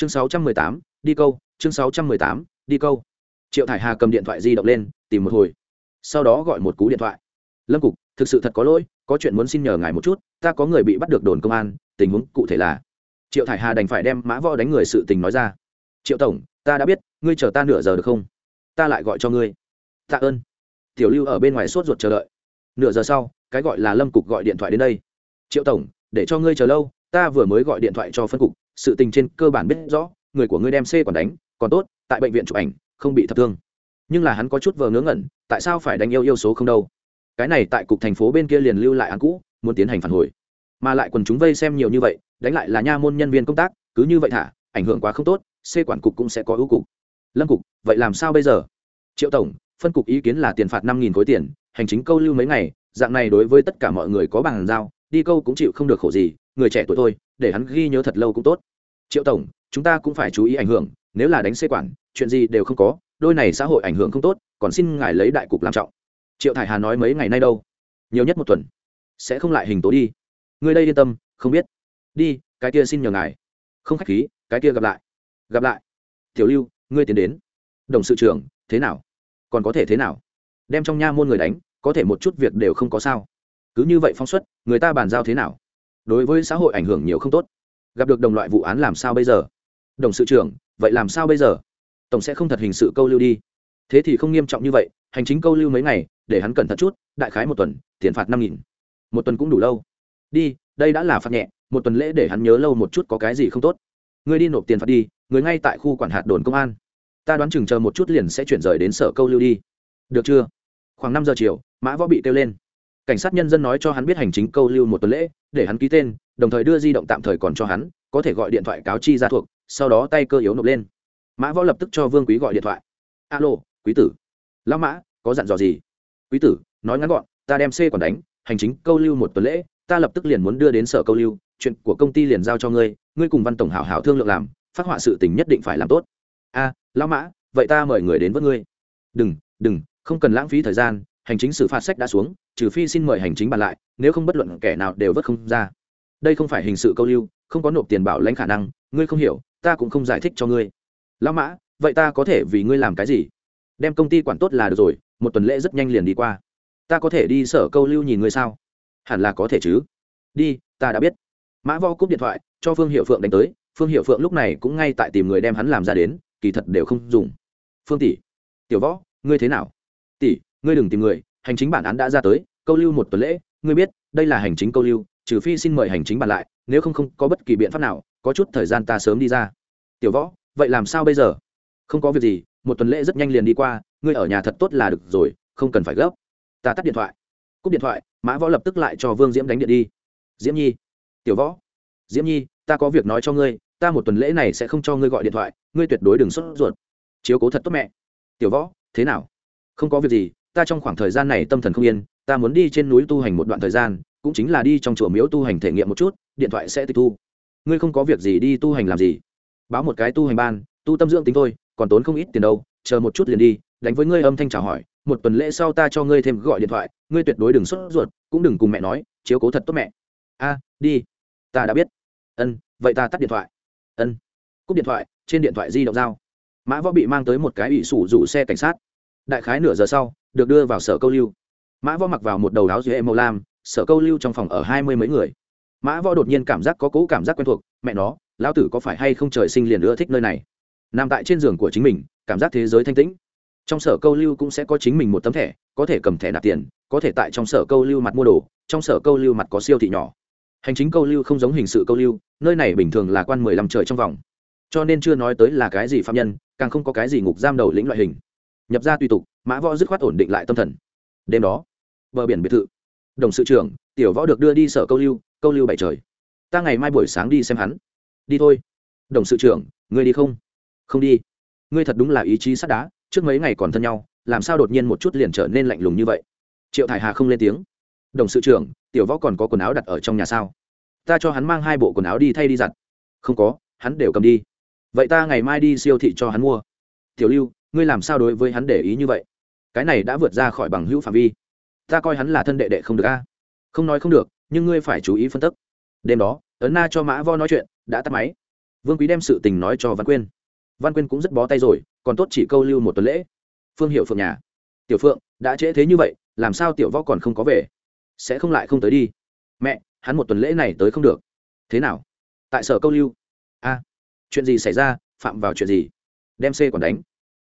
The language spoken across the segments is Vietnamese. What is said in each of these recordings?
chương sáu trăm mười tám, đi câu, chương sáu trăm mười tám, đi câu. Triệu thải hà cầm điện thoại di động lên, tìm một hồi. Sau đó gọi một cú điện thoại. Lâm cục, thực sự thật có lỗi, có chuyện muốn xin nhờ ngài một chút, ta có người bị bắt được đồn công an, tình huống cụ thể là. Triệu thải hà đành phải đem mã võ đánh người sự tình nói ra. Triệu tổng, ta đã biết, ngươi chờ ta nửa giờ được không? Ta lại gọi cho ngươi. Tạ ơn. Tiểu lưu ở bên ngoài sốt ruột chờ đợi. Nửa giờ sau, cái gọi là lâm cục gọi điện thoại đến đây. Triệu tổng, để cho ngươi chờ lâu, ta vừa mới gọi điện thoại cho phân cục sự tình trên cơ bản biết rõ, người của ngươi đem c còn đánh, còn tốt, tại bệnh viện chụp ảnh, không bị thập thương. Nhưng là hắn có chút vờ ngớ ngẩn, tại sao phải đánh yêu yêu số không đâu? Cái này tại cục thành phố bên kia liền lưu lại án cũ, muốn tiến hành phản hồi. Mà lại quần chúng vây xem nhiều như vậy, đánh lại là nha môn nhân viên công tác, cứ như vậy thả, ảnh hưởng quá không tốt, c quản cục cũng sẽ có ưu cục. Lâm cục, vậy làm sao bây giờ? Triệu tổng, phân cục ý kiến là tiền phạt năm nghìn khối tiền, hành chính câu lưu mấy ngày, dạng này đối với tất cả mọi người có bằng giao, đi câu cũng chịu không được khổ gì, người trẻ tuổi thôi để hắn ghi nhớ thật lâu cũng tốt. Triệu tổng, chúng ta cũng phải chú ý ảnh hưởng, nếu là đánh xê quản, chuyện gì đều không có, đôi này xã hội ảnh hưởng không tốt, còn xin ngài lấy đại cục làm trọng. Triệu thải hà nói mấy ngày nay đâu? Nhiều nhất một tuần. Sẽ không lại hình tố đi. Người đây yên tâm, không biết. Đi, cái kia xin nhờ ngài. Không khách khí, cái kia gặp lại. Gặp lại. Tiểu lưu, ngươi tiến đến. Đồng sự trưởng, thế nào? Còn có thể thế nào? Đem trong nha môn người đánh, có thể một chút việc đều không có sao. Cứ như vậy phóng xuất, người ta bàn giao thế nào? Đối với xã hội ảnh hưởng nhiều không tốt. Gặp được đồng loại vụ án làm sao bây giờ? Đồng sự trưởng, vậy làm sao bây giờ? Tổng sẽ không thật hình sự câu lưu đi. Thế thì không nghiêm trọng như vậy, hành chính câu lưu mấy ngày, để hắn cẩn thận chút, đại khái một tuần, tiền phạt năm nghìn. Một tuần cũng đủ lâu. Đi, đây đã là phạt nhẹ, một tuần lễ để hắn nhớ lâu một chút có cái gì không tốt. Người đi nộp tiền phạt đi, người ngay tại khu quản hạt đồn công an. Ta đoán chừng chờ một chút liền sẽ chuyển rời đến sở câu lưu đi. Được chưa? Khoảng năm giờ chiều, mã võ bị kêu lên cảnh sát nhân dân nói cho hắn biết hành chính câu lưu một tuần lễ, để hắn ký tên, đồng thời đưa di động tạm thời còn cho hắn, có thể gọi điện thoại cáo chi ra thuộc, sau đó tay cơ yếu nộp lên. Mã võ lập tức cho vương quý gọi điện thoại. Alo, quý tử. Lão mã, có dặn dò gì? Quý tử, nói ngắn gọn, ta đem c còn đánh, hành chính câu lưu một tuần lễ, ta lập tức liền muốn đưa đến sở câu lưu, chuyện của công ty liền giao cho ngươi ngươi cùng văn tổng hảo hảo thương lượng làm, phát họa sự tình nhất định phải làm tốt. A, lão mã, vậy ta mời người đến với ngươi. Đừng đừng, không cần lãng phí thời gian, hành chính xử phạt sách đã xuống trừ phi xin mời hành chính bàn lại, nếu không bất luận kẻ nào đều vất không ra. Đây không phải hình sự câu lưu, không có nộp tiền bảo lãnh khả năng, ngươi không hiểu, ta cũng không giải thích cho ngươi. Lão mã, vậy ta có thể vì ngươi làm cái gì? Đem công ty quản tốt là được rồi, một tuần lễ rất nhanh liền đi qua. Ta có thể đi sở câu lưu nhìn ngươi sao? Hẳn là có thể chứ. Đi, ta đã biết. Mã vo cúp điện thoại, cho phương hiệu phượng đánh tới. Phương hiệu phượng lúc này cũng ngay tại tìm người đem hắn làm ra đến, kỳ thật đều không dùng. Phương tỷ, tiểu võ, ngươi thế nào? Tỷ, ngươi đừng tìm người hành chính bản án đã ra tới, câu lưu một tuần lễ, ngươi biết, đây là hành chính câu lưu, trừ phi xin mời hành chính bàn lại, nếu không không có bất kỳ biện pháp nào, có chút thời gian ta sớm đi ra. Tiểu võ, vậy làm sao bây giờ? Không có việc gì, một tuần lễ rất nhanh liền đi qua, ngươi ở nhà thật tốt là được rồi, không cần phải gấp. Ta tắt điện thoại. Cúp điện thoại, mã võ lập tức lại cho vương diễm đánh điện đi. Diễm nhi. Tiểu võ. Diễm nhi, ta có việc nói cho ngươi, ta một tuần lễ này sẽ không cho ngươi gọi điện thoại, ngươi tuyệt đối đừng sốt ruột. Chiếu cố thật tốt mẹ. Tiểu võ, thế nào? Không có việc gì ta trong khoảng thời gian này tâm thần không yên, ta muốn đi trên núi tu hành một đoạn thời gian, cũng chính là đi trong chùa miếu tu hành thể nghiệm một chút, điện thoại sẽ tịch thu. Ngươi không có việc gì đi tu hành làm gì? Báo một cái tu hành ban, tu tâm dưỡng tính thôi, còn tốn không ít tiền đâu, chờ một chút liền đi, đánh với ngươi âm thanh chào hỏi, một tuần lễ sau ta cho ngươi thêm gọi điện thoại, ngươi tuyệt đối đừng sốt ruột, cũng đừng cùng mẹ nói, chiếu cố thật tốt mẹ. A, đi. Ta đã biết. Ân, vậy ta tắt điện thoại. Ân. Cúp điện thoại, trên điện thoại di động giao. Mã võ bị mang tới một cái ủy sủ rủ xe cảnh sát. Đại khái nửa giờ sau được đưa vào sở câu lưu. Mã võ mặc vào một đầu áo dưới em màu lam, sở câu lưu trong phòng ở hai mươi mấy người. Mã võ đột nhiên cảm giác có cũ cảm giác quen thuộc, mẹ nó, lão tử có phải hay không trời sinh liền ưa thích nơi này? Nằm tại trên giường của chính mình, cảm giác thế giới thanh tĩnh. Trong sở câu lưu cũng sẽ có chính mình một tấm thẻ, có thể cầm thẻ nạp tiền, có thể tại trong sở câu lưu mặt mua đồ, trong sở câu lưu mặt có siêu thị nhỏ. Hành chính câu lưu không giống hình sự câu lưu, nơi này bình thường là quan mười lăm trời trong vòng. Cho nên chưa nói tới là cái gì phạm nhân, càng không có cái gì ngục giam đầu lĩnh loại hình. Nhập ra tùy tục mã võ dứt khoát ổn định lại tâm thần. Đêm đó, bờ biển biệt thự, đồng sự trưởng, tiểu võ được đưa đi sở câu lưu câu lưu bảy trời. Ta ngày mai buổi sáng đi xem hắn. Đi thôi. Đồng sự trưởng, ngươi đi không? Không đi. Ngươi thật đúng là ý chí sắt đá, trước mấy ngày còn thân nhau, làm sao đột nhiên một chút liền trở nên lạnh lùng như vậy? Triệu thải hà không lên tiếng. Đồng sự trưởng, tiểu võ còn có quần áo đặt ở trong nhà sao? Ta cho hắn mang hai bộ quần áo đi thay đi giặt. Không có, hắn đều cầm đi. Vậy ta ngày mai đi siêu thị cho hắn mua. Tiểu lưu, ngươi làm sao đối với hắn để ý như vậy? Cái này đã vượt ra khỏi bằng hữu phạm vi. Ta coi hắn là thân đệ đệ không được a. Không nói không được, nhưng ngươi phải chú ý phân tích đêm đó, ấn na cho mã vo nói chuyện, đã tắt máy. Vương quý đem sự tình nói cho văn quyên. Văn quyên cũng rất bó tay rồi, còn tốt chỉ câu lưu một tuần lễ. Phương hiệu phượng nhà. Tiểu phượng, đã trễ thế như vậy, làm sao tiểu võ còn không có về? Sẽ không lại không tới đi. Mẹ, hắn một tuần lễ này tới không được. Thế nào? Tại sở câu lưu. A. Chuyện gì xảy ra? Phạm vào chuyện gì? Đem c còn đánh.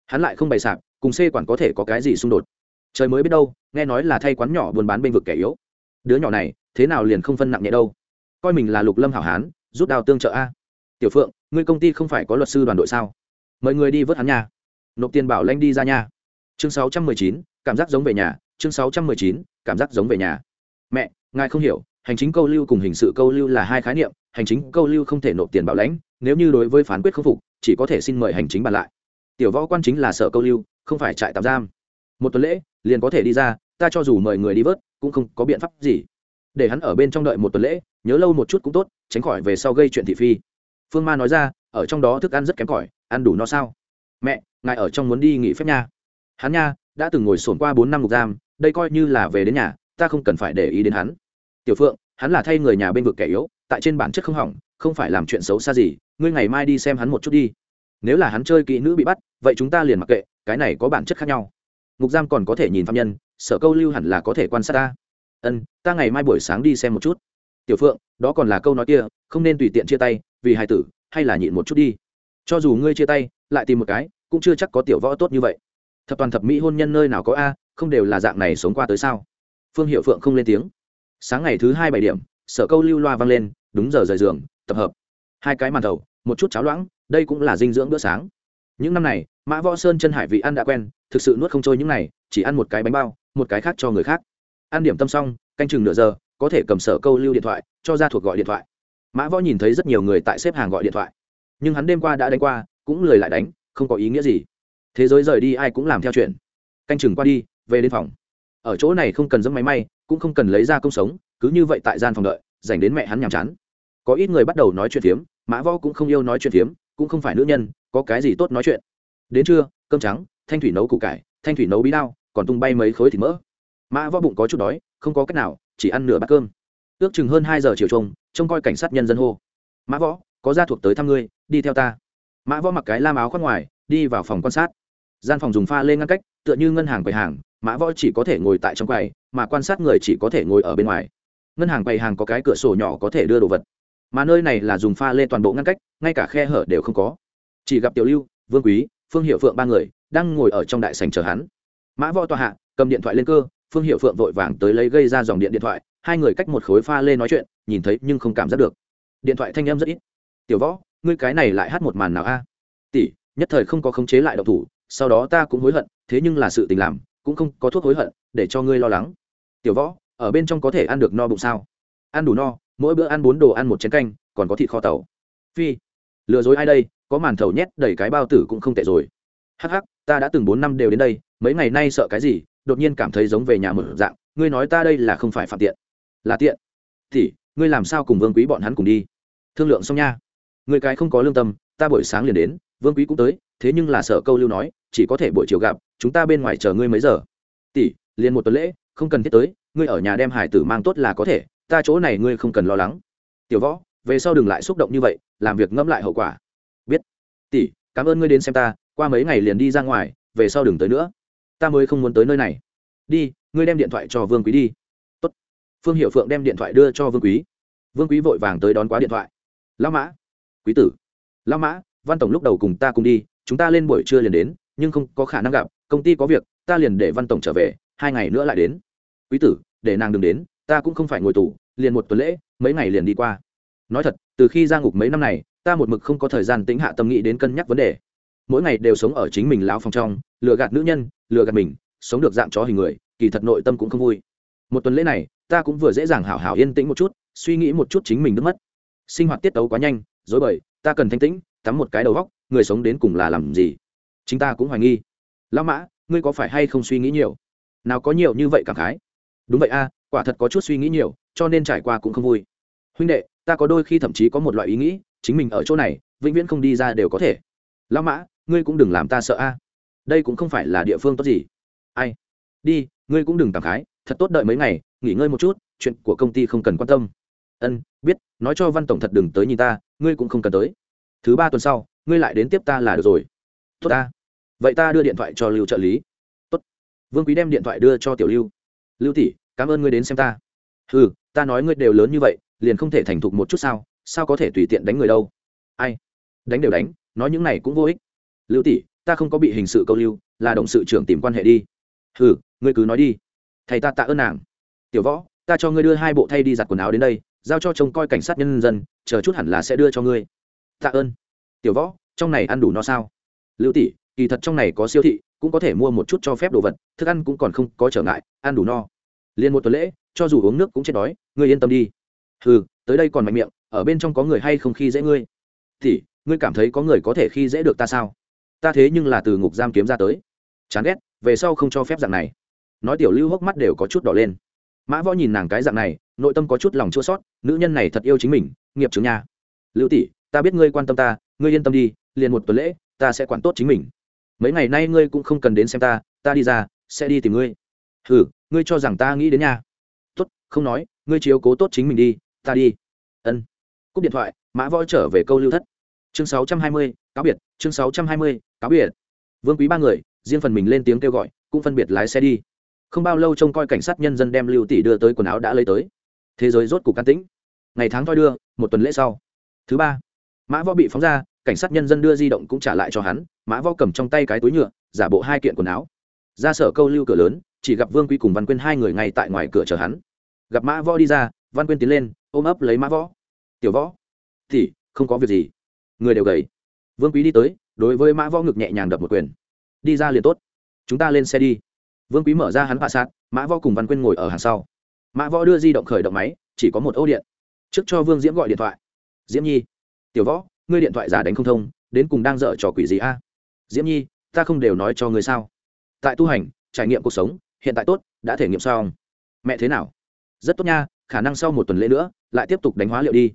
Hắn lại không bày sạp cùng c quản có thể có cái gì xung đột? Trời mới biết đâu, nghe nói là thay quán nhỏ buôn bán bên vực kẻ yếu. Đứa nhỏ này, thế nào liền không phân nặng nhẹ đâu? Coi mình là lục lâm hảo hán, rút đào tương trợ a. Tiểu phượng, ngươi công ty không phải có luật sư đoàn đội sao? Mời người đi vớt hắn nha. Nộp tiền bảo lanh đi ra nha. Chương sáu trăm mười chín, cảm giác giống về nhà. Chương sáu trăm mười chín, cảm giác giống về nhà. Mẹ, ngài không hiểu, hành chính câu lưu cùng hình sự câu lưu là hai khái niệm, hành chính câu lưu không thể nộp tiền bảo lãnh, nếu như đối với phán quyết khắc phục, chỉ có thể xin mời hành chính bàn lại. Tiểu võ quan chính là sở câu lưu không phải trại tạm giam. Một tuần lễ, liền có thể đi ra, ta cho dù mời người đi vớt, cũng không có biện pháp gì. Để hắn ở bên trong đợi một tuần lễ, nhớ lâu một chút cũng tốt, tránh khỏi về sau gây chuyện thị phi. Phương ma nói ra, ở trong đó thức ăn rất kém cỏi, ăn đủ no sao. Mẹ, ngài ở trong muốn đi nghỉ phép nha. Hắn nha, đã từng ngồi sổn qua bốn năm ngục giam, đây coi như là về đến nhà, ta không cần phải để ý đến hắn. Tiểu phượng, hắn là thay người nhà bên vực kẻ yếu, tại trên bản chất không hỏng, không phải làm chuyện xấu xa gì, ngươi ngày mai đi xem hắn một chút đi. Nếu là hắn chơi kỹ nữ bị bắt vậy chúng ta liền mặc kệ, cái này có bản chất khác nhau. Ngục giam còn có thể nhìn phạm nhân, sở câu lưu hẳn là có thể quan sát ta. Ân, ta ngày mai buổi sáng đi xem một chút. Tiểu phượng, đó còn là câu nói kia, không nên tùy tiện chia tay, vì hài tử, hay là nhịn một chút đi. Cho dù ngươi chia tay, lại tìm một cái, cũng chưa chắc có tiểu võ tốt như vậy. Thập toàn thập mỹ hôn nhân nơi nào có a, không đều là dạng này sống qua tới sao? Phương hiệu phượng không lên tiếng. Sáng ngày thứ hai bảy điểm, sở câu lưu loa vang lên, đúng giờ rời giường, tập hợp. Hai cái màn thầu, một chút cháo loãng, đây cũng là dinh dưỡng bữa sáng. Những năm này mã võ sơn chân hải vị ăn đã quen, thực sự nuốt không trôi những này, chỉ ăn một cái bánh bao, một cái khác cho người khác. Ăn điểm tâm xong, canh chừng nửa giờ, có thể cầm sở câu lưu điện thoại, cho ra thuộc gọi điện thoại. Mã võ nhìn thấy rất nhiều người tại xếp hàng gọi điện thoại. Nhưng hắn đêm qua đã đánh qua, cũng lời lại đánh, không có ý nghĩa gì. Thế giới rời đi ai cũng làm theo chuyện. Canh chừng qua đi, về đến phòng. Ở chỗ này không cần dẫm máy may, cũng không cần lấy ra công sống, cứ như vậy tại gian phòng đợi, dành đến mẹ hắn nhàm chán. Có ít người bắt đầu nói chuyện phiếm, mã võ cũng không yêu nói chuyện phiếm, cũng không phải nữ nhân, có cái gì tốt nói chuyện đến trưa, cơm trắng, thanh thủy nấu củ cải, thanh thủy nấu bí đao, còn tung bay mấy khối thịt mỡ. Mã võ bụng có chút đói, không có cách nào, chỉ ăn nửa bát cơm. Ước chừng hơn hai giờ chiều trông trông coi cảnh sát nhân dân hô. Mã võ, có gia thuộc tới thăm ngươi, đi theo ta. Mã võ mặc cái lam áo khoác ngoài, đi vào phòng quan sát. Gian phòng dùng pha lên ngăn cách, tựa như ngân hàng quầy hàng, mã võ chỉ có thể ngồi tại trong quầy, mà quan sát người chỉ có thể ngồi ở bên ngoài. Ngân hàng quầy hàng có cái cửa sổ nhỏ có thể đưa đồ vật, mà nơi này là dùng pha lê toàn bộ ngăn cách, ngay cả khe hở đều không có. Chỉ gặp tiểu lưu, vương quý phương hiệu phượng ba người đang ngồi ở trong đại sành chờ hắn. Mã võ tòa hạ, cầm điện thoại lên cơ, phương hiệu phượng vội vàng tới lấy gây ra dòng điện điện thoại, hai người cách một khối pha lê nói chuyện, nhìn thấy nhưng không cảm giác được. Điện thoại thanh âm rất ít. Tiểu võ, ngươi cái này lại hát một màn nào a? Tỷ, nhất thời không có khống chế lại độc thủ, sau đó ta cũng hối hận, thế nhưng là sự tình làm, cũng không có thuốc hối hận, để cho ngươi lo lắng. Tiểu võ, ở bên trong có thể ăn được no bụng sao? Ăn đủ no, mỗi bữa ăn bốn đồ ăn một chén canh, còn có thịt kho tàu. Phi lừa dối ai đây, có màn thầu nhét đầy cái bao tử cũng không tệ rồi. Hắc hắc, ta đã từng bốn năm đều đến đây, mấy ngày nay sợ cái gì, đột nhiên cảm thấy giống về nhà mở dạng, ngươi nói ta đây là không phải phạm tiện. Là tiện? Thì, ngươi làm sao cùng vương quý bọn hắn cùng đi? Thương lượng xong nha. Người cái không có lương tâm, ta buổi sáng liền đến, vương quý cũng tới, thế nhưng là sợ câu lưu nói, chỉ có thể buổi chiều gặp, chúng ta bên ngoài chờ ngươi mấy giờ. Tỷ, liền một tuần lễ, không cần thiết tới, ngươi ở nhà đem hải tử mang tốt là có thể, ta chỗ này ngươi không cần lo lắng. Tiểu võ về sau đừng lại xúc động như vậy, làm việc ngẫm lại hậu quả. Biết. Tỷ, cảm ơn ngươi đến xem ta, qua mấy ngày liền đi ra ngoài, về sau đừng tới nữa. Ta mới không muốn tới nơi này. Đi, ngươi đem điện thoại cho vương quý đi. Tốt. phương hiệu phượng đem điện thoại đưa cho vương quý. Vương quý vội vàng tới đón quá điện thoại. Lao mã. Quý tử. Lao mã, văn tổng lúc đầu cùng ta cùng đi, chúng ta lên buổi trưa liền đến, nhưng không có khả năng gặp, công ty có việc, ta liền để văn tổng trở về, hai ngày nữa lại đến. Quý tử, để nàng đừng đến, ta cũng không phải ngồi tù, liền một tuần lễ, mấy ngày liền đi qua nói thật, từ khi ra ngục mấy năm này, ta một mực không có thời gian tính hạ tâm nghĩ đến cân nhắc vấn đề. Mỗi ngày đều sống ở chính mình lão phòng trong, lừa gạt nữ nhân, lừa gạt mình, sống được dạng chó hình người, kỳ thật nội tâm cũng không vui. Một tuần lễ này, ta cũng vừa dễ dàng hảo hảo yên tĩnh một chút, suy nghĩ một chút chính mình đứt mất. Sinh hoạt tiết tấu quá nhanh dối bời, ta cần thanh tĩnh, tắm một cái đầu góc người sống đến cùng là làm gì? Chính ta cũng hoài nghi. Lão mã, ngươi có phải hay không suy nghĩ nhiều? Nào có nhiều như vậy cảm khái. Đúng vậy a, quả thật có chút suy nghĩ nhiều, cho nên trải qua cũng không vui. Huynh đệ ta có đôi khi thậm chí có một loại ý nghĩ, chính mình ở chỗ này, vĩnh viễn không đi ra đều có thể. Lão mã, ngươi cũng đừng làm ta sợ a. Đây cũng không phải là địa phương tốt gì. Ai? Đi, ngươi cũng đừng cảm khái, thật tốt đợi mấy ngày, nghỉ ngơi một chút, chuyện của công ty không cần quan tâm. Ân, biết, nói cho văn tổng thật đừng tới nhìn ta, ngươi cũng không cần tới. Thứ ba tuần sau, ngươi lại đến tiếp ta là được rồi. Tốt ta. Vậy ta đưa điện thoại cho lưu trợ lý. Tốt. Vương quý đem điện thoại đưa cho tiểu lưu. Lưu tỷ, cảm ơn ngươi đến xem ta. Ừ ta nói ngươi đều lớn như vậy liền không thể thành thục một chút sao? Sao có thể tùy tiện đánh người đâu? Ai? Đánh đều đánh, nói những này cũng vô ích. Lưu tỷ, ta không có bị hình sự câu lưu, là động sự trưởng tìm quan hệ đi. Ừ ngươi cứ nói đi. Thầy ta tạ ơn nàng. Tiểu võ, ta cho ngươi đưa hai bộ thay đi giặt quần áo đến đây, giao cho trông coi cảnh sát nhân dân, chờ chút hẳn là sẽ đưa cho ngươi. Tạ ơn. Tiểu võ, trong này ăn đủ no sao? Lưu tỷ, kỳ thật trong này có siêu thị, cũng có thể mua một chút cho phép đồ vật, thức ăn cũng còn không có trở ngại, ăn đủ no. Liền một tuần lễ, cho dù uống nước cũng chết đói, ngươi yên tâm đi ừ tới đây còn mạnh miệng, ở bên trong có người hay không khi dễ ngươi? Thì, ngươi cảm thấy có người có thể khi dễ được ta sao? Ta thế nhưng là từ ngục giam kiếm ra tới. Chán ghét, về sau không cho phép dạng này. Nói tiểu lưu hốc mắt đều có chút đỏ lên. Mã võ nhìn nàng cái dạng này, nội tâm có chút lòng chua sót nữ nhân này thật yêu chính mình, nghiệp chứng nha. Lưu tỷ, ta biết ngươi quan tâm ta, ngươi yên tâm đi, liền một tuần lễ, ta sẽ quản tốt chính mình. Mấy ngày nay ngươi cũng không cần đến xem ta ta đi ra, sẽ đi tìm ngươi. Ừ ngươi cho rằng ta nghĩ đến nha. Tốt, không nói, ngươi chiếu cố tốt chính mình đi ta đi. Ân. Cúp điện thoại, mã võ trở về câu lưu thất. Chương sáu trăm hai mươi, cáo biệt, chương sáu trăm hai mươi, cáo biệt. Vương quý ba người, riêng phần mình lên tiếng kêu gọi, cũng phân biệt lái xe đi. Không bao lâu trông coi cảnh sát nhân dân đem lưu tỷ đưa tới quần áo đã lấy tới. Thế giới rốt cục can tĩnh. Ngày tháng thoi đưa, một tuần lễ sau. Thứ ba, mã võ bị phóng ra, cảnh sát nhân dân đưa di động cũng trả lại cho hắn. Mã võ cầm trong tay cái túi nhựa, giả bộ hai kiện quần áo. Ra sở câu lưu cửa lớn, chỉ gặp vương quy cùng văn quyên hai người ngay tại ngoài cửa chờ hắn. Gặp mã võ đi ra, văn quyên tiến lên ôm ấp lấy mã võ. Tiểu võ, thì, không có việc gì. Người đều gầy. Vương quý đi tới, đối với mã võ ngực nhẹ nhàng đập một quyền. Đi ra liền tốt. Chúng ta lên xe đi. Vương quý mở ra hắn hạ sát mã võ cùng văn quyên ngồi ở hàng sau. Mã võ đưa di động khởi động máy, chỉ có một ô điện. Trước cho vương diễm gọi điện thoại. Diễm nhi, tiểu võ, ngươi điện thoại giả đánh không thông, đến cùng đang dở trò quỷ gì a? Diễm nhi, ta không đều nói cho ngươi sao? Tại tu hành, trải nghiệm cuộc sống, hiện tại tốt, đã thể nghiệm xong. Mẹ thế nào? Rất tốt nha khả năng sau một tuần lễ nữa, lại tiếp tục đánh hóa liệu đi.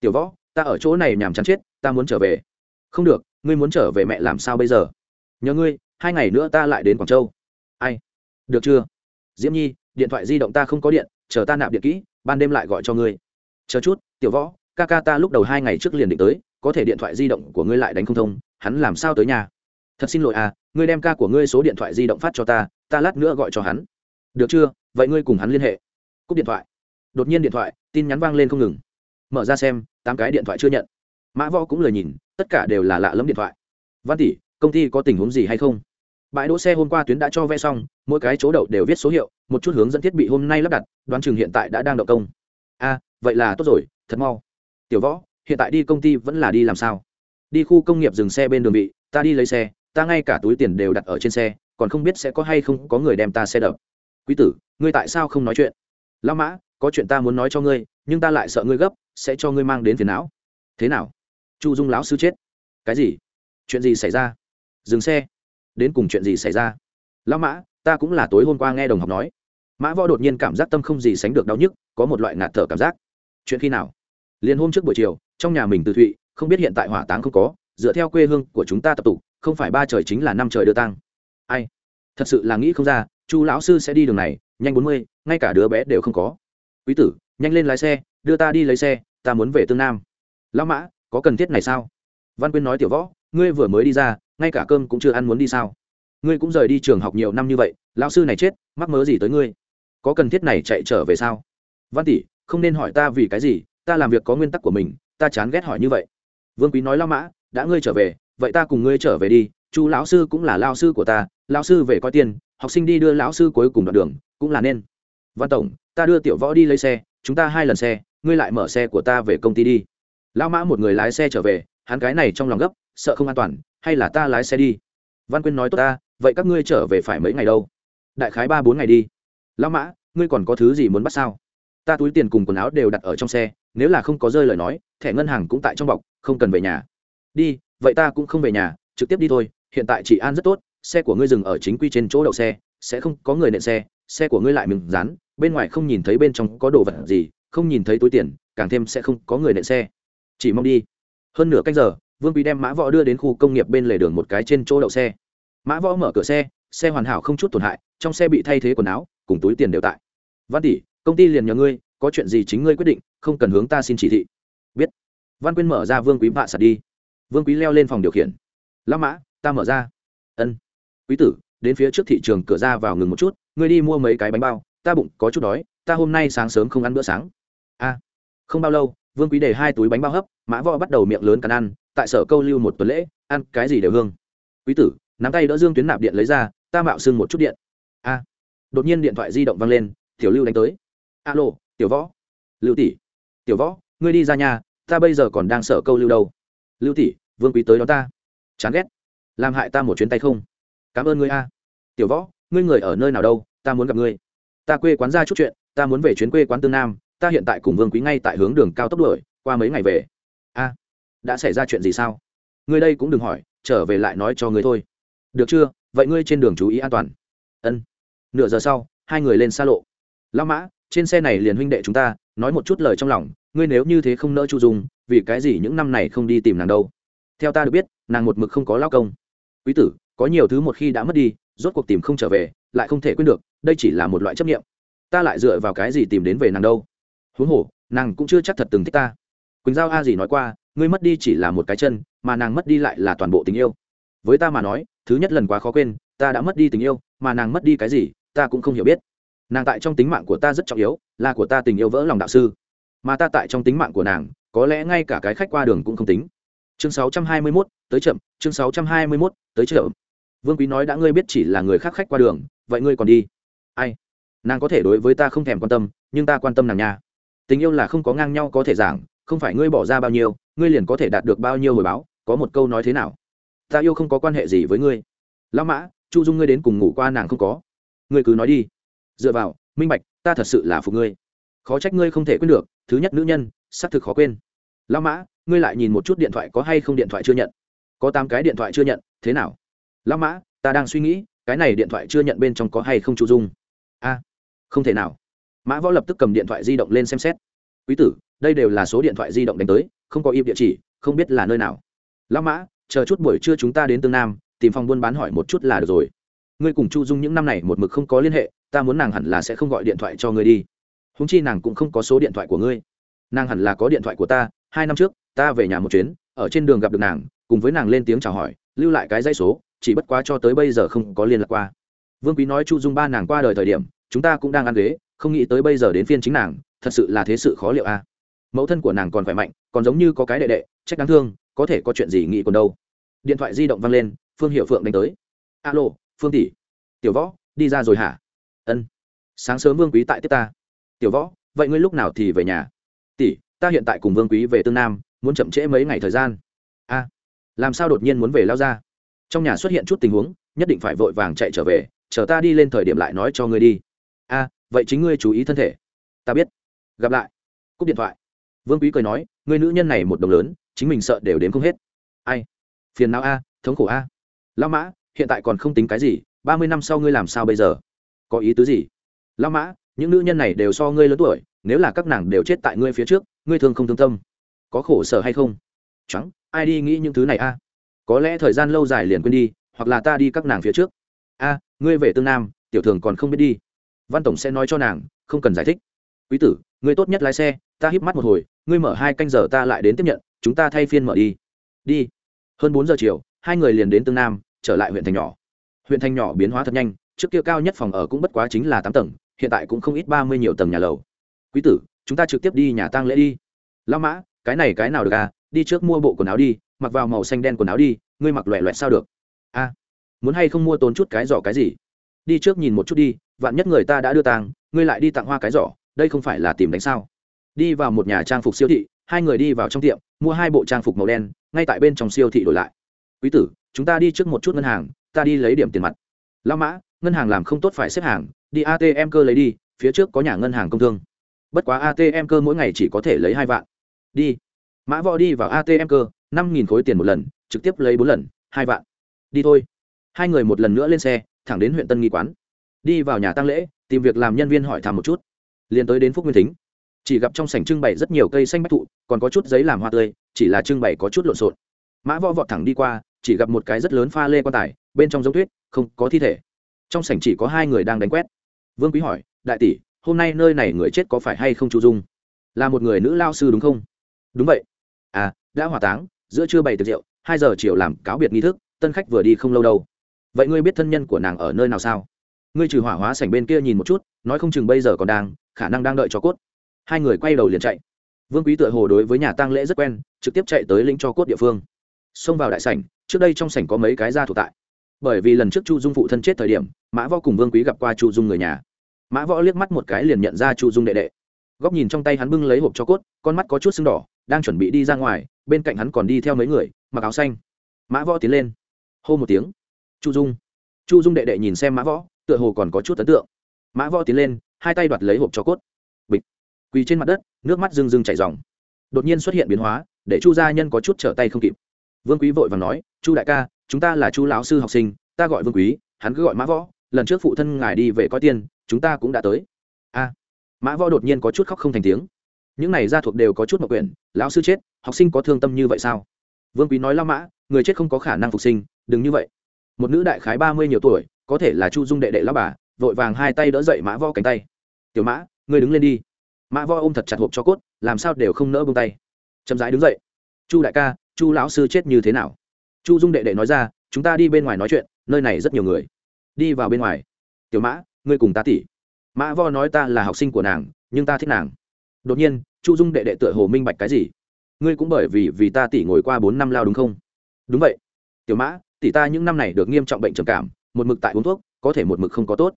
Tiểu võ, ta ở chỗ này nhàm chán chết, ta muốn trở về. Không được, ngươi muốn trở về mẹ làm sao bây giờ? Nhờ ngươi, hai ngày nữa ta lại đến quảng châu. Ai? Được chưa? Diễm nhi, điện thoại di động ta không có điện, chờ ta nạp điện kỹ, ban đêm lại gọi cho ngươi. Chờ chút, tiểu võ, ca ca ta lúc đầu hai ngày trước liền định tới, có thể điện thoại di động của ngươi lại đánh không thông, hắn làm sao tới nhà? Thật xin lỗi à ngươi đem ca của ngươi số điện thoại di động phát cho ta ta lát nữa gọi cho hắn. Được chưa? Vậy ngươi cùng hắn liên hệ. Cúp điện thoại đột nhiên điện thoại, tin nhắn vang lên không ngừng. Mở ra xem, tám cái điện thoại chưa nhận. Mã võ cũng lời nhìn, tất cả đều là lạ lẫm điện thoại. Văn tỷ, công ty có tình huống gì hay không? Bãi đỗ xe hôm qua tuyến đã cho ve xong, mỗi cái chỗ đậu đều viết số hiệu, một chút hướng dẫn thiết bị hôm nay lắp đặt, đoán chừng hiện tại đã đang đậu công. A, vậy là tốt rồi, thật mau. Tiểu võ, hiện tại đi công ty vẫn là đi làm sao? Đi khu công nghiệp dừng xe bên đường bị, ta đi lấy xe, ta ngay cả túi tiền đều đặt ở trên xe, còn không biết sẽ có hay không có người đem ta xe đập. Quý tử, ngươi tại sao không nói chuyện? Lão mã có chuyện ta muốn nói cho ngươi nhưng ta lại sợ ngươi gấp sẽ cho ngươi mang đến phiền não. Thế nào? Chu dung lão sư chết. Cái gì? Chuyện gì xảy ra? Dừng xe. Đến cùng chuyện gì xảy ra? Lão mã ta cũng là tối hôm qua nghe đồng học nói. Mã võ đột nhiên cảm giác tâm không gì sánh được đau nhức có một loại ngạt thở cảm giác. Chuyện khi nào? Liền hôm trước buổi chiều trong nhà mình từ thụy không biết hiện tại hỏa táng không có dựa theo quê hương của chúng ta tập tụ, không phải ba trời chính là năm trời đưa tăng ai? Thật sự là nghĩ không ra chu lão sư sẽ đi đường này nhanh bốn mươi ngay cả đứa bé đều không có quý tử, nhanh lên lái xe, đưa ta đi lấy xe, ta muốn về tương nam. Lão mã, có cần thiết này sao? Văn quyên nói, tiểu võ, ngươi vừa mới đi ra, ngay cả cơm cũng chưa ăn muốn đi sao? Ngươi cũng rời đi trường học nhiều năm như vậy, lão sư này chết, mắc mớ gì tới ngươi? Có cần thiết này chạy trở về sao? Văn tỷ, không nên hỏi ta vì cái gì, ta làm việc có nguyên tắc của mình, ta chán ghét hỏi như vậy. Vương quý nói lao mã, đã ngươi trở về, vậy ta cùng ngươi trở về đi, Chú lão sư cũng là lao sư của ta lao sư về coi tiền, học sinh đi đưa lão sư cuối cùng đoạn đường, cũng là nên văn tổng, ta đưa tiểu võ đi lấy xe, chúng ta hai lần xe, ngươi lại mở xe của ta về công ty đi. Lão mã một người lái xe trở về, hắn cái này trong lòng gấp, sợ không an toàn, hay là ta lái xe đi? Văn quyên nói, tốt ta, vậy các ngươi trở về phải mấy ngày đâu? Đại khái ba bốn ngày đi. Lão mã, ngươi còn có thứ gì muốn bắt sao? Ta túi tiền cùng quần áo đều đặt ở trong xe, nếu là không có rơi lời nói, thẻ ngân hàng cũng tại trong bọc, không cần về nhà. Đi, vậy ta cũng không về nhà, trực tiếp đi thôi, hiện tại chị an rất tốt, xe của ngươi dừng ở chính quy trên chỗ đậu xe, sẽ không có người nện xe xe của ngươi lại mừng rán bên ngoài không nhìn thấy bên trong có đồ vật gì, không nhìn thấy túi tiền, càng thêm sẽ không có người nện xe. Chỉ mong đi. Hơn nửa canh giờ, vương quý đem mã võ đưa đến khu công nghiệp bên lề đường một cái trên chỗ đậu xe. Mã võ mở cửa xe xe hoàn hảo không chút tổn hại, trong xe bị thay thế quần áo, cùng túi tiền đều tại. Văn tỷ, công ty liền nhờ ngươi, có chuyện gì chính ngươi quyết định, không cần hướng ta xin chỉ thị. Biết. Văn quyên mở ra vương quý vạ sạt đi. Vương quý leo lên phòng điều khiển. Lão mã, ta mở ra. Ân. Quý tử, đến phía trước thị trường cửa ra vào ngừng một chút, ngươi đi mua mấy cái bánh bao ta bụng có chút đói, ta hôm nay sáng sớm không ăn bữa sáng. A không bao lâu, vương quý để hai túi bánh bao hấp, mã võ bắt đầu miệng lớn cắn ăn, tại sở câu lưu một tuần lễ, ăn cái gì đều hương. Quý tử, nắm tay đỡ dương tuyến nạp điện lấy ra, ta mạo xưng một chút điện. A đột nhiên điện thoại di động vang lên, tiểu lưu đánh tới. Alo, tiểu võ. Lưu tỷ. Tiểu võ, ngươi đi ra nhà, ta bây giờ còn đang sở câu lưu đâu. Lưu tỷ, vương quý tới đó ta. Chán ghét. Làm hại ta một chuyến tay không. Cảm ơn ngươi a. Tiểu võ, ngươi người ở nơi nào đâu, ta muốn gặp ngươi ta quê quán ra chút chuyện ta muốn về chuyến quê quán tương nam ta hiện tại cùng vương quý ngay tại hướng đường cao tốc đuổi qua mấy ngày về. A đã xảy ra chuyện gì sao? Ngươi đây cũng đừng hỏi trở về lại nói cho ngươi thôi. Được chưa? Vậy ngươi trên đường chú ý an toàn. Ân. Nửa giờ sau hai người lên xa lộ. Lao mã trên xe này liền huynh đệ chúng ta nói một chút lời trong lòng ngươi nếu như thế không nỡ chu dùng, vì cái gì những năm này không đi tìm nàng đâu? Theo ta được biết nàng một mực không có lao công. Quý tử có nhiều thứ một khi đã mất đi rốt cuộc tìm không trở về lại không thể quên được đây chỉ là một loại chấp nghiệm ta lại dựa vào cái gì tìm đến về nàng đâu? Huống hồ nàng cũng chưa chắc thật từng thích ta. Quỳnh giao a gì nói qua ngươi mất đi chỉ là một cái chân mà nàng mất đi lại là toàn bộ tình yêu. Với ta mà nói thứ nhất lần quá khó quên ta đã mất đi tình yêu mà nàng mất đi cái gì ta cũng không hiểu biết. Nàng tại trong tính mạng của ta rất trọng yếu là của ta tình yêu vỡ lòng đạo sư. Mà ta tại trong tính mạng của nàng có lẽ ngay cả cái khách qua đường cũng không tính. Chương 621, tới chậm chương 621, tới chậm vương quý nói đã ngươi biết chỉ là người khác khách qua đường, vậy ngươi còn đi. Ai? Nàng có thể đối với ta không thèm quan tâm, nhưng ta quan tâm nàng nha. Tình yêu là không có ngang nhau có thể giảng, không phải ngươi bỏ ra bao nhiêu, ngươi liền có thể đạt được bao nhiêu hồi báo, có một câu nói thế nào? Ta yêu không có quan hệ gì với ngươi. Lão mã, chu dung ngươi đến cùng ngủ qua nàng không có? Ngươi cứ nói đi. Dựa vào, minh bạch, ta thật sự là phục ngươi. Khó trách ngươi không thể quên được, thứ nhất nữ nhân, xác thực khó quên. Lão mã, ngươi lại nhìn một chút điện thoại có hay không điện thoại chưa nhận? Có tám cái điện thoại chưa nhận, thế nào? Lão mã, ta đang suy nghĩ, cái này điện thoại chưa nhận bên trong có hay không chu dung? A, không thể nào. Mã võ lập tức cầm điện thoại di động lên xem xét. Quý tử, đây đều là số điện thoại di động đánh tới, không có im địa chỉ, không biết là nơi nào. Lão mã, chờ chút buổi trưa chúng ta đến tương nam, tìm phòng buôn bán hỏi một chút là được rồi. Ngươi cùng chu dung những năm này một mực không có liên hệ, ta muốn nàng hẳn là sẽ không gọi điện thoại cho ngươi đi. Húng chi nàng cũng không có số điện thoại của ngươi. Nàng hẳn là có điện thoại của ta, hai năm trước, ta về nhà một chuyến, ở trên đường gặp được nàng, cùng với nàng lên tiếng chào hỏi, lưu lại cái dây số chỉ bất quá cho tới bây giờ không có liên lạc qua. Vương quý nói chu dung ba nàng qua đời thời điểm, chúng ta cũng đang ăn ghế, không nghĩ tới bây giờ đến phiên chính nàng, thật sự là thế sự khó liệu a. Mẫu thân của nàng còn khỏe mạnh, còn giống như có cái đệ đệ trách đáng thương, có thể có chuyện gì nghĩ còn đâu. Điện thoại di động văng lên, phương hiệu phượng đánh tới. Alo, phương tỷ. Tiểu võ, đi ra rồi hả? Ân. Sáng sớm vương quý tại tiếp ta. Tiểu võ, vậy ngươi lúc nào thì về nhà? Tỷ, ta hiện tại cùng vương quý về tương nam, muốn chậm trễ mấy ngày thời gian. A, làm sao đột nhiên muốn về lao ra? Trong nhà xuất hiện chút tình huống, nhất định phải vội vàng chạy trở về, chờ ta đi lên thời điểm lại nói cho ngươi đi. A, vậy chính ngươi chú ý thân thể. Ta biết. Gặp lại. Cúp điện thoại. Vương quý cười nói người nữ nhân này một đồng lớn, chính mình sợ đều đến không hết. Ai? Phiền não a, thống khổ a. Lao mã, hiện tại còn không tính cái gì, ba mươi năm sau ngươi làm sao bây giờ? Có ý tứ gì? Lao mã, những nữ nhân này đều so ngươi lớn tuổi, nếu là các nàng đều chết tại ngươi phía trước, ngươi thương không thương tâm. Có khổ sở hay không? Trắng ai đi nghĩ những thứ này a? Có lẽ thời gian lâu dài liền quên đi, hoặc là ta đi các nàng phía trước. A, ngươi về tương nam, tiểu thường còn không biết đi. Văn tổng sẽ nói cho nàng, không cần giải thích. Quý tử, ngươi tốt nhất lái xe, ta híp mắt một hồi, ngươi mở hai canh giờ ta lại đến tiếp nhận, chúng ta thay phiên mở đi. Đi. Hơn bốn giờ chiều, hai người liền đến tương nam, trở lại huyện thành nhỏ. Huyện thành nhỏ biến hóa thật nhanh, trước kia cao nhất phòng ở cũng bất quá chính là tám tầng, hiện tại cũng không ít ba mươi nhiều tầng nhà lầu. Quý tử, chúng ta trực tiếp đi nhà tang lễ đi. Lao mã, cái này cái nào được à? Đi trước mua bộ quần áo đi mặc vào màu xanh đen quần áo đi, ngươi mặc loẹ loẹt sao được? A, muốn hay không mua tốn chút cái giỏ cái gì? Đi trước nhìn một chút đi, vạn nhất người ta đã đưa tang ngươi lại đi tặng hoa cái giỏ, đây không phải là tìm đánh sao? Đi vào một nhà trang phục siêu thị, hai người đi vào trong tiệm, mua hai bộ trang phục màu đen, ngay tại bên trong siêu thị đổi lại. Quý tử, chúng ta đi trước một chút ngân hàng, ta đi lấy điểm tiền mặt. Lao mã, ngân hàng làm không tốt phải xếp hàng, đi atm cơ lấy đi, phía trước có nhà ngân hàng công thương. Bất quá atm cơ mỗi ngày chỉ có thể lấy hai vạn. Đi mã võ đi vào atm cơ, năm nghìn khối tiền một lần, trực tiếp lấy bốn lần, hai vạn. Đi thôi. Hai người một lần nữa lên xe, thẳng đến huyện tân nghi quán. Đi vào nhà tăng lễ, tìm việc làm nhân viên hỏi thăm một chút. Liền tới đến phúc nguyên thính. Chỉ gặp trong sảnh trưng bày rất nhiều cây xanh bách thụ, còn có chút giấy làm hoa tươi, chỉ là trưng bày có chút lộn xộn. Mã võ vọt thẳng đi qua, chỉ gặp một cái rất lớn pha lê quan tài, bên trong giống tuyết, không có thi thể. Trong sảnh chỉ có hai người đang đánh quét. Vương quý hỏi, đại tỷ, hôm nay nơi này người chết có phải hay không chu dung? Là một người nữ lao sư đúng không? Đúng vậy à đã hỏa táng, giữa trưa bày tiệc rượu, hai giờ chiều làm cáo biệt nghi thức, tân khách vừa đi không lâu đâu. Vậy ngươi biết thân nhân của nàng ở nơi nào sao? Ngươi trừ hỏa hóa sảnh bên kia nhìn một chút, nói không chừng bây giờ còn đang, khả năng đang đợi cho cốt. Hai người quay đầu liền chạy. Vương quý tựa hồ đối với nhà tang lễ rất quen, trực tiếp chạy tới lĩnh cho cốt địa phương. Xông vào đại sảnh, trước đây trong sảnh có mấy cái gia thuộc tại. Bởi vì lần trước chu dung phụ thân chết thời điểm, mã võ cùng vương quý gặp qua chu dung người nhà. Mã võ liếc mắt một cái liền nhận ra chu dung đệ đệ. Góc nhìn trong tay hắn bưng lấy hộp cho cốt, con mắt có chút sưng đỏ đang chuẩn bị đi ra ngoài bên cạnh hắn còn đi theo mấy người mặc áo xanh. Mã võ tiến lên. Hô một tiếng. Chu dung. Chu dung đệ đệ nhìn xem mã võ tựa hồ còn có chút ấn tượng. Mã võ tiến lên hai tay đoạt lấy hộp cho cốt. Bịch. Quỳ trên mặt đất nước mắt rưng rưng chảy dòng đột nhiên xuất hiện biến hóa để chu gia nhân có chút trở tay không kịp. Vương quý vội và nói chu đại ca chúng ta là chu lão sư học sinh ta gọi vương quý hắn cứ gọi mã võ lần trước phụ thân ngài đi về coi tiên, chúng ta cũng đã tới. A. Mã võ đột nhiên có chút khóc không thành tiếng những này gia thuộc đều có chút mặc quyền lão sư chết, học sinh có thương tâm như vậy sao? Vương quý nói la mã, người chết không có khả năng phục sinh, đừng như vậy. Một nữ đại khái ba mươi nhiều tuổi, có thể là chu dung đệ đệ lao bà, vội vàng hai tay đỡ dậy mã vo cánh tay. Tiểu mã, ngươi đứng lên đi. Mã vo ôm thật chặt hộp cho cốt, làm sao đều không nỡ bông tay. Chậm rãi đứng dậy. Chu đại ca, chu lão sư chết như thế nào? Chu dung đệ đệ nói ra, chúng ta đi bên ngoài nói chuyện, nơi này rất nhiều người. Đi vào bên ngoài. Tiểu mã, ngươi cùng ta tỉ. Mã vo nói ta là học sinh của nàng, nhưng ta thích nàng đột nhiên, chu dung đệ đệ tựa hồ minh bạch cái gì? Ngươi cũng bởi vì vì ta tỉ ngồi qua bốn năm lao đúng không? Đúng vậy. Tiểu mã tỉ ta những năm này được nghiêm trọng bệnh trầm cảm, một mực tại uống thuốc, có thể một mực không có tốt.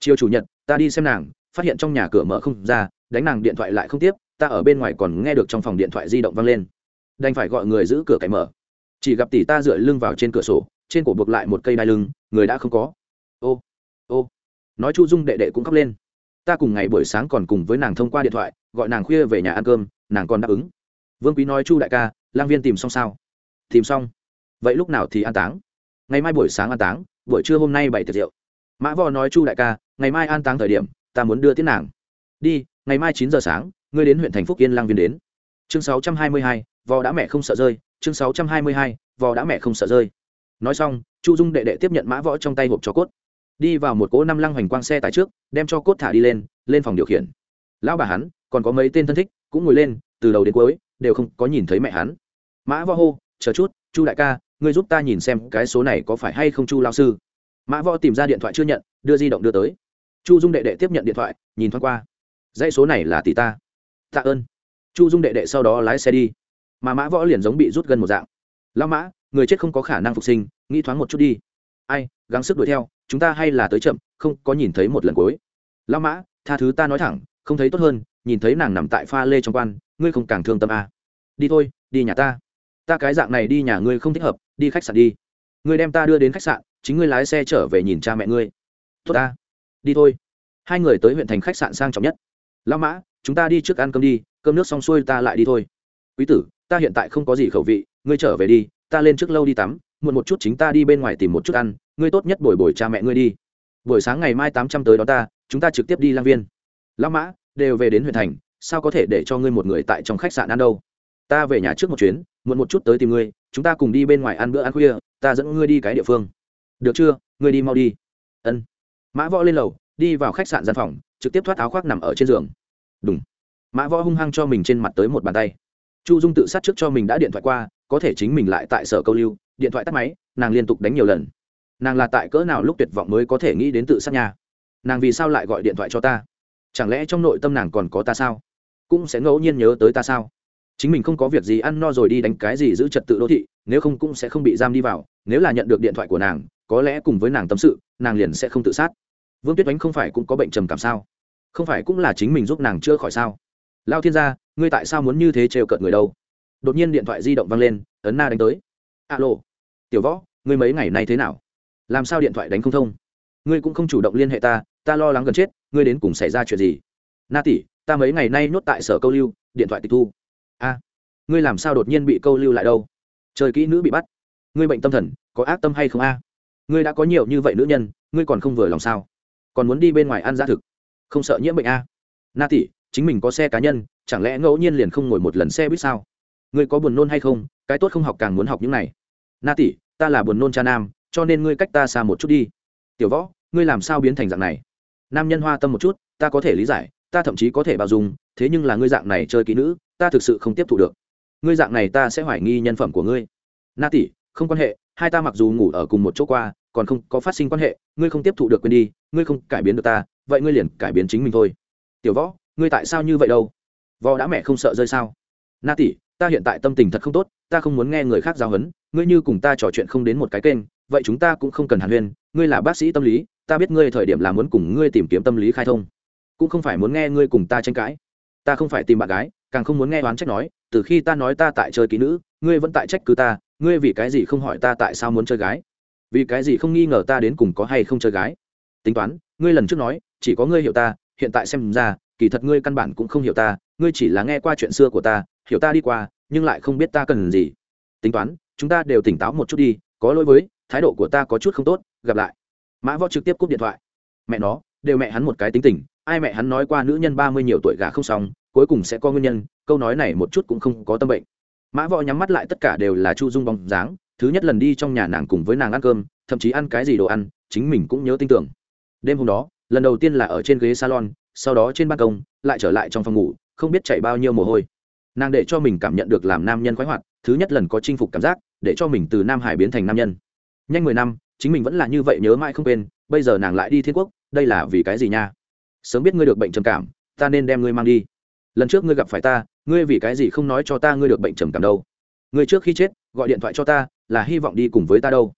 Chiều chủ nhật, ta đi xem nàng, phát hiện trong nhà cửa mở không ra, đánh nàng điện thoại lại không tiếp, ta ở bên ngoài còn nghe được trong phòng điện thoại di động vang lên. Đành phải gọi người giữ cửa cậy mở. Chỉ gặp tỷ ta dựa lưng vào trên cửa sổ, trên cổ buộc lại một cây đai lưng, người đã không có. Ô ô. Nói chu dung đệ đệ cũng khóc lên ta cùng ngày buổi sáng còn cùng với nàng thông qua điện thoại, gọi nàng khuya về nhà ăn cơm, nàng còn đáp ứng. Vương quý nói, chu đại ca, lang viên tìm xong sao? Tìm xong. Vậy lúc nào thì an táng? Ngày mai buổi sáng an táng, buổi trưa hôm nay bảy tiệc rượu. Mã võ nói, chu đại ca, ngày mai an táng thời điểm, ta muốn đưa tiết nàng. Đi, ngày mai chín giờ sáng, ngươi đến huyện thành phúc yên lang viên đến. Chương sáu trăm hai mươi hai, vò đã mẹ không sợ rơi. Chương sáu trăm hai mươi hai, vò đã mẹ không sợ rơi. Nói xong, chu dung đệ đệ tiếp nhận mã võ trong tay hộp cho cốt đi vào một cỗ năm lăng hoành quang xe tại trước, đem cho cốt thả đi lên lên phòng điều khiển. Lão bà hắn, còn có mấy tên thân thích, cũng ngồi lên, từ đầu đến cuối, đều không có nhìn thấy mẹ hắn. Mã võ hô, chờ chút, chu đại ca, ngươi giúp ta nhìn xem cái số này có phải hay không chu lao sư. Mã võ tìm ra điện thoại chưa nhận, đưa di động đưa tới. Chu dung đệ đệ tiếp nhận điện thoại, nhìn thoáng qua. Dãy số này là tỷ ta. Tạ ơn. Chu dung đệ đệ sau đó lái xe đi. Mà mã võ liền giống bị rút gần một dạng. Lao mã, người chết không có khả năng phục sinh, nghĩ thoáng một chút đi. Ai, gắng sức đuổi theo chúng ta hay là tới chậm, không có nhìn thấy một lần cuối. Lao mã, tha thứ ta nói thẳng, không thấy tốt hơn, nhìn thấy nàng nằm tại pha lê trong quan, ngươi không càng thương tâm à. đi thôi, đi nhà ta. Ta cái dạng này đi nhà ngươi không thích hợp, đi khách sạn đi. Ngươi đem ta đưa đến khách sạn, chính ngươi lái xe trở về nhìn cha mẹ ngươi. Tốt ta. Đi thôi. Hai người tới huyện thành khách sạn sang trọng nhất. Lao mã, chúng ta đi trước ăn cơm đi, cơm nước xong xuôi ta lại đi thôi. Quý tử, ta hiện tại không có gì khẩu vị, ngươi trở về đi, ta lên trước lâu đi tắm muộn một chút chính ta đi bên ngoài tìm một chút ăn, ngươi tốt nhất bồi bồi cha mẹ ngươi đi. Buổi sáng ngày mai tám trăm tới đó ta, chúng ta trực tiếp đi lang viên. Lão mã, đều về đến huyện thành, sao có thể để cho ngươi một người tại trong khách sạn ăn đâu? Ta về nhà trước một chuyến, muộn một chút tới tìm ngươi, chúng ta cùng đi bên ngoài ăn bữa ăn khuya, ta dẫn ngươi đi cái địa phương. Được chưa? Ngươi đi mau đi. Ân. Mã võ lên lầu, đi vào khách sạn gian phòng, trực tiếp thoát áo khoác nằm ở trên giường. Đúng mã võ hung hăng cho mình trên mặt tới một bàn tay. Chu dung tự sát trước cho mình đã điện thoại qua, có thể chính mình lại tại sở câu lưu điện thoại tắt máy, nàng liên tục đánh nhiều lần. Nàng là tại cỡ nào lúc tuyệt vọng mới có thể nghĩ đến tự sát nhà nàng vì sao lại gọi điện thoại cho ta? Chẳng lẽ trong nội tâm nàng còn có ta sao? Cũng sẽ ngẫu nhiên nhớ tới ta sao? Chính mình không có việc gì ăn no rồi đi đánh cái gì giữ trật tự đô thị, nếu không cũng sẽ không bị giam đi vào. Nếu là nhận được điện thoại của nàng, có lẽ cùng với nàng tâm sự, nàng liền sẽ không tự sát. Vương tuyết oánh không phải cũng có bệnh trầm cảm sao? Không phải cũng là chính mình giúp nàng chữa khỏi sao? Lao thiên gia, ngươi tại sao muốn như thế trêu cợt người đâu? Đột nhiên điện thoại di động vang lên, ấn na đánh tới alo. Tiểu võ, ngươi mấy ngày nay thế nào? Làm sao điện thoại đánh không thông? Ngươi cũng không chủ động liên hệ ta ta lo lắng gần chết, ngươi đến cùng xảy ra chuyện gì? Na tỷ, ta mấy ngày nay nhốt tại sở câu lưu, điện thoại tịch thu. A, ngươi làm sao đột nhiên bị câu lưu lại đâu? Trời kỹ nữ bị bắt. Ngươi bệnh tâm thần, có ác tâm hay không a? Ngươi đã có nhiều như vậy nữ nhân, ngươi còn không vừa lòng sao? Còn muốn đi bên ngoài ăn giá thực? Không sợ nhiễm bệnh a? Na tỷ, chính mình có xe cá nhân, chẳng lẽ ngẫu nhiên liền không ngồi một lần xe buýt sao? Ngươi có buồn nôn hay không? Cái tốt không học càng muốn học những này. Na tỷ, ta là buồn nôn cha nam, cho nên ngươi cách ta xa một chút đi. Tiểu võ, ngươi làm sao biến thành dạng này? Nam nhân hoa tâm một chút, ta có thể lý giải, ta thậm chí có thể bao dung, thế nhưng là ngươi dạng này chơi kỹ nữ, ta thực sự không tiếp thu được. Ngươi dạng này ta sẽ hoài nghi nhân phẩm của ngươi. Na tỷ, không quan hệ, hai ta mặc dù ngủ ở cùng một chỗ qua, còn không có phát sinh quan hệ, ngươi không tiếp thụ được quên đi, ngươi không cải biến được ta, vậy ngươi liền cải biến chính mình thôi. Tiểu võ, ngươi tại sao như vậy đâu? Võ đã mẹ không sợ rơi sao? Na tỷ ta hiện tại tâm tình thật không tốt, ta không muốn nghe người khác giao hấn ngươi như cùng ta trò chuyện không đến một cái kênh, vậy chúng ta cũng không cần hàn huyên, ngươi là bác sĩ tâm lý, ta biết ngươi thời điểm là muốn cùng ngươi tìm kiếm tâm lý khai thông. Cũng không phải muốn nghe ngươi cùng ta tranh cãi. Ta không phải tìm bạn gái, càng không muốn nghe oán trách nói, từ khi ta nói ta tại chơi kỹ nữ, ngươi vẫn tại trách cứ ta, ngươi vì cái gì không hỏi ta tại sao muốn chơi gái? Vì cái gì không nghi ngờ ta đến cùng có hay không chơi gái? Tính toán, ngươi lần trước nói, chỉ có ngươi hiểu ta, hiện tại xem ra kỳ thật ngươi căn bản cũng không hiểu ta, ngươi chỉ là nghe qua chuyện xưa của ta, hiểu ta đi qua, nhưng lại không biết ta cần gì. Tính toán, chúng ta đều tỉnh táo một chút đi, có lỗi với, thái độ của ta có chút không tốt, gặp lại. Mã võ trực tiếp cúp điện thoại. Mẹ nó, đều mẹ hắn một cái tính tình, ai mẹ hắn nói qua nữ nhân ba mươi nhiều tuổi gà không xong, cuối cùng sẽ có nguyên nhân, câu nói này một chút cũng không có tâm bệnh. Mã võ nhắm mắt lại tất cả đều là chu dung bóng dáng, thứ nhất lần đi trong nhà nàng cùng với nàng ăn cơm, thậm chí ăn cái gì đồ ăn, chính mình cũng nhớ tin tưởng. Đêm hôm đó, lần đầu tiên là ở trên ghế salon sau đó trên ban công, lại trở lại trong phòng ngủ, không biết chạy bao nhiêu mồ hôi. Nàng để cho mình cảm nhận được làm nam nhân khoái hoạt, thứ nhất lần có chinh phục cảm giác, để cho mình từ nam hải biến thành nam nhân. Nhanh mười năm, chính mình vẫn là như vậy nhớ mãi không quên, bây giờ nàng lại đi thiên quốc, đây là vì cái gì nha? Sớm biết ngươi được bệnh trầm cảm, ta nên đem ngươi mang đi. Lần trước ngươi gặp phải ta, ngươi vì cái gì không nói cho ta ngươi được bệnh trầm cảm đâu? Ngươi trước khi chết, gọi điện thoại cho ta, là hy vọng đi cùng với ta đâu?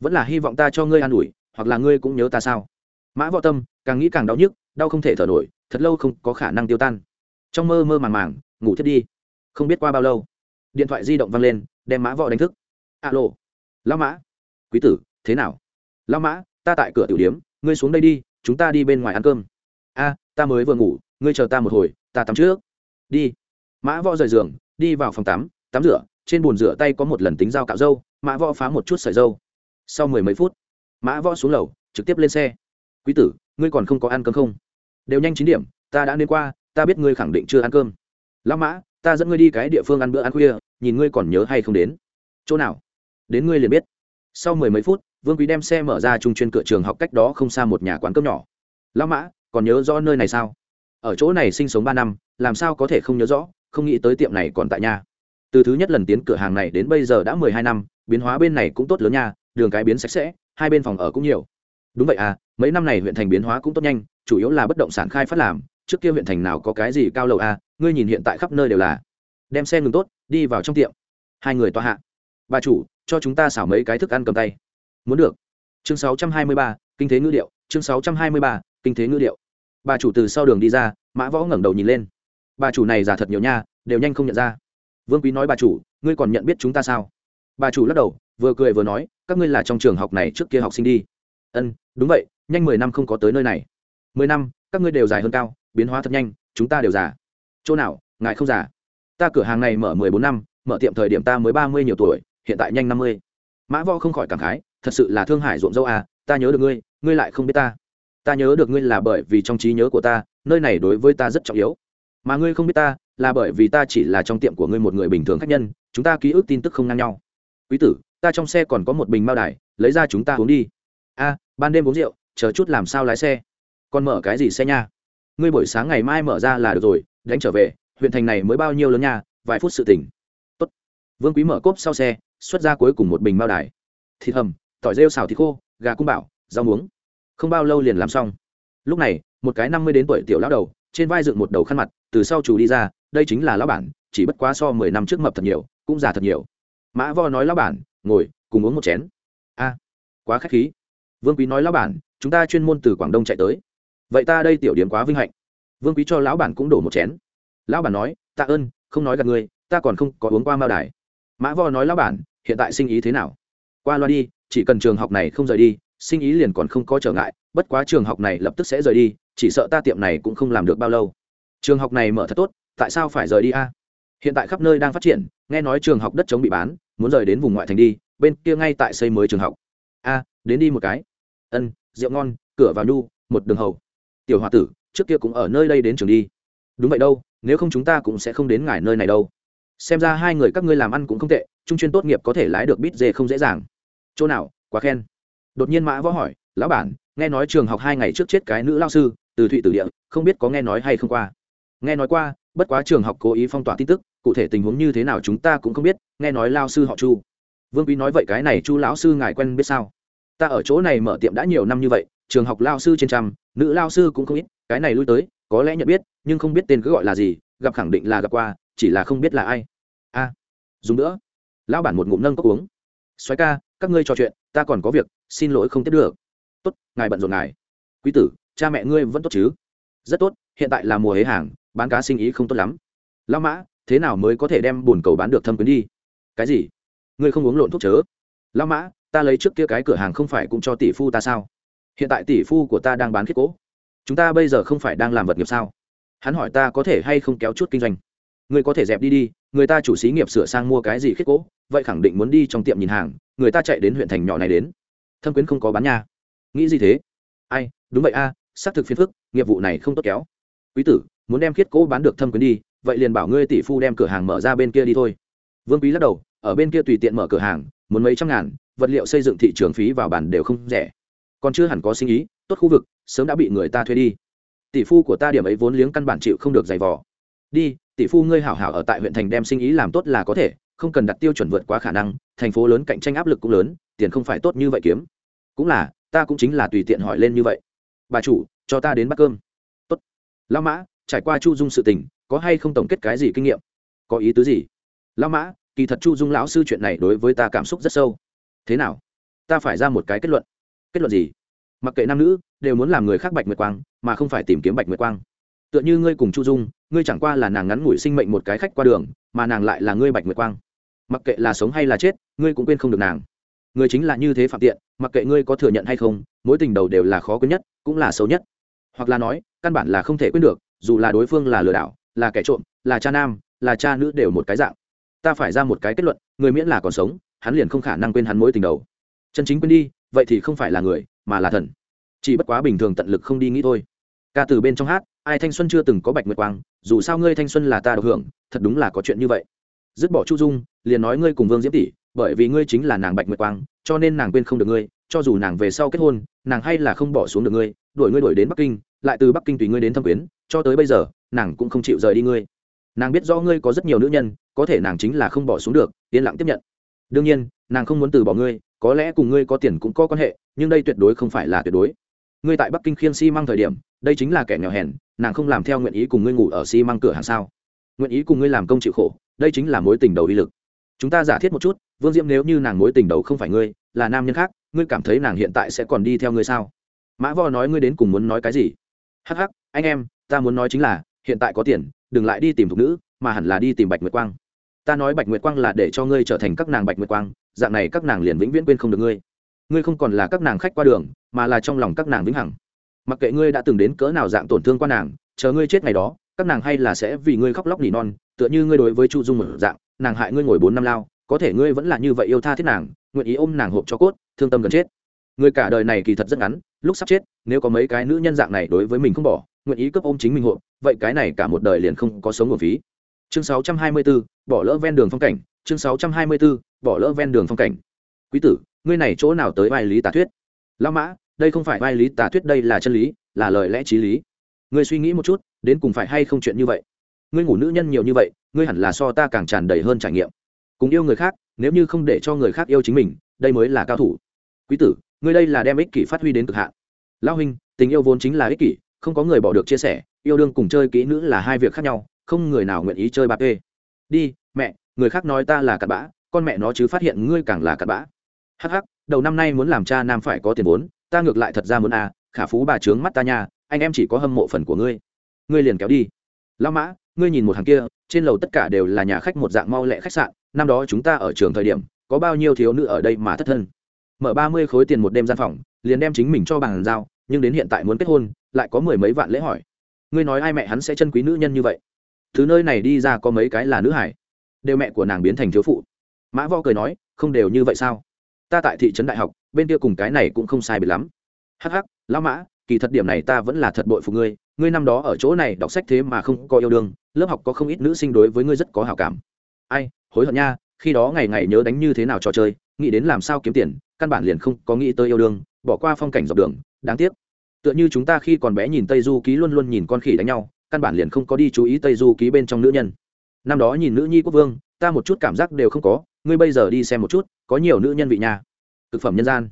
Vẫn là hy vọng ta cho ngươi an ủi, hoặc là ngươi cũng nhớ ta sao? Mã võ tâm, càng nghĩ càng đau nhức đau không thể thở nổi, thật lâu không có khả năng tiêu tan. Trong mơ mơ màng màng, ngủ thiết đi. Không biết qua bao lâu, điện thoại di động văng lên, đem mã võ đánh thức. Alo lao mã. Quý tử, thế nào? Lao mã, ta tại cửa tiểu điếm, ngươi xuống đây đi, chúng ta đi bên ngoài ăn cơm. A, ta mới vừa ngủ, ngươi chờ ta một hồi, ta tắm trước. Đi. Mã võ rời giường, đi vào phòng tắm tắm rửa, trên bồn rửa tay có một lần tính dao cạo râu mã võ phá một chút sợi dâu. Sau mười mấy phút, mã võ xuống lầu, trực tiếp lên xe. Quý tử ngươi còn không có ăn cơm không? Đều nhanh chín điểm, ta đã đến qua, ta biết ngươi khẳng định chưa ăn cơm. Lão mã, ta dẫn ngươi đi cái địa phương ăn bữa ăn khuya, nhìn ngươi còn nhớ hay không đến. Chỗ nào? Đến ngươi liền biết. Sau mười mấy phút, vương quý đem xe mở ra trung chuyên cửa trường học cách đó không xa một nhà quán cơm nhỏ. Lão mã, còn nhớ rõ nơi này sao? Ở chỗ này sinh sống ba năm, làm sao có thể không nhớ rõ, không nghĩ tới tiệm này còn tại nhà. Từ thứ nhất lần tiến cửa hàng này đến bây giờ đã mười hai năm, biến hóa bên này cũng tốt lớn nha, đường cái biến sạch sẽ, hai bên phòng ở cũng nhiều. Đúng vậy à mấy năm này huyện thành biến hóa cũng tốt nhanh chủ yếu là bất động sản khai phát làm trước kia huyện thành nào có cái gì cao lầu à ngươi nhìn hiện tại khắp nơi đều là. Đem xe ngừng tốt đi vào trong tiệm. Hai người tòa hạ. Bà chủ cho chúng ta xảo mấy cái thức ăn cầm tay. Muốn được. Chương 623, kinh thế ngữ điệu. Chương 623, kinh thế ngữ điệu. Bà chủ từ sau đường đi ra mã võ ngẩng đầu nhìn lên. Bà chủ này già thật nhiều nha đều nhanh không nhận ra. Vương quý nói bà chủ ngươi còn nhận biết chúng ta sao? Bà chủ lắc đầu vừa cười vừa nói các ngươi là trong trường học này trước kia học sinh đi. Ân đúng vậy nhanh mười năm không có tới nơi này. Mười năm, các ngươi đều dài hơn cao, biến hóa thật nhanh, chúng ta đều già. Chỗ nào, ngài không già? Ta cửa hàng này mở mười bốn năm, mở tiệm thời điểm ta mới ba mươi nhiều tuổi, hiện tại nhanh năm mươi. Mã võ không khỏi cảm khái, thật sự là thương hải ruộng dâu à ta nhớ được ngươi ngươi lại không biết ta. Ta nhớ được ngươi là bởi vì trong trí nhớ của ta, nơi này đối với ta rất trọng yếu. Mà ngươi không biết ta, là bởi vì ta chỉ là trong tiệm của ngươi một người bình thường khách nhân, chúng ta ký ức tin tức không ngang nhau. Quý tử, ta trong xe còn có một bình mao đài, lấy ra chúng ta uống đi. A, ban đêm uống rượu chờ chút làm sao lái xe. Còn mở cái gì xe nha? Ngươi buổi sáng ngày mai mở ra là được rồi, đánh trở về, huyện thành này mới bao nhiêu lớn nha, vài phút sự tỉnh Tốt. vương quý mở cốp sau xe, xuất ra cuối cùng một bình mao đài. Thịt hầm, tỏi rêu xào thịt khô, gà cung bảo rau muống. Không bao lâu liền làm xong. Lúc này, một cái năm mươi đến tuổi tiểu lão đầu, trên vai dựng một đầu khăn mặt, từ sau chủ đi ra, đây chính là lão bản, chỉ bất quá so mười năm trước mập thật nhiều, cũng già thật nhiều. Mã vo nói lão bản, ngồi, cùng uống một chén. A, quá k h á c h khí. Vương quý nói lão bản chúng ta chuyên môn từ quảng đông chạy tới. Vậy ta đây tiểu điểm quá vinh hạnh. Vương quý cho lão bản cũng đổ một chén. Lão bản nói, tạ ơn, không nói gặp ngươi, ta còn không có uống qua mao đài. Mã vo nói, lão bản, hiện tại sinh ý thế nào? Qua loa đi, chỉ cần trường học này không rời đi, sinh ý liền còn không có trở ngại, bất quá trường học này lập tức sẽ rời đi, chỉ sợ ta tiệm này cũng không làm được bao lâu. Trường học này mở thật tốt, tại sao phải rời đi a? Hiện tại khắp nơi đang phát triển, nghe nói trường học đất chống bị bán, muốn rời đến vùng ngoại thành đi, bên kia ngay tại xây mới trường học. A, đến đi một cái. Ân rượu ngon, cửa vào nhu, một đường hầu. Tiểu h o a tử, trước kia cũng ở nơi đây đến trường đi. Đúng vậy đâu, nếu không chúng ta cũng sẽ không đến ngài nơi này đâu. Xem ra hai người các ngươi làm ăn cũng không tệ, trung chuyên tốt nghiệp có thể lái được bít dê không dễ dàng. Chỗ nào, quá khen. Đột nhiên mã võ hỏi, lão bản, nghe nói trường học hai ngày trước chết cái nữ lao sư, từ thụy tử địa, không biết có nghe nói hay không qua? Nghe nói qua, bất quá trường học cố ý phong tỏa tin tức, cụ thể tình huống như thế nào chúng ta cũng không biết, nghe nói lao sư họ chu. Vương quý nói vậy cái này chu lão sư ngài quen biết sao? Ta ở chỗ này mở tiệm đã nhiều năm như vậy, trường học lao sư trên trăm, nữ lao sư cũng không ít, cái này lui tới, có lẽ nhận biết, nhưng không biết tên cứ gọi là gì, gặp khẳng định là gặp qua, chỉ là không biết là ai. A, dùng nữa. Lão bản một ngụm nâng cốc uống. Xoáy ca, các ngươi trò chuyện, ta còn có việc, xin lỗi không tiếp được. Tốt, ngài bận rộn ngài. Quý tử, cha mẹ ngươi vẫn tốt chứ? Rất tốt, hiện tại là mùa hế hàng, bán cá sinh ý không tốt lắm. Lão mã, thế nào mới có thể đem bồn cầu bán được thâm quyến đi? Cái gì? Ngươi không uống lộn thuốc chớ. Lão mã ta lấy trước kia cái cửa hàng không phải cũng cho tỷ phu ta sao? Hiện tại tỷ phu của ta đang bán khiết cố. Chúng ta bây giờ không phải đang làm vật nghiệp sao? Hắn hỏi ta có thể hay không kéo chút kinh doanh. Người có thể dẹp đi đi người ta chủ xí nghiệp sửa sang mua cái gì khiết cố vậy khẳng định muốn đi trong tiệm nhìn hàng người ta chạy đến huyện thành nhỏ này đến. Thâm quyến không có bán nha. Nghĩ gì thế? Ai đúng vậy a à, xác thực phiền phức nghiệp vụ này không tốt kéo. Quý tử muốn đem khiết cố bán được thâm quyến đi vậy liền bảo ngươi tỷ phu đem cửa hàng mở ra bên kia đi thôi. Vương quý lắc đầu ở bên kia tùy tiện mở cửa hàng muốn mấy trăm ngàn vật liệu xây dựng thị trường phí vào bản đều không rẻ. Còn chưa hẳn có sinh ý, tốt khu vực, sớm đã bị người ta thuê đi. Tỷ phu của ta điểm ấy vốn liếng căn bản chịu không được giày vò. Đi, tỷ phu ngươi hảo hảo ở tại huyện thành đem sinh ý làm tốt là có thể, không cần đặt tiêu chuẩn vượt quá khả năng, thành phố lớn cạnh tranh áp lực cũng lớn, tiền không phải tốt như vậy kiếm. Cũng là, ta cũng chính là tùy tiện hỏi lên như vậy. Bà chủ, cho ta đến bắt cơm. Tốt. Lao mã, trải qua chu dung sự tình, có hay không tổng kết cái gì kinh nghiệm? Có ý tứ gì? Lao mã, kỳ thật chu dung lão sư chuyện này đối với ta cảm xúc rất sâu thế nào? Ta phải ra một cái kết luận. Kết luận gì? Mặc kệ nam nữ, đều muốn làm người khác bạch nguyệt quang, mà không phải tìm kiếm bạch nguyệt quang. Tựa như ngươi cùng chu dung, ngươi chẳng qua là nàng ngắn ngủi sinh mệnh một cái khách qua đường, mà nàng lại là ngươi bạch nguyệt quang. Mặc kệ là sống hay là chết, ngươi cũng quên không được nàng. Người chính là như thế phạm tiện, mặc kệ ngươi có thừa nhận hay không, mối tình đầu đều là khó quên nhất, cũng là xấu nhất. Hoặc là nói, căn bản là không thể quên được, dù là đối phương là lừa đảo, là kẻ trộm, là cha nam, là cha nữ đều một cái dạng. Ta phải ra một cái kết luận, người miễn là còn sống hắn liền không khả năng quên hắn mối tình đầu. Chân chính quên đi, vậy thì không phải là người, mà là thần. Chỉ bất quá bình thường tận lực không đi nghĩ thôi. Ca từ bên trong hát, ai thanh xuân chưa từng có bạch nguyệt quang, dù sao ngươi thanh xuân là ta được hưởng, thật đúng là có chuyện như vậy. Dứt bỏ chu dung, liền nói ngươi cùng vương diễm tỷ, bởi vì ngươi chính là nàng bạch nguyệt quang, cho nên nàng quên không được ngươi, cho dù nàng về sau kết hôn, nàng hay là không bỏ xuống được ngươi, đuổi ngươi đuổi đến bắc kinh, lại từ bắc kinh tùy ngươi đến thâm quyến, cho tới bây giờ, nàng cũng không chịu rời đi ngươi. Nàng biết rõ ngươi có rất nhiều nữ nhân, có thể nàng chính là không bỏ xuống được, yên lặng tiếp nhận đương nhiên, nàng không muốn từ bỏ ngươi, có lẽ cùng ngươi có tiền cũng có quan hệ, nhưng đây tuyệt đối không phải là tuyệt đối. Ngươi tại bắc kinh khiêng xi、si、măng thời điểm, đây chính là kẻ nghèo hèn, nàng không làm theo nguyện ý cùng ngươi ngủ ở xi、si、măng cửa hàng sao? Nguyện ý cùng ngươi làm công chịu khổ, đây chính là mối tình đầu uy lực. Chúng ta giả thiết một chút, vương diễm nếu như nàng mối tình đầu không phải ngươi, là nam nhân khác, ngươi cảm thấy nàng hiện tại sẽ còn đi theo ngươi sao? Mã vo nói ngươi đến cùng muốn nói cái gì? Hắc hắc, anh em, ta muốn nói chính là, hiện tại có tiền, đừng lại đi tìm thục nữ, mà hẳn là đi tìm bạch nguyệt quang ta nói bạch nguyệt quang là để cho ngươi trở thành các nàng bạch nguyệt quang, dạng này các nàng liền vĩnh viễn quên không được ngươi. Ngươi không còn là các nàng khách qua đường, mà là trong lòng các nàng vĩnh hằng. Mặc kệ ngươi đã từng đến cỡ nào dạng tổn thương qua nàng, chờ ngươi chết ngày đó, các nàng hay là sẽ vì ngươi khóc lóc nỉ non, tựa như ngươi đối với chu dung một dạng, nàng hại ngươi ngồi bốn năm lao, có thể ngươi vẫn là như vậy yêu tha thiết nàng, nguyện ý ôm nàng hộp cho cốt, thương tâm gần chết. Người cả đời này kỳ thật rất ngắn, lúc sắp chết, nếu có mấy cái nữ nhân dạng này đối với mình không bỏ, nguyện ý cướp ôm chính mình hộp, vậy cái này cả một đời liền không có sống nguồn phí chương 624, bỏ lỡ ven đường phong cảnh. Chương 624, bỏ lỡ ven đường phong cảnh. Quý tử ngươi này chỗ nào tới vai lý tà thuyết? Lao mã đây không phải vai lý tà thuyết đây là chân lý là lời lẽ t r í lý. Ngươi suy nghĩ một chút đến cùng phải hay không chuyện như vậy? Ngươi ngủ nữ nhân nhiều như vậy ngươi hẳn là so ta càng tràn đầy hơn trải nghiệm. Cùng yêu người khác nếu như không để cho người khác yêu chính mình đây mới là cao thủ. Quý tử ngươi đây là đem ích kỷ phát huy đến cực hạn. Lao huynh tình yêu vốn chính là ích kỷ không có người bỏ được chia sẻ yêu đương cùng chơi kỹ nữ là hai việc khác nhau không người nào nguyện ý chơi ba p đi, mẹ, người khác nói ta là cặn bã, con mẹ nó chứ phát hiện ngươi càng là cặn bã. Hắc hắc, đầu năm nay muốn làm cha nam phải có tiền vốn, ta ngược lại thật ra muốn à khả phú bà trướng mắt ta nha, anh em chỉ có hâm mộ phần của ngươi. Ngươi liền kéo đi. Lao mã, ngươi nhìn một hàng kia, trên lầu tất cả đều là nhà khách một dạng mau lẹ khách sạn, năm đó chúng ta ở trường thời điểm, có bao nhiêu thiếu nữ ở đây mà thất thân. Mở ba mươi khối tiền một đêm gian phòng, liền đem chính mình cho bằng giao, nhưng đến hiện tại muốn kết hôn, lại có mười mấy vạn lễ hỏi. Ngươi nói ai mẹ hắn sẽ chân quý nữ nhân như vậy? Thứ nơi này đi ra có mấy cái là nữ hải. Đều mẹ của nàng biến thành thiếu phụ. Mã võ cười nói, không đều như vậy sao? Ta tại thị trấn đại học, bên kia cùng cái này cũng không sai biệt lắm. Hắc hắc, lão mã, kỳ thật điểm này ta vẫn là thật bội phụ ngươi. Ngươi năm đó ở chỗ này đọc sách thế mà không có yêu đương, lớp học có không ít nữ sinh đối với ngươi rất có hào cảm. Ai, hối hận nha, khi đó ngày ngày nhớ đánh như thế nào trò chơi, nghĩ đến làm sao kiếm tiền, căn bản liền không có nghĩ tới yêu đương, bỏ qua phong cảnh dọc đường, đáng tiếc. Tựa như chúng ta khi còn bé nhìn tây du ký luôn luôn nhìn con khỉ đánh nhau căn bản liền không có đi chú ý tây du ký bên trong nữ nhân. Năm đó nhìn nữ nhi quốc vương, ta một chút cảm giác đều không có, ngươi bây giờ đi xem một chút, có nhiều nữ nhân vị nhà thực phẩm nhân gian.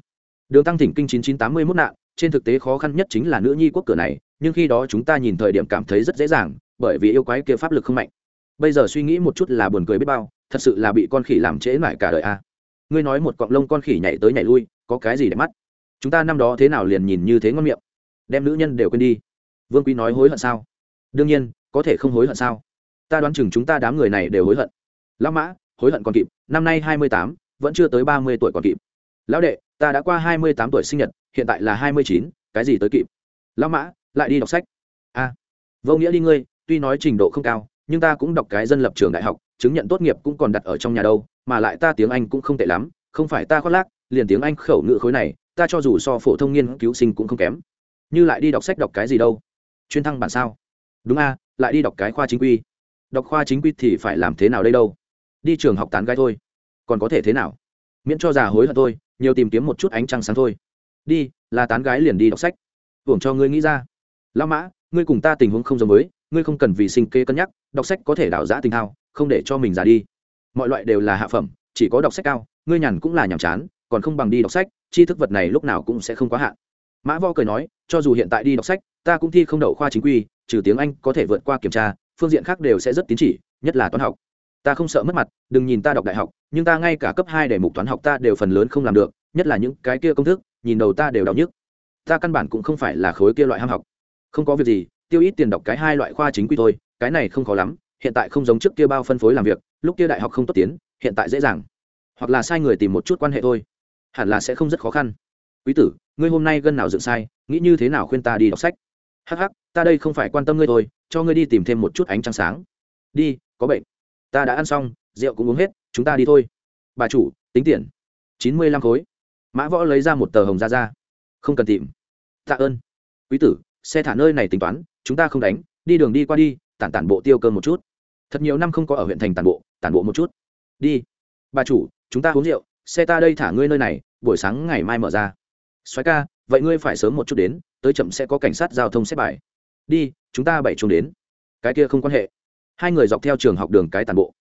Đường tăng thỉnh kinh chín chín tám mươi mốt nạn, trên thực tế khó khăn nhất chính là nữ nhi quốc cửa này, nhưng khi đó chúng ta nhìn thời điểm cảm thấy rất dễ dàng, bởi vì yêu quái kia pháp lực không mạnh. Bây giờ suy nghĩ một chút là buồn cười biết bao, thật sự là bị con khỉ làm trễ lại cả đời a. Ngươi nói một cọng lông con khỉ nhảy tới nhảy lui, có cái gì để mắt? Chúng ta năm đó thế nào liền nhìn như thế ngon miệng? Đem nữ nhân đều quên đi. Vương quý nói hối hận sao? Đương nhiên có thể không hối hận sao? Ta đoán chừng chúng ta đám người này đều hối hận. Lão mã hối hận còn kịp năm nay hai mươi tám vẫn chưa tới ba mươi tuổi còn kịp. Lão đệ ta đã qua hai mươi tám tuổi sinh nhật hiện tại là hai mươi chín cái gì tới kịp? Lão mã lại đi đọc sách. A à, vô nghĩa đi ngươi tuy nói trình độ không cao nhưng ta cũng đọc cái dân lập trường đại học chứng nhận tốt nghiệp cũng còn đặt ở trong nhà đâu mà lại ta tiếng anh cũng không tệ lắm không phải ta khoác lác liền tiếng anh khẩu ngữ khối này ta cho dù so phổ thông nghiên cứu sinh cũng không kém. Như lại đi đọc sách đọc cái gì đâu? Chuyên thăng bản sao? Đúng a, lại đi đọc cái khoa chính quy. Đọc khoa chính quy thì phải làm thế nào đây đâu? Đi trường học tán gái thôi. Còn có thể thế nào? Miễn cho già hối hận thôi, nhiều tìm kiếm một chút ánh trăng sáng thôi. Đi, là tán gái liền đi đọc sách. Hưởng cho ngươi nghĩ ra. Lão mã, ngươi cùng ta tình huống không giống với, ngươi không cần vì sinh kế cân nhắc, đọc sách có thể đảo giã tình thao, không để cho mình già đi. Mọi loại đều là hạ phẩm, chỉ có đọc sách cao, ngươi nhàn cũng là nhàm chán, còn không bằng đi đọc sách, tri thức vật này lúc nào cũng sẽ không quá hạn. Mã vo cười nói, cho dù hiện tại đi đọc sách ta cũng thi không đậu khoa chính quy, trừ tiếng anh có thể vượt qua kiểm tra, phương diện khác đều sẽ rất tín chỉ, nhất là toán học. Ta không sợ mất mặt, đừng nhìn ta đọc đại học, nhưng ta ngay cả cấp hai để mục toán học ta đều phần lớn không làm được, nhất là những cái kia công thức, nhìn đầu ta đều đau nhức. Ta căn bản cũng không phải là khối kia loại ham học. Không có việc gì, tiêu ít tiền đọc cái hai loại khoa chính quy thôi, cái này không khó lắm, hiện tại không giống trước kia bao phân phối làm việc, lúc kia đại học không tốt tiến, hiện tại dễ dàng. Hoặc là sai người tìm một chút quan hệ thôi. Hẳn là sẽ không rất khó khăn. Quý tử, ngươi hôm nay gân nào dựng sai, nghĩ như thế nào khuyên ta đi đọc sách? Hắc hắc, ta đây không phải quan tâm ngươi thôi, cho ngươi đi tìm thêm một chút ánh trăng sáng. Đi, có bệnh. Ta đã ăn xong, rượu cũng uống hết, chúng ta đi thôi. Bà chủ, tính tiền. Chín mươi lăm khối. Mã võ lấy ra một tờ hồng ra ra. Không cần tìm. Tạ ơn. Quý tử, xe thả nơi này tính toán, chúng ta không đánh, đi đường đi qua đi, tản tản bộ tiêu cơm một chút. Thật nhiều năm không có ở huyện thành tản bộ tản bộ một chút. Đi. Bà chủ, chúng ta uống rượu, xe ta đây thả ngươi nơi này, buổi sáng ngày mai mở ra. Xoáy ca, vậy ngươi phải sớm một chút đến tới chậm sẽ có cảnh sát giao thông xếp bài. Đi, chúng ta bảy chung đến. Cái kia không quan hệ. Hai người dọc theo trường học đường cái tàn bộ.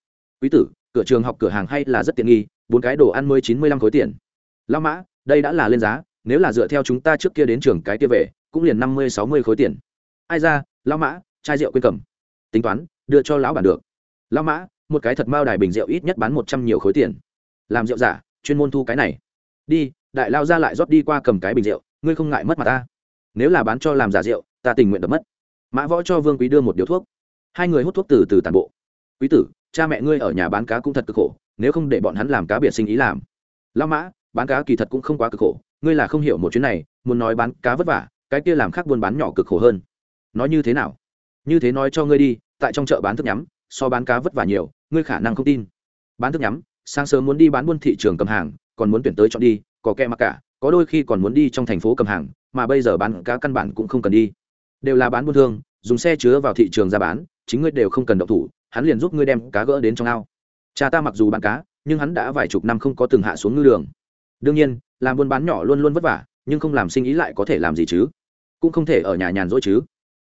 Quý tử, cửa trường học cửa hàng hay là rất tiện nghi, bốn cái đồ ăn mới chín mươi lăm khối tiền. Lao mã, đây đã là lên giá, nếu là dựa theo chúng ta trước kia đến trường cái kia về, cũng liền năm mươi, sáu mươi khối tiền. Ai ra lao mã, chai rượu quên cầm. Tính toán, đưa cho lão bản được. Lao mã, một cái thật mao đài bình rượu ít nhất bán một trăm nhiều khối tiền. Làm rượu giả, chuyên môn thu cái này. Đi, đại lao ra lại rót đi qua cầm cái bình rượu, ngươi không ngại mất mặt ta nếu là bán cho làm giả rượu, ta tình nguyện đập mất. Mã võ cho vương quý đưa một điếu thuốc. Hai người hút thuốc từ từ tàn bộ. Quý tử, cha mẹ ngươi ở nhà bán cá cũng thật cực khổ, nếu không để bọn hắn làm cá biệt sinh ý làm. Lao mã, bán cá kỳ thật cũng không quá cực khổ, ngươi là không hiểu một chuyến này, muốn nói bán cá vất vả, cái kia làm khác buôn bán nhỏ cực khổ hơn. Nói như thế nào? Như thế nói cho ngươi đi, tại trong chợ bán thức nhắm, so bán cá vất vả nhiều, ngươi khả năng không tin. Bán thức nhắm, sáng sớm muốn đi bán buôn thị trường cầm hàng, còn muốn tuyển tới chọn đi, có kẹ mặc cả, có đôi khi còn muốn đi trong thành phố cầm hàng mà bây giờ bán cá căn bản cũng không cần đi. Đều là bán buôn thương, dùng xe chứa vào thị trường ra bán, chính ngươi đều không cần động thủ, hắn liền giúp ngươi đem cá gỡ đến trong ao. Cha ta mặc dù bán cá, nhưng hắn đã vài chục năm không có từng hạ xuống ngư đường. Đương nhiên, làm buôn bán nhỏ luôn luôn vất vả, nhưng không làm sinh ý lại có thể làm gì chứ? Cũng không thể ở nhà nhàn rỗi chứ.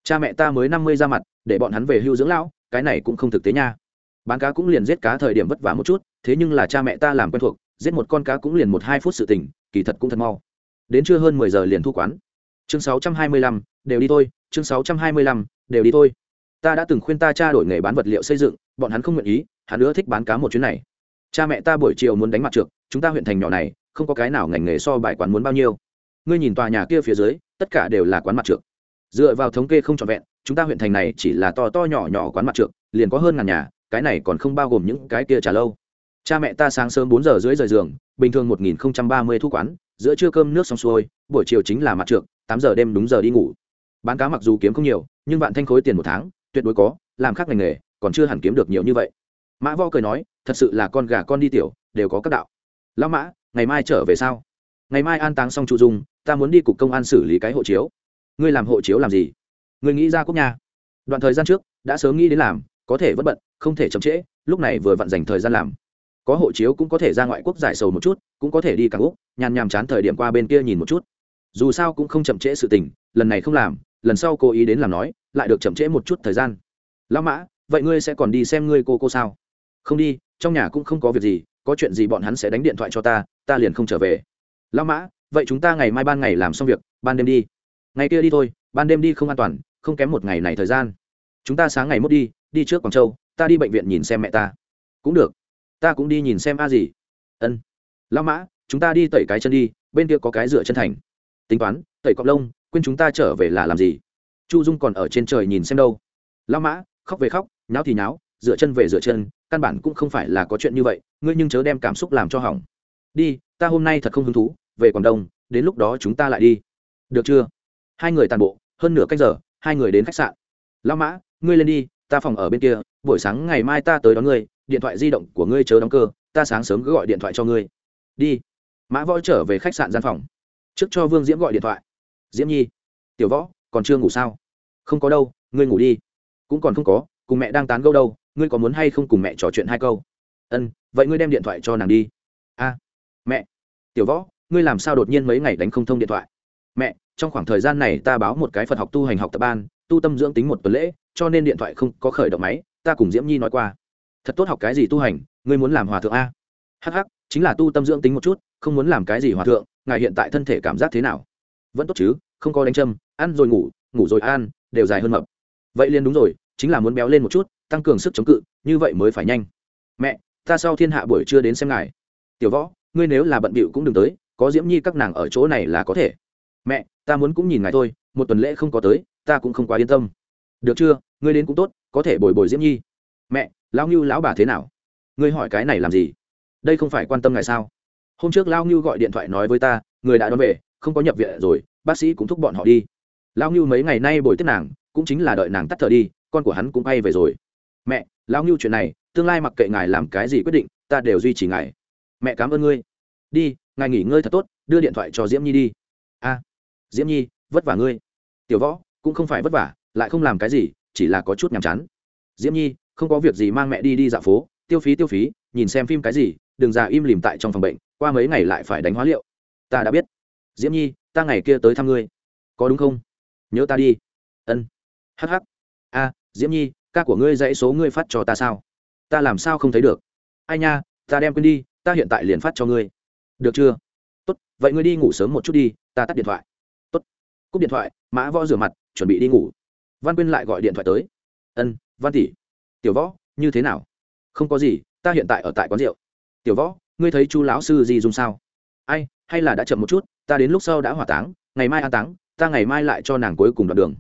Cha mẹ ta mới năm mươi ra mặt, để bọn hắn về hưu dưỡng lão, cái này cũng không thực tế nha. Bán cá cũng liền giết cá thời điểm vất vả một chút, thế nhưng là cha mẹ ta làm quen thuộc, giết một con cá cũng liền một hai phút sự tình, kỳ thật cũng thật mau đến trưa hơn mười giờ liền thu quán. Chương sáu trăm hai mươi lăm, đều đi thôi, chương sáu trăm hai mươi lăm, đều đi thôi. Ta đã từng khuyên ta cha đổi nghề bán vật liệu xây dựng, bọn hắn không nguyện ý, hắn nữa thích bán cá một chuyến này. Cha mẹ ta buổi chiều muốn đánh mặt trượt, chúng ta huyện thành nhỏ này, không có cái nào ngành nghề so bài quán muốn bao nhiêu. Ngươi nhìn tòa nhà kia phía dưới, tất cả đều là quán mặt trượt. Dựa vào thống kê không trọn vẹn, chúng ta huyện thành này chỉ là to to nhỏ nhỏ quán mặt trượt, liền có hơn ngàn nhà, cái này còn không bao gồm những cái kia trả lâu. Cha mẹ ta sáng sớm bốn giờ rưỡi rời giường, bình thường một nghìn ba mươi thu quán giữa trưa cơm nước xong xuôi, buổi chiều chính là mặt trượt tám giờ đêm đúng giờ đi ngủ. Bán cá mặc dù kiếm không nhiều, nhưng bạn thanh khối tiền một tháng, tuyệt đối có, làm khác ngành nghề, còn chưa hẳn kiếm được nhiều như vậy. Mã vo cười nói, thật sự là con gà con đi tiểu, đều có các đạo. Lão mã, ngày mai trở về sao? Ngày mai an táng xong chu dung, ta muốn đi cục công an xử lý cái hộ chiếu. Ngươi làm hộ chiếu làm gì? Ngươi nghĩ ra quốc nhà. Đoạn thời gian trước, đã sớm nghĩ đến làm, có thể vẫn bận, không thể chậm trễ, lúc này vừa vặn dành thời gian làm có hộ chiếu cũng có thể ra ngoại quốc giải sầu một chút, cũng có thể đi càng úc, nhàn nhàm chán thời điểm qua bên kia nhìn một chút. Dù sao cũng không chậm trễ sự tình, lần này không làm, lần sau cô ý đến làm nói, lại được chậm trễ một chút thời gian. Lão mã, vậy ngươi sẽ còn đi xem ngươi cô cô sao? Không đi, trong nhà cũng không có việc gì, có chuyện gì bọn hắn sẽ đánh điện thoại cho ta ta liền không trở về. Lão mã, vậy chúng ta ngày mai ban ngày làm xong việc, ban đêm đi. Ngày kia đi thôi, ban đêm đi không an toàn, không kém một ngày này thời gian. Chúng ta sáng ngày mốt đi đi trước quảng châu, ta đi bệnh viện nhìn xem mẹ ta. Cũng được ta cũng đi nhìn xem a gì. Ân. Lão mã, chúng ta đi tẩy cái chân đi, bên kia có cái dựa chân thành. Tính toán, tẩy cọc lông, quên chúng ta trở về là làm gì? Chu dung còn ở trên trời nhìn xem đâu. Lão mã, khóc về khóc, nháo thì nháo, dựa chân về dựa chân, căn bản cũng không phải là có chuyện như vậy, ngươi nhưng chớ đem cảm xúc làm cho hỏng. Đi, ta hôm nay thật không hứng thú, về quảng đông, đến lúc đó chúng ta lại đi. Được chưa? Hai người tàn bộ, hơn nửa cách giờ, hai người đến khách sạn. Lão mã, ngươi lên đi, ta phòng ở bên kia, buổi sáng ngày mai ta tới đón ngươi điện thoại di động của ngươi chớ đóng cơ, ta sáng sớm cứ gọi điện thoại cho ngươi. Đi. Mã võ trở về khách sạn gian phòng. Trước cho vương diễm gọi điện thoại. Diễm nhi, tiểu võ, còn chưa ngủ sao? Không có đâu, ngươi ngủ đi. Cũng còn không có, cùng mẹ đang tán gâu đâu, ngươi có muốn hay không cùng mẹ trò chuyện hai câu? Ân, vậy ngươi đem điện thoại cho nàng đi. A, mẹ. Tiểu võ, ngươi làm sao đột nhiên mấy ngày đánh không thông điện thoại? Mẹ, trong khoảng thời gian này ta báo một cái phật học tu hành học tập ban, tu tâm dưỡng tính một tuần lễ, cho nên điện thoại không có khởi động máy, ta cùng diễm nhi nói qua thật tốt học cái gì tu hành, ngươi muốn làm hòa thượng a? Hh chính là tu tâm dưỡng tính một chút, không muốn làm cái gì hòa thượng, ngài hiện tại thân thể cảm giác thế nào? Vẫn tốt chứ, không có đánh châm, ăn rồi ngủ ngủ rồi ăn, đều dài hơn mập. Vậy liền đúng rồi, chính là muốn béo lên một chút, tăng cường sức chống cự, như vậy mới phải nhanh. Mẹ, ta sau thiên hạ buổi trưa đến xem ngài. Tiểu võ, ngươi nếu là bận bịu cũng đừng tới, có diễm nhi các nàng ở chỗ này là có thể. Mẹ, ta muốn cũng nhìn ngài thôi, một tuần lễ không có tới, ta cũng không quá yên tâm. Được chưa, ngươi đến cũng tốt, có thể bồi bồi diễm nhi. Mẹ lão ngưu lão bà thế nào? Ngươi hỏi cái này làm gì? Đây không phải quan tâm ngài sao? Hôm trước Lão ngưu gọi điện thoại nói với ta, người đã đón về, không có nhập viện rồi, bác sĩ cũng thúc bọn họ đi. Lão ngưu mấy ngày nay bồi tiếp nàng, cũng chính là đợi nàng tắt thở đi, con của hắn cũng bay về rồi. Mẹ, Lão ngưu chuyện này, tương lai mặc kệ ngài làm cái gì quyết định, ta đều duy trì ngài. Mẹ cảm ơn ngươi. Đi, ngài nghỉ ngơi thật tốt, đưa điện thoại cho diễm nhi đi. A, diễm nhi, vất vả ngươi. Tiểu võ, cũng không phải vất vả, lại không làm cái gì, chỉ là có chút nhàm chán. Diễm nhi không có việc gì mang mẹ đi đi dạo phố, tiêu phí tiêu phí, nhìn xem phim cái gì, đừng già im lìm tại trong phòng bệnh, qua mấy ngày lại phải đánh hóa liệu. Ta đã biết. Diễm nhi, ta ngày kia tới thăm ngươi. Có đúng không? Nhớ ta đi. Ân. Hh a, diễm nhi, ca của ngươi dãy số ngươi phát cho ta sao? Ta làm sao không thấy được? Ai nha, ta đem quên đi, ta hiện tại liền phát cho ngươi. Được chưa? Tốt, vậy ngươi đi ngủ sớm một chút đi, ta tắt điện thoại. Tốt. Cúp điện thoại, mã võ rửa mặt, chuẩn bị đi ngủ. Văn quyên lại gọi điện thoại tới. Ân, văn tỷ tiểu võ, như thế nào? Không có gì, ta hiện tại ở tại quán rượu. Tiểu võ, ngươi thấy chú lão sư gì dùng sao? Ai, hay là đã chậm một chút, ta đến lúc sau đã hỏa táng, ngày mai an táng, ta ngày mai lại cho nàng cuối cùng đoạn đường.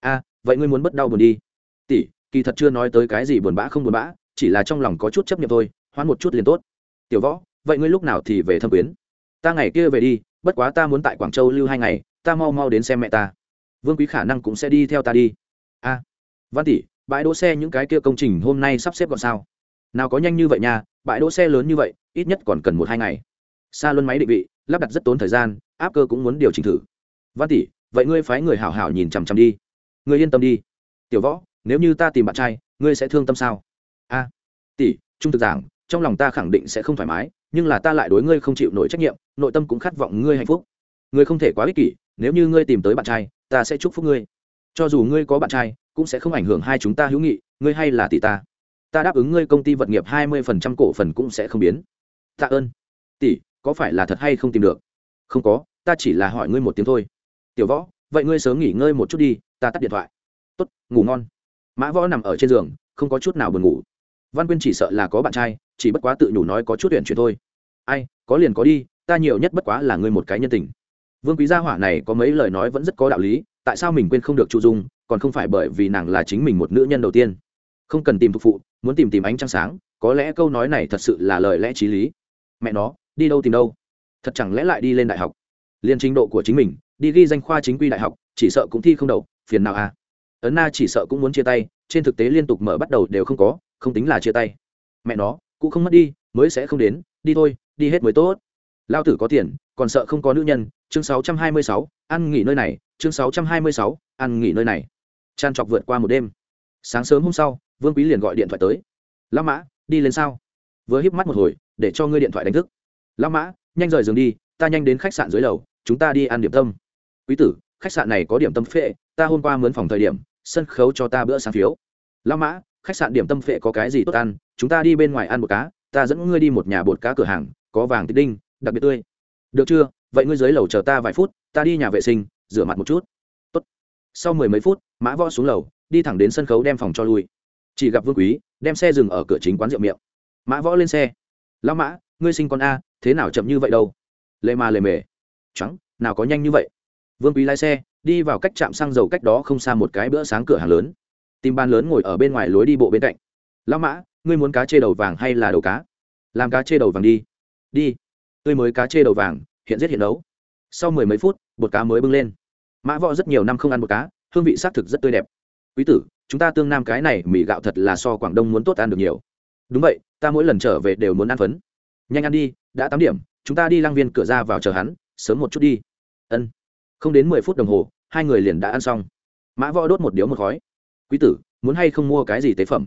A, vậy ngươi muốn bất đau buồn đi. Tỷ, kỳ thật chưa nói tới cái gì buồn bã không buồn bã, chỉ là trong lòng có chút chấp nhận thôi, hoãn một chút liền tốt. Tiểu võ, vậy ngươi lúc nào thì về thâm quyến? Ta ngày kia về đi, bất quá ta muốn tại quảng châu lưu hai ngày, ta mau mau đến xem mẹ ta. Vương quý khả năng cũng sẽ đi theo ta đi. A, văn tỷ bãi đỗ xe những cái kia công trình hôm nay sắp xếp gọn sao? Nào có nhanh như vậy nha, bãi đỗ xe lớn như vậy, ít nhất còn cần một hai ngày. Xa luân máy định vị, lắp đặt rất tốn thời gian, áp cơ cũng muốn điều chỉnh thử. Văn tỷ, vậy ngươi phái người hảo hảo nhìn chằm chằm đi. Ngươi yên tâm đi. Tiểu võ, nếu như ta tìm bạn trai, ngươi sẽ thương tâm sao? A. Tỷ, trung thực giảng, trong lòng ta khẳng định sẽ không thoải mái, nhưng là ta lại đối ngươi không chịu nổi trách nhiệm, nội tâm cũng khát vọng ngươi hạnh phúc. Ngươi không thể quá ích kỷ, nếu như ngươi tìm tới bạn trai, ta sẽ chúc phúc ngươi. Cho dù ngươi có bạn trai cũng sẽ không ảnh hưởng hai chúng ta hữu nghị, ngươi hay là tỷ ta. Ta đáp ứng ngươi công ty vật nghiệp hai mươi phần trăm cổ phần cũng sẽ không biến. Tạ ơn. Tỷ, có phải là thật hay không tìm được? Không có, ta chỉ là hỏi ngươi một tiếng thôi. Tiểu võ, vậy ngươi sớm nghỉ ngơi một chút đi, ta tắt điện thoại. Tốt, ngủ ngon. Mã võ nằm ở trên giường, không có chút nào buồn ngủ. Văn quyên chỉ sợ là có bạn trai, chỉ bất quá tự nhủ nói có chút tuyển chuyện thôi. Ai, có liền có đi, ta nhiều nhất bất quá là ngươi một cái nhân tình. Vương quý gia hỏa này có mấy lời nói vẫn rất có đạo lý, tại sao mình quên không được chu dung còn không phải bởi vì nàng là chính mình một nữ nhân đầu tiên. Không cần tìm phục phụ muốn tìm tìm ánh trăng sáng có lẽ câu nói này thật sự là lời lẽ t r í lý. Mẹ nó đi đâu tìm đâu? Thật chẳng lẽ lại đi lên đại học? Liên trình độ của chính mình đi ghi danh khoa chính quy đại học chỉ sợ cũng thi không đầu phiền nào à? Ấn na chỉ sợ cũng muốn chia tay trên thực tế liên tục mở bắt đầu đều không có không tính là chia tay. Mẹ nó cũng không mất đi mới sẽ không đến đi thôi đi hết mới tốt. Lao tử có tiền còn sợ không có nữ nhân chương 626, ăn nghỉ nơi này chương 626, ăn nghỉ nơi này tràn trọc vượt qua một đêm. Sáng sớm hôm sau, vương quý liền gọi điện thoại tới. Lão mã, đi lên sao? Vừa híp mắt một hồi, để cho ngươi điện thoại đánh thức. Lão mã, nhanh rời giường đi, ta nhanh đến khách sạn dưới lầu, chúng ta đi ăn điểm tâm. Quý tử, khách sạn này có điểm tâm phệ, ta hôm qua mướn phòng thời điểm, sân khấu cho ta bữa sáng phiếu. Lão mã, khách sạn điểm tâm phệ có cái gì tốt ăn, chúng ta đi bên ngoài ăn một cá, ta dẫn ngươi đi một nhà bột cá cửa hàng, có vàng tích đinh, đặc biệt tươi. Được chưa? Vậy ngươi dưới lầu chờ ta vài phút, ta đi nhà vệ sinh, rửa mặt một chút sau mười mấy phút, mã võ xuống lầu, đi thẳng đến sân khấu đem phòng cho lui. Chỉ gặp vương quý, đem xe dừng ở cửa chính quán rượu miệng. Mã võ lên xe. Lão mã, ngươi sinh con a, thế nào chậm như vậy đâu? Lệ mà lề mề. Trắng nào có nhanh như vậy. Vương quý lái xe, đi vào cách trạm xăng dầu cách đó không xa một cái bữa sáng cửa hàng lớn. Tìm ban lớn ngồi ở bên ngoài lối đi bộ bên cạnh. Lão mã, ngươi muốn cá chê đầu vàng hay là đầu cá? Làm cá chê đầu vàng đi. Đi tươi mới cá chê đầu vàng, hiện giết hiện đấu sau mười mấy phút, bột cá mới bưng lên mã võ rất nhiều năm không ăn bột cá, hương vị xác thực rất tươi đẹp. Quý tử, chúng ta tương nam cái này mì gạo thật là so quảng đông muốn tốt ăn được nhiều. Đúng vậy, ta mỗi lần trở về đều muốn ăn phấn. Nhanh ăn đi, đã tám điểm, chúng ta đi lang viên cửa ra vào chờ hắn, sớm một chút đi. Ân. Không đến mười phút đồng hồ, hai người liền đã ăn xong. Mã võ đốt một điếu một khói. Quý tử, muốn hay không mua cái gì tế phẩm?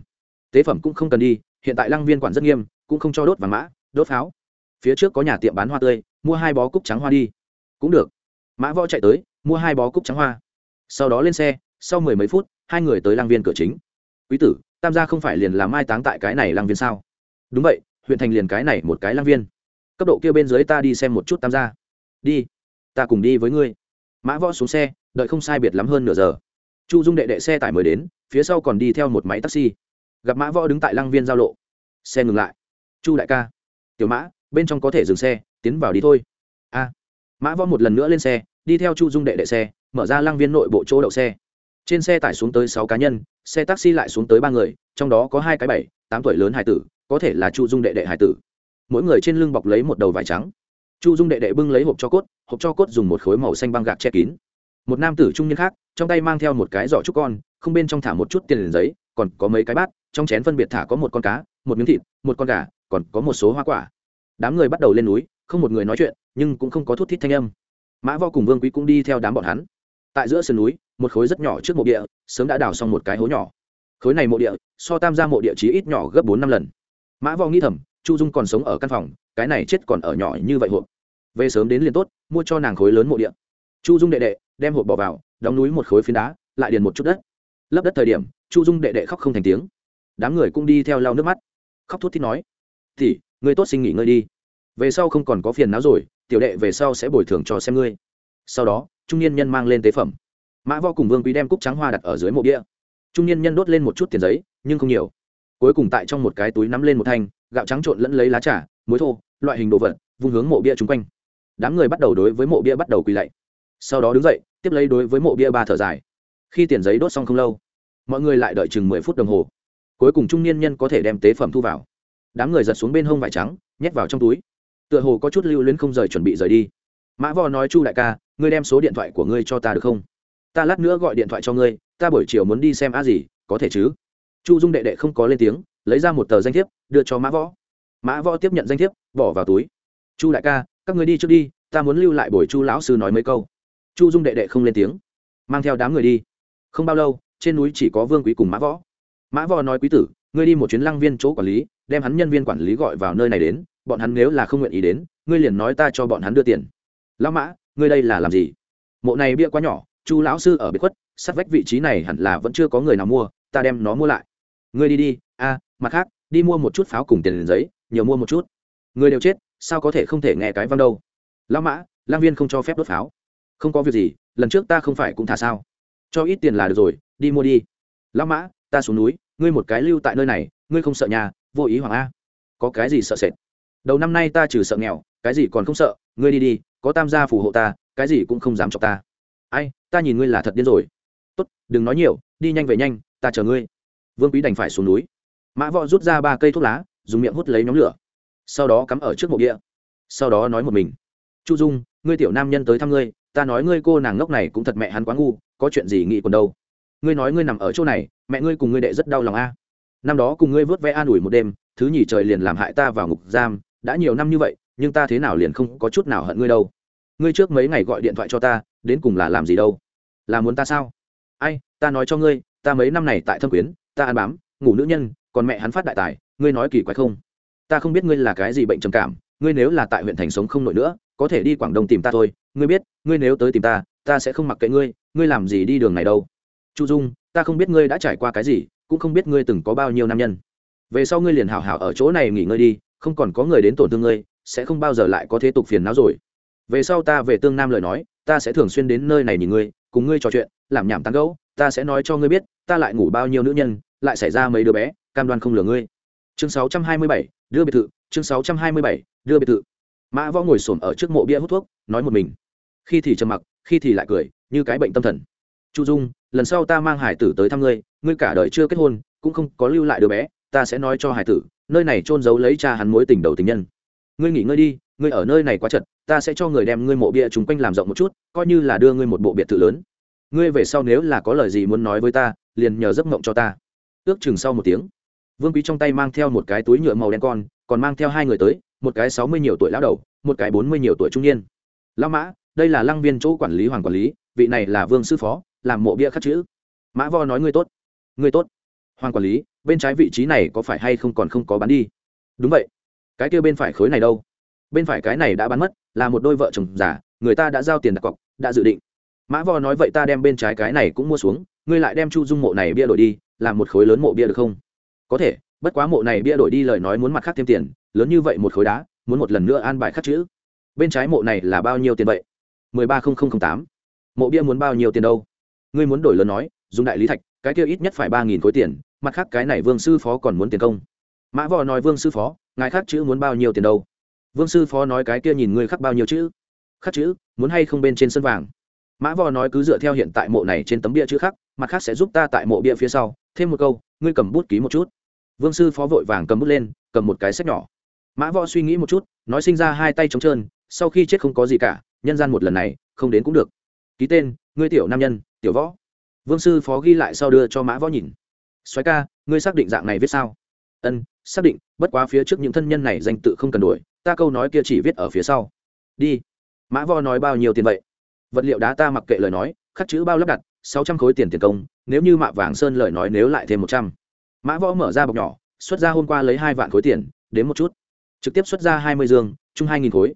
Tế phẩm cũng không cần đi, hiện tại lăng viên quản rất nghiêm, cũng không cho đốt vàng mã, đốt pháo. Phía trước có nhà tiệm bán hoa tươi, mua hai bó cúc trắng hoa đi. Cũng được. Mã võ chạy tới mua hai bó cúc trắng hoa. Sau đó lên xe, sau mười mấy phút, hai người tới lang viên cửa chính. Quý tử, tam gia không phải liền làm mai táng tại cái này lang viên sao? Đúng vậy, huyện thành liền cái này một cái lang viên. Cấp độ kia bên dưới ta đi xem một chút tam gia. Đi, ta cùng đi với ngươi. Mã võ xuống xe, đợi không sai biệt lắm hơn nửa giờ. Chu dung đệ đệ xe tải mới đến, phía sau còn đi theo một máy taxi. Gặp mã võ đứng tại lăng viên giao lộ. Xe ngừng lại. Chu đại ca. Tiểu mã, bên trong có thể dừng xe, tiến vào đi thôi. A. Mã võ một lần nữa lên xe đi theo chu dung đệ đệ xe, mở ra lăng viên nội bộ chỗ đậu xe. Trên xe tải xuống tới sáu cá nhân, xe taxi lại xuống tới ba người, trong đó có hai cái bảy, tám tuổi lớn hải tử, có thể là chu dung đệ đệ hải tử. Mỗi người trên lưng bọc lấy một đầu vải trắng. Chu dung đệ đệ bưng lấy hộp cho cốt, hộp cho cốt dùng một khối màu xanh băng gạc che kín. Một nam tử trung niên khác, trong tay mang theo một cái giỏ trúc con, không bên trong thả một chút tiền giấy, còn có mấy cái bát, trong chén phân biệt thả có một con cá, một miếng thịt, một con gà, còn có một số hoa quả. Đám người bắt đầu lên núi, không một người nói chuyện, nhưng cũng không có thút thít thanh âm mã vo cùng vương quý cũng đi theo đám bọn hắn. Tại giữa sườn núi, một khối rất nhỏ trước mộ địa, sớm đã đào xong một cái hố nhỏ. Khối này mộ địa, so tam gia mộ địa chí ít nhỏ gấp bốn năm lần. Mã vo nghĩ thầm, chu dung còn sống ở căn phòng, cái này chết còn ở nhỏ như vậy hộp. Về sớm đến liền tốt, mua cho nàng khối lớn mộ địa. Chu dung đệ đệ, đem hộp bỏ vào, đóng núi một khối phiến đá, lại điền một chút đất. Lấp đất thời điểm, chu dung đệ đệ khóc không thành tiếng. Đám người cũng đi theo lau nước mắt. Khóc thút thít nói thì người tốt sinh nghỉ ngơi đi. Về sau không còn có phiền não rồi tiểu đệ về sau sẽ bồi thường cho xem ngươi. Sau đó, trung niên nhân mang lên tế phẩm. Mã võ cùng vương quý đem cúc trắng hoa đặt ở dưới mộ bia. Trung niên nhân đốt lên một chút tiền giấy, nhưng không nhiều. Cuối cùng tại trong một cái túi nắm lên một thanh, gạo trắng trộn lẫn lấy lá trà, muối thô, loại hình đồ vật, vung hướng mộ bia chung quanh. Đám người bắt đầu đối với mộ bia bắt đầu quỳ lạy. Sau đó đứng dậy, tiếp lấy đối với mộ bia ba thở dài. Khi tiền giấy đốt xong không lâu, mọi người lại đợi chừng mười phút đồng hồ. Cuối cùng trung niên nhân có thể đem tế phẩm thu vào. Đám người giật xuống bên hông vải trắng, nhét vào trong túi tựa hồ có chút lưu luyến không rời chuẩn bị rời đi. Mã vò nói, chu đại ca, ngươi đem số điện thoại của ngươi cho ta được không? Ta lát nữa gọi điện thoại cho ngươi, ta buổi chiều muốn đi xem a gì, có thể chứ? Chu dung đệ đệ không có lên tiếng, lấy ra một tờ danh thiếp, đưa cho mã võ. Mã võ tiếp nhận danh thiếp, bỏ vào túi. Chu đại ca, các người đi trước đi, ta muốn lưu lại buổi chu lão sư nói mấy câu. Chu dung đệ đệ không lên tiếng. Mang theo đám người đi. Không bao lâu, trên núi chỉ có vương quý cùng mã võ. Mã võ nói, quý tử, ngươi đi một chuyến lăng viên chỗ quản lý, đem hắn nhân viên quản lý gọi vào nơi này đến bọn hắn nếu là không nguyện ý đến, ngươi liền nói ta cho bọn hắn đưa tiền. Lão mã, ngươi đây là làm gì? Mộ này bia quá nhỏ, chu lão sư ở biệt khuất, sát vách vị trí này hẳn là vẫn chưa có người nào mua, ta đem nó mua lại. Ngươi đi đi, a, mặt khác, đi mua một chút pháo cùng tiền giấy, nhiều mua một chút. Người đều chết, sao có thể không thể nghe cái văn đâu? Lão mã lang viên không cho phép đốt pháo. Không có việc gì, lần trước ta không phải cũng thả sao? Cho ít tiền là được rồi, đi mua đi. Lão mã, ta xuống núi, ngươi một cái lưu tại nơi này, ngươi không sợ nhà, vô ý hoàng a. Có cái gì sợ sệt? Đầu năm nay ta trừ sợ nghèo, cái gì còn không sợ, ngươi đi đi, có tam gia phù hộ ta, cái gì cũng không dám chọc ta. Ai, ta nhìn ngươi là thật điên rồi. Tốt, đừng nói nhiều, đi nhanh về nhanh, ta chờ ngươi. Vương quý đành phải xuống núi. Mã võ rút ra ba cây thuốc lá, dùng miệng hút lấy nhóm lửa. Sau đó cắm ở trước mộ địa. Sau đó nói một mình. Chu dung, ngươi tiểu nam nhân tới thăm ngươi, ta nói ngươi cô nàng ngốc này cũng thật mẹ hắn quá ngu, có chuyện gì nghĩ còn đâu. Ngươi nói ngươi nằm ở chỗ này, mẹ ngươi cùng ngươi đệ rất đau lòng a. Năm đó cùng ngươi vớt vẽ an ủi một đêm, thứ nhì trời liền làm hại ta vào ngục giam đã nhiều năm như vậy, nhưng ta thế nào liền không có chút nào hận ngươi đâu. Ngươi trước mấy ngày gọi điện thoại cho ta, đến cùng là làm gì đâu? Là muốn ta sao? Ai, ta nói cho ngươi, ta mấy năm này tại thâm quyến, ta ăn bám, ngủ nữ nhân, còn mẹ hắn phát đại tài, ngươi nói kỳ quái không? Ta không biết ngươi là cái gì bệnh trầm cảm, ngươi nếu là tại huyện thành sống không nổi nữa, có thể đi quảng đông tìm ta thôi. Ngươi biết, ngươi nếu tới tìm ta ta sẽ không mặc kệ ngươi ngươi làm gì đi đường này đâu. Chu dung, ta không biết ngươi đã trải qua cái gì, cũng không biết ngươi từng có bao nhiêu nam nhân. Về sau ngươi liền hảo hảo ở chỗ này nghỉ ngơi đi không còn có người đến tổn thương ngươi sẽ không bao giờ lại có thế tục phiền não rồi. Về sau ta về tương nam lời nói ta sẽ thường xuyên đến nơi này nhìn ngươi cùng ngươi trò chuyện làm nhảm tán gẫu ta sẽ nói cho ngươi biết ta lại ngủ bao nhiêu nữ nhân lại xảy ra mấy đứa bé cam đoan không lừa ngươi. Chương 627, đưa biệt thự chương 627, đưa biệt thự. Mã võ ngồi xổm ở trước mộ bia hút thuốc nói một mình. Khi thì trầm mặc khi thì lại cười như cái bệnh tâm thần. Chu dung lần sau ta mang hải tử tới thăm ngươi ngươi cả đời chưa kết hôn cũng không có lưu lại đứa bé ta sẽ nói cho hải tử, nơi này trôn giấu lấy cha hắn mối tình đầu tình nhân. Ngươi nghỉ ngơi đi, ngươi ở nơi này quá chật, ta sẽ cho người đem ngươi mộ bia chung quanh làm rộng một chút, coi như là đưa ngươi một bộ biệt thự lớn. Ngươi về sau nếu là có lời gì muốn nói với ta, liền nhờ giấc mộng cho ta. Ước chừng sau một tiếng, vương quý trong tay mang theo một cái túi nhựa màu đen con, còn mang theo hai người tới, một cái sáu mươi nhiều tuổi lão đầu, một cái bốn mươi nhiều tuổi trung niên. Lão mã, đây là lăng viên chỗ quản lý hoàng quản lý, vị này là vương sư phó, làm mộ bia khắc chữ. Mã vo nói ngươi tốt. Ngươi tốt. Hoàng quản lý bên trái vị trí này có phải hay không còn không có bán đi? Đúng vậy. Cái kia bên phải khối này đâu? Bên phải cái này đã bán mất, là một đôi vợ chồng già, người ta đã giao tiền đặt cọc, đã dự định. Mã vò nói vậy ta đem bên trái cái này cũng mua xuống, ngươi lại đem chu dung mộ này bia đổi đi, làm một khối lớn mộ bia được không? Có thể, bất quá mộ này bia đổi đi lời nói muốn mặt khác thêm tiền, lớn như vậy một khối đá, muốn một lần nữa an bài khắc chữ. Bên trái mộ này là bao nhiêu tiền vậy? mười ba tám. Mộ bia muốn bao nhiêu tiền đâu? Ngươi muốn đổi lớn nói, dùng đại lý thạch, cái kia ít nhất phải ba nghìn khối tiền mặt khác cái này vương sư phó còn muốn tiền công. Mã võ nói, vương sư phó, ngài khắc chữ muốn bao nhiêu tiền đâu? Vương sư phó nói, cái kia nhìn ngươi khắc bao nhiêu chữ. Khắc chữ? Muốn hay không bên trên sân vàng? Mã vò nói, cứ dựa theo hiện tại mộ này trên tấm bia chữ khắc, mặt khác sẽ giúp ta tại mộ bia phía sau. Thêm một câu, ngươi cầm bút ký một chút. Vương sư phó vội vàng cầm bút lên, cầm một cái sách nhỏ. Mã võ suy nghĩ một chút, nói sinh ra hai tay trống trơn, sau khi chết không có gì cả, nhân gian một lần này, không đến cũng được. Ký tên, ngươi tiểu nam nhân, tiểu võ. Vương sư phó ghi lại sau đưa cho mã võ nhìn xoáy ca, ngươi xác định dạng này viết sao? Ân, xác định, bất quá phía trước những thân nhân này danh tự không cần đổi, ta câu nói kia chỉ viết ở phía sau. Đi. Mã võ nói bao nhiêu tiền vậy? Vật liệu đá ta mặc kệ lời nói, khắc chữ bao lắp đặt, sáu trăm khối tiền tiền công, nếu như mạ vàng sơn lời nói nếu lại thêm một trăm. Mã võ mở ra bọc nhỏ, xuất ra hôm qua lấy hai vạn khối tiền, đến một chút. Trực tiếp xuất ra hai mươi dương, chung hai nghìn khối.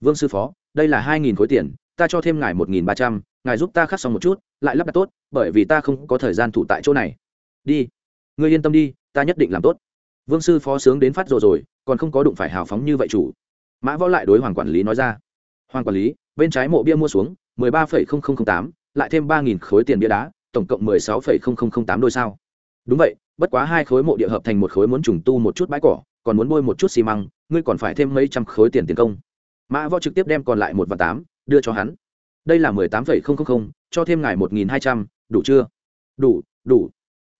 Vương sư phó, đây là hai nghìn khối tiền, ta cho thêm ngài một nghìn ba trăm, ngài giúp ta khắc xong một chút, lại lắp đặt tốt, bởi vì ta không có thời gian thủ tại chỗ này. Đi ngươi yên tâm đi, ta nhất định làm tốt. Vương sư phó sướng đến phát rồi rồi, còn không có đụng phải hào phóng như vậy chủ. Mã võ lại đối hoàng quản lý nói ra. Hoàng quản lý, bên trái mộ bia mua xuống, mười ba phẩy không không không tám, lại thêm ba nghìn khối tiền bia đá, tổng cộng mười sáu phẩy không không không tám đôi sao. Đúng vậy, bất quá hai khối mộ địa hợp thành một khối muốn trùng tu một chút bãi cỏ, còn muốn bôi một chút xi măng, ngươi còn phải thêm mấy trăm khối tiền tiền công. Mã võ trực tiếp đem còn lại một và tám đưa cho hắn. Đây là mười tám phẩy không không không, cho thêm ngài một nghìn hai trăm, đủ chưa? Đủ đủ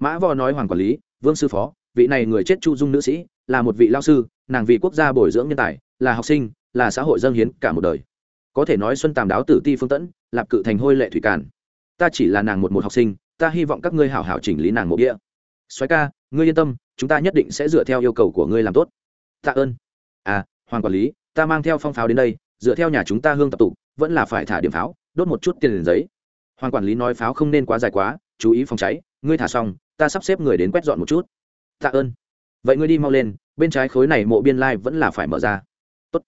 mã võ nói hoàng quản lý, vương sư phó, vị này người chết chu dung nữ sĩ, là một vị lao sư, nàng vì quốc gia bồi dưỡng nhân tài, là học sinh, là xã hội dâng hiến cả một đời. Có thể nói xuân tàm đáo tử ti phương tẫn, lạp cự thành hôi lệ thủy cản ta chỉ là nàng một một học sinh, ta hy vọng các ngươi hảo hảo chỉnh lý nàng mộ địa xoáy ca, ngươi yên tâm, chúng ta nhất định sẽ dựa theo yêu cầu của ngươi làm tốt. Tạ ơn. À hoàng quản lý, ta mang theo phong pháo đến đây, dựa theo nhà chúng ta hương tập tụ, vẫn là phải thả điểm pháo, đốt một chút tiền giấy. Hoàng quản lý nói pháo không nên quá dài quá, chú ý phòng cháy, ngươi thả xong ta sắp xếp người đến quét dọn một chút. Tạ ơn. Vậy ngươi đi mau lên, bên trái khối này mộ biên lai vẫn là phải mở ra. Tốt.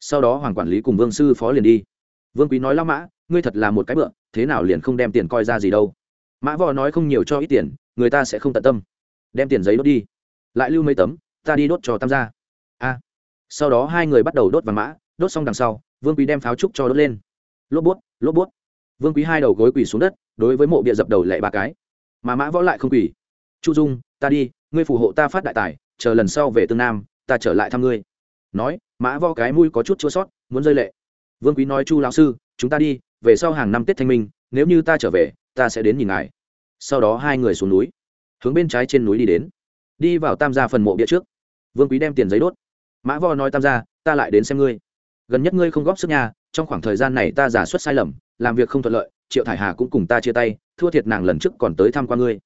sau đó hoàng quản lý cùng vương sư phó liền đi. Vương quý nói lao mã, ngươi thật là một cái bựa, thế nào liền không đem tiền coi ra gì đâu? Mã vò nói, không nhiều cho ít tiền, người ta sẽ không tận tâm. Đem tiền giấy đốt đi. Lại lưu mấy tấm, ta đi đốt cho tam gia. A. Sau đó hai người bắt đầu đốt vàng mã, đốt xong đằng sau, vương quý đem pháo trúc cho đốt lên. Lốp bút lốp bút. Vương quý hai đầu gối quỳ xuống đất, đối với mộ bịa dập đầu lệ ba cái mà mã võ lại không quỳ. Chu dung, ta đi, ngươi phù hộ ta phát đại tài, chờ lần sau về tương nam, ta trở lại thăm ngươi. Nói, mã võ cái mũi có chút chua sót, muốn rơi lệ. Vương quý nói, chu lão sư, chúng ta đi, về sau hàng năm tết thanh minh, nếu như ta trở về, ta sẽ đến nhìn ngài. Sau đó hai người xuống núi, hướng bên trái trên núi đi đến. Đi vào tam gia phần mộ bia trước. Vương quý đem tiền giấy đốt. Mã võ nói, tam gia, ta lại đến xem ngươi. Gần nhất ngươi không góp sức nhà trong khoảng thời gian này ta giả xuất sai lầm, làm việc không thuận lợi triệu thải hà cũng cùng ta chia tay, thua thiệt nàng lần trước còn tới thăm qua ngươi.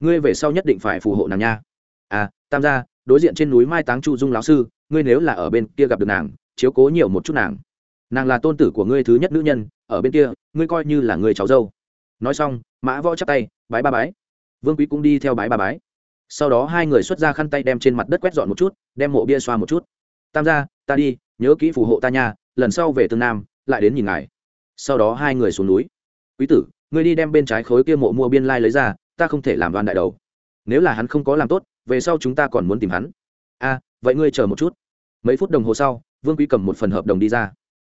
Ngươi về sau nhất định phải phù hộ nàng nha. À tam gia, đối diện trên núi mai táng chu dung lão sư, ngươi nếu là ở bên kia gặp được nàng, chiếu cố nhiều một chút nàng. Nàng là tôn tử của ngươi thứ nhất nữ nhân, ở bên kia, ngươi coi như là người cháu dâu. Nói xong, mã võ chắp tay, bái ba bái. Vương quý cũng đi theo bái ba bái. Sau đó hai người xuất ra khăn tay đem trên mặt đất quét dọn một chút, đem mộ bia xoa một chút. Tam gia, ta đi, nhớ kỹ phù hộ ta nha, lần sau về tương nam, lại đến nhìn ngài. Sau đó hai người xuống núi quý tử, ngươi đi đem bên trái khối kia mộ mua biên lai lấy ra, ta không thể làm đoan đại đầu. Nếu là hắn không có làm tốt, về sau chúng ta còn muốn tìm hắn. A, vậy ngươi chờ một chút. Mấy phút đồng hồ sau, vương quý cầm một phần hợp đồng đi ra.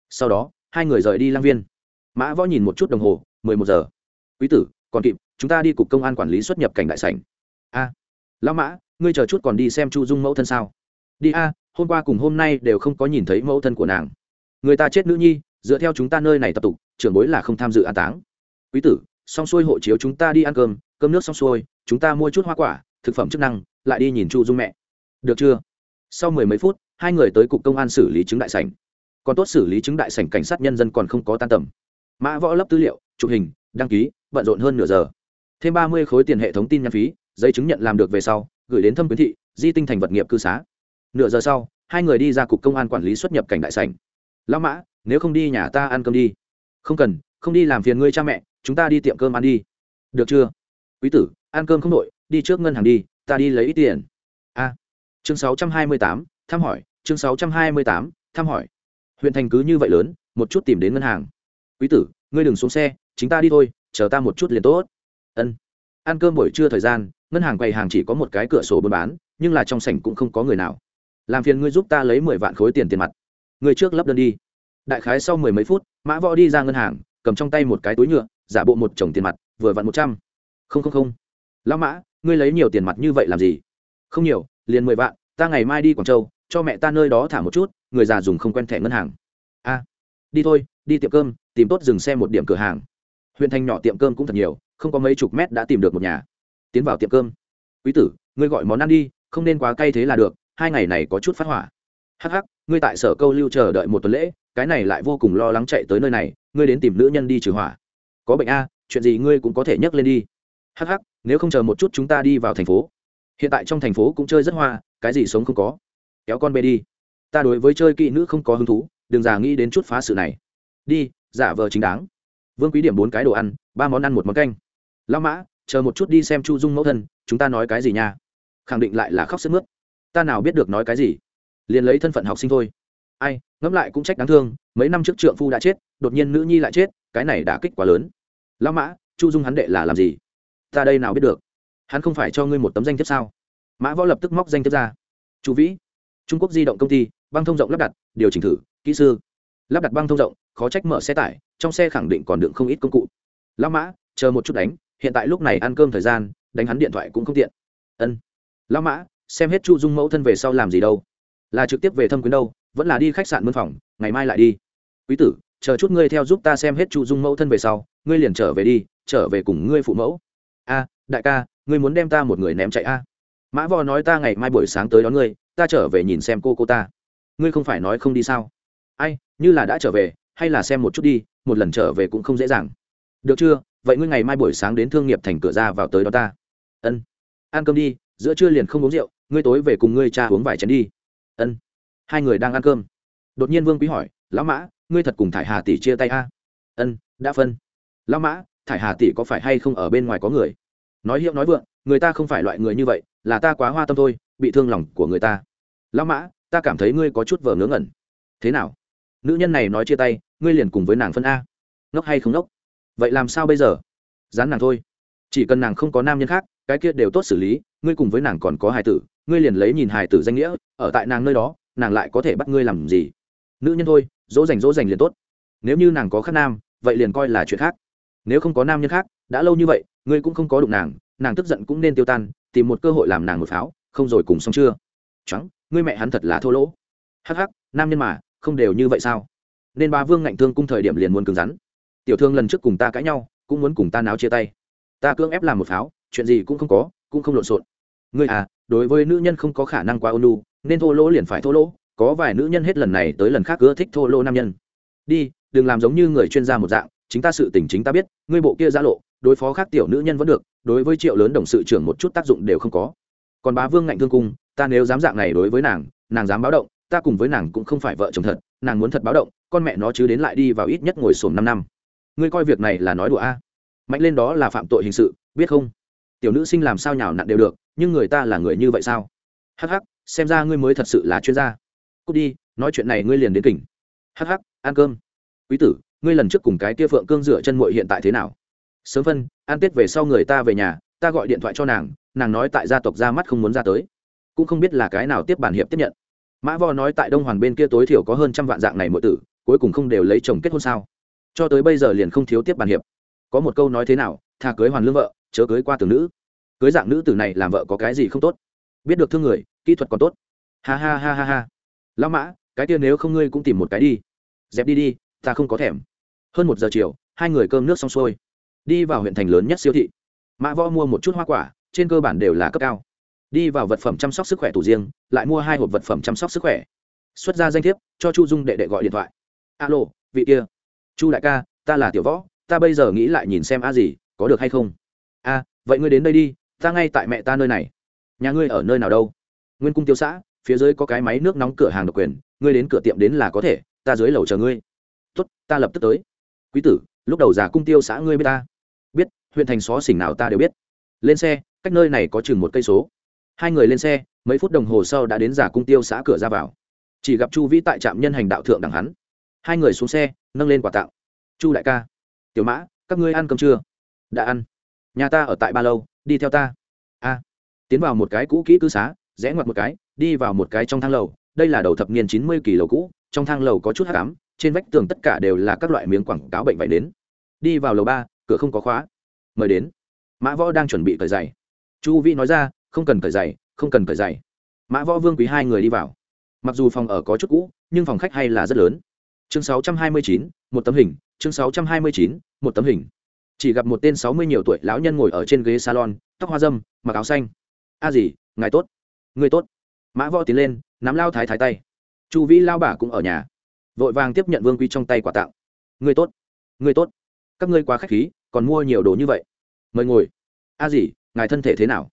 Sau đó, hai người rời đi lang viên. Mã võ nhìn một chút đồng hồ, mười một giờ. Quý tử, còn kịp, chúng ta đi cục công an quản lý xuất nhập cảnh đại sảnh. A. Lão mã, ngươi chờ chút còn đi xem chu dung mẫu thân sao? Đi a, hôm qua cùng hôm nay đều không có nhìn thấy mẫu thân của nàng. Người ta chết nữ nhi, dựa theo chúng ta nơi này tập tục, trưởng bối là không tham dự an táng quý tử, xong xuôi hộ chiếu chúng ta đi ăn cơm cơm nước xong xuôi, chúng ta mua chút hoa quả, thực phẩm chức năng, lại đi nhìn chu dung mẹ. Được chưa? Sau mười mấy phút, hai người tới cục công an xử lý chứng đại sảnh. Còn tốt xử lý chứng đại sảnh cảnh sát nhân dân còn không có tan tầm. Mã võ lấp tư liệu, chụp hình, đăng ký, bận rộn hơn nửa giờ. Thêm ba mươi khối tiền hệ thống tin nhắn phí, giấy chứng nhận làm được về sau, gửi đến thâm quyến thị, di tinh thành vật nghiệp cư xá. Nửa giờ sau, hai người đi ra cục công an quản lý xuất nhập cảnh đại sảnh. Lão mã, nếu không đi nhà ta ăn cơm đi. Không cần, không đi làm phiền ngươi cha mẹ chúng ta đi tiệm cơm ăn đi. Được chưa? Quý tử, ăn cơm không đội, đi trước ngân hàng đi, ta đi lấy ít tiền. A. Chương sáu trăm hai mươi tám, thăm hỏi, chương sáu trăm hai mươi tám, thăm hỏi. Huyện thành cứ như vậy lớn, một chút tìm đến ngân hàng. Quý tử, ngươi đừng xuống xe, chính ta đi thôi, chờ ta một chút liền tốt. Ân. Ăn cơm buổi trưa thời gian, ngân hàng quầy hàng chỉ có một cái cửa sổ buôn bán, nhưng là trong sảnh cũng không có người nào. Làm phiền ngươi giúp ta lấy mười vạn khối tiền tiền mặt. Người trước lấp đơn đi. Đại khái sau mười mấy phút, mã võ đi ra ngân hàng, cầm trong tay một cái túi nhựa giả bộ một chồng tiền mặt, vừa vặn một trăm. Không không không. Lão mã, ngươi lấy nhiều tiền mặt như vậy làm gì? Không nhiều, liền mười vạn, ta ngày mai đi quảng châu, cho mẹ ta nơi đó thả một chút, người già dùng không quen thẻ ngân hàng. A, đi thôi, đi tiệm cơm, tìm tốt dừng xe một điểm cửa hàng. Huyện thành nhỏ tiệm cơm cũng thật nhiều, không có mấy chục mét đã tìm được một nhà. Tiến vào tiệm cơm. Quý tử, ngươi gọi món ăn đi, không nên quá cay thế là được, hai ngày này có chút phát hỏa. Hắc hắc, ngươi tại sở câu lưu chờ đợi một tuần lễ, cái này lại vô cùng lo lắng chạy tới nơi này, ngươi đến tìm nữ nhân đi trừ hỏa có bệnh a, chuyện gì ngươi cũng có thể nhắc lên đi. Hắc hắc, nếu không chờ một chút chúng ta đi vào thành phố. Hiện tại trong thành phố cũng chơi rất hoa, cái gì sống không có. Kéo con bê đi. Ta đối với chơi kỹ nữ không có hứng thú, đừng già nghĩ đến chút phá sự này. Đi, giả vờ chính đáng. Vương quý điểm bốn cái đồ ăn, ba món ăn một món canh. Lao mã, chờ một chút đi xem chu dung mẫu thân, chúng ta nói cái gì nha? Khẳng định lại là khóc sức mướt. Ta nào biết được nói cái gì? Liền lấy thân phận học sinh thôi. Ai, ngẫm lại cũng trách đáng thương, mấy năm trước trượng phu đã chết, đột nhiên nữ nhi lại chết cái này đã kích quá lớn. Lao mã, chu dung hắn đệ là làm gì? Ta đây nào biết được? Hắn không phải cho ngươi một tấm danh thiếp sao? Mã võ lập tức móc danh thiếp ra. Chu vĩ, trung quốc di động công ty, băng thông rộng lắp đặt, điều chỉnh thử, kỹ sư. Lắp đặt băng thông rộng, khó trách mở xe tải, trong xe khẳng định còn đựng không ít công cụ. Lao mã, chờ một chút đánh, hiện tại lúc này ăn cơm thời gian, đánh hắn điện thoại cũng không tiện. Ân. Lao mã, xem hết chu dung mẫu thân về sau làm gì đâu. Là trực tiếp về thâm quyến đâu, vẫn là đi khách sạn mân phòng, ngày mai lại đi. Quý tử chờ chút ngươi theo giúp ta xem hết chu dung mẫu thân về sau, ngươi liền trở về đi, trở về cùng ngươi phụ mẫu. A, đại ca, ngươi muốn đem ta một người ném chạy a? Mã vò nói ta ngày mai buổi sáng tới đón ngươi, ta trở về nhìn xem cô cô ta. Ngươi không phải nói không đi sao? Ai, như là đã trở về, hay là xem một chút đi, một lần trở về cũng không dễ dàng. Được chưa? Vậy ngươi ngày mai buổi sáng đến thương nghiệp thành cửa ra vào tới đó ta. Ân. Ăn cơm đi, giữa trưa liền không uống rượu, ngươi tối về cùng ngươi cha uống vài chén đi. Ân. Hai người đang ăn cơm. Đột nhiên vương quý hỏi lão mã, ngươi thật cùng thải hà tỷ chia tay a? Ân, đã phân. Lão mã, thải hà tỷ có phải hay không ở bên ngoài có người? Nói hiệu nói vượng, người ta không phải loại người như vậy, là ta quá hoa tâm thôi, bị thương lòng của người ta. Lão mã, ta cảm thấy ngươi có chút vờ ngớ ngẩn. Thế nào? Nữ nhân này nói chia tay, ngươi liền cùng với nàng phân a? Ngốc hay không ngốc? Vậy làm sao bây giờ? Dán nàng thôi. Chỉ cần nàng không có nam nhân khác, cái kia đều tốt xử lý, ngươi cùng với nàng còn có hài tử, ngươi liền lấy nhìn hài tử danh nghĩa, ở tại nàng nơi đó, nàng lại có thể bắt ngươi làm gì? Nữ nhân thôi dỗ dành dỗ dành liền tốt. Nếu như nàng có khác nam, vậy liền coi là chuyện khác. Nếu không có nam nhân khác, đã lâu như vậy, ngươi cũng không có đụng nàng nàng tức giận cũng nên tiêu tan, tìm một cơ hội làm nàng một pháo, không rồi cùng xong chưa? Trắng ngươi mẹ hắn thật là thô lỗ. Hắc hắc, nam nhân mà, không đều như vậy sao? Nên ba vương ngạnh thương cung thời điểm liền muốn cứng rắn. Tiểu thương lần trước cùng ta cãi nhau, cũng muốn cùng ta náo chia tay. Ta cưỡng ép làm một pháo, chuyện gì cũng không có, cũng không lộn xộn. Ngươi à đối với nữ nhân không có khả năng quá ôn lu nên thô lỗ liền phải thô lỗ có vài nữ nhân hết lần này tới lần khác ưa thích thô lỗ nam nhân. Đi, đừng làm giống như người chuyên gia một dạng, chính ta sự tình chính ta biết, ngươi bộ kia giã lộ, đối phó khác tiểu nữ nhân vẫn được, đối với triệu lớn đồng sự trưởng một chút tác dụng đều không có. Còn bá vương ngạnh thương cung, ta nếu dám dạng này đối với nàng nàng dám báo động, ta cùng với nàng cũng không phải vợ chồng thật, nàng muốn thật báo động, con mẹ nó chứ đến lại đi vào ít nhất ngồi sồn năm năm. Ngươi coi việc này là nói đùa a? Mạnh lên đó là phạm tội hình sự, biết không? Tiểu nữ sinh làm sao nhào nặn đều được, nhưng người ta là người như vậy sao? Hắc hắc, xem ra ngươi mới thật sự là chuyên gia cút đi, nói chuyện này ngươi liền đến kỉnh. Hắc hắc, ăn cơm. Quý tử, ngươi lần trước cùng cái kia phượng cương dựa chân muội hiện tại thế nào? Sớm phân, ăn tết về sau người ta về nhà, ta gọi điện thoại cho nàng nàng nói tại gia tộc ra mắt không muốn ra tới. Cũng không biết là cái nào tiếp bản hiệp tiếp nhận. Mã vo nói tại đông hoàn bên kia tối thiểu có hơn trăm vạn dạng này mỗi tử, cuối cùng không đều lấy chồng kết hôn sao? Cho tới bây giờ liền không thiếu tiếp bàn hiệp. Có một câu nói thế nào, thà cưới hoàn lương vợ, chớ cưới qua từ nữ. Cưới dạng nữ tử này làm vợ có cái gì không tốt? Biết được thương người, kỹ thuật còn tốt. Ha ha ha ha ha lão mã, cái kia nếu không ngươi cũng tìm một cái đi. Dẹp đi đi, ta không có thèm. Hơn một giờ chiều, hai người cơm nước xong xuôi. Đi vào huyện thành lớn nhất siêu thị. Mã võ mua một chút hoa quả, trên cơ bản đều là cấp cao. Đi vào vật phẩm chăm sóc sức khỏe tủ riêng, lại mua hai hộp vật phẩm chăm sóc sức khỏe. Xuất ra danh thiếp, cho chu dung đệ đệ gọi điện thoại. Alo, vị kia. Chu đại ca, ta là tiểu võ, ta bây giờ nghĩ lại nhìn xem a gì có được hay không? A, vậy ngươi đến đây đi, ta ngay tại mẹ ta nơi này. Nhà ngươi ở nơi nào đâu? Nguyên cung tiêu xã phía dưới có cái máy nước nóng cửa hàng độc quyền, ngươi đến cửa tiệm đến là có thể, ta dưới lầu chờ ngươi. Tốt, ta lập tức tới. Quý tử, lúc đầu già cung tiêu xã ngươi biết ta. Biết, huyện thành xó xỉnh nào ta đều biết. Lên xe, cách nơi này có chừng một cây số. Hai người lên xe, mấy phút đồng hồ sau đã đến giả cung tiêu xã cửa ra vào. Chỉ gặp chu vĩ tại trạm nhân hành đạo thượng đằng hắn. Hai người xuống xe, nâng lên quà tặng chu đại ca. Tiểu mã, các ngươi ăn cơm chưa? Đã ăn. Nhà ta ở tại ba lâu, đi theo ta. A. Tiến vào một cái cũ kỹ cư xá, rẽ ngoặt một cái đi vào một cái trong thang lầu đây là đầu thập niên chín mươi kỳ lầu cũ trong thang lầu có chút hát cám trên vách tường tất cả đều là các loại miếng quảng cáo bệnh vải đến đi vào lầu ba cửa không có khóa. Mời đến. Mã võ đang chuẩn bị cởi giày. Chu vi nói ra không cần cởi giày không cần cởi giày. Mã võ vương quý hai người đi vào. Mặc dù phòng ở có chút cũ nhưng phòng khách hay là rất lớn. Chương 629, một tấm hình chương 629, một tấm hình. Chỉ gặp một tên sáu mươi nhiều tuổi lão nhân ngồi ở trên ghế salon tóc hoa dâm mặc áo xanh. A gì ngài tốt. Người tốt mã võ tiến lên, nắm lao thái thái tay. Chu vĩ lao bà cũng ở nhà. Vội vàng tiếp nhận vương quý trong tay quà tặng. Người tốt người tốt. Các ngươi quá k h á c h khí, còn mua nhiều đồ như vậy. Mời ngồi. A gì ngài thân thể thế nào?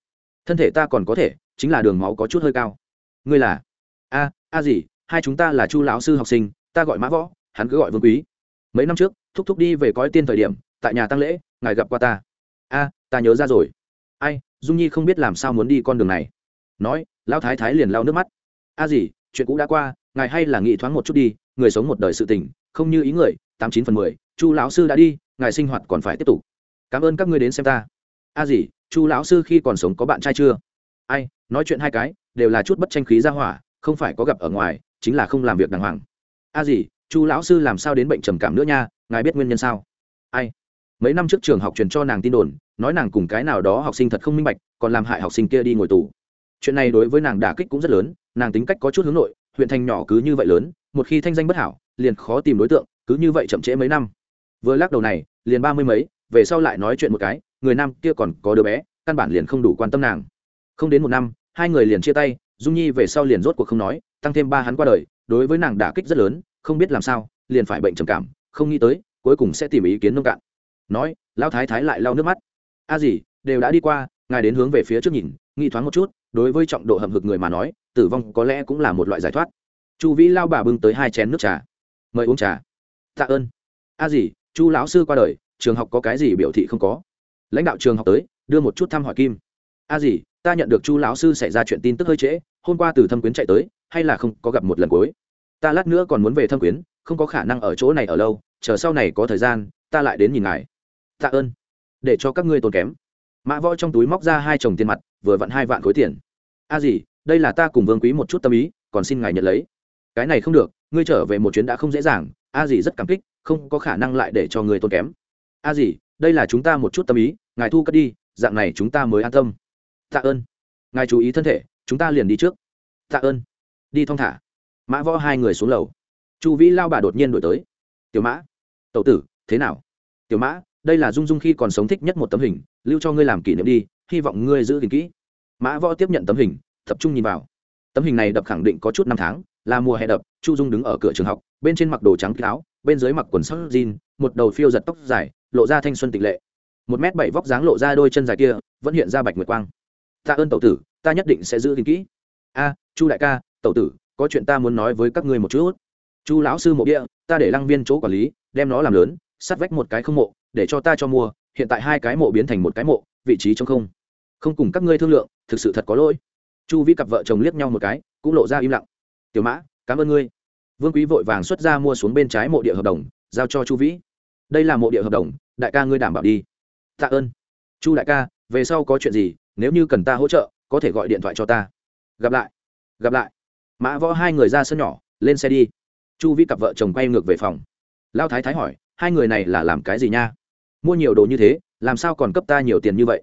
Thân thể ta còn có thể, chính là đường máu có chút hơi cao. Ngươi là? A a gì hai chúng ta là chu lão sư học sinh, ta gọi mã võ, hắn cứ gọi vương quý. Mấy năm trước, thúc thúc đi về cõi tiên thời điểm, tại nhà tăng lễ, ngài gặp qua ta. A, ta nhớ ra rồi. Ai, dung nhi không biết làm sao muốn đi con đường này nói, lão thái thái liền lau nước mắt. A gì, chuyện cũ đã qua, ngài hay là nghĩ thoáng một chút đi, người sống một đời sự tình, không như ý người, tám chín phần mười, chu lão sư đã đi, ngài sinh hoạt còn phải tiếp tục. Cảm ơn các ngươi đến xem ta. A gì, chu lão sư khi còn sống có bạn trai chưa? Ai, nói chuyện hai cái, đều là chút bất tranh khí ra hỏa, không phải có gặp ở ngoài, chính là không làm việc đàng hoàng. A gì, chu lão sư làm sao đến bệnh trầm cảm nữa nha, ngài biết nguyên nhân sao? Ai, mấy năm trước trường học truyền cho nàng tin đồn, nói nàng cùng cái nào đó học sinh thật không minh bạch, còn làm hại học sinh kia đi ngồi tù chuyện này đối với nàng đả kích cũng rất lớn, nàng tính cách có chút hướng nội, huyện thành nhỏ cứ như vậy lớn, một khi thanh danh bất hảo, liền khó tìm đối tượng, cứ như vậy chậm trễ mấy năm. Vừa lắc đầu này, liền ba mươi mấy, về sau lại nói chuyện một cái, người nam kia còn có đứa bé, căn bản liền không đủ quan tâm nàng. Không đến một năm, hai người liền chia tay, dung nhi về sau liền rốt cuộc không nói, tăng thêm ba hắn qua đời, đối với nàng đả kích rất lớn, không biết làm sao, liền phải bệnh trầm cảm, không nghĩ tới, cuối cùng sẽ tìm ý kiến nông cạn. Nói, lão thái thái lại lau nước mắt. A gì đều đã đi qua, ngài đến hướng về phía trước nhìn nghĩ thoáng một chút đối với trọng độ hầm hực người mà nói, tử vong có lẽ cũng là một loại giải thoát. Chu vĩ lao bà bưng tới hai chén nước trà. Mời uống trà. Tạ ơn. A gì chu lão sư qua đời, trường học có cái gì biểu thị không có? Lãnh đạo trường học tới, đưa một chút thăm hỏi kim. A gì ta nhận được chu lão sư xảy ra chuyện tin tức hơi trễ, hôm qua từ thâm quyến chạy tới, hay là không có gặp một lần cuối? Ta lát nữa còn muốn về thâm quyến, không có khả năng ở chỗ này ở lâu, chờ sau này có thời gian, ta lại đến nhìn ngài. Tạ ơn. Để cho các ngươi tốn kém. Mã võ trong túi móc ra hai chồng tiền mặt vừa vặn hai vạn khối tiền. A gì đây là ta cùng vương quý một chút tâm ý, còn xin ngài nhận lấy. Cái này không được, ngươi trở về một chuyến đã không dễ dàng, a gì rất cảm kích, không có khả năng lại để cho người tốn kém. A gì đây là chúng ta một chút tâm ý, ngài thu cất đi, dạng này chúng ta mới an tâm. Tạ ơn. Ngài chú ý thân thể, chúng ta liền đi trước. Tạ ơn. Đi thong thả. Mã võ hai người xuống lầu. Chu vĩ lao bà đột nhiên đổi tới. Tiểu mã tậu tử, thế nào? Tiểu mã, đây là dung dung khi còn sống thích nhất một tấm hình, lưu cho ngươi làm kỷ niệm đi hy vọng ngươi giữ gìn kỹ. Mã võ tiếp nhận tấm hình, tập trung nhìn vào. Tấm hình này đập khẳng định có chút năm tháng, là mùa hè đập, chu dung đứng ở cửa trường học, bên trên mặc đồ trắng áo, bên dưới mặc quần sắc jean, một đầu phiêu giật tóc dài, lộ ra thanh xuân tịch lệ. Một m bảy vóc dáng lộ ra đôi chân dài kia, vẫn hiện ra bạch nguyệt quang. Ta ơn tẩu tử, ta nhất định sẽ giữ gìn kỹ. A, chu đại ca, tẩu tử, có chuyện ta muốn nói với các ngươi một chút. Chu lão sư mộ địa, ta để lăng viên chỗ quản lý, đem nó làm lớn, sắt vách một cái không mộ, để cho ta cho mua, hiện tại hai cái mộ biến thành một cái mộ, vị trí trong không không cùng các ngươi thương lượng, thực sự thật có lỗi. Chu vĩ cặp vợ chồng liếc nhau một cái, cũng lộ ra im lặng. Tiểu mã, cảm ơn ngươi. Vương quý vội vàng xuất ra mua xuống bên trái mộ địa hợp đồng, giao cho chu vĩ. Đây là mộ địa hợp đồng, đại ca ngươi đảm bảo đi. Tạ ơn. Chu đại ca, về sau có chuyện gì, nếu như cần ta hỗ trợ, có thể gọi điện thoại cho ta. Gặp lại. Gặp lại. Mã võ hai người ra sân nhỏ, lên xe đi. Chu Vĩ cặp vợ chồng quay ngược về phòng. Lao thái thái hỏi, hai người này là làm cái gì nha? Mua nhiều đồ như thế, làm sao còn cấp ta nhiều tiền như vậy?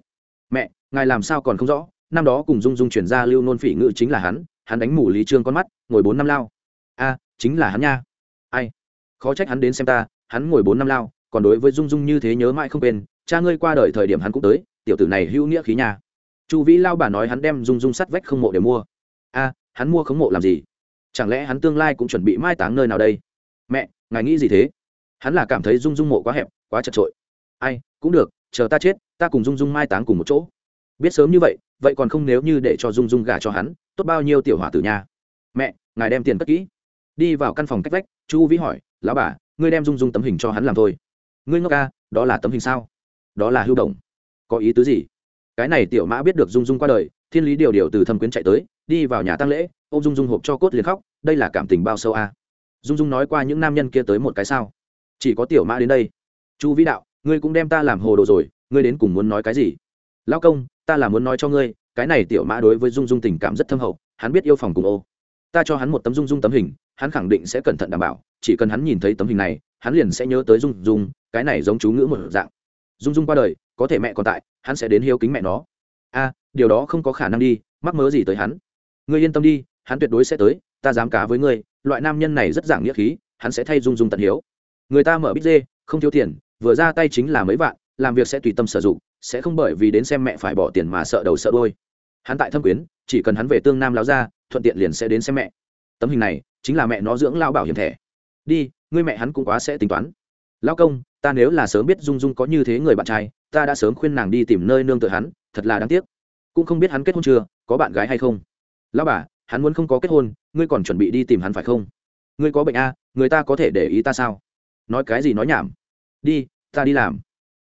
Mẹ, ngài làm sao còn không rõ? Năm đó cùng dung dung chuyển ra lưu nôn phỉ ngự chính là hắn hắn đánh mù lý trương con mắt, ngồi bốn năm lao. A, chính là hắn nha. Ai? Khó trách hắn đến xem ta, hắn ngồi bốn năm lao, còn đối với dung dung như thế nhớ mãi không quên, cha ngươi qua đời thời điểm hắn cũng tới, tiểu tử này hữu nghĩa khí nhà chu vĩ lao bà nói hắn đem dung dung sắt vách không mộ để mua. A, hắn mua không mộ làm gì? Chẳng lẽ hắn tương lai cũng chuẩn bị mai táng nơi nào đây? Mẹ, ngài nghĩ gì thế? Hắn là cảm thấy dung dung mộ quá hẹp, quá chật trội ai, cũng được chờ ta chết, ta cùng dung dung mai táng cùng một chỗ. Biết sớm như vậy vậy còn không nếu như để cho dung dung gả cho hắn, tốt bao nhiêu tiểu hỏa tử nhà mẹ, ngài đem tiền cất kỹ. Đi vào căn phòng cách vách, chu vĩ hỏi, lão bà, ngươi đem dung dung tấm hình cho hắn làm thôi. Ngươi ngốc ca, đó là tấm hình sao? Đó là hưu đồng. Có ý tứ gì? Cái này tiểu mã biết được dung dung qua đời, thiên lý điều điều từ thâm quyến chạy tới, đi vào nhà tăng lễ ô m dung dung hộp cho cốt liền khóc, đây là cảm tình bao sâu a. Dung dung nói qua những nam nhân kia tới một cái sao? Chỉ có tiểu mã đến đây. Chu vĩ đạo ngươi cũng đem ta làm hồ đồ rồi, ngươi đến cùng muốn nói cái gì? Lão công, ta là muốn nói cho ngươi, cái này tiểu mã đối với dung dung tình cảm rất thâm hậu, hắn biết yêu phòng cùng ô. Ta cho hắn một tấm dung dung tấm hình, hắn khẳng định sẽ cẩn thận đảm bảo, chỉ cần hắn nhìn thấy tấm hình này, hắn liền sẽ nhớ tới dung dung, cái này giống chú ngữ một dạng. Dung dung qua đời, có thể mẹ còn tại, hắn sẽ đến hiếu kính mẹ nó. A, điều đó không có khả năng đi, mắc mớ gì tới hắn? Ngươi yên tâm đi, hắn tuyệt đối sẽ tới, ta dám cá với ngươi, loại nam nhân này rất giảng nghĩa khí, hắn sẽ thay dung dung tận hiếu. Người ta mở bít dê, không thiếu tiền vừa ra tay chính là mấy vạn, làm việc sẽ tùy tâm sử dụng, sẽ không bởi vì đến xem mẹ phải bỏ tiền mà sợ đầu sợ đôi hắn tại thâm quyến, chỉ cần hắn về tương nam láo ra thuận tiện liền sẽ đến xem mẹ. Tấm hình này chính là mẹ nó dưỡng lao bảo hiểm thẻ. Đi, ngươi mẹ hắn cũng quá sẽ tính toán. Lao công, ta nếu là sớm biết dung dung có như thế người bạn trai, ta đã sớm khuyên nàng đi tìm nơi nương tựa hắn, thật là đáng tiếc. Cũng không biết hắn kết hôn chưa, có bạn gái hay không. Lao bà, hắn muốn không có kết hôn, ngươi còn chuẩn bị đi tìm hắn phải không? Ngươi có bệnh a người ta có thể để ý ta sao? Nói cái gì nói nhảm đi, ta đi làm.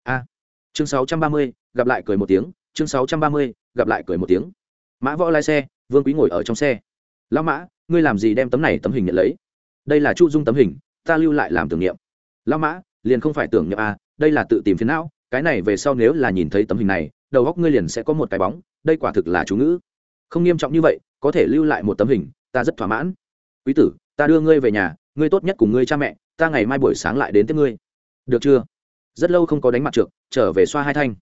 A. Chương sáu trăm ba mươi, gặp lại cười một tiếng. Chương sáu trăm ba mươi, gặp lại cười một tiếng. Mã võ lái xe, vương quý ngồi ở trong xe. Lão mã, ngươi làm gì đem tấm này tấm hình nhận lấy? Đây là chu dung tấm hình, ta lưu lại làm tưởng niệm. Lão mã, liền không phải tưởng niệm a đây là tự tìm phiến não. Cái này về sau nếu là nhìn thấy tấm hình này, đầu góc ngươi liền sẽ có một cái bóng. Đây quả thực là chú ngữ. Không nghiêm trọng như vậy, có thể lưu lại một tấm hình, ta rất thỏa mãn. Quý tử, ta đưa ngươi về nhà, ngươi tốt nhất cùng ngươi cha mẹ, ta ngày mai buổi sáng lại đến tiếp ngươi được chưa? Rất lâu không có đánh mặt trượt trở về xoa hai thanh.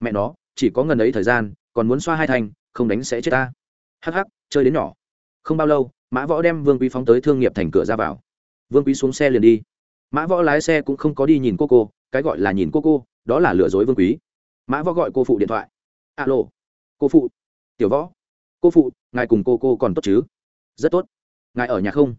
Mẹ nó, chỉ có ngần ấy thời gian, còn muốn xoa hai thanh, không đánh sẽ chết ta. Hắc hắc, chơi đến nhỏ. Không bao lâu, mã võ đem vương quý phóng tới thương nghiệp thành cửa ra vào. Vương quý xuống xe liền đi. Mã võ lái xe cũng không có đi nhìn cô cô, cái gọi là nhìn cô cô, đó là lừa dối vương quý. Mã võ gọi cô phụ điện thoại. Alo. Cô phụ. Tiểu võ. Cô phụ, ngài cùng cô cô còn tốt chứ? Rất tốt. Ngài ở nhà không?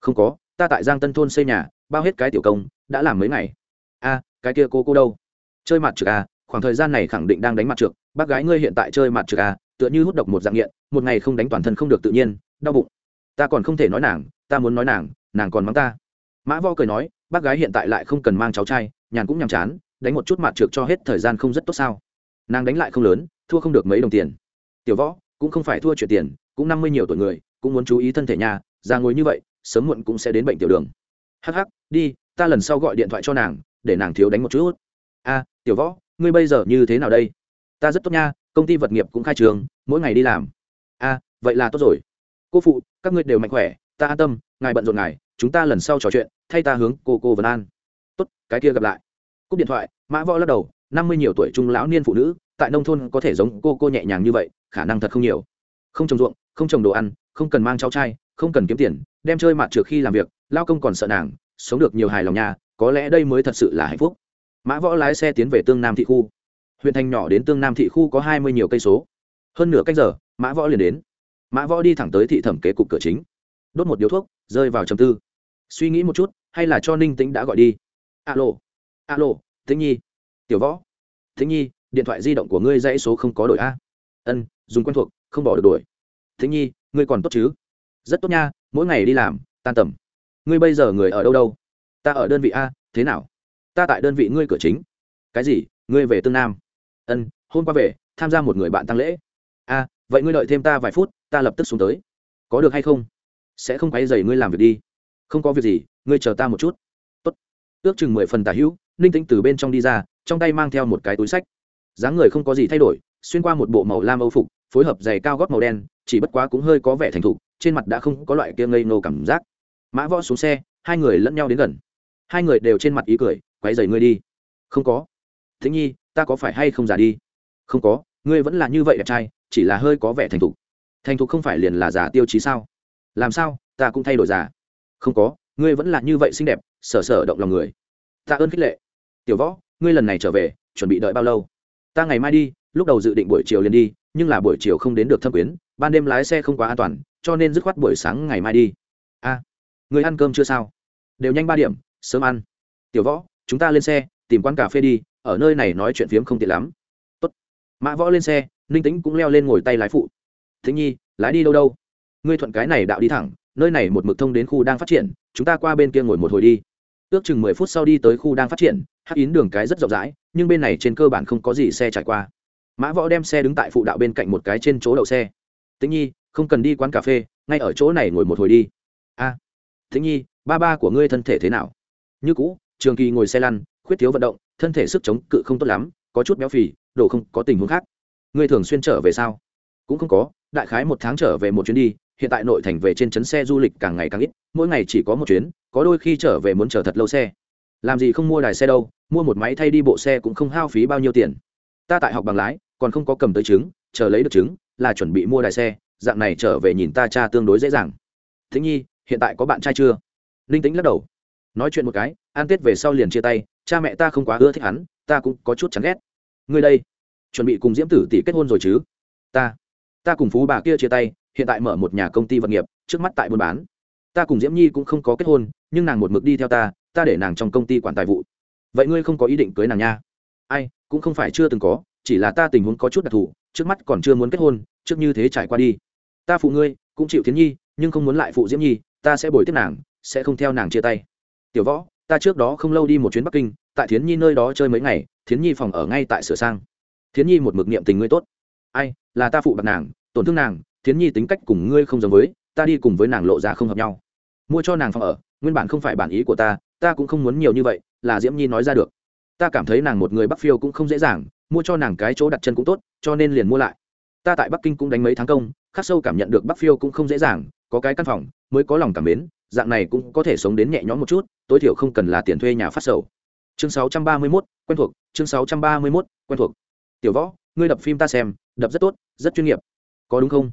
Không có, ta tại giang tân thôn xây nhà, bao hết cái tiểu công, đã làm mấy ngày a, cái kia cô cô đâu? Chơi mặt trực a, khoảng thời gian này khẳng định đang đánh mặt trượt bác gái ngươi hiện tại chơi mặt trượt a, tựa như hút độc một dạng nghiện, một ngày không đánh toàn thân không được tự nhiên, đau bụng. Ta còn không thể nói nàng, ta muốn nói nàng nàng còn mắng ta. Mã võ cười nói, bác gái hiện tại lại không cần mang cháu trai, nhàn cũng nhàm chán, đánh một chút mặt trượt cho hết thời gian không rất tốt sao? Nàng đánh lại không lớn, thua không được mấy đồng tiền. Tiểu võ, cũng không phải thua chuyện tiền, cũng năm mươi nhiều tuổi người, cũng muốn chú ý thân thể nhà ra ngồi như vậy, sớm muộn cũng sẽ đến bệnh tiểu đường. Hắc hắc, đi, ta lần sau gọi điện thoại cho nàng để nàng thiếu đánh một chút. A, tiểu võ, ngươi bây giờ như thế nào đây? Ta rất tốt nha, công ty vật nghiệp cũng khai trường, mỗi ngày đi làm. A, vậy là tốt rồi. Cô phụ, các ngươi đều mạnh khỏe, ta an tâm, ngài bận rộn ngài, chúng ta lần sau trò chuyện, thay ta hướng cô cô vân an. Tốt, cái kia gặp lại. Cúp điện thoại, mã võ lắc đầu, năm mươi nhiều tuổi trung lão niên phụ nữ, tại nông thôn có thể giống cô cô nhẹ nhàng như vậy, khả năng thật không nhiều. Không trồng ruộng, không trồng đồ ăn, không cần mang cháu trai, không cần kiếm tiền, đem chơi mặt trừ khi làm việc, lao công còn sợ nàng, sống được nhiều hài lòng nhà có lẽ đây mới thật sự là hạnh phúc. Mã võ lái xe tiến về tương nam thị khu. Huyện thành nhỏ đến tương nam thị khu có hai mươi nhiều cây số. Hơn nửa cách giờ, mã võ liền đến. Mã võ đi thẳng tới thị thẩm kế cục cửa chính. Đốt một điếu thuốc, rơi vào trầm tư. Suy nghĩ một chút, hay là cho ninh tĩnh đã gọi đi? Alo. Alo, tĩnh nhi. Tiểu võ. Tĩnh nhi, điện thoại di động của ngươi dãy số không có đổi a. Ân, dùng quen thuộc, không bỏ được đổi. Tĩnh nhi, ngươi còn tốt chứ? Rất tốt nha, mỗi ngày đi làm, tan tầm. Ngươi bây giờ người ở đâu đâu? Ta ở đơn vị a, thế nào? Ta tại đơn vị ngươi cửa chính. Cái gì? Ngươi về tương nam. Ân, hôm qua về, tham gia một người bạn tăng lễ. A, vậy ngươi đợi thêm ta vài phút, ta lập tức xuống tới. Có được hay không? Sẽ không quay dày ngươi làm việc đi. Không có việc gì, ngươi chờ ta một chút. Tốt. ước chừng mười phần tà hữu, ninh tĩnh từ bên trong đi ra, trong tay mang theo một cái túi sách. Dáng người không có gì thay đổi, xuyên qua một bộ màu lam âu phục, phối hợp giày cao gót màu đen, chỉ bất quá cũng hơi có vẻ thành thục, trên mặt đã không có loại kia ngây nô cảm giác. Mã võ xuống xe, hai người lẫn nhau đến gần hai người đều trên mặt ý cười quay dày ngươi đi. Không có. Thế nhi ta có phải hay không già đi? Không có ngươi vẫn là như vậy đẹp trai chỉ là hơi có vẻ thành thục. Thành thục không phải liền là già tiêu chí sao? Làm sao ta cũng thay đổi già không có ngươi vẫn là như vậy xinh đẹp sở sở động lòng người. Ta ơn khích lệ. Tiểu võ ngươi lần này trở về chuẩn bị đợi bao lâu? Ta ngày mai đi lúc đầu dự định buổi chiều liền đi nhưng là buổi chiều không đến được thâm quyến ban đêm lái xe không quá an toàn cho nên dứt khoát buổi sáng ngày mai đi. A à, người ăn cơm chưa sao? Đều nhanh ba điểm sớm ăn. Tiểu võ chúng ta lên xe tìm quán cà phê đi ở nơi này nói chuyện phiếm không tiện lắm. Tốt. mã võ lên xe ninh tĩnh cũng leo lên ngồi tay lái phụ. Thính nhi lái đi đâu đâu? Ngươi thuận cái này đạo đi thẳng nơi này một mực thông đến khu đang phát triển chúng ta qua bên kia ngồi một hồi đi. Ước chừng mười phút sau đi tới khu đang phát triển hắc yến đường cái rất rộng rãi nhưng bên này trên cơ bản không có gì xe trải qua. Mã võ đem xe đứng tại phụ đạo bên cạnh một cái trên chỗ đậu xe. Tĩnh nhi không cần đi quán cà phê ngay ở chỗ này ngồi một hồi đi. A. À, tĩnh nhi ba ba của ngươi thân thể thế nào? Như cũ, trường kỳ ngồi xe lăn, khuyết thiếu vận động, thân thể sức chống cự không tốt lắm, có chút béo phì, đồ không có tình huống khác. Ngươi thường xuyên trở về sao? Cũng không có, đại khái một tháng trở về một chuyến đi, hiện tại nội thành về trên trấn xe du lịch càng ngày càng ít, mỗi ngày chỉ có một chuyến, có đôi khi trở về muốn chờ thật lâu xe. Làm gì không mua đài xe đâu, mua một máy thay đi bộ xe cũng không hao phí bao nhiêu tiền. Ta tại học bằng lái, còn không có cầm tới chứng, chờ lấy được chứng, là chuẩn bị mua đài xe, dạng này trở về nhìn ta cha tương đối dễ dàng. Thế nhi, hiện tại có bạn trai chưa? Linh tính lắc đầu nói chuyện một cái an tết về sau liền chia tay, cha mẹ ta không quá ưa thích hắn, ta cũng có chút chán ghét. Ngươi đây, chuẩn bị cùng diễm tử tỷ kết hôn rồi chứ? Ta ta cùng phú bà kia chia tay, hiện tại mở một nhà công ty vật nghiệp, trước mắt tại buôn bán. Ta cùng diễm nhi cũng không có kết hôn, nhưng nàng một mực đi theo ta ta để nàng trong công ty quản tài vụ. Vậy ngươi không có ý định cưới nàng nha? Ai, cũng không phải chưa từng có, chỉ là ta tình huống có chút đặc thù, trước mắt còn chưa muốn kết hôn, trước như thế trải qua đi. Ta phụ ngươi, cũng chịu thiến nhi, nhưng không muốn lại phụ diễm nhi, ta sẽ bồi tiếp nàng, sẽ không theo nàng chia tay tiểu võ, ta trước đó không lâu đi một chuyến bắc kinh, tại thiến nhi nơi đó chơi mấy ngày, thiến nhi phòng ở ngay tại sửa sang. Thiến nhi một mực niệm tình ngươi tốt. Ai, là ta phụ bạc nàng, tổn thương nàng, thiến nhi tính cách cùng ngươi không giống với, ta đi cùng với nàng lộ ra không hợp nhau. Mua cho nàng phòng ở, nguyên bản không phải bản ý của ta ta cũng không muốn nhiều như vậy, là diễm nhi nói ra được. Ta cảm thấy nàng một người bắc phiêu cũng không dễ dàng, mua cho nàng cái chỗ đặt chân cũng tốt, cho nên liền mua lại. Ta tại bắc kinh cũng đánh mấy tháng công, khắc sâu cảm nhận được bắc phiêu cũng không dễ dàng, có cái căn phòng, mới có lòng cảm mến dạng này cũng có thể sống đến nhẹ nhõm một chút tối thiểu không cần là tiền thuê nhà phát sầu. Chương 631, quen thuộc chương 631, quen thuộc. Tiểu võ ngươi đập phim ta xem đập rất tốt rất chuyên nghiệp. Có đúng không?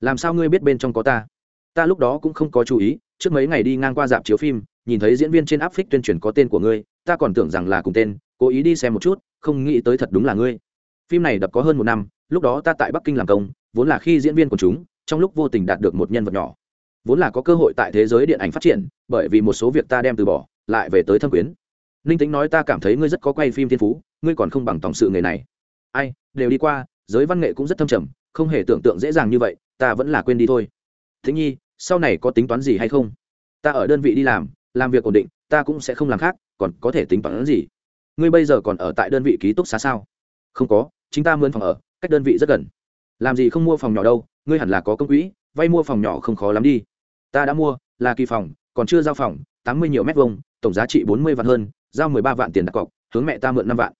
Làm sao ngươi biết bên trong có ta? Ta lúc đó cũng không có chú ý trước mấy ngày đi ngang qua dạp chiếu phim nhìn thấy diễn viên trên áp phích tuyên truyền có tên của ngươi ta còn tưởng rằng là cùng tên cố ý đi xem một chút không nghĩ tới thật đúng là ngươi. Phim này đập có hơn một năm lúc đó ta tại bắc kinh làm công vốn là khi diễn viên của chúng trong lúc vô tình đạt được một nhân vật nhỏ vốn là có cơ hội tại thế giới điện ảnh phát triển, bởi vì một số việc ta đem từ bỏ, lại về tới thâm quyến. Ninh tính nói ta cảm thấy ngươi rất có quay phim thiên phú, ngươi còn không bằng tổng sự nghề này. Ai, đều đi qua, giới văn nghệ cũng rất thâm trầm, không hề tưởng tượng dễ dàng như vậy, ta vẫn là quên đi thôi. Thế nhi, sau này có tính toán gì hay không? Ta ở đơn vị đi làm làm việc ổn định, ta cũng sẽ không làm khác, còn có thể tính toán gì? Ngươi bây giờ còn ở tại đơn vị ký túc xá sao? Không có, chính ta mướn phòng ở, cách đơn vị rất gần. Làm gì không mua phòng nhỏ đâu, ngươi hẳn là có công quỹ, vay mua phòng nhỏ không khó lắm đi ta đã mua, là kỳ phòng, còn chưa giao phòng, tám mươi nhiều mét vuông, tổng giá trị bốn mươi vạn hơn, giao mười ba vạn tiền đặt cọc, hướng mẹ ta mượn năm vạn.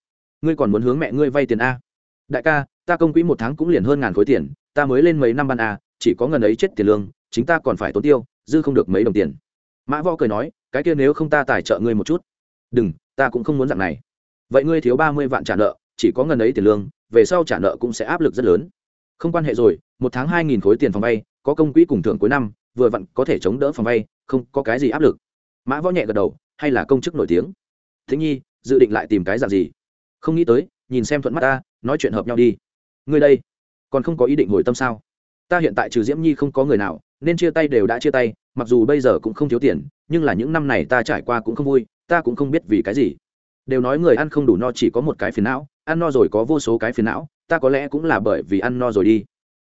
Ngươi còn muốn hướng mẹ ngươi vay tiền a? Đại ca, ta công quỹ một tháng cũng liền hơn ngàn khối tiền, ta mới lên mấy năm ban a, chỉ có ngần ấy chết tiền lương, chính ta còn phải tốn tiêu, dư không được mấy đồng tiền. Mã võ cười nói, cái kia nếu không ta tài trợ ngươi một chút. Đừng, ta cũng không muốn dạng này. Vậy ngươi thiếu ba mươi vạn trả nợ, chỉ có ngần ấy tiền lương, về sau trả nợ cũng sẽ áp lực rất lớn. Không quan hệ rồi, một tháng hai nghìn khối tiền phòng vay, có công quỹ cùng thưởng cuối năm vừa vặn có thể chống đỡ phòng vay không có cái gì áp lực. Mã võ nhẹ gật đầu, hay là công chức nổi tiếng. Thế nhi, dự định lại tìm cái dạng gì? Không nghĩ tới, nhìn xem thuận mắt ta, nói chuyện hợp nhau đi. Ngươi đây, còn không có ý định hồi tâm sao? Ta hiện tại trừ diễm nhi không có người nào, nên chia tay đều đã chia tay, mặc dù bây giờ cũng không thiếu tiền, nhưng là những năm này ta trải qua cũng không vui, ta cũng không biết vì cái gì. Đều nói người ăn không đủ no chỉ có một cái phiền não, ăn no rồi có vô số cái phiền não, ta có lẽ cũng là bởi vì ăn no rồi đi.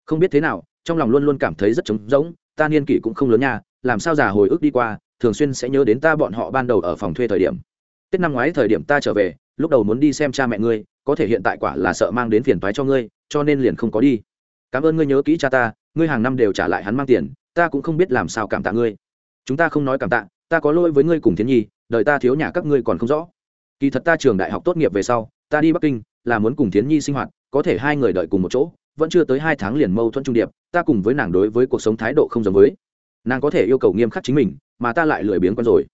Không biết thế nào, trong lòng luôn luôn cảm thấy rất trống rỗng ta niên kỷ cũng không lớn nha, làm sao già hồi ức đi qua, thường xuyên sẽ nhớ đến ta bọn họ ban đầu ở phòng thuê thời điểm. Tết năm ngoái thời điểm ta trở về, lúc đầu muốn đi xem cha mẹ ngươi, có thể hiện tại quả là sợ mang đến phiền toái cho ngươi, cho nên liền không có đi. Cảm ơn ngươi nhớ kỹ cha ta, ngươi hàng năm đều trả lại hắn mang tiền, ta cũng không biết làm sao cảm tạ ngươi. Chúng ta không nói cảm tạ, ta có lỗi với ngươi cùng thiên nhi đợi ta thiếu nhà các ngươi còn không rõ. Kỳ thật ta trường đại học tốt nghiệp về sau, ta đi bắc kinh, là muốn cùng thiến nhi sinh hoạt, có thể hai người đợi cùng một chỗ vẫn chưa tới hai tháng liền mâu thuẫn trung điệp, ta cùng với nàng đối với cuộc sống thái độ không giống với. Nàng có thể yêu cầu nghiêm khắc chính mình, mà ta lại lười biếng con rồi.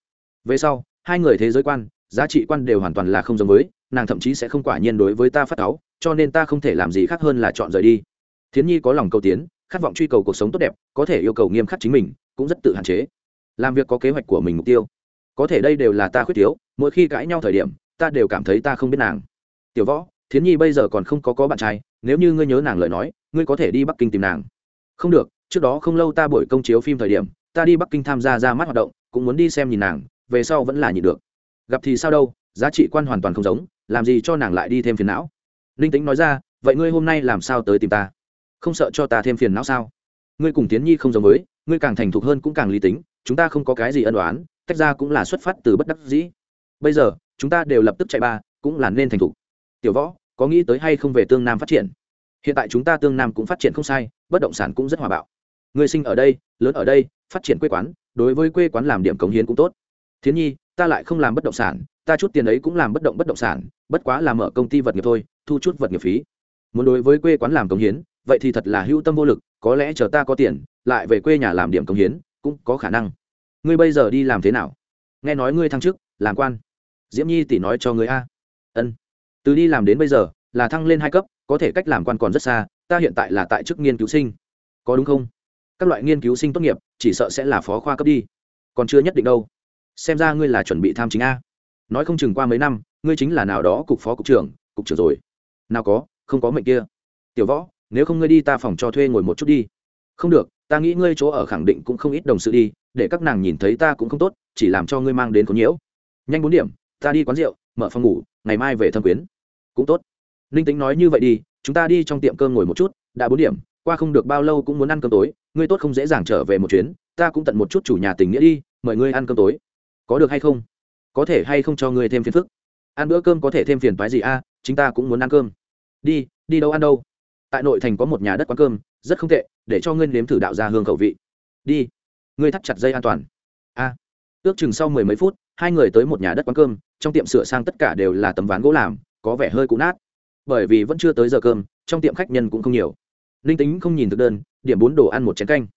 Về sau, hai người thế giới quan, giá trị quan đều hoàn toàn là không giống với, nàng thậm chí sẽ không quả nhiên đối với ta phát áo cho nên ta không thể làm gì khác hơn là chọn rời đi. Thiến nhi có lòng cầu tiến, khát vọng truy cầu cuộc sống tốt đẹp, có thể yêu cầu nghiêm khắc chính mình, cũng rất tự hạn chế. Làm việc có kế hoạch của mình mục tiêu. Có thể đây đều là ta khuyết thiếu, mỗi khi cãi nhau thời điểm, ta đều cảm thấy ta không biết nàng. Tiểu võ, thiến nhi bây giờ còn không có có bạn trai nếu như ngươi nhớ nàng lời nói, ngươi có thể đi bắc kinh tìm nàng. Không được, trước đó không lâu ta buổi công chiếu phim thời điểm, ta đi bắc kinh tham gia ra mắt hoạt động, cũng muốn đi xem nhìn nàng, về sau vẫn là nhịn được. Gặp thì sao đâu, giá trị quan hoàn toàn không giống, làm gì cho nàng lại đi thêm phiền não? Linh tính nói ra, vậy ngươi hôm nay làm sao tới tìm ta? Không sợ cho ta thêm phiền não sao? Ngươi cùng tiến nhi không giống với, ngươi càng thành thục hơn cũng càng lý tính, chúng ta không có cái gì ân đoán tách ra cũng là xuất phát từ bất đắc dĩ. Bây giờ, chúng ta đều lập tức chạy ba, cũng là nên thành thục. Tiểu võ có nghĩ tới hay không về tương nam phát triển? Hiện tại chúng ta tương nam cũng phát triển không sai, bất động sản cũng rất hòa bạo. Người sinh ở đây, lớn ở đây, phát triển quê quán, đối với quê quán làm điểm cống hiến cũng tốt. Thiến nhi, ta lại không làm bất động sản, ta chút tiền ấy cũng làm bất động bất động sản, bất quá là mở công ty vật nghiệp thôi, thu chút vật nghiệp phí. Muốn đối với quê quán làm cống hiến, vậy thì thật là hữu tâm vô lực, có lẽ chờ ta có tiền, lại về quê nhà làm điểm cống hiến, cũng có khả năng. Ngươi bây giờ đi làm thế nào? Nghe nói ngươi thăng chức, làm quan. Diễm nhi tỷ nói cho ngươi a. Ân từ đi làm đến bây giờ, là thăng lên hai cấp, có thể cách làm quan còn rất xa, ta hiện tại là tại chức nghiên cứu sinh. Có đúng không? Các loại nghiên cứu sinh tốt nghiệp, chỉ sợ sẽ là phó khoa cấp đi. Còn chưa nhất định đâu. Xem ra ngươi là chuẩn bị tham chính a. Nói không chừng qua mấy năm, ngươi chính là nào đó cục phó cục trưởng cục trưởng rồi. Nào có, không có mệnh kia. Tiểu võ, nếu không ngươi đi ta phòng cho thuê ngồi một chút đi. Không được, ta nghĩ ngươi chỗ ở khẳng định cũng không ít đồng sự đi, để các nàng nhìn thấy ta cũng không tốt, chỉ làm cho ngươi mang đến có nhiễu. Nhanh bốn điểm, ta đi quán rượu, mở phòng ngủ, ngày mai về thâm quyến cũng tốt. Ninh tính nói như vậy đi chúng ta đi trong tiệm cơm ngồi một chút đã bốn điểm qua không được bao lâu cũng muốn ăn cơm tối ngươi tốt không dễ dàng trở về một chuyến ta cũng tận một chút chủ nhà tình nghĩa đi mời ngươi ăn cơm tối. Có được hay không? Có thể hay không cho ngươi thêm phiền phức? Ăn bữa cơm có thể thêm phiền phái gì a à, chúng ta cũng muốn ăn cơm. Đi đi đâu ăn đâu? Tại nội thành có một nhà đất quán cơm rất không tệ để cho ngươi nếm thử đạo ra hương khẩu vị. Đi. Ngươi thắt chặt dây an toàn. A. Ước chừng sau mười mấy phút hai người tới một nhà đất quán cơm trong tiệm sửa sang tất cả đều là tấm ván gỗ làm có vẻ hơi cũ nát. Bởi vì vẫn chưa tới giờ cơm, trong tiệm khách nhân cũng không nhiều. Linh tính không nhìn thực đơn, điểm bốn đồ ăn một chén canh.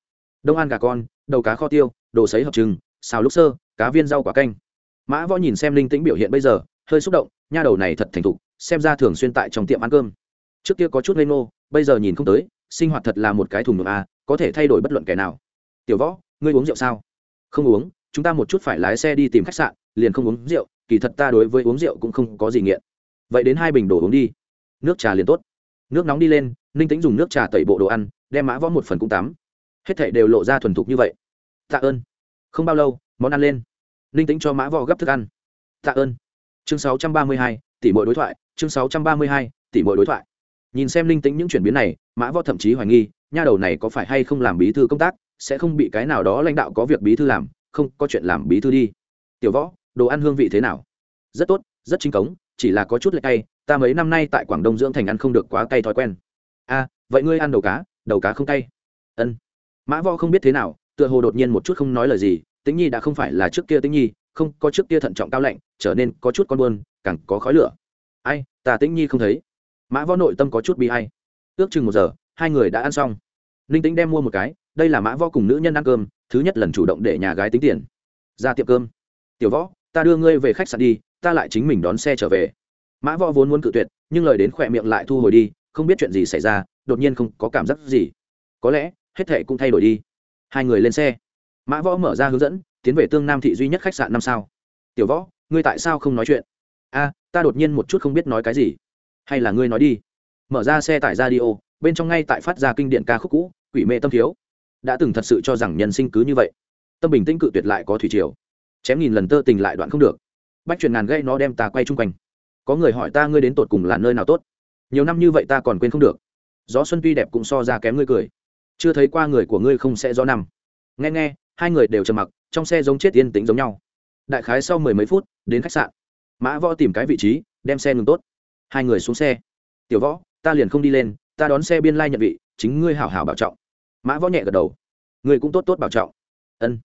Đông ăn gà con, đầu cá kho tiêu, đồ sấy hợp trừng xào lúc sơ, cá viên rau quả canh. Mã võ nhìn xem linh tĩnh biểu hiện bây giờ, hơi xúc động, nha đầu này thật thành thục, xem ra thường xuyên tại trong tiệm ăn cơm. Trước kia có chút lây nô bây giờ nhìn không tới, sinh hoạt thật là một cái thùng ngực a, có thể thay đổi bất luận kẻ nào. Tiểu võ, ngươi uống rượu sao? Không uống, chúng ta một chút phải lái xe đi tìm khách sạn, liền không uống rượu, kỳ thật ta đối với uống rượu cũng không có gì nghiện vậy đến hai bình đồ uống đi. Nước trà liền tốt. Nước nóng đi lên ninh tính dùng nước trà tẩy bộ đồ ăn đem mã võ một phần cũng tắm. Hết thảy đều lộ ra thuần thục như vậy. Tạ ơn. Không bao lâu món ăn lên. Ninh tính cho mã võ gấp thức ăn. Tạ ơn. Chương 632, tỷ mỗi đối thoại chương 632, tỷ mỗi đối thoại. Nhìn xem linh tính những chuyển biến này mã võ thậm chí hoài nghi nha đầu này có phải hay không làm bí thư công tác sẽ không bị cái nào đó lãnh đạo có việc bí thư làm không có chuyện làm bí thư đi. Tiểu võ đồ ăn hương vị thế nào? Rất tốt rất chính cống chỉ là có chút lệch cay, ta mấy năm nay tại quảng đông dưỡng thành ăn không được quá cay thói quen. A, vậy ngươi ăn đầu cá đầu cá không cay? Ân. Mã võ không biết thế nào, tựa hồ đột nhiên một chút không nói lời gì, tĩnh nhi đã không phải là trước kia tĩnh nhi, không, có trước kia thận trọng cao lạnh, trở nên có chút con buôn càng có khói lửa. Ai, ta tĩnh nhi không thấy. Mã võ nội tâm có chút bị hay ước chừng một giờ, hai người đã ăn xong. Ninh tính đem mua một cái, đây là mã võ cùng nữ nhân ăn cơm, thứ nhất lần chủ động để nhà gái tính tiền. Ra tiệm cơm. Tiểu võ, ta đưa ngươi về khách sạn đi ta lại chính mình đón xe trở về. Mã võ vốn muốn cự tuyệt, nhưng lời đến khỏe miệng lại thu hồi đi, không biết chuyện gì xảy ra, đột nhiên không có cảm giác gì. Có lẽ, hết thệ cũng thay đổi đi. Hai người lên xe. Mã võ mở ra hướng dẫn, tiến về tương nam thị duy nhất khách sạn năm sao. Tiểu võ, ngươi tại sao không nói chuyện? A, ta đột nhiên một chút không biết nói cái gì. Hay là ngươi nói đi. Mở ra xe tải ra đi ô bên trong ngay tại phát ra kinh điện ca khúc cũ, quỷ mê tâm thiếu. Đã từng thật sự cho rằng nhân sinh cứ như vậy. Tâm bình tĩnh cự tuyệt lại có thủy triều. Chém nghìn lần tơ tình lại đoạn không được bách truyền ngàn gây nó đem ta quay chung quanh. Có người hỏi ta ngươi đến tột cùng là nơi nào tốt? Nhiều năm như vậy ta còn quên không được. Gió xuân tuy đẹp cũng so ra kém ngươi cười. Chưa thấy qua người của ngươi không sẽ gió nằm. Nghe nghe, hai người đều trầm mặc, trong xe giống chết yên tĩnh giống nhau. Đại khái sau mười mấy phút, đến khách sạn. Mã võ tìm cái vị trí, đem xe ngừng tốt. Hai người xuống xe. Tiểu võ, ta liền không đi lên, ta đón xe biên lai nhận vị, chính ngươi hảo hảo bảo trọng. Mã võ nhẹ gật đầu. Ngươi cũng tốt tốt bảo trọng. Ân,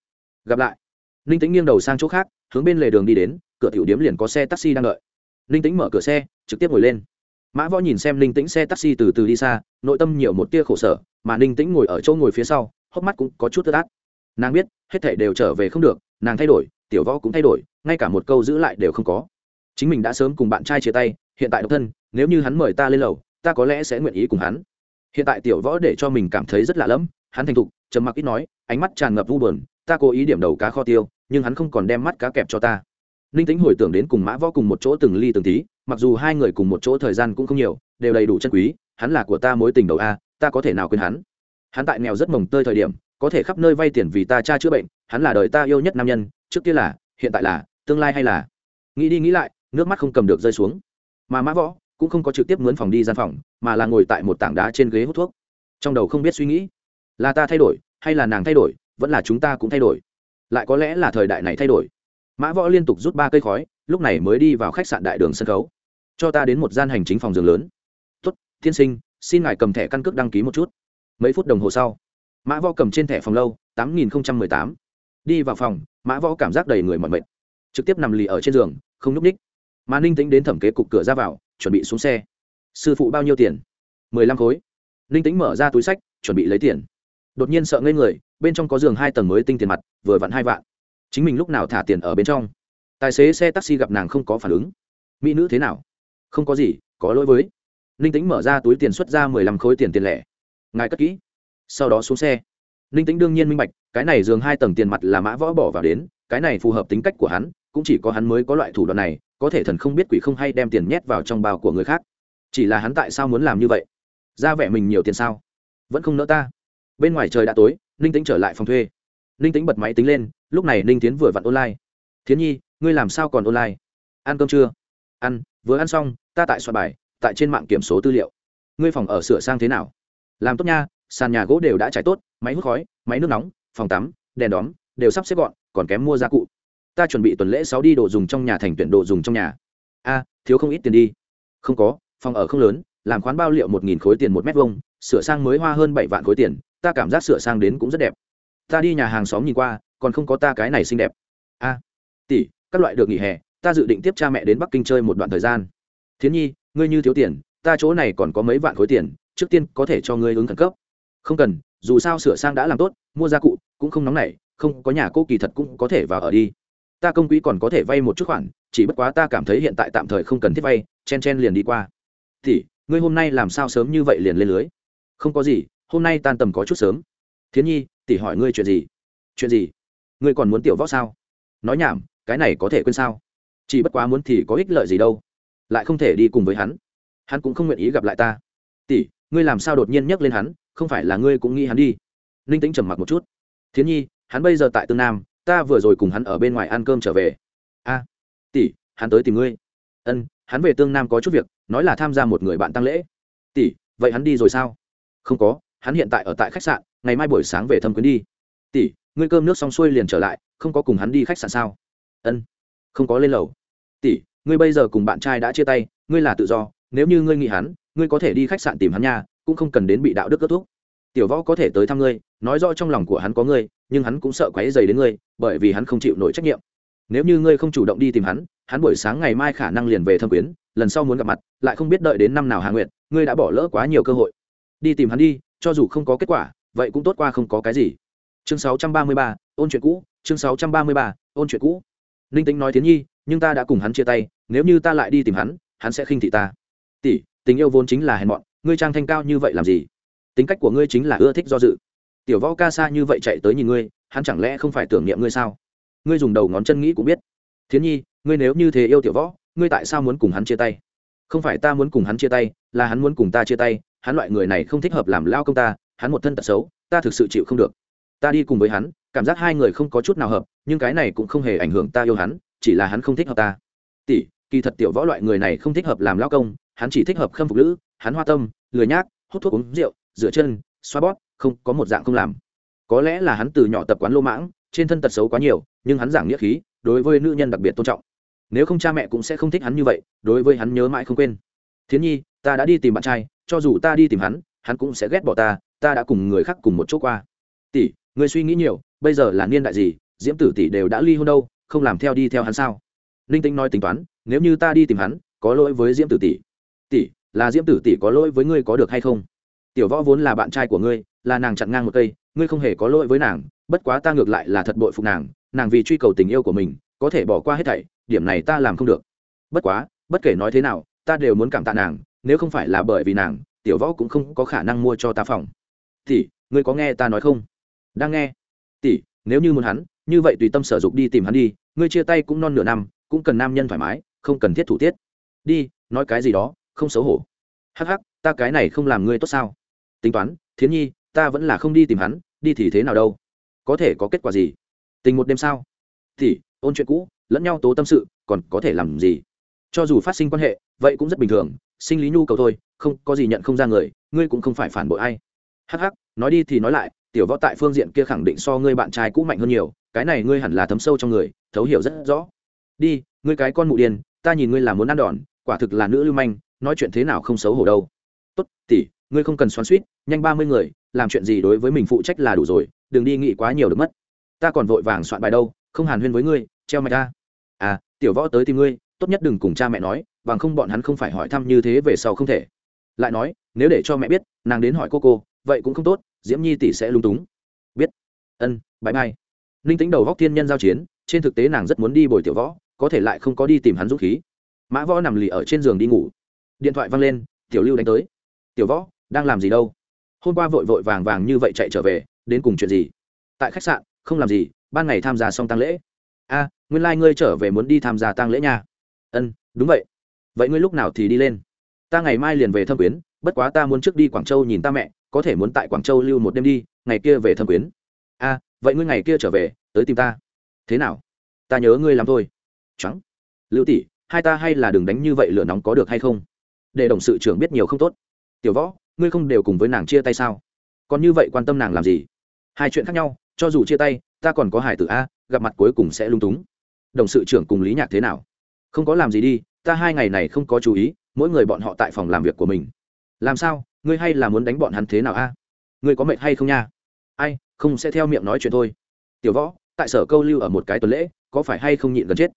gặp lại. Ninh tĩnh nghiêng đầu sang chỗ khác hướng bên lề đường đi đến, cửa tiểu điếm liền có xe taxi đang đợi. Ninh tĩnh mở cửa xe, trực tiếp ngồi lên. Mã võ nhìn xem ninh tĩnh xe taxi từ từ đi xa, nội tâm nhiều một tia khổ sở, mà ninh tĩnh ngồi ở chỗ ngồi phía sau, hốc mắt cũng có chút tức át. Nàng biết, hết thể đều trở về không được, nàng thay đổi, tiểu võ cũng thay đổi, ngay cả một câu giữ lại đều không có. Chính mình đã sớm cùng bạn trai chia tay, hiện tại độc thân, nếu như hắn mời ta lên lầu, ta có lẽ sẽ nguyện ý cùng hắn. Hiện tại tiểu võ để cho mình cảm thấy rất lạ lẫm, hắn thành thục, trầm mặc ít nói, ánh mắt tràn ngập vu bờn ta cố ý điểm đầu cá kho tiêu nhưng hắn không còn đem mắt cá kẹp cho ta. Ninh tính hồi tưởng đến cùng mã võ cùng một chỗ từng ly từng tí, mặc dù hai người cùng một chỗ thời gian cũng không nhiều, đều đầy đủ chân quý, hắn là của ta mối tình đầu a, ta có thể nào quên hắn? Hắn tại nghèo rất mồng tơi thời điểm, có thể khắp nơi vay tiền vì ta cha chữa bệnh, hắn là đời ta yêu nhất nam nhân, trước kia là, hiện tại là, tương lai hay là? Nghĩ đi nghĩ lại, nước mắt không cầm được rơi xuống. Mà mã võ cũng không có trực tiếp mướn phòng đi gian phòng, mà là ngồi tại một tảng đá trên ghế hút thuốc. Trong đầu không biết suy nghĩ, là ta thay đổi, hay là nàng thay đổi, vẫn là chúng ta cũng thay đổi lại có lẽ là thời đại này thay đổi. Mã võ liên tục rút ba cây khói, lúc này mới đi vào khách sạn đại đường sân khấu. Cho ta đến một gian hành chính phòng giường lớn. Tuất tiên sinh, xin ngài cầm thẻ căn cước đăng ký một chút. Mấy phút đồng hồ sau, mã võ cầm trên thẻ phòng lâu, tám nghìn không trăm mười tám. Đi vào phòng, mã võ cảm giác đầy người mọi mệt. Trực tiếp nằm lì ở trên giường, không núp ních mà ninh tính đến thẩm kế cục cửa ra vào, chuẩn bị xuống xe. Sư phụ bao nhiêu tiền? mười lăm khối. Ninh tính mở ra túi sách, chuẩn bị lấy tiền đột nhiên sợ ngây người, bên trong có giường hai tầng mới tinh tiền mặt, vừa vặn hai vạn. Chính mình lúc nào thả tiền ở bên trong? Tài xế xe taxi gặp nàng không có phản ứng. Mỹ nữ thế nào? Không có gì, có lỗi với. Ninh tính mở ra túi tiền xuất ra mười lăm khối tiền tiền lẻ. Ngài cất kỹ. Sau đó xuống xe. Ninh tính đương nhiên minh bạch, cái này dường hai tầng tiền mặt là mã võ bỏ vào đến, cái này phù hợp tính cách của hắn, cũng chỉ có hắn mới có loại thủ đoạn này, có thể thần không biết quỷ không hay đem tiền nhét vào trong bao của người khác. Chỉ là hắn tại sao muốn làm như vậy? Ra vẻ mình nhiều tiền sao? Vẫn không nỡ ta bên ngoài trời đã tối, ninh tính trở lại phòng thuê. Ninh tính bật máy tính lên, lúc này ninh tiến vừa vặn online. Thiến nhi, ngươi làm sao còn online? Ăn cơm chưa? Ăn, vừa ăn xong, ta tại soạn bài, tại trên mạng kiểm số tư liệu. Ngươi phòng ở sửa sang thế nào? Làm tốt nha, sàn nhà gỗ đều đã trải tốt, máy hút khói, máy nước nóng, phòng tắm, đèn đóm, đều sắp xếp gọn, còn kém mua gia cụ. Ta chuẩn bị tuần lễ sáu đi đồ dùng trong nhà thành tuyển đồ dùng trong nhà. A, thiếu không ít tiền đi. Không có, phòng ở không lớn, làm khoán bao liệu một nghìn khối tiền một mét vuông, sửa sang mới hoa hơn bảy vạn khối tiền ta cảm giác sửa sang đến cũng rất đẹp. Ta đi nhà hàng xóm nhìn qua, còn không có ta cái này xinh đẹp. A, tỷ, các loại được nghỉ hè, ta dự định tiếp cha mẹ đến bắc kinh chơi một đoạn thời gian. Thiến nhi, ngươi như thiếu tiền, ta chỗ này còn có mấy vạn khối tiền, trước tiên có thể cho ngươi ứng khẩn cấp. Không cần, dù sao sửa sang đã làm tốt, mua gia cụ cũng không nóng nảy, không, có nhà cô kỳ thật cũng có thể vào ở đi. Ta công quỹ còn có thể vay một chút khoản, chỉ bất quá ta cảm thấy hiện tại tạm thời không cần thiết vay, chen chen liền đi qua. Thì ngươi hôm nay làm sao sớm như vậy liền lên lưới? Không có gì hôm nay tan tầm có chút sớm. Thiến nhi, tỷ hỏi ngươi chuyện gì? Chuyện gì? Ngươi còn muốn tiểu võ sao? Nói nhảm, cái này có thể quên sao? Chỉ bất quá muốn thì có ích lợi gì đâu. Lại không thể đi cùng với hắn. Hắn cũng không nguyện ý gặp lại ta. Tỷ, ngươi làm sao đột nhiên nhắc lên hắn? Không phải là ngươi cũng nghĩ hắn đi. Ninh tĩnh trầm mặc một chút. Thiến nhi, hắn bây giờ tại tương nam, ta vừa rồi cùng hắn ở bên ngoài ăn cơm trở về. A, tỷ, hắn tới tìm ngươi. Ân, hắn về tương nam có chút việc, nói là tham gia một người bạn tăng lễ. Tỷ, vậy hắn đi rồi sao? Không có hắn hiện tại ở tại khách sạn, ngày mai buổi sáng về thâm quyến đi. Tỷ, ngươi cơm nước xong xuôi liền trở lại, không có cùng hắn đi khách sạn sao? Ân, không có lên lầu. Tỷ, ngươi bây giờ cùng bạn trai đã chia tay, ngươi là tự do, nếu như ngươi nghĩ hắn, ngươi có thể đi khách sạn tìm hắn nha, cũng không cần đến bị đạo đức kết thúc. Tiểu võ có thể tới thăm ngươi, nói rõ trong lòng của hắn có ngươi, nhưng hắn cũng sợ quáy dày đến ngươi, bởi vì hắn không chịu nổi trách nhiệm. Nếu như ngươi không chủ động đi tìm hắn hắn buổi sáng ngày mai khả năng liền về thâm quyến, lần sau muốn gặp mặt, lại không biết đợi đến năm nào hạ nguyện ngươi đã bỏ lỡ quá nhiều cơ hội. Đi tìm hắn đi cho dù không có kết quả vậy cũng tốt qua không có cái gì. Chương 633, ôn chuyện cũ chương 633, ôn chuyện cũ. Ninh tính nói thiến nhi nhưng ta đã cùng hắn chia tay nếu như ta lại đi tìm hắn hắn sẽ khinh thị ta. Tỷ tình yêu vốn chính là hèn mọn ngươi trang thanh cao như vậy làm gì? Tính cách của ngươi chính là ưa thích do dự. Tiểu võ ca xa như vậy chạy tới nhìn ngươi hắn chẳng lẽ không phải tưởng niệm ngươi sao? Ngươi dùng đầu ngón chân nghĩ cũng biết. Thiến nhi ngươi nếu như thế yêu tiểu võ ngươi tại sao muốn cùng hắn chia tay? Không phải ta muốn cùng hắn chia tay là hắn muốn cùng ta chia tay hắn loại người này không thích hợp làm lao công ta, hắn một thân tật xấu, ta thực sự chịu không được. Ta đi cùng với hắn, cảm giác hai người không có chút nào hợp, nhưng cái này cũng không hề ảnh hưởng ta yêu hắn, chỉ là hắn không thích hợp ta. Tỷ, kỳ thật tiểu võ loại người này không thích hợp làm lao công, hắn chỉ thích hợp khâm phục nữ hắn hoa tâm, lười nhác, hút thuốc uống rượu, rửa chân, xoa bóp, không, có một dạng không làm. Có lẽ là hắn từ nhỏ tập quán lô mãng, trên thân tật xấu quá nhiều, nhưng hắn giảng nghĩa khí, đối với nữ nhân đặc biệt tôn trọng. Nếu không cha mẹ cũng sẽ không thích hắn như vậy, đối với hắn nhớ mãi không quên. Thiến nhi, ta đã đi tìm bạn trai cho dù ta đi tìm hắn hắn cũng sẽ ghét bỏ ta ta đã cùng người khác cùng một chỗ qua. Tỷ người suy nghĩ nhiều, bây giờ là niên đại gì, diễm tử tỷ đều đã ly hôn đâu, không làm theo đi theo hắn sao? Ninh tinh nói tính toán, nếu như ta đi tìm hắn, có lỗi với diễm tử tỷ. Tỷ, là diễm tử tỷ có lỗi với ngươi có được hay không? Tiểu võ vốn là bạn trai của ngươi, là nàng chặn ngang một cây, ngươi không hề có lỗi với nàng, bất quá ta ngược lại là thật bội phục nàng nàng vì truy cầu tình yêu của mình, có thể bỏ qua hết thảy, điểm này ta làm không được. Bất quá, bất kể nói thế nào, ta đều muốn cảm tạ nàng nếu không phải là bởi vì nàng, tiểu võ cũng không có khả năng mua cho ta phòng. Tỷ, ngươi có nghe ta nói không? Đang nghe. Tỷ, nếu như muốn hắn, như vậy tùy tâm sở dục đi tìm hắn đi, ngươi chia tay cũng non nửa năm, cũng cần nam nhân thoải mái, không cần thiết thủ tiết. Đi, nói cái gì đó, không xấu hổ. Hắc hắc, ta cái này không làm ngươi tốt sao? Tính toán, thiến nhi, ta vẫn là không đi tìm hắn, đi thì thế nào đâu? Có thể có kết quả gì? Tình một đêm sao? Thì ôn chuyện cũ, lẫn nhau tố tâm sự, còn có thể làm gì? Cho dù phát sinh quan hệ vậy cũng rất bình thường, sinh lý nhu cầu thôi, không, có gì nhận không ra người, ngươi cũng không phải phản bội ai. Hắc hắc, nói đi thì nói lại, tiểu võ tại phương diện kia khẳng định so ngươi bạn trai cũ mạnh hơn nhiều, cái này ngươi hẳn là thấm sâu trong người, thấu hiểu rất rõ. Đi, ngươi cái con mụ điên, ta nhìn ngươi là muốn ăn đòn, quả thực là nữ lưu manh, nói chuyện thế nào không xấu hổ đâu. Tốt, tỷ, ngươi không cần xoắn suýt nhanh ba mươi người, làm chuyện gì đối với mình phụ trách là đủ rồi, đừng đi nghĩ quá nhiều được mất. Ta còn vội vàng soạn bài đâu, không hàn huyên với ngươi, treo mày ta à tiểu võ tới tìm ngươi, tốt nhất đừng cùng cha mẹ nói bằng không bọn hắn không phải hỏi thăm như thế về sau không thể. Lại nói, nếu để cho mẹ biết, nàng đến hỏi cô cô, vậy cũng không tốt, diễm nhi tỷ sẽ lung túng. Biết. Ân, bãi mai. Ninh tính đầu góc thiên nhân giao chiến, trên thực tế nàng rất muốn đi bồi tiểu võ, có thể lại không có đi tìm hắn dũng khí. Mã võ nằm lì ở trên giường đi ngủ. Điện thoại văng lên, tiểu lưu đánh tới. Tiểu võ, đang làm gì đâu? Hôm qua vội vội vàng vàng như vậy chạy trở về, đến cùng chuyện gì? Tại khách sạn, không làm gì, ban ngày tham gia xong tăng lễ. A, nguyên lai、like、ngươi trở về muốn đi tham gia tăng lễ nha. Ân, đúng vậy vậy ngươi lúc nào thì đi lên? Ta ngày mai liền về thâm quyến, bất quá ta muốn trước đi quảng châu nhìn ta mẹ, có thể muốn tại quảng châu lưu một đêm đi, ngày kia về thâm quyến. A vậy ngươi ngày kia trở về, tới tìm ta. Thế nào? Ta nhớ ngươi làm thôi. Trắng lưu tỷ, hai ta hay là đừng đánh như vậy lửa nóng có được hay không? Để đồng sự trưởng biết nhiều không tốt. Tiểu võ, ngươi không đều cùng với nàng chia tay sao? Còn như vậy quan tâm nàng làm gì? Hai chuyện khác nhau, cho dù chia tay, ta còn có hải tử a, gặp mặt cuối cùng sẽ lung túng. Đồng sự trưởng cùng lý nhạc thế nào? Không có làm gì đi ta hai ngày này không có chú ý, mỗi người bọn họ tại phòng làm việc của mình. Làm sao? Ngươi hay là muốn đánh bọn hắn thế nào a? Ngươi có mệt hay không nha? Ai, không sẽ theo miệng nói chuyện thôi. Tiểu võ, tại sở câu lưu ở một cái tuần lễ, có phải hay không nhịn gần chết?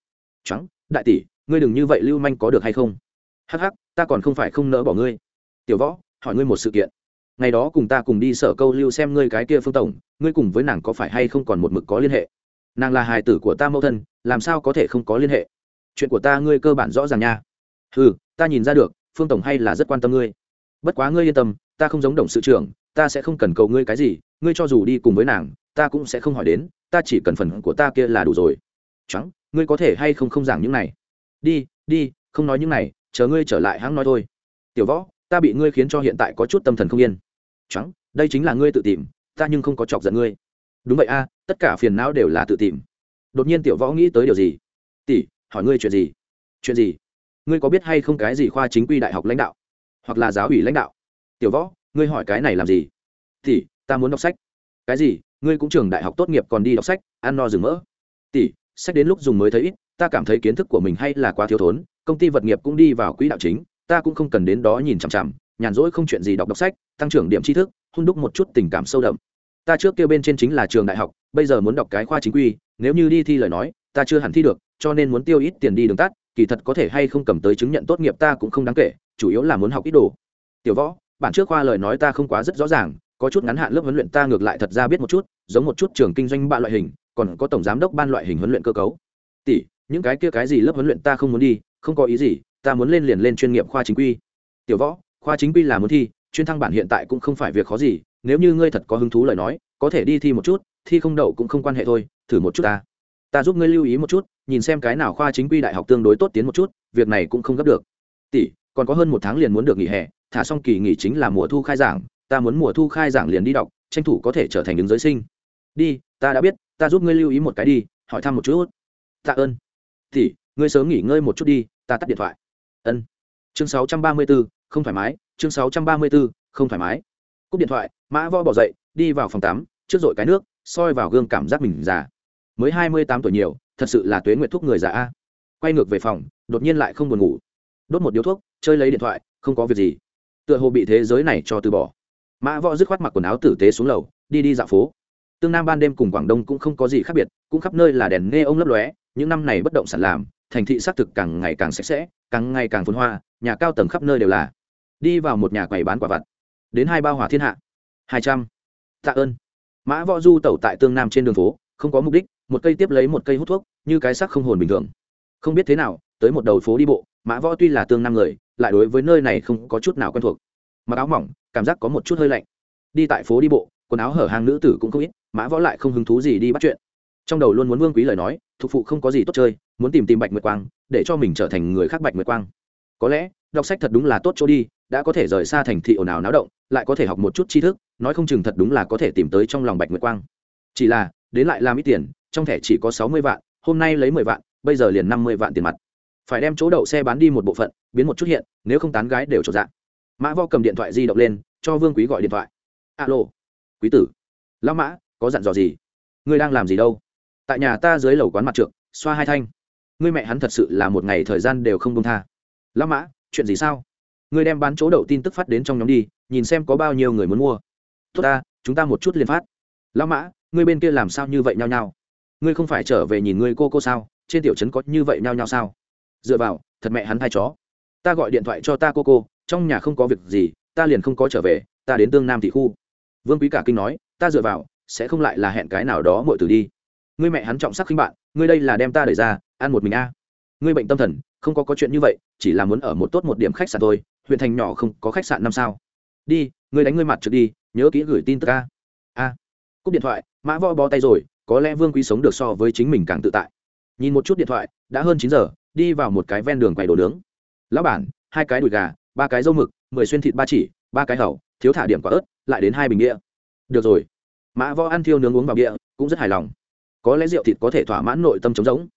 Trắng, đại tỷ, ngươi đừng như vậy lưu manh có được hay không? Hắc hắc, ta còn không phải không nỡ bỏ ngươi. Tiểu võ, hỏi ngươi một sự kiện. Ngày đó cùng ta cùng đi sở câu lưu xem ngươi cái kia phương tổng, ngươi cùng với nàng có phải hay không còn một mực có liên hệ? Nàng là hài tử của ta mẫu thân, làm sao có thể không có liên hệ? Chuyện của ta ngươi cơ bản rõ ràng nha. Ừ ta nhìn ra được, phương tổng hay là rất quan tâm ngươi. Bất quá ngươi yên tâm, ta không giống đồng sự trưởng, ta sẽ không cần cầu ngươi cái gì, ngươi cho dù đi cùng với nàng, ta cũng sẽ không hỏi đến, ta chỉ cần phần của ta kia là đủ rồi. Trắng ngươi có thể hay không không giảng những này? Đi đi, không nói những này, chờ ngươi trở lại hãng nói thôi. Tiểu võ, ta bị ngươi khiến cho hiện tại có chút tâm thần không yên. Trắng đây chính là ngươi tự tìm, ta nhưng không có chọc giận ngươi. Đúng vậy a, tất cả phiền não đều là tự tìm. Đột nhiên tiểu võ nghĩ tới điều gì? Tỷ hỏi ngươi chuyện gì? Chuyện gì? Ngươi có biết hay không cái gì khoa chính quy đại học lãnh đạo? Hoặc là giáo ủy lãnh đạo? Tiểu võ, ngươi hỏi cái này làm gì? Tỷ, ta muốn đọc sách. Cái gì? Ngươi cũng trường đại học tốt nghiệp còn đi đọc sách, ăn no rừng mỡ. Tỷ, sách đến lúc dùng mới thấy ít, ta cảm thấy kiến thức của mình hay là quá thiếu thốn, công ty vật nghiệp cũng đi vào quỹ đạo chính, ta cũng không cần đến đó nhìn chằm chằm, nhàn rỗi không chuyện gì đọc đọc sách, tăng trưởng điểm tri thức, hôn đúc một chút tình cảm sâu đậm. Ta trước kêu bên trên chính là trường đại học, bây giờ muốn đọc cái khoa chính quy, nếu như đi thi lời nói, ta chưa hẳn thi được cho nên muốn tiêu ít tiền đi đường tắt, kỳ thật có thể hay không cầm tới chứng nhận tốt nghiệp ta cũng không đáng kể, chủ yếu là muốn học ít đồ. Tiểu võ, bản trước khoa lời nói ta không quá rất rõ ràng, có chút ngắn hạn lớp huấn luyện ta ngược lại thật ra biết một chút, giống một chút trường kinh doanh ba loại hình, còn có tổng giám đốc ban loại hình huấn luyện cơ cấu. Tỷ, những cái kia cái gì lớp huấn luyện ta không muốn đi, không có ý gì, ta muốn lên liền lên chuyên nghiệp khoa chính quy. Tiểu võ, khoa chính quy là muốn thi, chuyên thăng bản hiện tại cũng không phải việc khó gì, nếu như ngươi thật có hứng thú lời nói, có thể đi thi một chút, thi không đậu cũng không quan hệ thôi, thử một chút ta ta giúp ngươi lưu ý một chút nhìn xem cái nào khoa chính quy đại học tương đối tốt tiến một chút việc này cũng không gấp được. Tỷ còn có hơn một tháng liền muốn được nghỉ hè thả xong kỳ nghỉ chính là mùa thu khai giảng ta muốn mùa thu khai giảng liền đi đọc tranh thủ có thể trở thành đứng giới sinh. Đi ta đã biết ta giúp ngươi lưu ý một cái đi hỏi thăm một chút. Tạ ơn. Tỷ ngươi sớm nghỉ ngơi một chút đi ta tắt điện thoại. Ân. Chương 634, không thoải mái chương 634, không thoải mái. Cúp điện thoại mã võ bỏ dậy đi vào phòng tắm trước dội cái nước soi vào gương cảm giác mình già mới hai mươi tám tuổi nhiều, thật sự là tuế nguyện thuốc người già a. Quay ngược về phòng, đột nhiên lại không buồn ngủ. Đốt một điếu thuốc, chơi lấy điện thoại, không có việc gì. Tựa hồ bị thế giới này cho từ bỏ. Mã võ dứt khoát mặc quần áo tử tế xuống lầu, đi đi dạo phố. Tương nam ban đêm cùng quảng đông cũng không có gì khác biệt, cũng khắp nơi là đèn nghe ông lấp lóe, những năm này bất động sản làm, thành thị xác thực càng ngày càng sạch sẽ, càng ngày càng phồn hoa, nhà cao tầng khắp nơi đều là. Đi vào một nhà quầy bán quả vặt. Đến hai bao hỏa thiên hạ. Hai trăm. Tạ ơn. Mã võ du tẩu tại tương nam trên đường phố, không có mục đích một cây tiếp lấy một cây hút thuốc, như cái sắc không hồn bình thường. Không biết thế nào, tới một đầu phố đi bộ, mã võ tuy là tương nam người, lại đối với nơi này không có chút nào quen thuộc. Mặc áo mỏng, cảm giác có một chút hơi lạnh. Đi tại phố đi bộ, quần áo hở hàng nữ tử cũng không ít, mã võ lại không hứng thú gì đi bắt chuyện. Trong đầu luôn muốn vương quý lời nói thục phụ không có gì tốt chơi, muốn tìm tìm bạch nguyệt quang, để cho mình trở thành người khác bạch nguyệt quang. Có lẽ, đọc sách thật đúng là tốt chỗ đi, đã có thể rời xa thành thị ồn ào náo động, lại có thể học một chút tri thức, nói không chừng thật đúng là có thể tìm tới trong lòng bạch nguyệt quang. Chỉ là, đến lại làm ít tiền trong thẻ chỉ có sáu mươi vạn, hôm nay lấy mười vạn, bây giờ liền năm mươi vạn tiền mặt. Phải đem chỗ đậu xe bán đi một bộ phận, biến một chút hiện, nếu không tán gái đều trộn dạng. Mã vo cầm điện thoại di động lên, cho vương quý gọi điện thoại. Alo, quý tử. Lão mã, có dặn dò gì? Ngươi đang làm gì đâu? Tại nhà ta dưới lầu quán mặt trượng, xoa hai thanh. Ngươi mẹ hắn thật sự là một ngày thời gian đều không công tha. Lão mã, chuyện gì sao? Ngươi đem bán chỗ đậu tin tức phát đến trong nhóm đi, nhìn xem có bao nhiêu người muốn mua. Tốt ta, chúng ta một chút liền phát. Lão mã, ngươi bên kia làm sao như vậy nhau nhau ngươi không phải trở về nhìn ngươi cô cô sao? Trên tiểu trấn có như vậy nhao nhao sao? Dựa vào, thật mẹ hắn thay chó. Ta gọi điện thoại cho ta cô cô, trong nhà không có việc gì, ta liền không có trở về, ta đến tương nam thị khu. Vương quý cả kinh nói, ta dựa vào, sẽ không lại là hẹn cái nào đó mọi từ đi. Ngươi mẹ hắn trọng sắc khinh bạn, ngươi đây là đem ta đẩy ra, ăn một mình a. Ngươi bệnh tâm thần, không có có chuyện như vậy, chỉ là muốn ở một tốt một điểm khách sạn thôi. Huyện thành nhỏ không có khách sạn năm sao. Đi, ngươi đánh ngươi mặt trực đi, nhớ kỹ gửi tin tức a. A. Cúp điện thoại, mã võ bó tay rồi có lẽ vương quý sống được so với chính mình càng tự tại. Nhìn một chút điện thoại, đã hơn chín giờ, đi vào một cái ven đường quầy đồ nướng. Lão bản, hai cái đùi gà, ba cái dâu mực, mười xuyên thịt ba chỉ, ba cái hầu, thiếu thả điểm quả ớt, lại đến hai bình đĩa được rồi. Mã võ ăn thiêu nướng uống vào đĩa cũng rất hài lòng. Có lẽ rượu thịt có thể thỏa mãn nội tâm trống rỗng.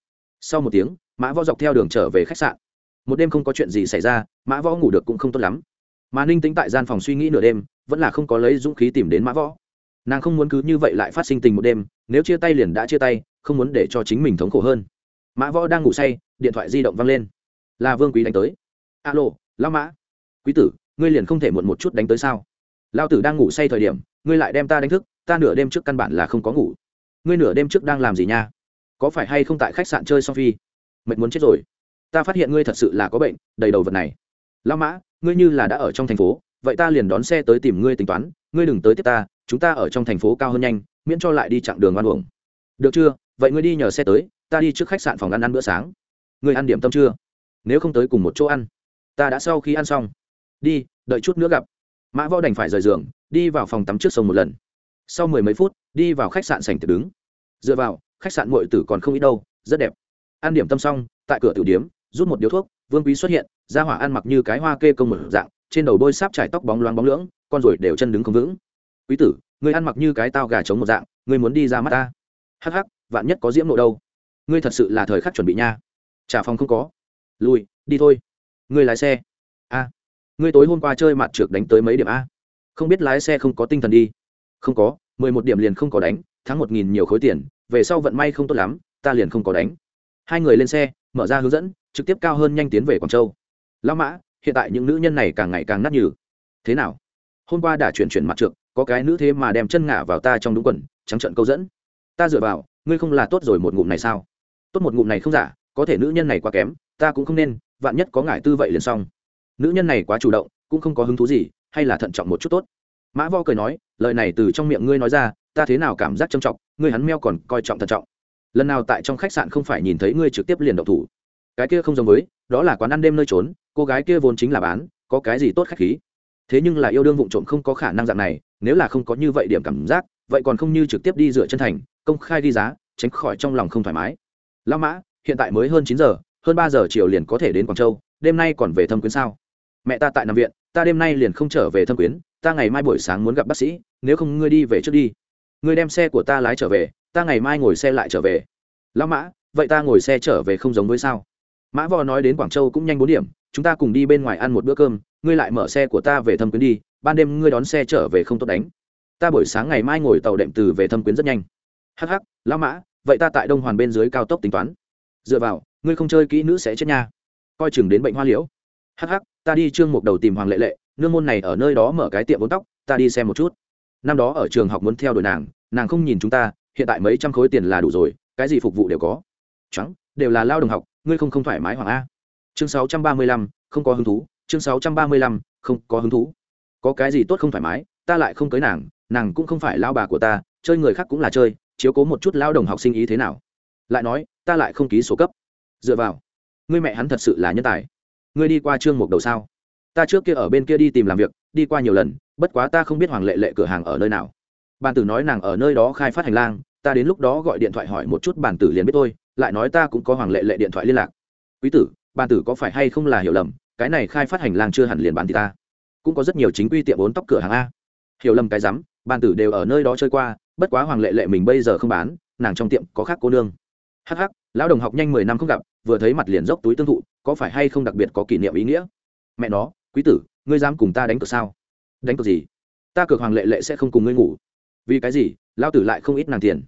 Sau một tiếng, mã võ dọc theo đường trở về khách sạn. Một đêm không có chuyện gì xảy ra, mã võ ngủ được cũng không tốt lắm. Mà ninh tính tại gian phòng suy nghĩ nửa đêm, vẫn là không có lấy dũng khí tìm đến mã võ nàng không muốn cứ như vậy lại phát sinh tình một đêm, nếu chia tay liền đã chia tay, không muốn để cho chính mình thống khổ hơn. Mã võ đang ngủ say, điện thoại di động văng lên. Là vương quý đánh tới. Alo lao mã. Quý tử, ngươi liền không thể muộn một chút đánh tới sao? Lao tử đang ngủ say thời điểm, ngươi lại đem ta đánh thức, ta nửa đêm trước căn bản là không có ngủ. Ngươi nửa đêm trước đang làm gì nha? Có phải hay không tại khách sạn chơi sophie? Mệt muốn chết rồi. Ta phát hiện ngươi thật sự là có bệnh, đầy đầu vật này. Lao mã, ngươi như là đã ở trong thành phố, vậy ta liền đón xe tới tìm ngươi tính toán ngươi đừng tới tiếp ta, chúng ta ở trong thành phố cao hơn nhanh, miễn cho lại đi chặng đường oan uổng. Được chưa? Vậy ngươi đi nhờ xe tới, ta đi trước khách sạn phòng ăn ăn bữa sáng. Ngươi ăn điểm tâm chưa? Nếu không tới cùng một chỗ ăn. Ta đã sau khi ăn xong. Đi, đợi chút nữa gặp. Mã võ đành phải rời giường, đi vào phòng tắm trước sông một lần. Sau mười mấy phút, đi vào khách sạn sành tiệc đứng. Dựa vào, khách sạn ngội tử còn không ít đâu, rất đẹp. Ăn điểm tâm xong, tại cửa tử điếm, rút một điếu thuốc, vương quý xuất hiện, ra hỏa ăn mặc như cái hoa kê công mở dạng trên đầu bôi sáp trải tóc bóng loáng bóng lưỡng, con ruồi đều chân đứng không vững. Quý tử, ngươi ăn mặc như cái tao gà trống một dạng, ngươi muốn đi ra mắt ta? Hắc hắc, vạn nhất có diễm nộ đâu. Ngươi thật sự là thời khắc chuẩn bị nha. Trả phòng không có. Lui, đi thôi. Ngươi lái xe. A, ngươi tối hôm qua chơi mặt trượt đánh tới mấy điểm a? Không biết lái xe không có tinh thần đi. Không có, mười một điểm liền không có đánh, thắng một nghìn nhiều khối tiền, về sau vận may không tốt lắm, ta liền không có đánh. Hai người lên xe, mở ra hướng dẫn, trực tiếp cao hơn nhanh tiến về quảng châu. Lao mã hiện tại những nữ nhân này càng ngày càng nát nhừ. Thế nào? Hôm qua đã chuyển chuyển mặt trượt có cái nữ thế mà đem chân ngả vào ta trong đúng quần, trắng trận câu dẫn. Ta dựa vào, ngươi không là tốt rồi một ngụm này sao? Tốt một ngụm này không giả, có thể nữ nhân này quá kém, ta cũng không nên, vạn nhất có ngại tư vậy liền xong. Nữ nhân này quá chủ động, cũng không có hứng thú gì, hay là thận trọng một chút tốt. Mã vo cười nói, lời này từ trong miệng ngươi nói ra, ta thế nào cảm giác trầm trọng, ngươi hắn meo còn coi trọng thận trọng. Lần nào tại trong khách sạn không phải nhìn thấy ngươi trực tiếp liền động thủ. Cái kia không giống với, đó là quán ăn đêm nơi trốn cô gái kia vốn chính là bán, có cái gì tốt khách khí? Thế nhưng là yêu đương vụng trộm không có khả năng dạng này, nếu là không có như vậy điểm cảm giác, vậy còn không như trực tiếp đi dựa chân thành, công khai đi giá, tránh khỏi trong lòng không thoải mái. Lao mã, hiện tại mới hơn chín giờ, hơn ba giờ chiều liền có thể đến quảng châu, đêm nay còn về thâm quyến sao? Mẹ ta tại nằm viện, ta đêm nay liền không trở về thâm quyến, ta ngày mai buổi sáng muốn gặp bác sĩ, nếu không ngươi đi về trước đi. Ngươi đem xe của ta lái trở về, ta ngày mai ngồi xe lại trở về. Lão mã, vậy ta ngồi xe trở về không giống với sao? Mã vò nói đến quảng châu cũng nhanh bốn điểm, chúng ta cùng đi bên ngoài ăn một bữa cơm, ngươi lại mở xe của ta về thâm quyến đi, ban đêm ngươi đón xe trở về không tốt đánh. Ta buổi sáng ngày mai ngồi tàu đệm từ về thâm quyến rất nhanh. Hh lão mã, vậy ta tại đông hoàn bên dưới cao tốc tính toán. Dựa vào, ngươi không chơi kỹ nữ sẽ chết nha. Coi chừng đến bệnh hoa liễu. Hh ta đi trương mục đầu tìm hoàng lệ lệ, nương môn này ở nơi đó mở cái tiệm vốn tóc, ta đi xem một chút. Năm đó ở trường học muốn theo đuổi nàng nàng không nhìn chúng ta, hiện tại mấy trăm khối tiền là đủ rồi, cái gì phục vụ đều có. Trắng đều là lao đồng học ngươi không không thoải mái hoàng a. Chương sáu trăm ba mươi lăm, không có hứng thú. Chương sáu trăm ba mươi lăm, không có hứng thú. Có cái gì tốt không thoải mái, ta lại không cưới nàng nàng cũng không phải lao bà của ta, chơi người khác cũng là chơi, chiếu cố một chút lao đồng học sinh ý thế nào. Lại nói, ta lại không ký số cấp. Dựa vào, ngươi mẹ hắn thật sự là nhân tài. Ngươi đi qua trương mục đầu sao? Ta trước kia ở bên kia đi tìm làm việc, đi qua nhiều lần, bất quá ta không biết hoàng lệ lệ cửa hàng ở nơi nào. Bàn tử nói nàng ở nơi đó khai phát hành lang, ta đến lúc đó gọi điện thoại hỏi một chút bàn tử liền biết tôi lại nói ta cũng có hoàng lệ lệ điện thoại liên lạc. Quý tử, bàn tử có phải hay không là hiểu lầm, cái này khai phát hành lang chưa hẳn liền bán thì ta. Cũng có rất nhiều chính quy tiệm bốn tóc cửa hàng a. Hiểu lầm cái rắm, bàn tử đều ở nơi đó chơi qua, bất quá hoàng lệ lệ mình bây giờ không bán, nàng trong tiệm có khác cô nương. Hh lão đồng học nhanh mười năm không gặp, vừa thấy mặt liền dốc túi tương thụ, có phải hay không đặc biệt có kỷ niệm ý nghĩa? Mẹ nó, quý tử, ngươi dám cùng ta đánh cược sao? Đánh cược gì? Ta cược hoàng lệ lệ sẽ không cùng ngươi ngủ. Vì cái gì, lão tử lại không ít nàng tiền.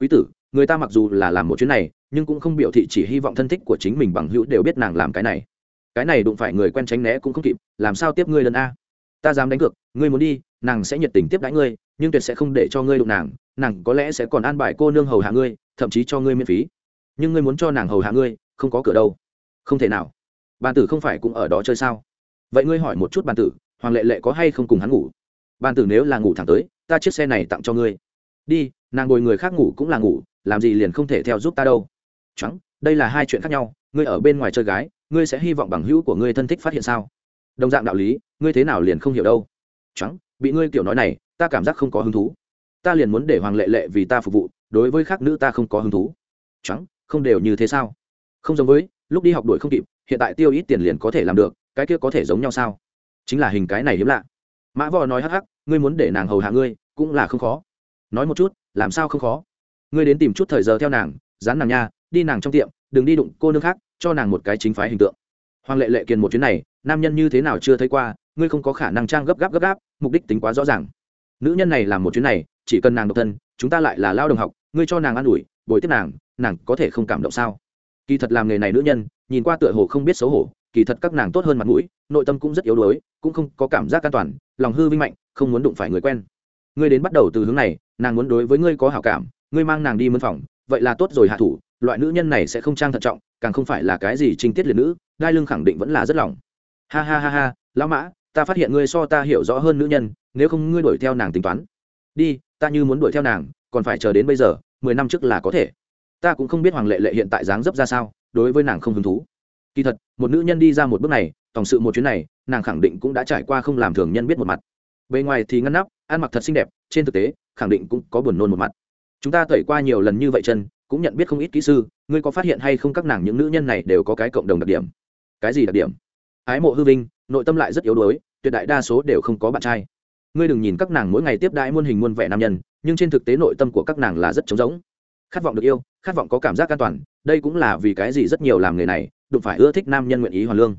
Quý tử người ta mặc dù là làm một chuyến này, nhưng cũng không biểu thị chỉ hy vọng thân thích của chính mình bằng hữu đều biết nàng làm cái này. Cái này đụng phải người quen tránh né cũng không kịp, làm sao tiếp ngươi lần a? Ta dám đánh cược, ngươi muốn đi, nàng sẽ nhiệt tình tiếp đãi ngươi, nhưng tuyệt sẽ không để cho ngươi đụng nàng nàng có lẽ sẽ còn an bài cô nương hầu hạ ngươi, thậm chí cho ngươi miễn phí. Nhưng ngươi muốn cho nàng hầu hạ ngươi, không có cửa đâu. Không thể nào. Bàn tử không phải cũng ở đó chơi sao? Vậy ngươi hỏi một chút bàn tử, hoàng lệ lệ có hay không cùng hắn ngủ? Bàn tử nếu là ngủ thẳng tới, ta chiếc xe này tặng cho ngươi. Đi, nàng ngồi người khác ngủ cũng là ngủ làm gì liền không thể theo giúp ta đâu. Trắng đây là hai chuyện khác nhau, ngươi ở bên ngoài chơi gái, ngươi sẽ hy vọng bằng hữu của ngươi thân thích phát hiện sao? Đồng dạng đạo lý, ngươi thế nào liền không hiểu đâu. Trắng bị ngươi kiểu nói này, ta cảm giác không có hứng thú. Ta liền muốn để hoàng lệ lệ vì ta phục vụ, đối với khác nữ ta không có hứng thú. Trắng không đều như thế sao? Không giống với, lúc đi học đuổi không kịp, hiện tại tiêu ít tiền liền có thể làm được, cái kia có thể giống nhau sao? Chính là hình cái này hiếm lạ. Mã vò nói hắc hắc, ngươi muốn để nàng hầu hạ ngươi, cũng là không khó. Nói một chút, làm sao không khó? Ngươi đến tìm chút thời giờ theo nàng, dán nàng nha, đi nàng trong tiệm, đừng đi đụng cô nương khác, cho nàng một cái chính phái hình tượng. Hoàng lệ lệ kiền một chuyến này, nam nhân như thế nào chưa thấy qua, ngươi không có khả năng trang gấp gáp gấp gáp, mục đích tính quá rõ ràng. Nữ nhân này làm một chuyến này, chỉ cần nàng độc thân, chúng ta lại là lao đồng học, ngươi cho nàng an ủi, bồi tiếp nàng nàng có thể không cảm động sao? Kỳ thật làm nghề này nữ nhân, nhìn qua tựa hồ không biết xấu hổ, kỳ thật các nàng tốt hơn mặt mũi, nội tâm cũng rất yếu đuối, cũng không có cảm giác an toàn, lòng hư vinh mạnh, không muốn đụng phải người quen. Ngươi đến bắt đầu từ hướng này, nàng muốn đối với ngươi có hảo cảm ngươi mang nàng đi mân phòng, vậy là tốt rồi hạ thủ, loại nữ nhân này sẽ không trang thận trọng, càng không phải là cái gì trinh tiết liệt nữ, đai lưng khẳng định vẫn là rất lòng ha ha ha ha, lão mã, ta phát hiện ngươi so ta hiểu rõ hơn nữ nhân, nếu không ngươi đuổi theo nàng tính toán. Đi, ta như muốn đuổi theo nàng, còn phải chờ đến bây giờ, mười năm trước là có thể. Ta cũng không biết hoàng lệ lệ hiện tại dáng dấp ra sao, đối với nàng không hứng thú. Kỳ thật, một nữ nhân đi ra một bước này, tổng sự một chuyến này, nàng khẳng định cũng đã trải qua không làm thường nhân biết một mặt. Bề ngoài thì ngăn nắp, ăn mặc thật xinh đẹp, trên thực tế, khẳng định cũng có buồn nôn một mặt chúng ta tẩy qua nhiều lần như vậy chân, cũng nhận biết không ít kỹ sư, ngươi có phát hiện hay không các nàng những nữ nhân này đều có cái cộng đồng đặc điểm? Cái gì đặc điểm? Ái mộ hư vinh, nội tâm lại rất yếu đuối, tuyệt đại đa số đều không có bạn trai. Ngươi đừng nhìn các nàng mỗi ngày tiếp đãi muôn hình muôn vẻ nam nhân, nhưng trên thực tế nội tâm của các nàng là rất trống rỗng. Khát vọng được yêu, khát vọng có cảm giác an toàn, đây cũng là vì cái gì rất nhiều làm nghề này, đụng phải ưa thích nam nhân nguyện ý hoàn lương.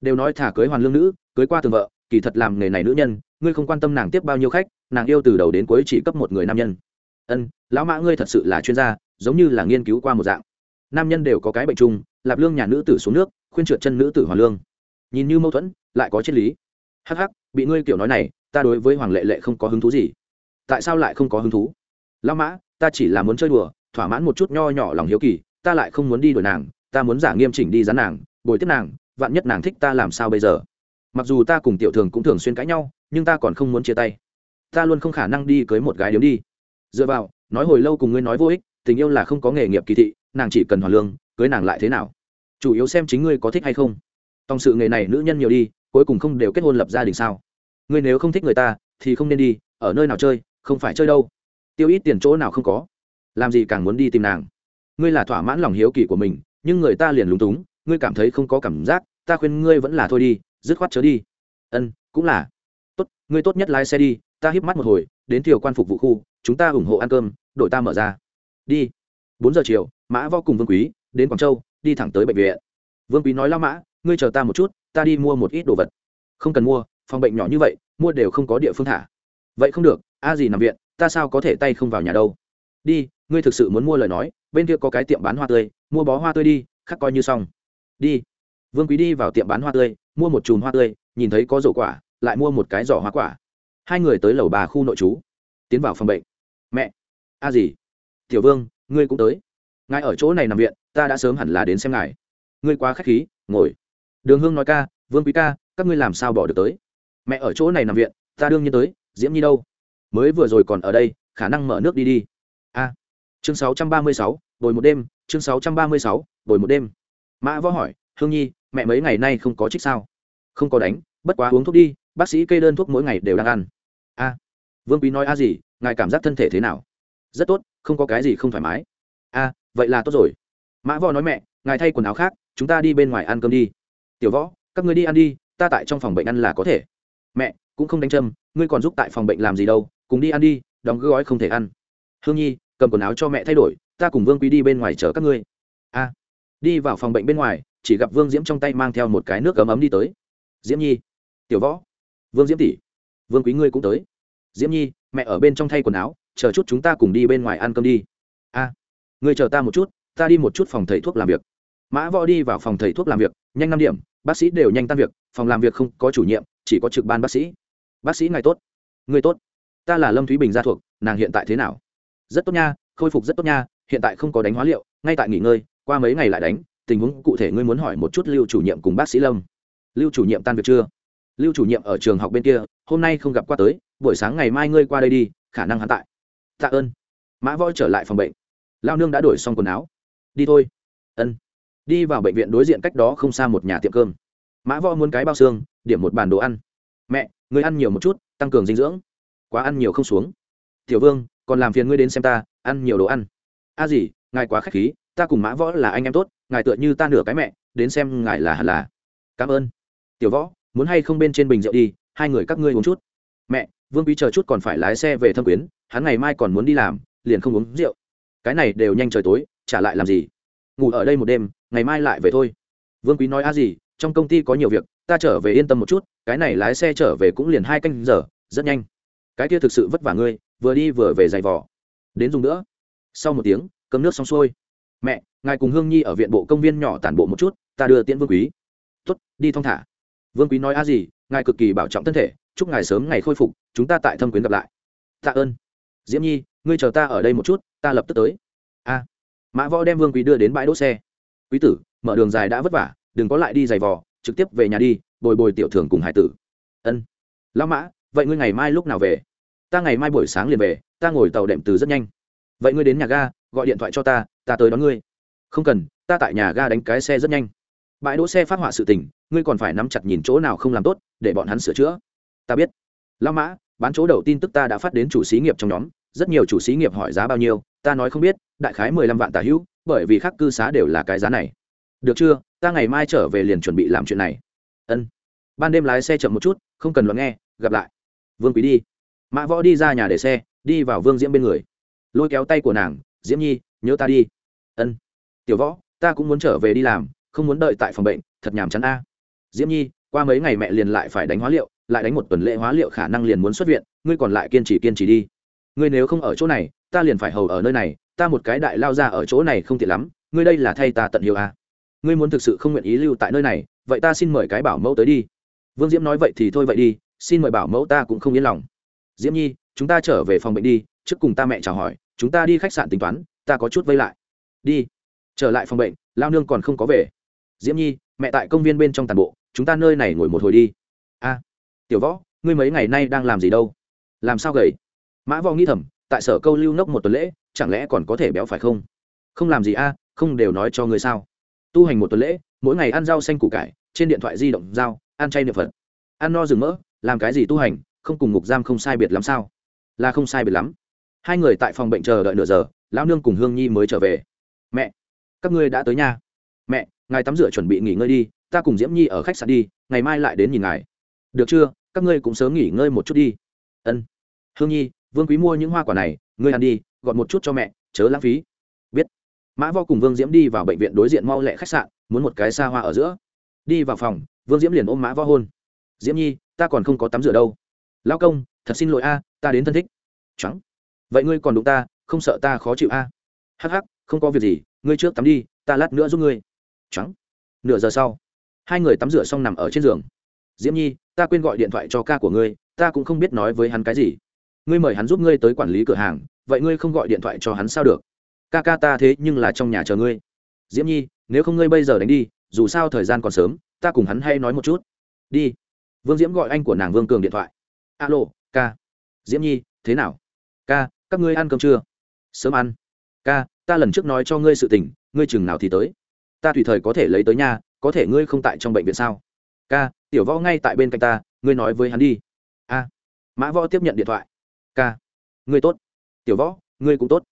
Đều nói thả cưới hoàn lương nữ, cưới qua từng vợ, kỳ thật làm nghề này nữ nhân, ngươi không quan tâm nàng tiếp bao nhiêu khách, nàng yêu từ đầu đến cuối chỉ cấp một người nam nhân ân, lão mã ngươi thật sự là chuyên gia, giống như là nghiên cứu qua một dạng. Nam nhân đều có cái bệnh chung, lạp lương nhà nữ tử xuống nước, khuyên trượt chân nữ tử hoàng lương. Nhìn như mâu thuẫn, lại có triết lý. Hắc hắc, bị ngươi kiểu nói này, ta đối với hoàng lệ lệ không có hứng thú gì. Tại sao lại không có hứng thú? Lão mã, ta chỉ là muốn chơi đùa, thỏa mãn một chút nho nhỏ lòng hiếu kỳ, ta lại không muốn đi đuổi nàng, ta muốn giả nghiêm chỉnh đi dán nàng, bồi tiếp nàng, vạn nhất nàng thích ta làm sao bây giờ? Mặc dù ta cùng tiểu thường cũng thường xuyên cãi nhau, nhưng ta còn không muốn chia tay. Ta luôn không khả năng đi cưới một gái điếm đi dựa vào, nói hồi lâu cùng ngươi nói vô ích, tình yêu là không có nghề nghiệp kỳ thị, nàng chỉ cần hoàn lương, cưới nàng lại thế nào? Chủ yếu xem chính ngươi có thích hay không. Tòng sự nghề này nữ nhân nhiều đi, cuối cùng không đều kết hôn lập gia đình sao? Ngươi nếu không thích người ta, thì không nên đi, ở nơi nào chơi, không phải chơi đâu. Tiêu ít tiền chỗ nào không có. Làm gì càng muốn đi tìm nàng? Ngươi là thỏa mãn lòng hiếu kỳ của mình, nhưng người ta liền lúng túng, ngươi cảm thấy không có cảm giác, ta khuyên ngươi vẫn là thôi đi, dứt khoát chớ đi. Ân, cũng là. Tốt, ngươi tốt nhất lái xe đi, ta híp mắt một hồi đến thiều quan phục vụ khu, chúng ta ủng hộ ăn cơm, đội ta mở ra. Đi. Bốn giờ chiều, mã võ cùng vương quý đến quảng châu, đi thẳng tới bệnh viện. Vương quý nói lao mã, ngươi chờ ta một chút, ta đi mua một ít đồ vật. Không cần mua, phòng bệnh nhỏ như vậy, mua đều không có địa phương thả. Vậy không được, a gì nằm viện, ta sao có thể tay không vào nhà đâu? Đi, ngươi thực sự muốn mua lời nói, bên kia có cái tiệm bán hoa tươi, mua bó hoa tươi đi, khắc coi như xong. Đi. Vương quý đi vào tiệm bán hoa tươi, mua một chùm hoa tươi, nhìn thấy có rổ quả, lại mua một cái giỏ hoa quả hai người tới lầu bà khu nội trú. Tiến vào phòng bệnh. Mẹ. A gì? Tiểu vương, ngươi cũng tới. Ngài ở chỗ này nằm viện, ta đã sớm hẳn là đến xem ngài. Ngươi quá k h á c h khí, ngồi. Đường hương nói ca, vương quý ca, các ngươi làm sao bỏ được tới? Mẹ ở chỗ này nằm viện, ta đương nhiên tới, diễm nhi đâu? Mới vừa rồi còn ở đây, khả năng mở nước đi đi. A. Chương sáu trăm ba mươi sáu, bồi một đêm, chương sáu trăm ba mươi sáu, bồi một đêm. Mã võ hỏi, hương nhi, mẹ mấy ngày nay không có trích sao? Không có đánh, bất quá uống thuốc đi, bác sĩ kê đơn thuốc mỗi ngày đều đang ăn vương quý nói a gì, ngài cảm giác thân thể thế nào? Rất tốt, không có cái gì không thoải mái. A, vậy là tốt rồi. Mã võ nói mẹ, ngài thay quần áo khác, chúng ta đi bên ngoài ăn cơm đi. Tiểu võ, các người đi ăn đi, ta tại trong phòng bệnh ăn là có thể. Mẹ, cũng không đánh châm, ngươi còn giúp tại phòng bệnh làm gì đâu, cùng đi ăn đi, đóng gói không thể ăn. Hương nhi, cầm quần áo cho mẹ thay đổi, ta cùng vương quý đi bên ngoài chờ các ngươi. A, đi vào phòng bệnh bên ngoài, chỉ gặp vương diễm trong tay mang theo một cái nước ấm ấm đi tới. Diễm nhi, tiểu võ, vương diễm tỷ, vương quý ngươi cũng tới diễm nhi, mẹ ở bên trong thay quần áo, chờ chút chúng ta cùng đi bên ngoài ăn cơm đi. A người chờ ta một chút, ta đi một chút phòng thầy thuốc làm việc. Mã võ đi vào phòng thầy thuốc làm việc, nhanh năm điểm, bác sĩ đều nhanh tan việc, phòng làm việc không có chủ nhiệm, chỉ có trực ban bác sĩ. Bác sĩ ngài tốt. Người tốt. Ta là lâm thúy bình gia thuộc, nàng hiện tại thế nào? Rất tốt nha, khôi phục rất tốt nha, hiện tại không có đánh hóa liệu, ngay tại nghỉ ngơi, qua mấy ngày lại đánh, tình huống cụ thể ngươi muốn hỏi một chút lưu chủ nhiệm cùng bác sĩ lâm. Lưu chủ nhiệm tan việc chưa? Lưu chủ nhiệm ở trường học bên kia, hôm nay không gặp qua tới buổi sáng ngày mai ngươi qua đây đi, khả năng hắn tại. Tạ ơn. Mã võ trở lại phòng bệnh. Lao nương đã đổi xong quần áo. Đi thôi. Ân. Đi vào bệnh viện đối diện cách đó không xa một nhà tiệm cơm. Mã võ muốn cái bao xương, điểm một bàn đồ ăn. Mẹ ngươi ăn nhiều một chút, tăng cường dinh dưỡng. Quá ăn nhiều không xuống. Tiểu vương, còn làm phiền ngươi đến xem ta, ăn nhiều đồ ăn. A à gì, ngài quá k h á c h khí, ta cùng mã võ là anh em tốt, ngài tựa như ta nửa cái mẹ, đến xem ngài là hẳn là. Cảm ơn. Tiểu võ, muốn hay không bên trên bình rượu đi, hai người các ngươi uống chút. Mẹ vương quý chờ chút còn phải lái xe về thâm quyến, hắn ngày mai còn muốn đi làm, liền không uống rượu. Cái này đều nhanh trời tối, trả lại làm gì? Ngủ ở đây một đêm, ngày mai lại về thôi. Vương quý nói, a gì, trong công ty có nhiều việc, ta trở về yên tâm một chút, cái này lái xe trở về cũng liền hai canh giờ, rất nhanh. Cái kia thực sự vất vả ngươi, vừa đi vừa về giày vỏ đến dùng nữa. Sau một tiếng cấm nước xong xuôi. Mẹ, ngài cùng hương nhi ở viện bộ công viên nhỏ tản bộ một chút, ta đưa tiễn vương quý. Tuất đi thong thả. Vương quý nói, a gì, ngài cực kỳ bảo trọng thân thể chúc ngài sớm ngày khôi phục, chúng ta tại thâm quyến gặp lại. Tạ ơn. Diễm nhi, ngươi chờ ta ở đây một chút, ta lập tức tới. A. Mã võ đem vương quý đưa đến bãi đỗ xe. Quý tử, mở đường dài đã vất vả, đừng có lại đi giày vò, trực tiếp về nhà đi, bồi bồi tiểu thường cùng hải tử. Ân. Lão mã, vậy ngươi ngày mai lúc nào về? Ta ngày mai buổi sáng liền về, ta ngồi tàu đệm từ rất nhanh. Vậy ngươi đến nhà ga, gọi điện thoại cho ta ta tới đón ngươi. Không cần, ta tại nhà ga đánh cái xe rất nhanh. Bãi đỗ xe phát họa sự tình, ngươi còn phải nắm chặt nhìn chỗ nào không làm tốt, để bọn hắn sửa chữa ta biết. Lão mã, bán chỗ đầu tin tức ta đã phát đến chủ xí nghiệp trong nhóm, rất nhiều chủ xí nghiệp hỏi giá bao nhiêu, ta nói không biết, đại khái mười lăm vạn tà hữu, bởi vì khác cư xá đều là cái giá này. Được chưa, ta ngày mai trở về liền chuẩn bị làm chuyện này. Ân. Ban đêm lái xe chậm một chút, không cần lo nghe, gặp lại. Vương quý đi. Mã võ đi ra nhà để xe, đi vào vương diễm bên người. Lôi kéo tay của nàng, diễm nhi, nhớ ta đi. Ân. Tiểu võ, ta cũng muốn trở về đi làm, không muốn đợi tại phòng bệnh, thật nhàm chán a. Diễm nhi, qua mấy ngày mẹ liền lại phải đánh hóa liệu lại đánh một tuần lễ hóa liệu khả năng liền muốn xuất viện, ngươi còn lại kiên trì kiên trì đi. Ngươi nếu không ở chỗ này, ta liền phải hầu ở nơi này, ta một cái đại lao ra ở chỗ này không tiện lắm, ngươi đây là thay ta tận hiếu à. ngươi muốn thực sự không nguyện ý lưu tại nơi này, vậy ta xin mời cái bảo mẫu tới đi. Vương diễm nói vậy thì thôi vậy đi, xin mời bảo mẫu ta cũng không yên lòng. Diễm nhi, chúng ta trở về phòng bệnh đi, trước cùng ta mẹ chào hỏi, chúng ta đi khách sạn tính toán, ta có chút vây lại. Đi. Trở lại phòng bệnh, lao nương còn không có về. Diễm nhi, mẹ tại công viên bên trong tàn bộ, chúng ta nơi này ngồi một hồi đi tiểu võ, ngươi mấy ngày nay đang làm gì đâu? Làm sao gầy? Mã võ nghĩ thầm, tại sở câu lưu nốc một tuần lễ, chẳng lẽ còn có thể béo phải không? Không làm gì a, không đều nói cho người sao. Tu hành một tuần lễ, mỗi ngày ăn rau xanh củ cải, trên điện thoại di động dao ăn chay niệm phật. Ăn no rừng mỡ, làm cái gì tu hành, không cùng ngục giam không sai biệt lắm sao? Là không sai biệt lắm. Hai người tại phòng bệnh chờ đợi nửa giờ, lão nương cùng hương nhi mới trở về. Mẹ, các ngươi đã tới nhà. Mẹ, ngài tắm rửa chuẩn bị nghỉ ngơi đi, ta cùng diễm nhi ở khách sạn đi, ngày mai lại đến nhìn ngài được chưa? Các ngươi cũng sớm nghỉ ngơi một chút đi. Ân. Hương nhi, vương quý mua những hoa quả này, ngươi ăn đi gọn một chút cho mẹ, chớ lãng phí. Biết. Mã vo cùng vương diễm đi vào bệnh viện đối diện mau lẹ khách sạn, muốn một cái xa hoa ở giữa. Đi vào phòng, vương diễm liền ôm mã vo hôn. Diễm nhi, ta còn không có tắm rửa đâu. Lao công, thật xin lỗi a, ta đến thân thích. Trắng vậy ngươi còn đụng ta, không sợ ta khó chịu a? Hắc hắc, không có việc gì, ngươi trước tắm đi, ta lát nữa giúp ngươi. Trắng nửa giờ sau, hai người tắm rửa xong nằm ở trên giường diễm nhi, ta quên gọi điện thoại cho ca của ngươi, ta cũng không biết nói với hắn cái gì. Ngươi mời hắn giúp ngươi tới quản lý cửa hàng, vậy ngươi không gọi điện thoại cho hắn sao được? Ca ca ta thế nhưng là trong nhà chờ ngươi. Diễm nhi, nếu không ngươi bây giờ đánh đi, dù sao thời gian còn sớm, ta cùng hắn hay nói một chút. Đi. Vương diễm gọi anh của nàng vương cường điện thoại. Alo, ca. Diễm nhi, thế nào? Ca, các ngươi ăn cơm chưa? Sớm ăn. Ca, ta lần trước nói cho ngươi sự tình, ngươi chừng nào thì tới? Ta tùy thời có thể lấy tới nhà có thể ngươi không tại trong bệnh viện sao? Ca tiểu võ ngay tại bên cạnh ta ngươi nói với hắn đi. A. Mã võ tiếp nhận điện thoại. Ca ngươi tốt. Tiểu võ ngươi cũng tốt.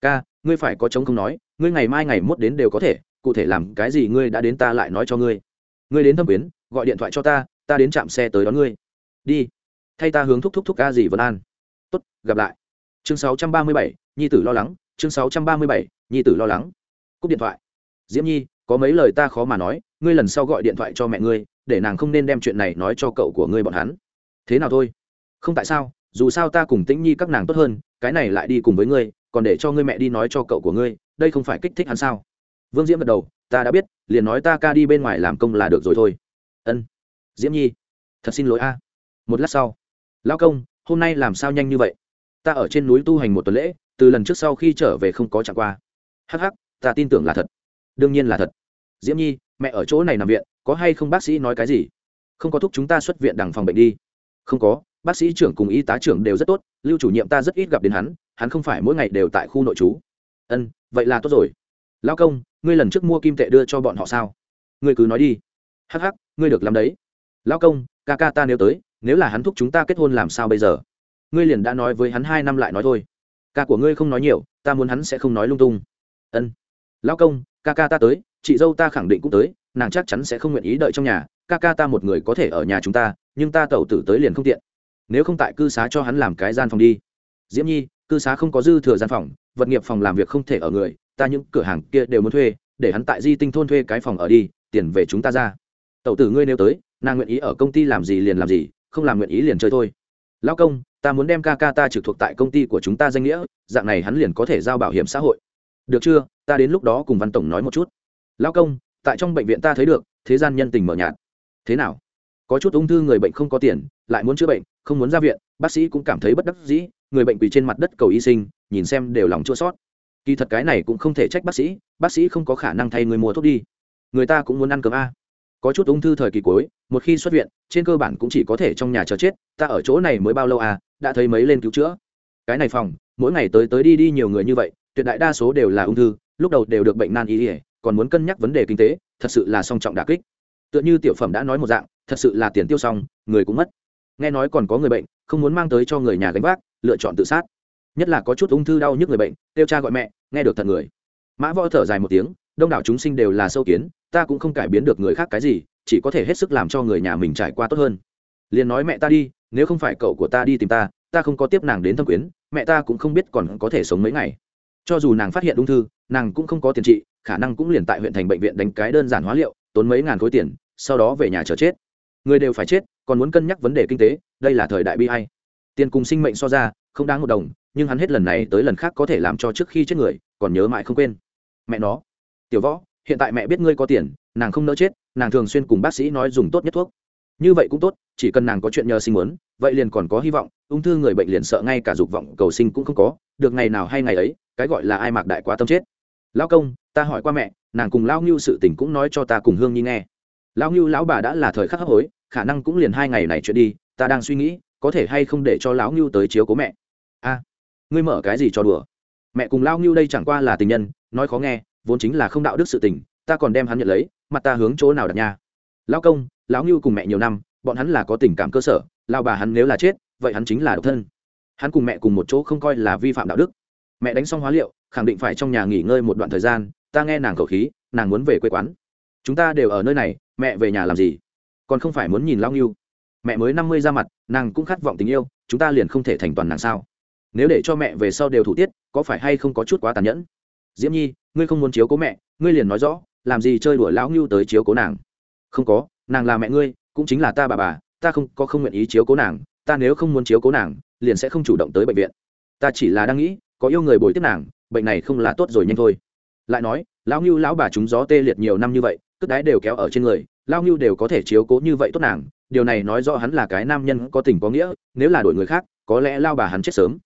Ca ngươi phải có chống không nói ngươi ngày mai ngày mốt đến đều có thể cụ thể làm cái gì ngươi đã đến ta lại nói cho ngươi. Ngươi đến thâm quyến gọi điện thoại cho ta ta đến trạm xe tới đón ngươi. Đi. Thay ta hướng thúc thúc thúc ca gì vân an. Tốt gặp lại. Chương 637, nhi tử lo lắng. Chương 637, nhi tử lo lắng. Cúp điện thoại. Diễm nhi có mấy lời ta khó mà nói ngươi lần sau gọi điện thoại cho mẹ ngươi, để nàng không nên đem chuyện này nói cho cậu của ngươi bọn hắn. Thế nào thôi? Không tại sao, dù sao ta cùng tĩnh nhi các nàng tốt hơn, cái này lại đi cùng với ngươi, còn để cho ngươi mẹ đi nói cho cậu của ngươi, đây không phải kích thích hắn sao? Vương diễm gật đầu, ta đã biết, liền nói ta ca đi bên ngoài làm công là được rồi thôi. Ân. Diễm nhi, thật xin lỗi a. Một lát sau, lão công, hôm nay làm sao nhanh như vậy? Ta ở trên núi tu hành một tuần lễ, từ lần trước sau khi trở về không có chẳng qua. Hh ắ c ắ c ta tin tưởng là thật. Đương nhiên là thật. Diễm nhi mẹ ở chỗ này nằm viện, có hay không bác sĩ nói cái gì? Không có thuốc chúng ta xuất viện đằng phòng bệnh đi. Không có, bác sĩ trưởng cùng y tá trưởng đều rất tốt, lưu chủ nhiệm ta rất ít gặp đến hắn hắn không phải mỗi ngày đều tại khu nội trú. Ân, vậy là tốt rồi. Lao công, ngươi lần trước mua kim tệ đưa cho bọn họ sao? Ngươi cứ nói đi. Hắc hắc, ngươi được làm đấy. Lao công, ca ca ta nếu tới, nếu là hắn thúc chúng ta kết hôn làm sao bây giờ? Ngươi liền đã nói với hắn hai năm lại nói thôi. Ca của ngươi không nói nhiều, ta muốn hắn sẽ không nói lung tung. Ân. Lao công ca ca ta tới, chị dâu ta khẳng định cũng tới, nàng chắc chắn sẽ không nguyện ý đợi trong nhà, ca ca ta một người có thể ở nhà chúng ta, nhưng ta tẩu tử tới liền không tiện. Nếu không tại cư xá cho hắn làm cái gian phòng đi. Diễm nhi, cư xá không có dư thừa gian phòng, vật nghiệp phòng làm việc không thể ở người, ta những cửa hàng kia đều muốn thuê, để hắn tại di tinh thôn thuê cái phòng ở đi, tiền về chúng ta ra. Tẩu tử ngươi nếu tới, nàng nguyện ý ở công ty làm gì liền làm gì, không làm nguyện ý liền chơi thôi. Lao công, ta muốn đem ca ca ta trực thuộc tại công ty của chúng ta danh nghĩa, dạng này hắn liền có thể giao bảo hiểm xã hội được chưa? Ta đến lúc đó cùng văn tổng nói một chút. Lao công, tại trong bệnh viện ta thấy được, thế gian nhân tình mở nhạt. Thế nào? Có chút ung thư người bệnh không có tiền, lại muốn chữa bệnh, không muốn ra viện, bác sĩ cũng cảm thấy bất đắc dĩ, người bệnh quỳ trên mặt đất cầu y sinh, nhìn xem đều lòng chua sót kỳ thật cái này cũng không thể trách bác sĩ bác sĩ không có khả năng thay người mua thuốc đi. Người ta cũng muốn ăn cơm a. Có chút ung thư thời kỳ cuối, một khi xuất viện, trên cơ bản cũng chỉ có thể trong nhà chờ chết, ta ở chỗ này mới bao lâu à đã thấy mấy lên cứu chữa. Cái này phòng, mỗi ngày tới tới đi đi nhiều người như vậy tuyệt đại đa số đều là ung thư, lúc đầu đều được bệnh nan y ỉa còn muốn cân nhắc vấn đề kinh tế, thật sự là song trọng đà kích. Tựa như tiểu phẩm đã nói một dạng, thật sự là tiền tiêu xong, người cũng mất. Nghe nói còn có người bệnh, không muốn mang tới cho người nhà gánh vác, lựa chọn tự sát. Nhất là có chút ung thư đau nhức người bệnh tiêu cha gọi mẹ, nghe được thật người. Mã võ thở dài một tiếng, đông đảo chúng sinh đều là sâu kiến, ta cũng không cải biến được người khác cái gì, chỉ có thể hết sức làm cho người nhà mình trải qua tốt hơn. Liền nói mẹ ta đi, nếu không phải cậu của ta đi tìm ta ta không có tiếp nàng đến thâm quyến, mẹ ta cũng không biết còn có thể sống mấy ngày cho dù nàng phát hiện ung thư, nàng cũng không có tiền trị, khả năng cũng liền tại huyện thành bệnh viện đánh cái đơn giản hóa liệu, tốn mấy ngàn khối tiền, sau đó về nhà chờ chết. Người đều phải chết, còn muốn cân nhắc vấn đề kinh tế, đây là thời đại bi hay tiền cùng sinh mệnh so ra, không đáng một đồng, nhưng hắn hết lần này tới lần khác có thể làm cho trước khi chết người, còn nhớ mãi không quên. Mẹ nó. Tiểu võ, hiện tại mẹ biết ngươi có tiền, nàng không nỡ chết, nàng thường xuyên cùng bác sĩ nói dùng tốt nhất thuốc. Như vậy cũng tốt, chỉ cần nàng có chuyện nhờ sinh muốn, vậy liền còn có hy vọng, ung thư người bệnh liền sợ ngay cả dục vọng cầu sinh cũng không có, được ngày nào hay ngày ấy cái gọi là ai mạc đại quá tâm chết. Lão công, ta hỏi qua mẹ, nàng cùng lão ngưu sự tình cũng nói cho ta cùng hương nhi nghe. Lão ngưu lão bà đã là thời khắc hấp hối, khả năng cũng liền hai ngày này chuyện đi, ta đang suy nghĩ, có thể hay không để cho lão ngưu tới chiếu cố mẹ. A, ngươi mở cái gì cho đùa? Mẹ cùng lão ngưu đây chẳng qua là tình nhân, nói khó nghe, vốn chính là không đạo đức sự tình, ta còn đem hắn nhận lấy, mặt ta hướng chỗ nào đặt nha? Lão công, lão ngưu cùng mẹ nhiều năm, bọn hắn là có tình cảm cơ sở lao bà hắn nếu là chết, vậy hắn chính là độc thân. Hắn cùng mẹ cùng một chỗ không coi là vi phạm đạo đức mẹ đánh xong hóa liệu, khẳng định phải trong nhà nghỉ ngơi một đoạn thời gian, ta nghe nàng khẩu khí, nàng muốn về quê quán. Chúng ta đều ở nơi này, mẹ về nhà làm gì? Còn không phải muốn nhìn lao nghiêu mẹ mới năm mươi ra mặt, nàng cũng khát vọng tình yêu, chúng ta liền không thể thành toàn nàng sao? Nếu để cho mẹ về sau đều thủ tiết, có phải hay không có chút quá tàn nhẫn? Diễm nhi, ngươi không muốn chiếu cố mẹ, ngươi liền nói rõ, làm gì chơi đuổi lão ngưu tới chiếu cố nàng? Không có, nàng là mẹ ngươi, cũng chính là ta bà bà, ta không, có không nguyện ý chiếu cố nàng, ta nếu không muốn chiếu cố nàng, liền sẽ không chủ động tới bệnh viện. Ta chỉ là đang nghĩ có yêu người bồi tiếp nàng, bệnh này không là tốt rồi nhanh thôi. Lại nói, lão ngưu lão bà chúng gió tê liệt nhiều năm như vậy, cất đái đều kéo ở trên người, lão ngưu đều có thể chiếu cố như vậy tốt nàng, điều này nói rõ hắn là cái nam nhân có tình có nghĩa, nếu là đổi người khác, có lẽ lao bà hắn chết sớm.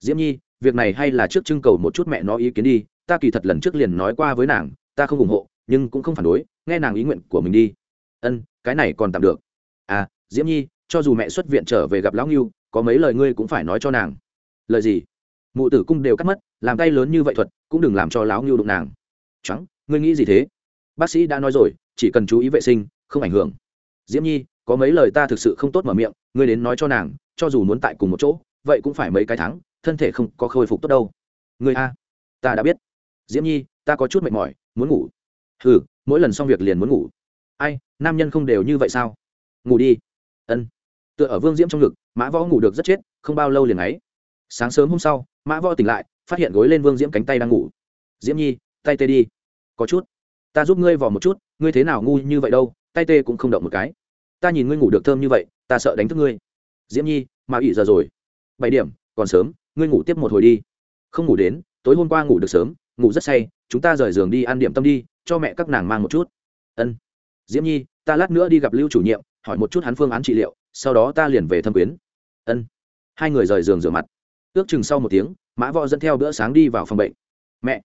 Diễm nhi, việc này hay là trước trưng cầu một chút mẹ nó ý kiến đi, ta kỳ thật lần trước liền nói qua với nàng, ta không ủng hộ, nhưng cũng không phản đối, nghe nàng ý nguyện của mình đi. Ân, cái này còn tạm được. À diễm nhi, cho dù mẹ xuất viện trở về gặp lão ngưu, có mấy lời ngươi cũng phải nói cho nàng. Lời gì? Mụ tử cung đều cắt mất, làm tay lớn như vậy thuật, cũng đừng làm cho lão ngưu đụng nàng. Trắng, ngươi nghĩ gì thế? Bác sĩ đã nói rồi, chỉ cần chú ý vệ sinh, không ảnh hưởng. Diễm nhi, có mấy lời ta thực sự không tốt mở miệng, ngươi đến nói cho nàng, cho dù muốn tại cùng một chỗ, vậy cũng phải mấy cái tháng thân thể không có khôi phục tốt đâu. Ngươi a, ta đã biết. Diễm nhi, ta có chút mệt mỏi, muốn ngủ. Ừ mỗi lần xong việc liền muốn ngủ. Ai, nam nhân không đều như vậy sao? Ngủ đi. Ân. Tựa ở vương diễm trong ngực, mã võ ngủ được rất chết, không bao lâu liền ấy. Sáng sớm hôm sau mã võ tỉnh lại, phát hiện gối lên vương diễm cánh tay đang ngủ. Diễm nhi, tay tê đi. Có chút. Ta giúp ngươi vò một chút, ngươi thế nào ngu như vậy đâu, tay tê cũng không động một cái. Ta nhìn ngươi ngủ được thơm như vậy, ta sợ đánh thức ngươi. Diễm nhi, mà ỉ giờ rồi. Bảy điểm, còn sớm, ngươi ngủ tiếp một hồi đi. Không ngủ đến, tối hôm qua ngủ được sớm, ngủ rất say, chúng ta rời giường đi ăn điểm tâm đi, cho mẹ các nàng mang một chút. Ân. Diễm nhi, ta lát nữa đi gặp lưu chủ nhiệm, hỏi một chút hắn phương án trị liệu, sau đó ta liền về thâm quyến. Ân. Hai người rời giường rửa mặt ước chừng sau một tiếng, mã võ dẫn theo bữa sáng đi vào phòng bệnh. Mẹ,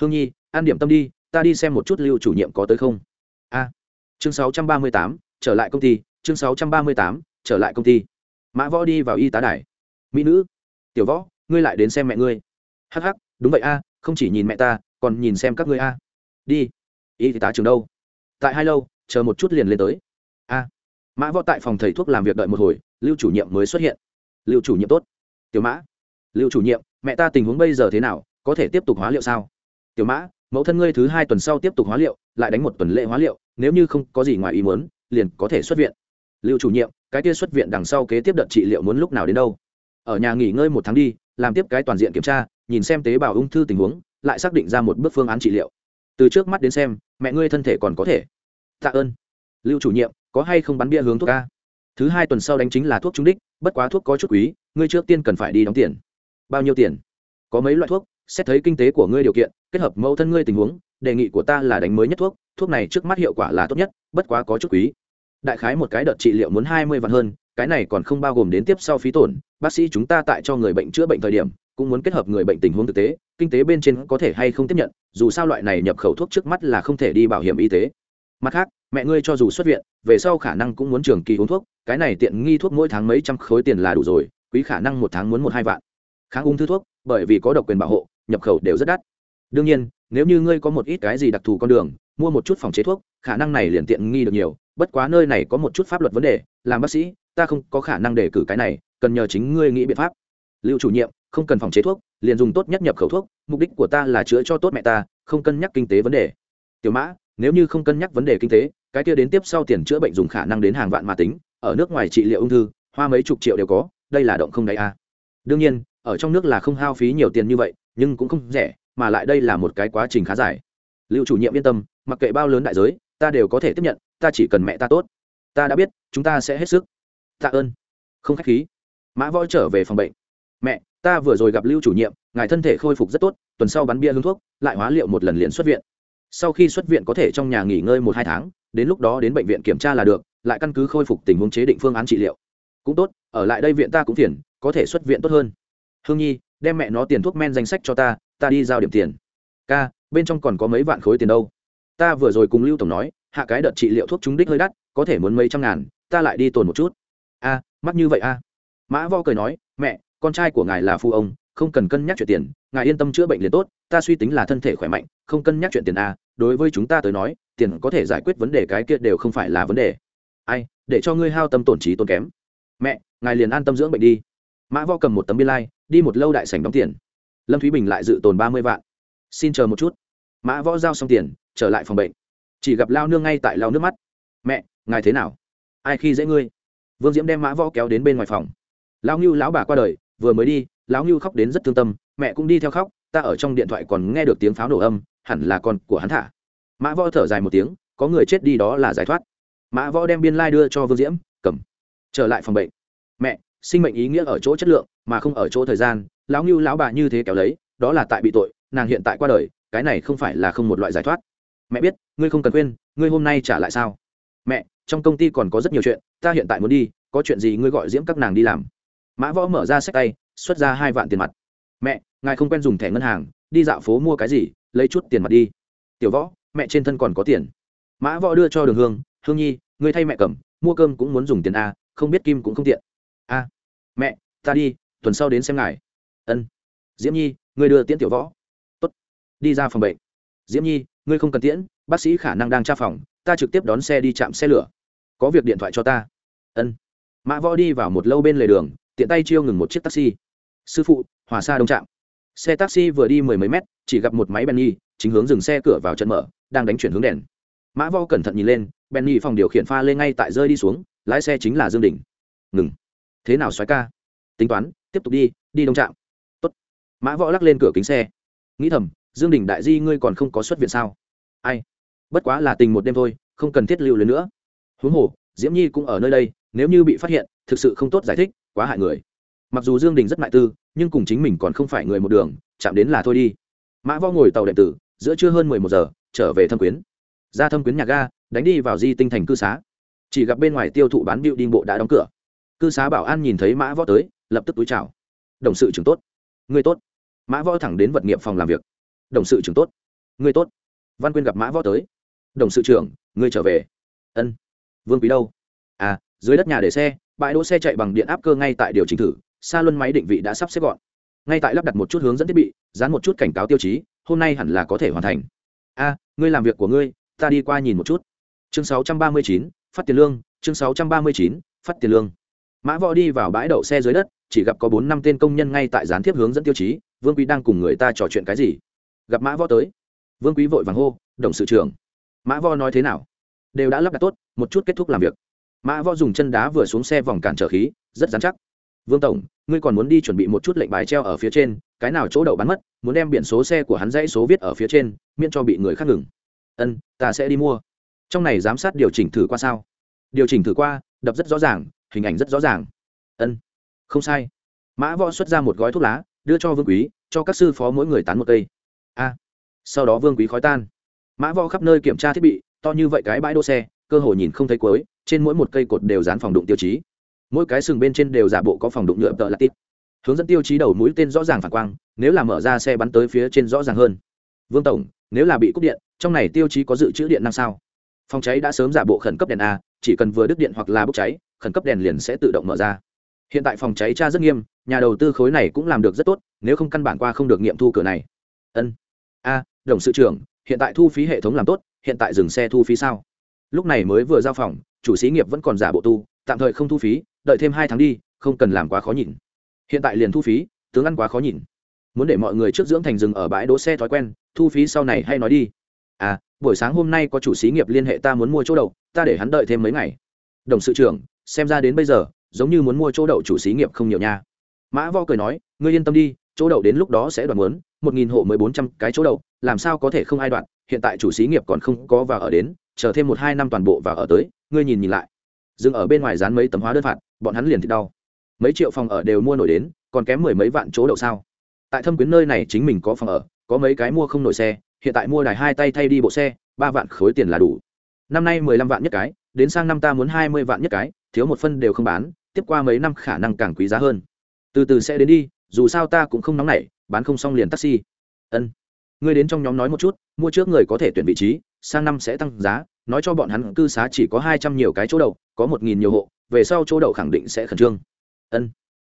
hương nhi, ăn điểm tâm đi, ta đi xem một chút lưu chủ nhiệm có tới không. A. Chương sáu trăm ba mươi tám, trở lại công ty, chương sáu trăm ba mươi tám, trở lại công ty. Mã võ đi vào y tá đài. Mỹ nữ, tiểu võ, ngươi lại đến xem mẹ ngươi. Hắc hắc, đúng vậy a, không chỉ nhìn mẹ ta, còn nhìn xem các ngươi a. Đi. Y tá trường đâu? Tại hai lâu, chờ một chút liền lên tới. A. Mã võ tại phòng thầy thuốc làm việc đợi một hồi, lưu chủ nhiệm mới xuất hiện. Lưu chủ nhiệm tốt. Tiểu mã lưu chủ nhiệm, mẹ ta tình huống bây giờ thế nào, có thể tiếp tục hóa liệu sao? Tiểu mã, mẫu thân ngươi thứ hai tuần sau tiếp tục hóa liệu, lại đánh một tuần lễ hóa liệu, nếu như không có gì ngoài ý muốn, liền có thể xuất viện. Lưu chủ nhiệm, cái kia xuất viện đằng sau kế tiếp đợt trị liệu muốn lúc nào đến đâu? Ở nhà nghỉ ngơi một tháng đi, làm tiếp cái toàn diện kiểm tra, nhìn xem tế bào ung thư tình huống, lại xác định ra một bước phương án trị liệu. Từ trước mắt đến xem, mẹ ngươi thân thể còn có thể. Tạ ơn. Lưu chủ nhiệm, có hay không bắn bia hướng thuốc ca thứ hai tuần sau đánh chính là thuốc trúng đích, bất quá thuốc có chút quý, ngươi trước tiên cần phải đi đóng tiền bao nhiêu tiền? Có mấy loại thuốc, xét thấy kinh tế của ngươi điều kiện, kết hợp mẫu thân ngươi tình huống, đề nghị của ta là đánh mới nhất thuốc thuốc này trước mắt hiệu quả là tốt nhất, bất quá có chút quý. Đại khái một cái đợt trị liệu muốn hai mươi vạn hơn, cái này còn không bao gồm đến tiếp sau phí tổn, bác sĩ chúng ta tại cho người bệnh chữa bệnh thời điểm, cũng muốn kết hợp người bệnh tình huống thực tế, kinh tế bên trên có thể hay không tiếp nhận, dù sao loại này nhập khẩu thuốc trước mắt là không thể đi bảo hiểm y tế. Mặt khác, mẹ ngươi cho dù xuất viện, về sau khả năng cũng muốn trường kỳ uống thuốc, cái này tiện nghi thuốc mỗi tháng mấy trăm khối tiền là đủ rồi, quý khả năng một tháng muốn một hai vạn kháng ung thư thuốc, bởi vì có độc quyền bảo hộ, nhập khẩu đều rất đắt. Đương nhiên, nếu như ngươi có một ít cái gì đặc thù con đường, mua một chút phòng chế thuốc, khả năng này liền tiện nghi được nhiều. Bất quá nơi này có một chút pháp luật vấn đề, làm bác sĩ, ta không có khả năng để cử cái này, cần nhờ chính ngươi nghĩ biện pháp. Lưu chủ nhiệm, không cần phòng chế thuốc, liền dùng tốt nhất nhập khẩu thuốc, mục đích của ta là chữa cho tốt mẹ ta, không cân nhắc kinh tế vấn đề. Tiểu mã, nếu như không cân nhắc vấn đề kinh tế, cái kia đến tiếp sau tiền chữa bệnh dùng khả năng đến hàng vạn mà tính, ở nước ngoài trị liệu ung thư, hoa mấy chục triệu đều có, đây là động không đáy a. À. đương nhiên ở trong nước là không hao phí nhiều tiền như vậy, nhưng cũng không rẻ, mà lại đây là một cái quá trình khá dài. Lưu chủ nhiệm yên tâm, mặc kệ bao lớn đại giới, ta đều có thể tiếp nhận, ta chỉ cần mẹ ta tốt. Ta đã biết, chúng ta sẽ hết sức. Tạ ơn. Không k h á c h khí. Mã võ trở về phòng bệnh. Mẹ, ta vừa rồi gặp lưu chủ nhiệm, ngài thân thể khôi phục rất tốt, tuần sau bắn bia hương thuốc, lại hóa liệu một lần liền xuất viện. Sau khi xuất viện có thể trong nhà nghỉ ngơi một hai tháng, đến lúc đó đến bệnh viện kiểm tra là được, lại căn cứ khôi phục tình huống chế định phương án trị liệu. Cũng tốt, ở lại đây viện ta cũng phiền, có thể xuất viện tốt hơn hương nhi đem mẹ nó tiền thuốc men danh sách cho ta ta đi giao điểm tiền. Ca bên trong còn có mấy vạn khối tiền đâu? Ta vừa rồi cùng lưu tổng nói hạ cái đợt trị liệu thuốc trúng đích hơi đắt có thể muốn mấy trăm ngàn ta lại đi tồn một chút. A à, mắc như vậy a? Mã vo cười nói mẹ con trai của ngài là phu ông không cần cân nhắc chuyện tiền ngài yên tâm chữa bệnh liền tốt ta suy tính là thân thể khỏe mạnh không cân nhắc chuyện tiền a. Đối với chúng ta tới nói tiền có thể giải quyết vấn đề cái kia đều không phải là vấn đề. Ai để cho ngươi hao tâm tổn trí tốn kém. Mẹ ngài liền an tâm dưỡng bệnh đi. Mã vo cầm một tấm biên lai、like, đi một lâu đại sảnh đóng tiền. Lâm thúy bình lại dự tồn ba mươi vạn. Xin chờ một chút. Mã võ giao xong tiền, trở lại phòng bệnh. Chỉ gặp lao nương ngay tại lao nước mắt. Mẹ, ngài thế nào? Ai khi dễ ngươi? Vương diễm đem mã võ kéo đến bên ngoài phòng. Lão ngưu lão bà qua đời, vừa mới đi, lão ngưu khóc đến rất thương tâm. Mẹ cũng đi theo khóc, ta ở trong điện thoại còn nghe được tiếng pháo nổ âm, hẳn là con của hắn thả. Mã võ thở dài một tiếng, có người chết đi đó là giải thoát. Mã võ đem biên lai、like、đưa cho vương diễm, cầm. Trở lại phòng bệnh. Mẹ sinh mệnh ý nghĩa ở chỗ chất lượng, mà không ở chỗ thời gian. Lão ngưu lão bà như thế kéo lấy, đó là tại bị tội, nàng hiện tại qua đời, cái này không phải là không một loại giải thoát. Mẹ biết, ngươi không cần quên, ngươi hôm nay trả lại sao? Mẹ, trong công ty còn có rất nhiều chuyện, ta hiện tại muốn đi, có chuyện gì ngươi gọi diễm các nàng đi làm. Mã võ mở ra sách tay, xuất ra hai vạn tiền mặt. Mẹ, ngài không quen dùng thẻ ngân hàng, đi dạo phố mua cái gì, lấy chút tiền mặt đi. Tiểu võ, mẹ trên thân còn có tiền. Mã võ đưa cho đường hương hương nhi, ngươi thay mẹ cầm, mua cơm cũng muốn dùng tiền a, không biết kim cũng không tiện. A mẹ, ta đi, tuần sau đến xem ngài. Ân. Diễm nhi, ngươi đưa tiễn tiểu võ. Tốt. Đi ra phòng bệnh. Diễm nhi, ngươi không cần tiễn, bác sĩ khả năng đang tra phòng, ta trực tiếp đón xe đi chạm xe lửa. Có việc điện thoại cho ta. Ân. Mã võ đi vào một lâu bên lề đường, tiện tay chiêu ngừng một chiếc taxi. Sư phụ, hòa xa đông trạm. Xe taxi vừa đi mười mấy mét, chỉ gặp một máy benny, chính hướng dừng xe cửa vào trận mở, đang đánh chuyển hướng đèn. Mã võ cẩn thận nhìn lên, benny phòng điều khiển pha lên ngay tại rơi đi xuống, lái xe chính là dương đình. Ngừng thế nào xoáy ca? Tính toán, tiếp tục đi đi đông trạm. Tốt. mã võ lắc lên cửa kính xe. Nghĩ thầm, dương đình đại di ngươi còn không có xuất viện sao? Ai? Bất quá là tình một đêm thôi, không cần thiết lưu lên nữa. Huống hồ, diễm nhi cũng ở nơi đây, nếu như bị phát hiện, thực sự không tốt giải thích, quá hại người. Mặc dù dương đình rất mại tư, nhưng cùng chính mình còn không phải người một đường, chạm đến là thôi đi. Mã võ ngồi tàu điện tử, giữa trưa hơn mười một giờ, trở về thâm quyến. Ra thâm quyến nhà ga, đánh đi vào di tinh thành cư xá. Chỉ gặp bên ngoài tiêu thụ bán bịu đinh bộ đã đóng cửa cư xá bảo an nhìn thấy mã võ tới lập tức túi chào. Đồng sự trưởng tốt. Người tốt. Mã võ thẳng đến vật nghiệp phòng làm việc. Đồng sự trưởng tốt. Người tốt. Văn quyên gặp mã võ tới. Đồng sự trưởng người trở về. Ân. Vương quý đâu? À dưới đất nhà để xe bãi đỗ xe chạy bằng điện áp cơ ngay tại điều chỉnh thử xa luân máy định vị đã sắp xếp gọn. Ngay tại lắp đặt một chút hướng dẫn thiết bị dán một chút cảnh cáo tiêu chí hôm nay hẳn là có thể hoàn thành. A ngươi làm việc của ngươi ta đi qua nhìn một chút. Chương 639, phát tiền lương chương 639, phát tiền lương mã võ đi vào bãi đậu xe dưới đất, chỉ gặp có bốn năm tên công nhân ngay tại gián tiếp hướng dẫn tiêu chí, vương quý đang cùng người ta trò chuyện cái gì? Gặp mã võ tới, vương quý vội vàng hô, đồng sự trưởng. Mã võ nói thế nào? Đều đã lắp đặt tốt, một chút kết thúc làm việc. Mã võ dùng chân đá vừa xuống xe vòng cản trở khí, rất dán chắc. Vương tổng, ngươi còn muốn đi chuẩn bị một chút lệnh bài treo ở phía trên, cái nào chỗ đậu bắn mất, muốn đem biển số xe của hắn dãy số viết ở phía trên, miễn cho bị người khác ngừng. Ân, ta sẽ đi mua. Trong này giám sát điều chỉnh thử qua sao? Điều chỉnh thử qua, đập rất rõ ràng hình ảnh rất rõ ràng. Ân, không sai. Mã võ xuất ra một gói thuốc lá, đưa cho vương quý, cho các sư phó mỗi người tán một cây. A, sau đó vương quý khói tan. Mã võ khắp nơi kiểm tra thiết bị, to như vậy cái bãi đỗ xe, cơ hội nhìn không thấy cuối, trên mỗi một cây cột đều dán phòng đụng tiêu chí. Mỗi cái sừng bên trên đều giả bộ có phòng đụng nhựa tợ là tít. Hướng dẫn tiêu chí đầu mũi tên rõ ràng phản quang, nếu là mở ra xe bắn tới phía trên rõ ràng hơn. Vương tổng, nếu là bị cúp điện, trong này tiêu chí có dự trữ điện năng sao? Phòng cháy đã sớm giả bộ khẩn cấp đèn a chỉ cần vừa đứt điện hoặc là bốc cháy, khẩn cấp đèn liền sẽ tự động mở ra. Hiện tại phòng cháy tra rất nghiêm, nhà đầu tư khối này cũng làm được rất tốt, nếu không căn bản qua không được nghiệm thu cửa này. Ân. A, đồng sự trưởng, hiện tại thu phí hệ thống làm tốt, hiện tại dừng xe thu phí sao? Lúc này mới vừa giao phòng, chủ xí nghiệp vẫn còn giả bộ tu, tạm thời không thu phí, đợi thêm hai tháng đi, không cần làm quá khó nhìn. Hiện tại liền thu phí, tướng ăn quá khó nhìn. Muốn để mọi người trước dưỡng thành rừng ở bãi đỗ xe thói quen, thu phí sau này hay nói đi. À buổi sáng hôm nay có chủ xí nghiệp liên hệ ta muốn mua chỗ đậu ta để hắn đợi thêm mấy ngày. Đồng sự trưởng, xem ra đến bây giờ, giống như muốn mua chỗ đậu chủ xí nghiệp không nhiều nha. Mã vo cười nói, ngươi yên tâm đi, chỗ đậu đến lúc đó sẽ đoạt muốn, một nghìn hộ mười bốn trăm cái chỗ đậu, làm sao có thể không ai đoạn hiện tại chủ xí nghiệp còn không có vào ở đến, chờ thêm một hai năm toàn bộ vào ở tới, ngươi nhìn nhìn lại. Dừng ở bên ngoài dán mấy tấm hóa đơn phạt, bọn hắn liền thì đau. Mấy triệu phòng ở đều mua nổi đến, còn kém mười mấy vạn chỗ đậu sao? Tại thâm quyến nơi này chính mình có phòng ở, có mấy cái mua không nổi xe, hiện tại mua đài hai tay thay đi bộ xe, ba vạn khối tiền là đủ năm nay mười lăm vạn nhất cái, đến sang năm ta muốn hai mươi vạn nhất cái, thiếu một phân đều không bán, tiếp qua mấy năm khả năng càng quý giá hơn. Từ từ sẽ đến đi, dù sao ta cũng không nóng nảy, bán không xong liền taxi. Ân. Ngươi đến trong nhóm nói một chút, mua trước người có thể tuyển vị trí, sang năm sẽ tăng giá, nói cho bọn hắn cư xá chỉ có hai trăm nhiều cái chỗ đậu, có một nghìn nhiều hộ, về sau chỗ đậu khẳng định sẽ khẩn trương. Ân.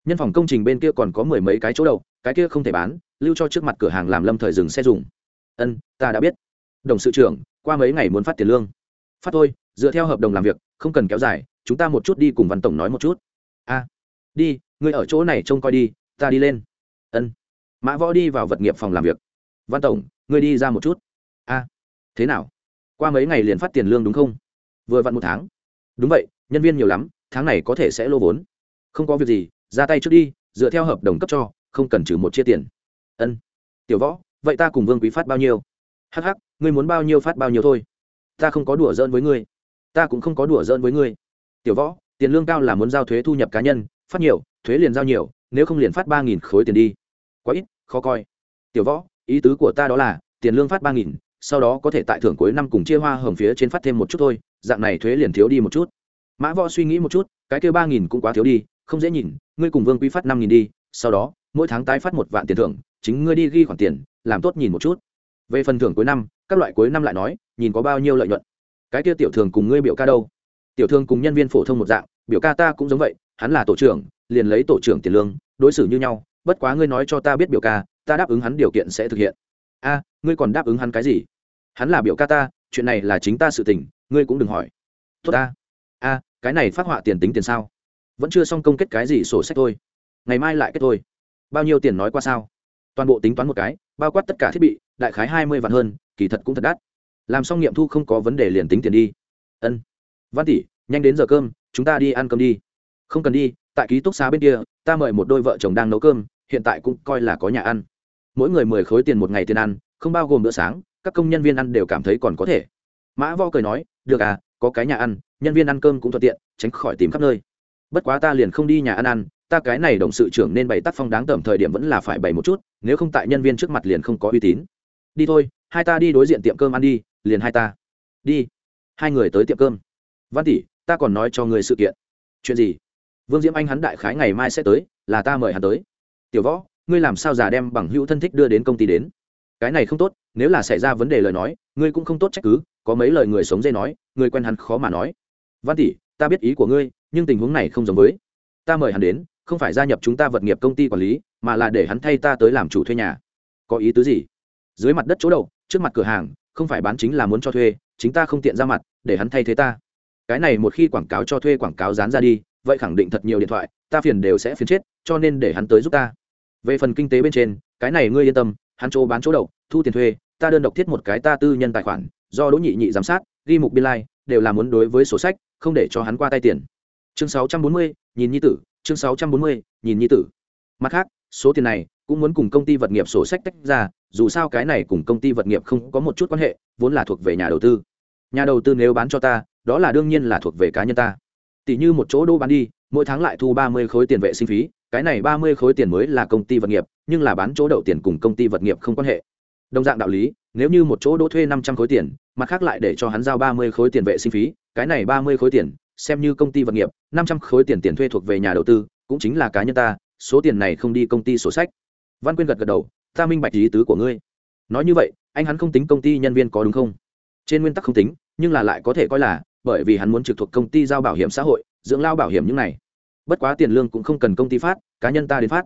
Nhân phòng công trình bên kia còn có mười mấy cái chỗ đậu, cái kia không thể bán, lưu cho trước mặt cửa hàng làm lâm thời dừng xe dùng. Ân, ta đã biết. Đồng sự trưởng, qua mấy ngày muốn phát tiền lương phát thôi, dựa theo hợp đồng làm việc, không cần kéo dài, chúng ta một chút đi cùng văn tổng nói một chút. A, đi, ngươi ở chỗ này trông coi đi, ta đi lên. Ân. Mã võ đi vào vật nghiệp phòng làm việc. Văn tổng, ngươi đi ra một chút. A, thế nào? Qua mấy ngày liền phát tiền lương đúng không? Vừa vặn một tháng. Đúng vậy, nhân viên nhiều lắm, tháng này có thể sẽ lô vốn. Không có việc gì, ra tay trước đi, dựa theo hợp đồng cấp cho, không cần trừ một chia tiền. Ân. Tiểu võ, vậy ta cùng vương quý phát bao nhiêu? Hh ngươi muốn bao nhiêu phát bao nhiêu thôi ta không có đùa giỡn với ngươi. Ta cũng không có đùa giỡn với ngươi. Tiểu võ, tiền lương cao là muốn giao thuế thu nhập cá nhân, phát nhiều, thuế liền giao nhiều, nếu không liền phát ba nghìn khối tiền đi. Quá ít, khó coi. Tiểu võ, ý tứ của ta đó là, tiền lương phát ba nghìn, sau đó có thể tại thưởng cuối năm cùng chia hoa hồng phía trên phát thêm một chút thôi, dạng này thuế liền thiếu đi một chút. Mã võ suy nghĩ một chút, cái kêu ba nghìn cũng quá thiếu đi, không dễ nhìn, ngươi cùng vương quý phát năm nghìn đi, sau đó, mỗi tháng tái phát một vạn tiền thưởng, chính ngươi đi ghi khoản tiền, làm tốt nhìn một chút. Về phần thưởng cuối năm, các loại cuối năm lại nói nhìn có bao nhiêu lợi nhuận. Cái kia tiểu thường cùng ngươi biểu ca đâu? Tiểu thường cùng nhân viên phổ thông một dạng, biểu ca ta cũng giống vậy, hắn là tổ trưởng, liền lấy tổ trưởng tiền lương, đối xử như nhau, bất quá ngươi nói cho ta biết biểu ca, ta đáp ứng hắn điều kiện sẽ thực hiện. A, ngươi còn đáp ứng hắn cái gì? Hắn là biểu ca ta, chuyện này là chính ta sự tình, ngươi cũng đừng hỏi. Tốt ta. A, cái này phát họa tiền tính tiền sao? Vẫn chưa xong công kết cái gì sổ sách thôi. Ngày mai lại kết thôi. Bao nhiêu tiền nói qua sao? Toàn bộ tính toán một cái, bao quát tất cả thiết bị, đại khái hai mươi vạn hơn, kỳ thật cũng thật đắt làm xong nghiệm thu không có vấn đề liền tính tiền đi. Ân. Văn tỷ, nhanh đến giờ cơm, chúng ta đi ăn cơm đi. Không cần đi, tại ký túc xá bên kia, ta mời một đôi vợ chồng đang nấu cơm, hiện tại cũng coi là có nhà ăn. Mỗi người mười khối tiền một ngày tiền ăn, không bao gồm bữa sáng, các công nhân viên ăn đều cảm thấy còn có thể. Mã vo cười nói, được à có cái nhà ăn, nhân viên ăn cơm cũng thuận tiện, tránh khỏi tìm khắp nơi. Bất quá ta liền không đi nhà ăn ăn, ta cái này đồng sự trưởng nên bày tác phong đáng tầm thời điểm vẫn là phải bày một chút, nếu không tại nhân viên trước mặt liền không có uy tín. Đi thôi, hai ta đi đối diện tiệm cơm ăn đi liền hai ta. Đi. Hai người tới tiệm cơm. Văn tỷ, ta còn nói cho người sự kiện. Chuyện gì? Vương diễm anh hắn đại khái ngày mai sẽ tới, là ta mời hắn tới. Tiểu võ, ngươi làm sao già đem bằng hữu thân thích đưa đến công ty đến? Cái này không tốt, nếu là xảy ra vấn đề lời nói, ngươi cũng không tốt trách cứ, có mấy lời người sống dây nói, người quen hắn khó mà nói. Văn tỷ, ta biết ý của ngươi, nhưng tình huống này không giống với. Ta mời hắn đến, không phải gia nhập chúng ta vật nghiệp công ty quản lý, mà là để hắn thay ta tới làm chủ thuê nhà. Có ý tứ gì? Dưới mặt đất chỗ đậu, trước mặt cửa hàng không phải bán chính là muốn cho thuê chính ta không tiện ra mặt để hắn thay thế ta. Cái này một khi quảng cáo cho thuê quảng cáo dán ra đi vậy khẳng định thật nhiều điện thoại ta phiền đều sẽ phiền chết cho nên để hắn tới giúp ta. Về phần kinh tế bên trên cái này ngươi yên tâm hắn chỗ bán chỗ đậu thu tiền thuê ta đơn độc thiết một cái ta tư nhân tài khoản do đỗ nhị nhị giám sát ghi mục biên lai、like, đều là muốn đối với sổ sách không để cho hắn qua tay tiền. Chương sáu trăm bốn mươi nhìn nhi tử chương sáu trăm bốn mươi nhìn nhi tử. Mặt khác số tiền này cũng muốn cùng công ty vật nghiệp sổ sách tách ra dù sao cái này cùng công ty vật nghiệp không có một chút quan hệ, vốn là thuộc về nhà đầu tư. Nhà đầu tư nếu bán cho ta, đó là đương nhiên là thuộc về cá nhân ta. Tỷ như một chỗ đô bán đi, mỗi tháng lại thu ba mươi khối tiền vệ sinh phí, cái này ba mươi khối tiền mới là công ty vật nghiệp, nhưng là bán chỗ đậu tiền cùng công ty vật nghiệp không quan hệ. Đồng dạng đạo lý, nếu như một chỗ đỗ thuê năm trăm khối tiền, mặt khác lại để cho hắn giao ba mươi khối tiền vệ sinh phí, cái này ba mươi khối tiền, xem như công ty vật nghiệp, năm trăm khối tiền tiền thuê thuộc về nhà đầu tư, cũng chính là cá nhân ta, số tiền này không đi công ty sổ sách. Văn quyên gật gật đầu ta minh bạch lý tứ của ngươi. Nói như vậy, anh hắn không tính công ty nhân viên có đúng không? Trên nguyên tắc không tính, nhưng là lại có thể coi là, bởi vì hắn muốn trực thuộc công ty giao bảo hiểm xã hội, dưỡng lao bảo hiểm những này. Bất quá tiền lương cũng không cần công ty phát, cá nhân ta đến phát.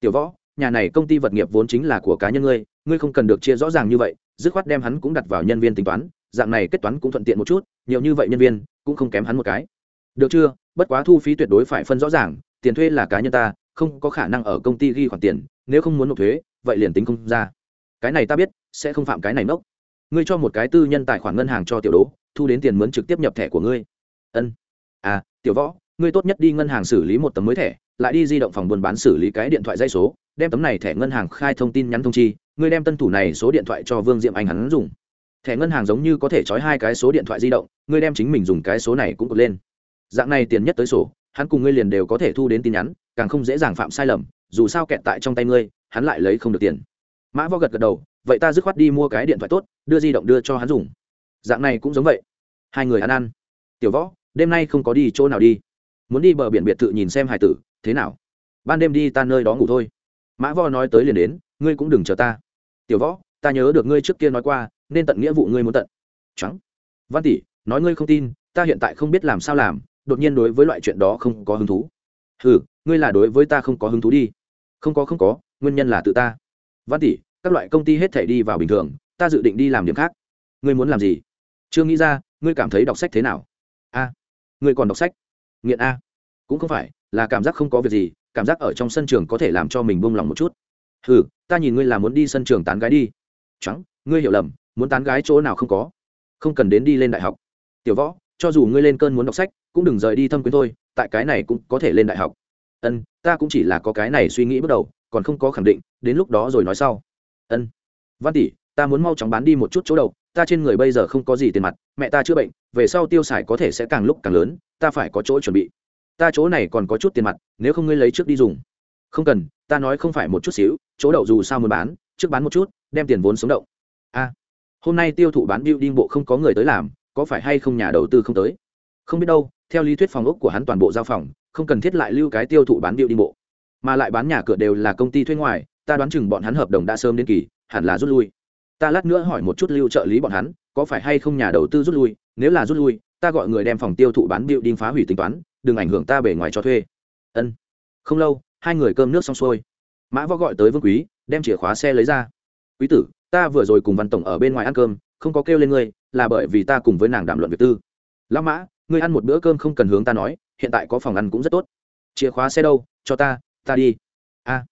Tiểu võ, nhà này công ty vật nghiệp vốn chính là của cá nhân ngươi ngươi không cần được chia rõ ràng như vậy, dứt khoát đem hắn cũng đặt vào nhân viên tính toán, dạng này kết toán cũng thuận tiện một chút, nhiều như vậy nhân viên, cũng không kém hắn một cái. Được chưa? Bất quá thu phí tuyệt đối phải phân rõ ràng, tiền thuê là cá nhân ta, không có khả năng ở công ty ghi khoản tiền, nếu không muốn nộp thuế vậy liền tính không ra. Cái này ta biết, sẽ không phạm cái này nốc ngươi cho một cái tư nhân tài khoản ngân hàng cho tiểu đố, thu đến tiền mướn trực tiếp nhập thẻ của ngươi. Ân. À tiểu võ, ngươi tốt nhất đi ngân hàng xử lý một tấm mới thẻ, lại đi di động phòng buôn bán xử lý cái điện thoại dây số, đem tấm này thẻ ngân hàng khai thông tin nhắn thông chi, ngươi đem tân thủ này số điện thoại cho vương diệm anh hắn dùng. Thẻ ngân hàng giống như có thể trói hai cái số điện thoại di động, ngươi đem chính mình dùng cái số này cũng cột lên. Dạng này tiền nhất tới sổ, hắn cùng ngươi liền đều có thể thu đến tin nhắn, càng không dễ dàng phạm sai lầm, dù sao kẹt tại trong tay ngươi hắn lại lấy không được tiền. Mã võ gật gật đầu, vậy ta dứt khoát đi mua cái điện thoại tốt, đưa di động đưa cho hắn dùng. Dạng này cũng giống vậy. Hai người ăn ăn. Tiểu võ, đêm nay không có đi chỗ nào đi. Muốn đi bờ biển biệt thự nhìn xem hải tử, thế nào? Ban đêm đi ta nơi đó ngủ thôi. Mã võ nói tới liền đến, ngươi cũng đừng chờ ta. Tiểu võ, ta nhớ được ngươi trước kia nói qua, nên tận nghĩa vụ ngươi muốn tận. Trắng. Văn tỷ, nói ngươi không tin, ta hiện tại không biết làm sao làm, đột nhiên đối với loại chuyện đó không có hứng thú. Ừ ngươi là đối với ta không có hứng thú đi. Không có không có nguyên nhân là tự ta. Văn tỷ, các loại công ty hết thể đi vào bình thường, ta dự định đi làm điểm khác. Ngươi muốn làm gì? Chưa nghĩ ra, ngươi cảm thấy đọc sách thế nào? A. Ngươi còn đọc sách? Nghiện a. Cũng không phải, là cảm giác không có việc gì, cảm giác ở trong sân trường có thể làm cho mình buông lòng một chút. Ừ ta nhìn ngươi là muốn đi sân trường tán gái đi. Trắng ngươi hiểu lầm, muốn tán gái chỗ nào không có. Không cần đến đi lên đại học. Tiểu võ, cho dù ngươi lên cơn muốn đọc sách, cũng đừng rời đi thâm quyến thôi, tại cái này cũng có thể lên đại học. Ân, ta cũng chỉ là có cái này suy nghĩ bước đầu còn không có khẳng định, đến lúc đó rồi nói sau. Ân. Văn tỷ, ta muốn mau chóng bán đi một chút chỗ đầu ta trên người bây giờ không có gì tiền mặt, mẹ ta chữa bệnh, về sau tiêu xài có thể sẽ càng lúc càng lớn, ta phải có chỗ chuẩn bị. Ta chỗ này còn có chút tiền mặt, nếu không ngươi lấy trước đi dùng. Không cần, ta nói không phải một chút xíu, chỗ đậu dù sao muốn bán, trước bán một chút, đem tiền vốn sống động. A. Hôm nay tiêu thụ bán building bộ không có người tới làm, có phải hay không nhà đầu tư không tới? Không biết đâu, theo lý thuyết phòng ốc của hắn toàn bộ giao phòng, không cần thiết lại lưu cái tiêu thụ bán building bộ mà lại bán nhà cửa đều là công ty thuê ngoài, ta đoán chừng bọn hắn hợp đồng đã sớm đến kỳ, hẳn là rút lui. Ta lát nữa hỏi một chút lưu trợ lý bọn hắn, có phải hay không nhà đầu tư rút lui? Nếu là rút lui, ta gọi người đem phòng tiêu thụ bán building phá hủy tính toán, đừng ảnh hưởng ta bể ngoài cho thuê. Ân. Không lâu, hai người cơm nước xong xuôi. Mã võ gọi tới vương quý, đem chìa khóa xe lấy ra. Quý tử, ta vừa rồi cùng văn tổng ở bên ngoài ăn cơm, không có kêu lên ngươi, là bởi vì ta cùng với nàng đàm luận việc tư. Lão mã, ngươi ăn một bữa cơm không cần hướng ta nói, hiện tại có phòng ăn cũng rất tốt. Chìa khóa xe đâu, cho ta ta đi. A,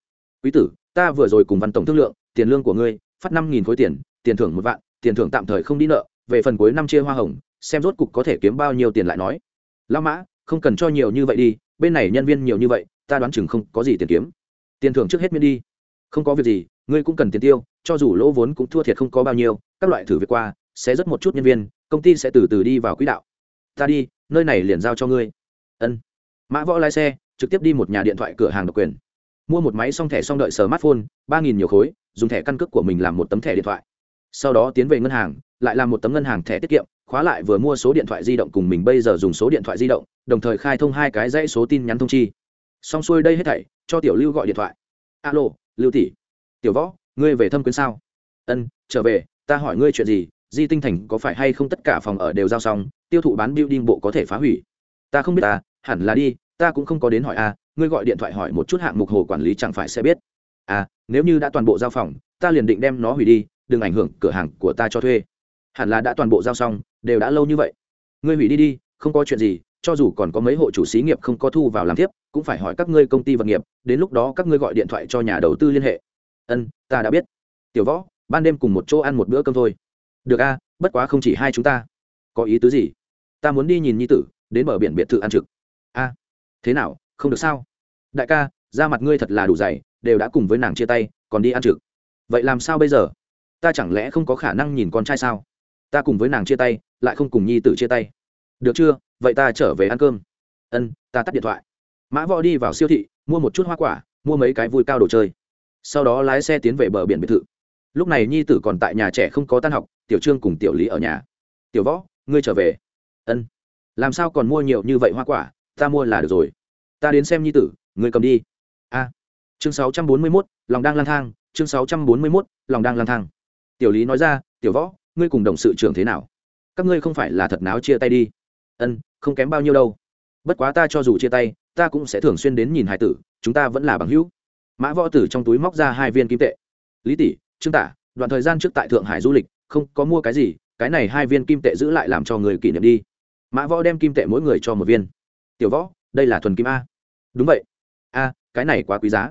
quý tử, ta vừa rồi cùng văn tổng thương lượng, tiền lương của ngươi, phát năm nghìn khối tiền tiền thưởng một vạn, tiền thưởng tạm thời không đi nợ, về phần cuối năm chia hoa hồng, xem rốt cục có thể kiếm bao nhiêu tiền lại nói. Lão mã, không cần cho nhiều như vậy đi, bên này nhân viên nhiều như vậy, ta đoán chừng không có gì tiền kiếm. Tiền thưởng trước hết miễn đi. Không có việc gì, ngươi cũng cần tiền tiêu, cho dù lỗ vốn cũng thua thiệt không có bao nhiêu, các loại thử việc qua, sẽ rất một chút nhân viên, công ty sẽ từ từ đi vào quỹ đạo. Ta đi, nơi này liền giao cho ngươi. Ân. Mã võ lái xe trực tiếp đi một nhà điện thoại cửa hàng độc quyền. Mua một máy xong thẻ xong đợi smartphone, ba nghìn nhiều khối, dùng thẻ căn cước của mình làm một tấm thẻ điện thoại. Sau đó tiến về ngân hàng, lại làm một tấm ngân hàng thẻ tiết kiệm, khóa lại vừa mua số điện thoại di động cùng mình bây giờ dùng số điện thoại di động, đồng thời khai thông hai cái dãy số tin nhắn thông chi. Xong xuôi đây hết thảy, cho tiểu lưu gọi điện thoại. Alo, lưu tỷ. Tiểu võ, ngươi về thâm quyến sao? Ân, trở về, ta hỏi ngươi chuyện gì, di tinh thành có phải hay không tất cả phòng ở đều giao xong, tiêu thụ bán building bộ có thể phá hủy? Ta không biết ta, hẳn là đi ta cũng không có đến hỏi a, ngươi gọi điện thoại hỏi một chút hạng mục hồ quản lý chẳng phải sẽ biết. À nếu như đã toàn bộ giao phòng, ta liền định đem nó hủy đi, đừng ảnh hưởng cửa hàng của ta cho thuê. Hẳn là đã toàn bộ giao xong, đều đã lâu như vậy. Ngươi hủy đi đi, không có chuyện gì, cho dù còn có mấy hộ chủ xí nghiệp không có thu vào làm tiếp, cũng phải hỏi các ngươi công ty vật nghiệp, đến lúc đó các ngươi gọi điện thoại cho nhà đầu tư liên hệ. Ân, ta đã biết. Tiểu võ, ban đêm cùng một chỗ ăn một bữa cơm thôi. Được a, bất quá không chỉ hai chúng ta. Có ý tứ gì? Ta muốn đi nhìn nhi tử, đến bờ biển biệt thự ăn trực. A thế nào, không được sao? Đại ca, da mặt ngươi thật là đủ dày, đều đã cùng với nàng chia tay, còn đi ăn trực. Vậy làm sao bây giờ? Ta chẳng lẽ không có khả năng nhìn con trai sao? Ta cùng với nàng chia tay, lại không cùng nhi tử chia tay. Được chưa? Vậy ta trở về ăn cơm. Ân, ta tắt điện thoại. Mã võ đi vào siêu thị, mua một chút hoa quả, mua mấy cái vui cao đồ chơi. Sau đó lái xe tiến về bờ biển biệt thự. Lúc này nhi tử còn tại nhà trẻ không có tan học, tiểu trương cùng tiểu lý ở nhà. Tiểu võ, ngươi trở về. Ân. Làm sao còn mua nhiều như vậy hoa quả? Ta mua là được rồi. Ta đến xem nhi tử ngươi cầm đi. A. Chương sáu trăm bốn mươi 641, lòng đang lang thang chương sáu trăm bốn mươi 641, lòng đang lang thang. Tiểu lý nói ra tiểu võ ngươi cùng đồng sự trưởng thế nào? Các ngươi không phải là thật náo chia tay đi. Ân không kém bao nhiêu đâu. Bất quá ta cho dù chia tay ta cũng sẽ thường xuyên đến nhìn hải tử chúng ta vẫn là bằng hữu. Mã võ tử trong túi móc ra hai viên kim tệ. Lý tỷ trương tả đoạn thời gian trước tại thượng hải du lịch không có mua cái gì cái này hai viên kim tệ giữ lại làm cho người kỷ niệm đi. Mã võ đem kim tệ mỗi người cho một viên tiểu võ, đây là thuần kim a. Đúng vậy. A, cái này quá quý giá.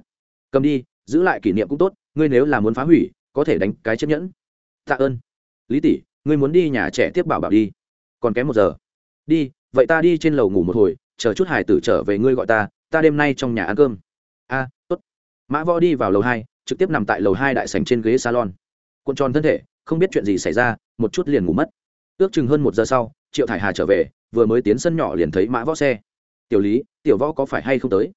Cầm đi, giữ lại kỷ niệm cũng tốt, ngươi nếu là muốn phá hủy, có thể đánh cái chiếc nhẫn. Tạ ơn. Lý tỷ, ngươi muốn đi nhà trẻ tiếp bảo bảo đi. Còn kém một giờ. Đi, vậy ta đi trên lầu ngủ một hồi, chờ chút hải tử trở về ngươi gọi ta ta đêm nay trong nhà ăn cơm. A, tốt. Mã võ đi vào lầu hai, trực tiếp nằm tại lầu hai đại sành trên ghế salon. Cuộn tròn thân thể, không biết chuyện gì xảy ra, một chút liền ngủ mất. Ước chừng hơn một giờ sau, triệu thải hà trở về, vừa mới tiến sân nhỏ liền thấy mã võ xe tiểu lý, tiểu võ có phải hay không tới?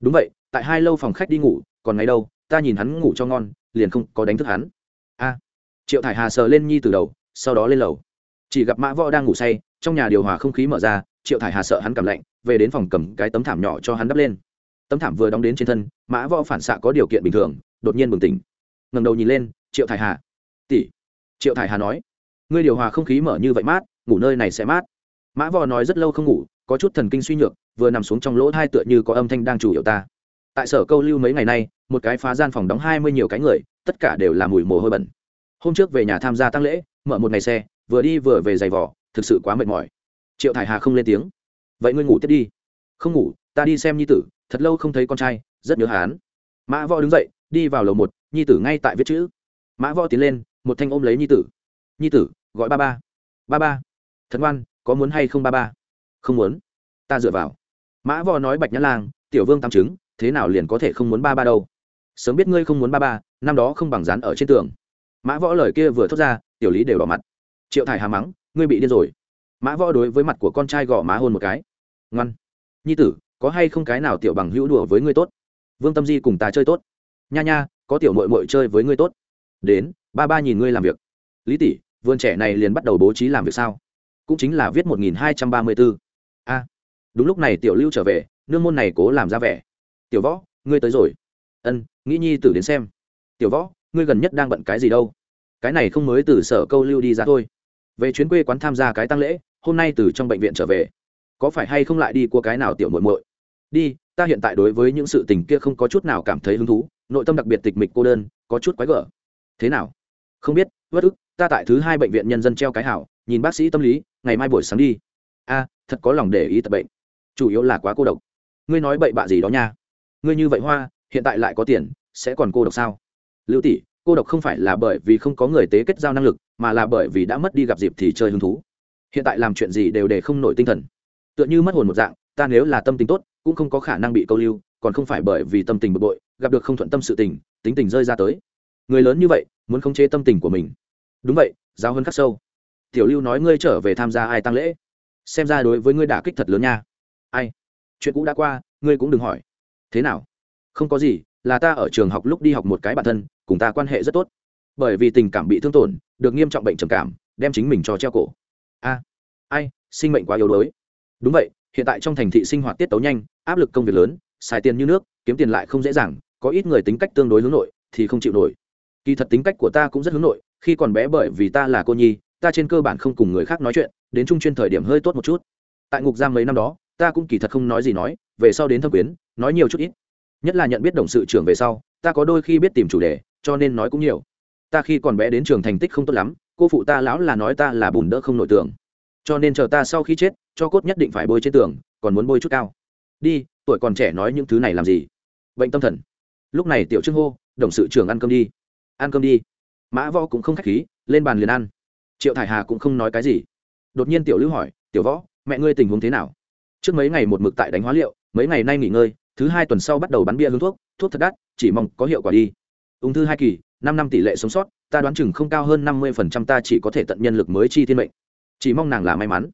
Đúng vậy, tại hai lâu phòng khách đi ngủ, còn ngày đâu, ta nhìn hắn ngủ cho ngon, liền không có đánh thức hắn. A. Triệu thải hà sờ lên nhi từ đầu, sau đó lên lầu. Chỉ gặp mã võ đang ngủ say, trong nhà điều hòa không khí mở ra, triệu thải hà sợ hắn cảm lạnh, về đến phòng cầm cái tấm thảm nhỏ cho hắn đắp lên. Tấm thảm vừa đóng đến trên thân, mã võ phản xạ có điều kiện bình thường, đột nhiên bừng tỉnh. Ngầm đầu nhìn lên, triệu thải hà. Tỷ. Triệu thải hà nói. Ngươi điều hòa không khí mở như vậy mát, ngủ nơi này sẽ mát. Mã võ nói rất lâu không ngủ, có chút thần kinh suy nhược vừa nằm xuống trong lỗ hai tựa như có âm thanh đang chủ yếu ta. Tại sở câu lưu mấy ngày nay, một cái phá gian phòng đóng hai mươi nhiều cái người, tất cả đều là mùi mồ hôi bẩn. Hôm trước về nhà tham gia tăng lễ, mở một ngày xe, vừa đi vừa về giày vỏ thực sự quá mệt mỏi. Triệu thải hà không lên tiếng. Vậy ngươi ngủ tiếp đi. Không ngủ, ta đi xem nhi tử, thật lâu không thấy con trai, rất nhớ hán mã võ đứng dậy, đi vào lầu một, nhi tử ngay tại viết chữ. Mã võ tiến lên, một thanh ôm lấy nhi tử. Nhi tử, gọi ba ba. Ba ba. Thật ngoan, có muốn hay không ba ba? Không muốn. Ta dựa vào mã võ nói bạch nhã lang, tiểu vương tam chứng thế nào liền có thể không muốn ba ba đâu? Sớm biết ngươi không muốn ba ba, năm đó không bằng dán ở trên tường. Mã võ lời kia vừa thốt ra, tiểu lý đều đỏ mặt. Triệu thải hà mắng, ngươi bị điên rồi. Mã võ đối với mặt của con trai gõ má hôn một cái. Ngoan, nhi tử, có hay không cái nào tiểu bằng hữu đùa với ngươi tốt? Vương tâm di cùng ta chơi tốt. Nha nha, có tiểu mội mội chơi với ngươi tốt. Đến, ba ba nhìn ngươi làm việc. Lý tỷ, vườn trẻ này liền bắt đầu bố trí làm việc sao? Cũng chính là viết một nghìn hai trăm ba mươi bốn đúng lúc này tiểu lưu trở về, nương môn này cố làm ra vẻ. Tiểu võ, ngươi tới rồi. Ân, nghĩ nhi tử đến xem. Tiểu võ, ngươi gần nhất đang bận cái gì đâu? Cái này không mới từ sở câu lưu đi ra thôi. Về chuyến quê quán tham gia cái tăng lễ, hôm nay từ trong bệnh viện trở về. Có phải hay không lại đi qua cái nào tiểu muội muội? Đi, ta hiện tại đối với những sự tình kia không có chút nào cảm thấy hứng thú, nội tâm đặc biệt tịch mịch cô đơn, có chút quái gở. Thế nào? Không biết vất ức, ta tại thứ hai bệnh viện nhân dân treo cái hảo, nhìn bác sĩ tâm lý, ngày mai buổi sáng đi. A, thật có lòng để ý tập bệnh chủ yếu là quá cô độc. Ngươi nói bậy bạ gì đó nha. Ngươi như vậy hoa, hiện tại lại có tiền, sẽ còn cô độc sao? Lưu tỷ, cô độc không phải là bởi vì không có người tế kết giao năng lực, mà là bởi vì đã mất đi gặp dịp thì chơi hứng thú. Hiện tại làm chuyện gì đều để không nổi tinh thần. Tựa như mất hồn một dạng, ta nếu là tâm tình tốt, cũng không có khả năng bị câu lưu, còn không phải bởi vì tâm tình bực bội, gặp được không thuận tâm sự tình, tính tình rơi ra tới. Người lớn như vậy, muốn khống chế tâm tình của mình. Đúng vậy, giáo hơn khắc sâu. Tiểu lưu nói ngươi trở về tham gia ai tăng lễ? Xem ra đối với ngươi đả kích thật lớn nha ai? Chuyện cũ đã qua, ngươi cũng đừng hỏi. Thế nào? Không có gì, là ta ở trường học lúc đi học một cái bản thân, cùng ta quan hệ rất tốt. Bởi vì tình cảm bị thương tổn, được nghiêm trọng bệnh trầm cảm, đem chính mình cho treo cổ. A, ai, sinh mệnh quá yếu đuối. Đúng vậy, hiện tại trong thành thị sinh hoạt tiết tấu nhanh, áp lực công việc lớn, xài tiền như nước, kiếm tiền lại không dễ dàng, có ít người tính cách tương đối hướng nội, thì không chịu nổi. Kỳ thật tính cách của ta cũng rất hướng nội, khi còn bé bởi vì ta là cô nhi, ta trên cơ bản không cùng người khác nói chuyện, đến trung chuyên thời điểm hơi tốt một chút. Tại ngục giam mấy năm đó ta cũng kỳ thật không nói gì nói, về sau đến thâm quyến, nói nhiều chút ít. Nhất là nhận biết đồng sự trưởng về sau, ta có đôi khi biết tìm chủ đề, cho nên nói cũng nhiều. Ta khi còn bé đến trường thành tích không tốt lắm, cô phụ ta lão là nói ta là bùn đỡ không nổi tưởng. Cho nên chờ ta sau khi chết, cho cốt nhất định phải bôi trên tường, còn muốn bôi chút cao. Đi, tuổi còn trẻ nói những thứ này làm gì? Bệnh tâm thần. Lúc này tiểu trương hô, đồng sự trưởng ăn cơm đi. Ăn cơm đi. Mã võ cũng không k h á c h khí, lên bàn liền ăn. Triệu thải hà cũng không nói cái gì. Đột nhiên tiểu lưu hỏi, tiểu võ, mẹ ngươi tình huống thế nào? Trước mấy ngày một mực tại đánh hóa liệu, mấy ngày nay nghỉ ngơi, thứ hai tuần sau bắt đầu bắn bia hương thuốc thuốc thật đắt, chỉ mong có hiệu quả đi. Ung thư hai kỳ, năm năm tỷ lệ sống sót, ta đoán chừng không cao hơn năm mươi phần trăm ta chỉ có thể tận nhân lực mới chi thiên mệnh. Chỉ mong nàng là may mắn.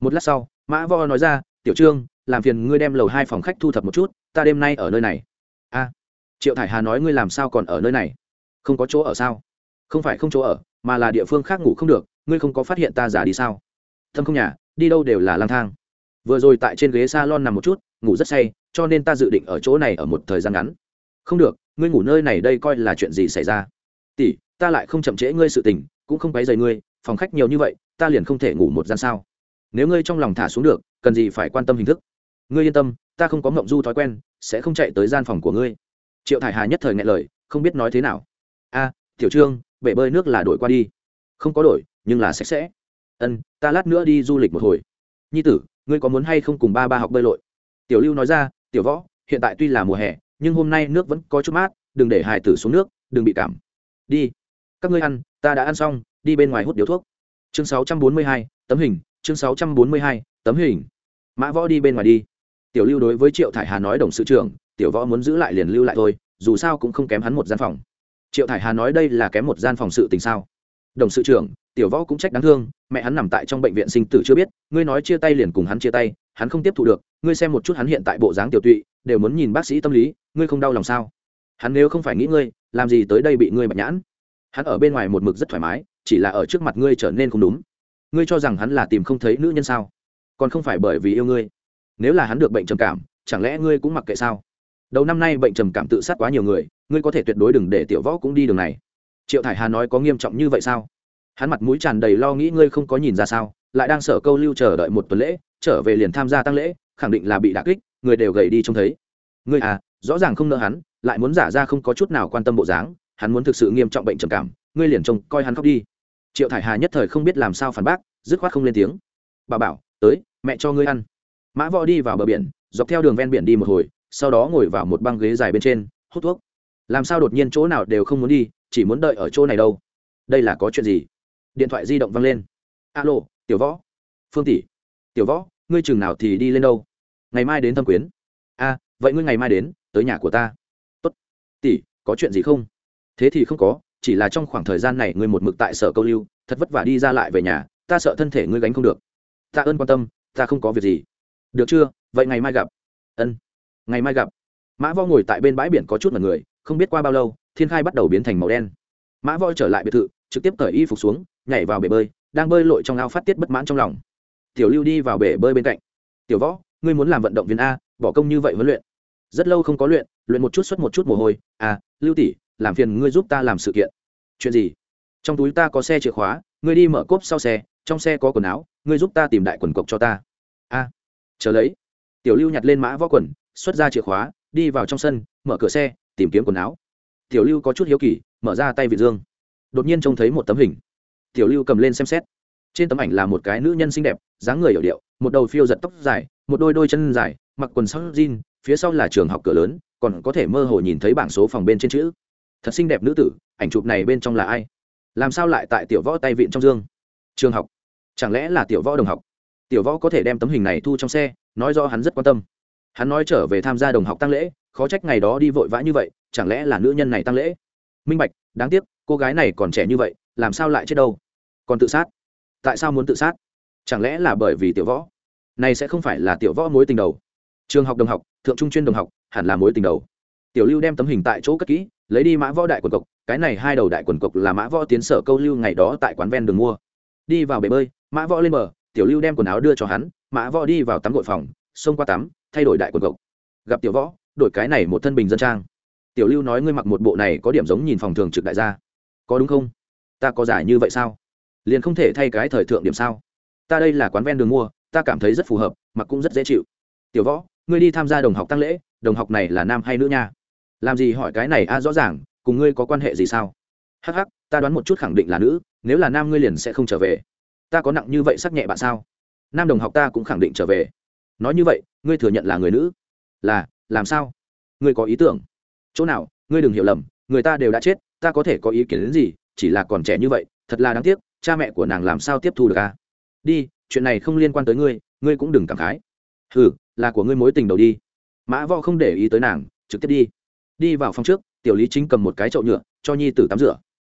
Một lát sau, mã vo nói ra, tiểu trương, làm phiền ngươi đem lầu hai phòng khách thu thập một chút, ta đêm nay ở nơi này. A, triệu thải hà nói ngươi làm sao còn ở nơi này? Không có chỗ ở sao? Không phải không chỗ ở, mà là địa phương khác ngủ không được, ngươi không có phát hiện ta giả đi sao? Thâm không nhà, đi đâu đều là lang thang vừa rồi tại trên ghế s a lon nằm một chút, ngủ rất say, cho nên ta dự định ở chỗ này ở một thời gian ngắn. Không được, ngươi ngủ nơi này đây coi là chuyện gì xảy ra? Tỷ, ta lại không chậm trễ ngươi sự tình, cũng không quấy dày ngươi, phòng khách nhiều như vậy, ta liền không thể ngủ một gian sao? Nếu ngươi trong lòng thả xuống được, cần gì phải quan tâm hình thức? Ngươi yên tâm, ta không có mộng du thói quen, sẽ không chạy tới gian phòng của ngươi. Triệu thải hà nhất thời ngại lời, không biết nói thế nào. A, tiểu trương, bể bơi nước là đổi qua đi. Không có đổi, nhưng là sạch sẽ. Ân, ta lát nữa đi du lịch một hồi. Nhi tử ngươi có muốn hay không cùng ba ba học bơi lội? Tiểu lưu nói ra tiểu võ hiện tại tuy là mùa hè nhưng hôm nay nước vẫn có chút mát đừng để hài tử xuống nước đừng bị cảm. Đi các ngươi ăn ta đã ăn xong đi bên ngoài hút điếu thuốc. Chương 642, tấm hình chương 642, tấm hình. Mã võ đi bên ngoài đi. Tiểu lưu đối với triệu thải hà nói đồng sự trưởng tiểu võ muốn giữ lại liền lưu lại thôi dù sao cũng không kém hắn một gian phòng. Triệu thải hà nói đây là kém một gian phòng sự tình sao? Đồng sự trưởng tiểu võ cũng trách đáng thương, mẹ hắn nằm tại trong bệnh viện sinh tử chưa biết, ngươi nói chia tay liền cùng hắn chia tay, hắn không tiếp thu được, ngươi xem một chút hắn hiện tại bộ dáng tiểu tụy, đều muốn nhìn bác sĩ tâm lý, ngươi không đau lòng sao? Hắn nếu không phải nghĩ ngươi, làm gì tới đây bị ngươi bạch nhãn? Hắn ở bên ngoài một mực rất thoải mái, chỉ là ở trước mặt ngươi trở nên không đúng. Ngươi cho rằng hắn là tìm không thấy nữ nhân sao? Còn không phải bởi vì yêu ngươi. Nếu là hắn được bệnh trầm cảm, chẳng lẽ ngươi cũng mặc kệ sao? Đầu năm nay bệnh trầm cảm tự sát quá nhiều người, ngươi có thể tuyệt đối đừng để tiểu võ cũng đi đường này. Triệu thải hà nói có nghiêm trọng như vậy sao? Hắn mặt mũi tràn đầy lo nghĩ ngươi không có nhìn ra sao, lại đang sở câu lưu chờ đợi một tuần lễ, trở về liền tham gia tăng lễ, khẳng định là bị đả kích, người đều gầy đi trông thấy. Ngươi à rõ ràng không nợ hắn, lại muốn giả ra không có chút nào quan tâm bộ dáng, hắn muốn thực sự nghiêm trọng bệnh trầm cảm, ngươi liền trông coi hắn khóc đi. Triệu thải hà nhất thời không biết làm sao phản bác, dứt khoát không lên tiếng. Bà bảo, tới, mẹ cho ngươi ăn. Mã võ đi vào bờ biển, dọc theo đường ven biển đi một hồi, sau đó ngồi vào một băng ghế dài bên trên, hút thuốc. Làm sao đột nhiên chỗ nào đều không muốn đi, chỉ muốn đợi ở chỗ này đâu? Đây là có chuyện gì? Điện thoại di động văng lên. Alo, tiểu võ. Phương tỷ. Tiểu võ, ngươi chừng nào thì đi lên đâu? Ngày mai đến thâm quyến. A vậy ngươi ngày mai đến, tới nhà của ta. Tốt. Tỷ, có chuyện gì không? Thế thì không có, chỉ là trong khoảng thời gian này ngươi một mực tại sở câu lưu, thật vất vả đi ra lại về nhà, ta sợ thân thể ngươi gánh không được. Ta ơn quan tâm, ta không có việc gì. Được chưa? Vậy ngày mai gặp. Ân. Ngày mai gặp. Mã võ ngồi tại bên bãi biển có chút mật người, không biết qua bao lâu, thiên khai bắt đầu biến thành màu đen. Mã võ trở lại biệt thự, trực tiếp cởi y phục xuống nhảy vào bể bơi, đang bơi lội trong ao phát tiết bất mãn trong lòng. Tiểu lưu đi vào bể bơi bên cạnh. Tiểu võ, ngươi muốn làm vận động viên a, bỏ công như vậy huấn luyện. Rất lâu không có luyện luyện một chút xuất một chút mồ hôi. À lưu tỷ, làm phiền ngươi giúp ta làm sự kiện. Chuyện gì? Trong túi ta có xe chìa khóa, ngươi đi mở cốp sau xe, trong xe có quần áo, ngươi giúp ta tìm đại quần cộc cho ta. A, chờ lấy. Tiểu lưu nhặt lên mã võ quần, xuất ra chìa khóa, đi vào trong sân, mở cửa xe, tìm kiếm quần áo. Tiểu lưu có chút hiếu kỳ, mở ra tay vị dương. Đột nhiên trông thấy một tấm hình tiểu lưu cầm lên xem xét. Trên tấm ảnh là một cái nữ nhân xinh đẹp, dáng người hiểu điệu, một đầu phiêu giật tóc dài, một đôi đôi chân dài, mặc quần sắc jean, phía sau là trường học cửa lớn, còn có thể mơ hồ nhìn thấy bảng số phòng bên trên chữ. Thật xinh đẹp nữ tử, ảnh chụp này bên trong là ai? Làm sao lại tại tiểu võ tay vịn trong dương? Trường học. Chẳng lẽ là tiểu võ đồng học? Tiểu võ có thể đem tấm hình này thu trong xe, nói do hắn rất quan tâm. Hắn nói trở về tham gia đồng học tăng lễ, khó trách ngày đó đi vội vã như vậy, chẳng lẽ là nữ nhân này tăng lễ? Minh bạch, đáng tiếc, cô gái này còn trẻ như vậy làm sao lại chết đâu? Còn tự sát? Tại sao muốn tự sát? Chẳng lẽ là bởi vì tiểu võ? Này sẽ không phải là tiểu võ mối tình đầu. Trường học đồng học, thượng trung chuyên đồng học, hẳn là mối tình đầu. Tiểu lưu đem tấm hình tại chỗ cất kỹ, lấy đi mã võ đại quần cộc cái này hai đầu đại quần cộc là mã võ tiến sở câu lưu ngày đó tại quán ven đường mua. Đi vào bể bơi, mã võ lên bờ, tiểu lưu đem quần áo đưa cho hắn, mã võ đi vào tắm gội phòng, xông qua tắm, thay đổi đại quần cộc gặp tiểu võ, đổi cái này một thân bình dân trang. Tiểu lưu nói ngươi mặc một bộ này có điểm giống nhìn phòng thường trực đại gia. Có đúng không? Ta có giải như vậy sao? Liền không thể thay cái thời thượng điểm sao? Ta đây là quán ven đường mua, ta cảm thấy rất phù hợp mặc cũng rất dễ chịu. Tiểu võ, ngươi đi tham gia đồng học tăng lễ, đồng học này là nam hay nữ nha? Làm gì hỏi cái này a, rõ ràng, cùng ngươi có quan hệ gì sao? Hắc hắc, ta đoán một chút khẳng định là nữ, nếu là nam ngươi liền sẽ không trở về. Ta có nặng như vậy sắc nhẹ bạn sao? Nam đồng học ta cũng khẳng định trở về. Nói như vậy, ngươi thừa nhận là người nữ. Là, làm sao? Ngươi có ý tưởng? Chỗ nào, ngươi đừng hiểu lầm, người ta đều đã chết, ta có thể có ý kiến đến gì chỉ là còn trẻ như vậy, thật là đáng tiếc, cha mẹ của nàng làm sao tiếp thu được a đi, chuyện này không liên quan tới ngươi ngươi cũng đừng cảm khái. Ừ là của ngươi mối tình đầu đi. Mã võ không để ý tới nàng, trực tiếp đi. Đi vào phòng trước, tiểu lý chính cầm một cái chậu nhựa, cho nhi tử tắm rửa.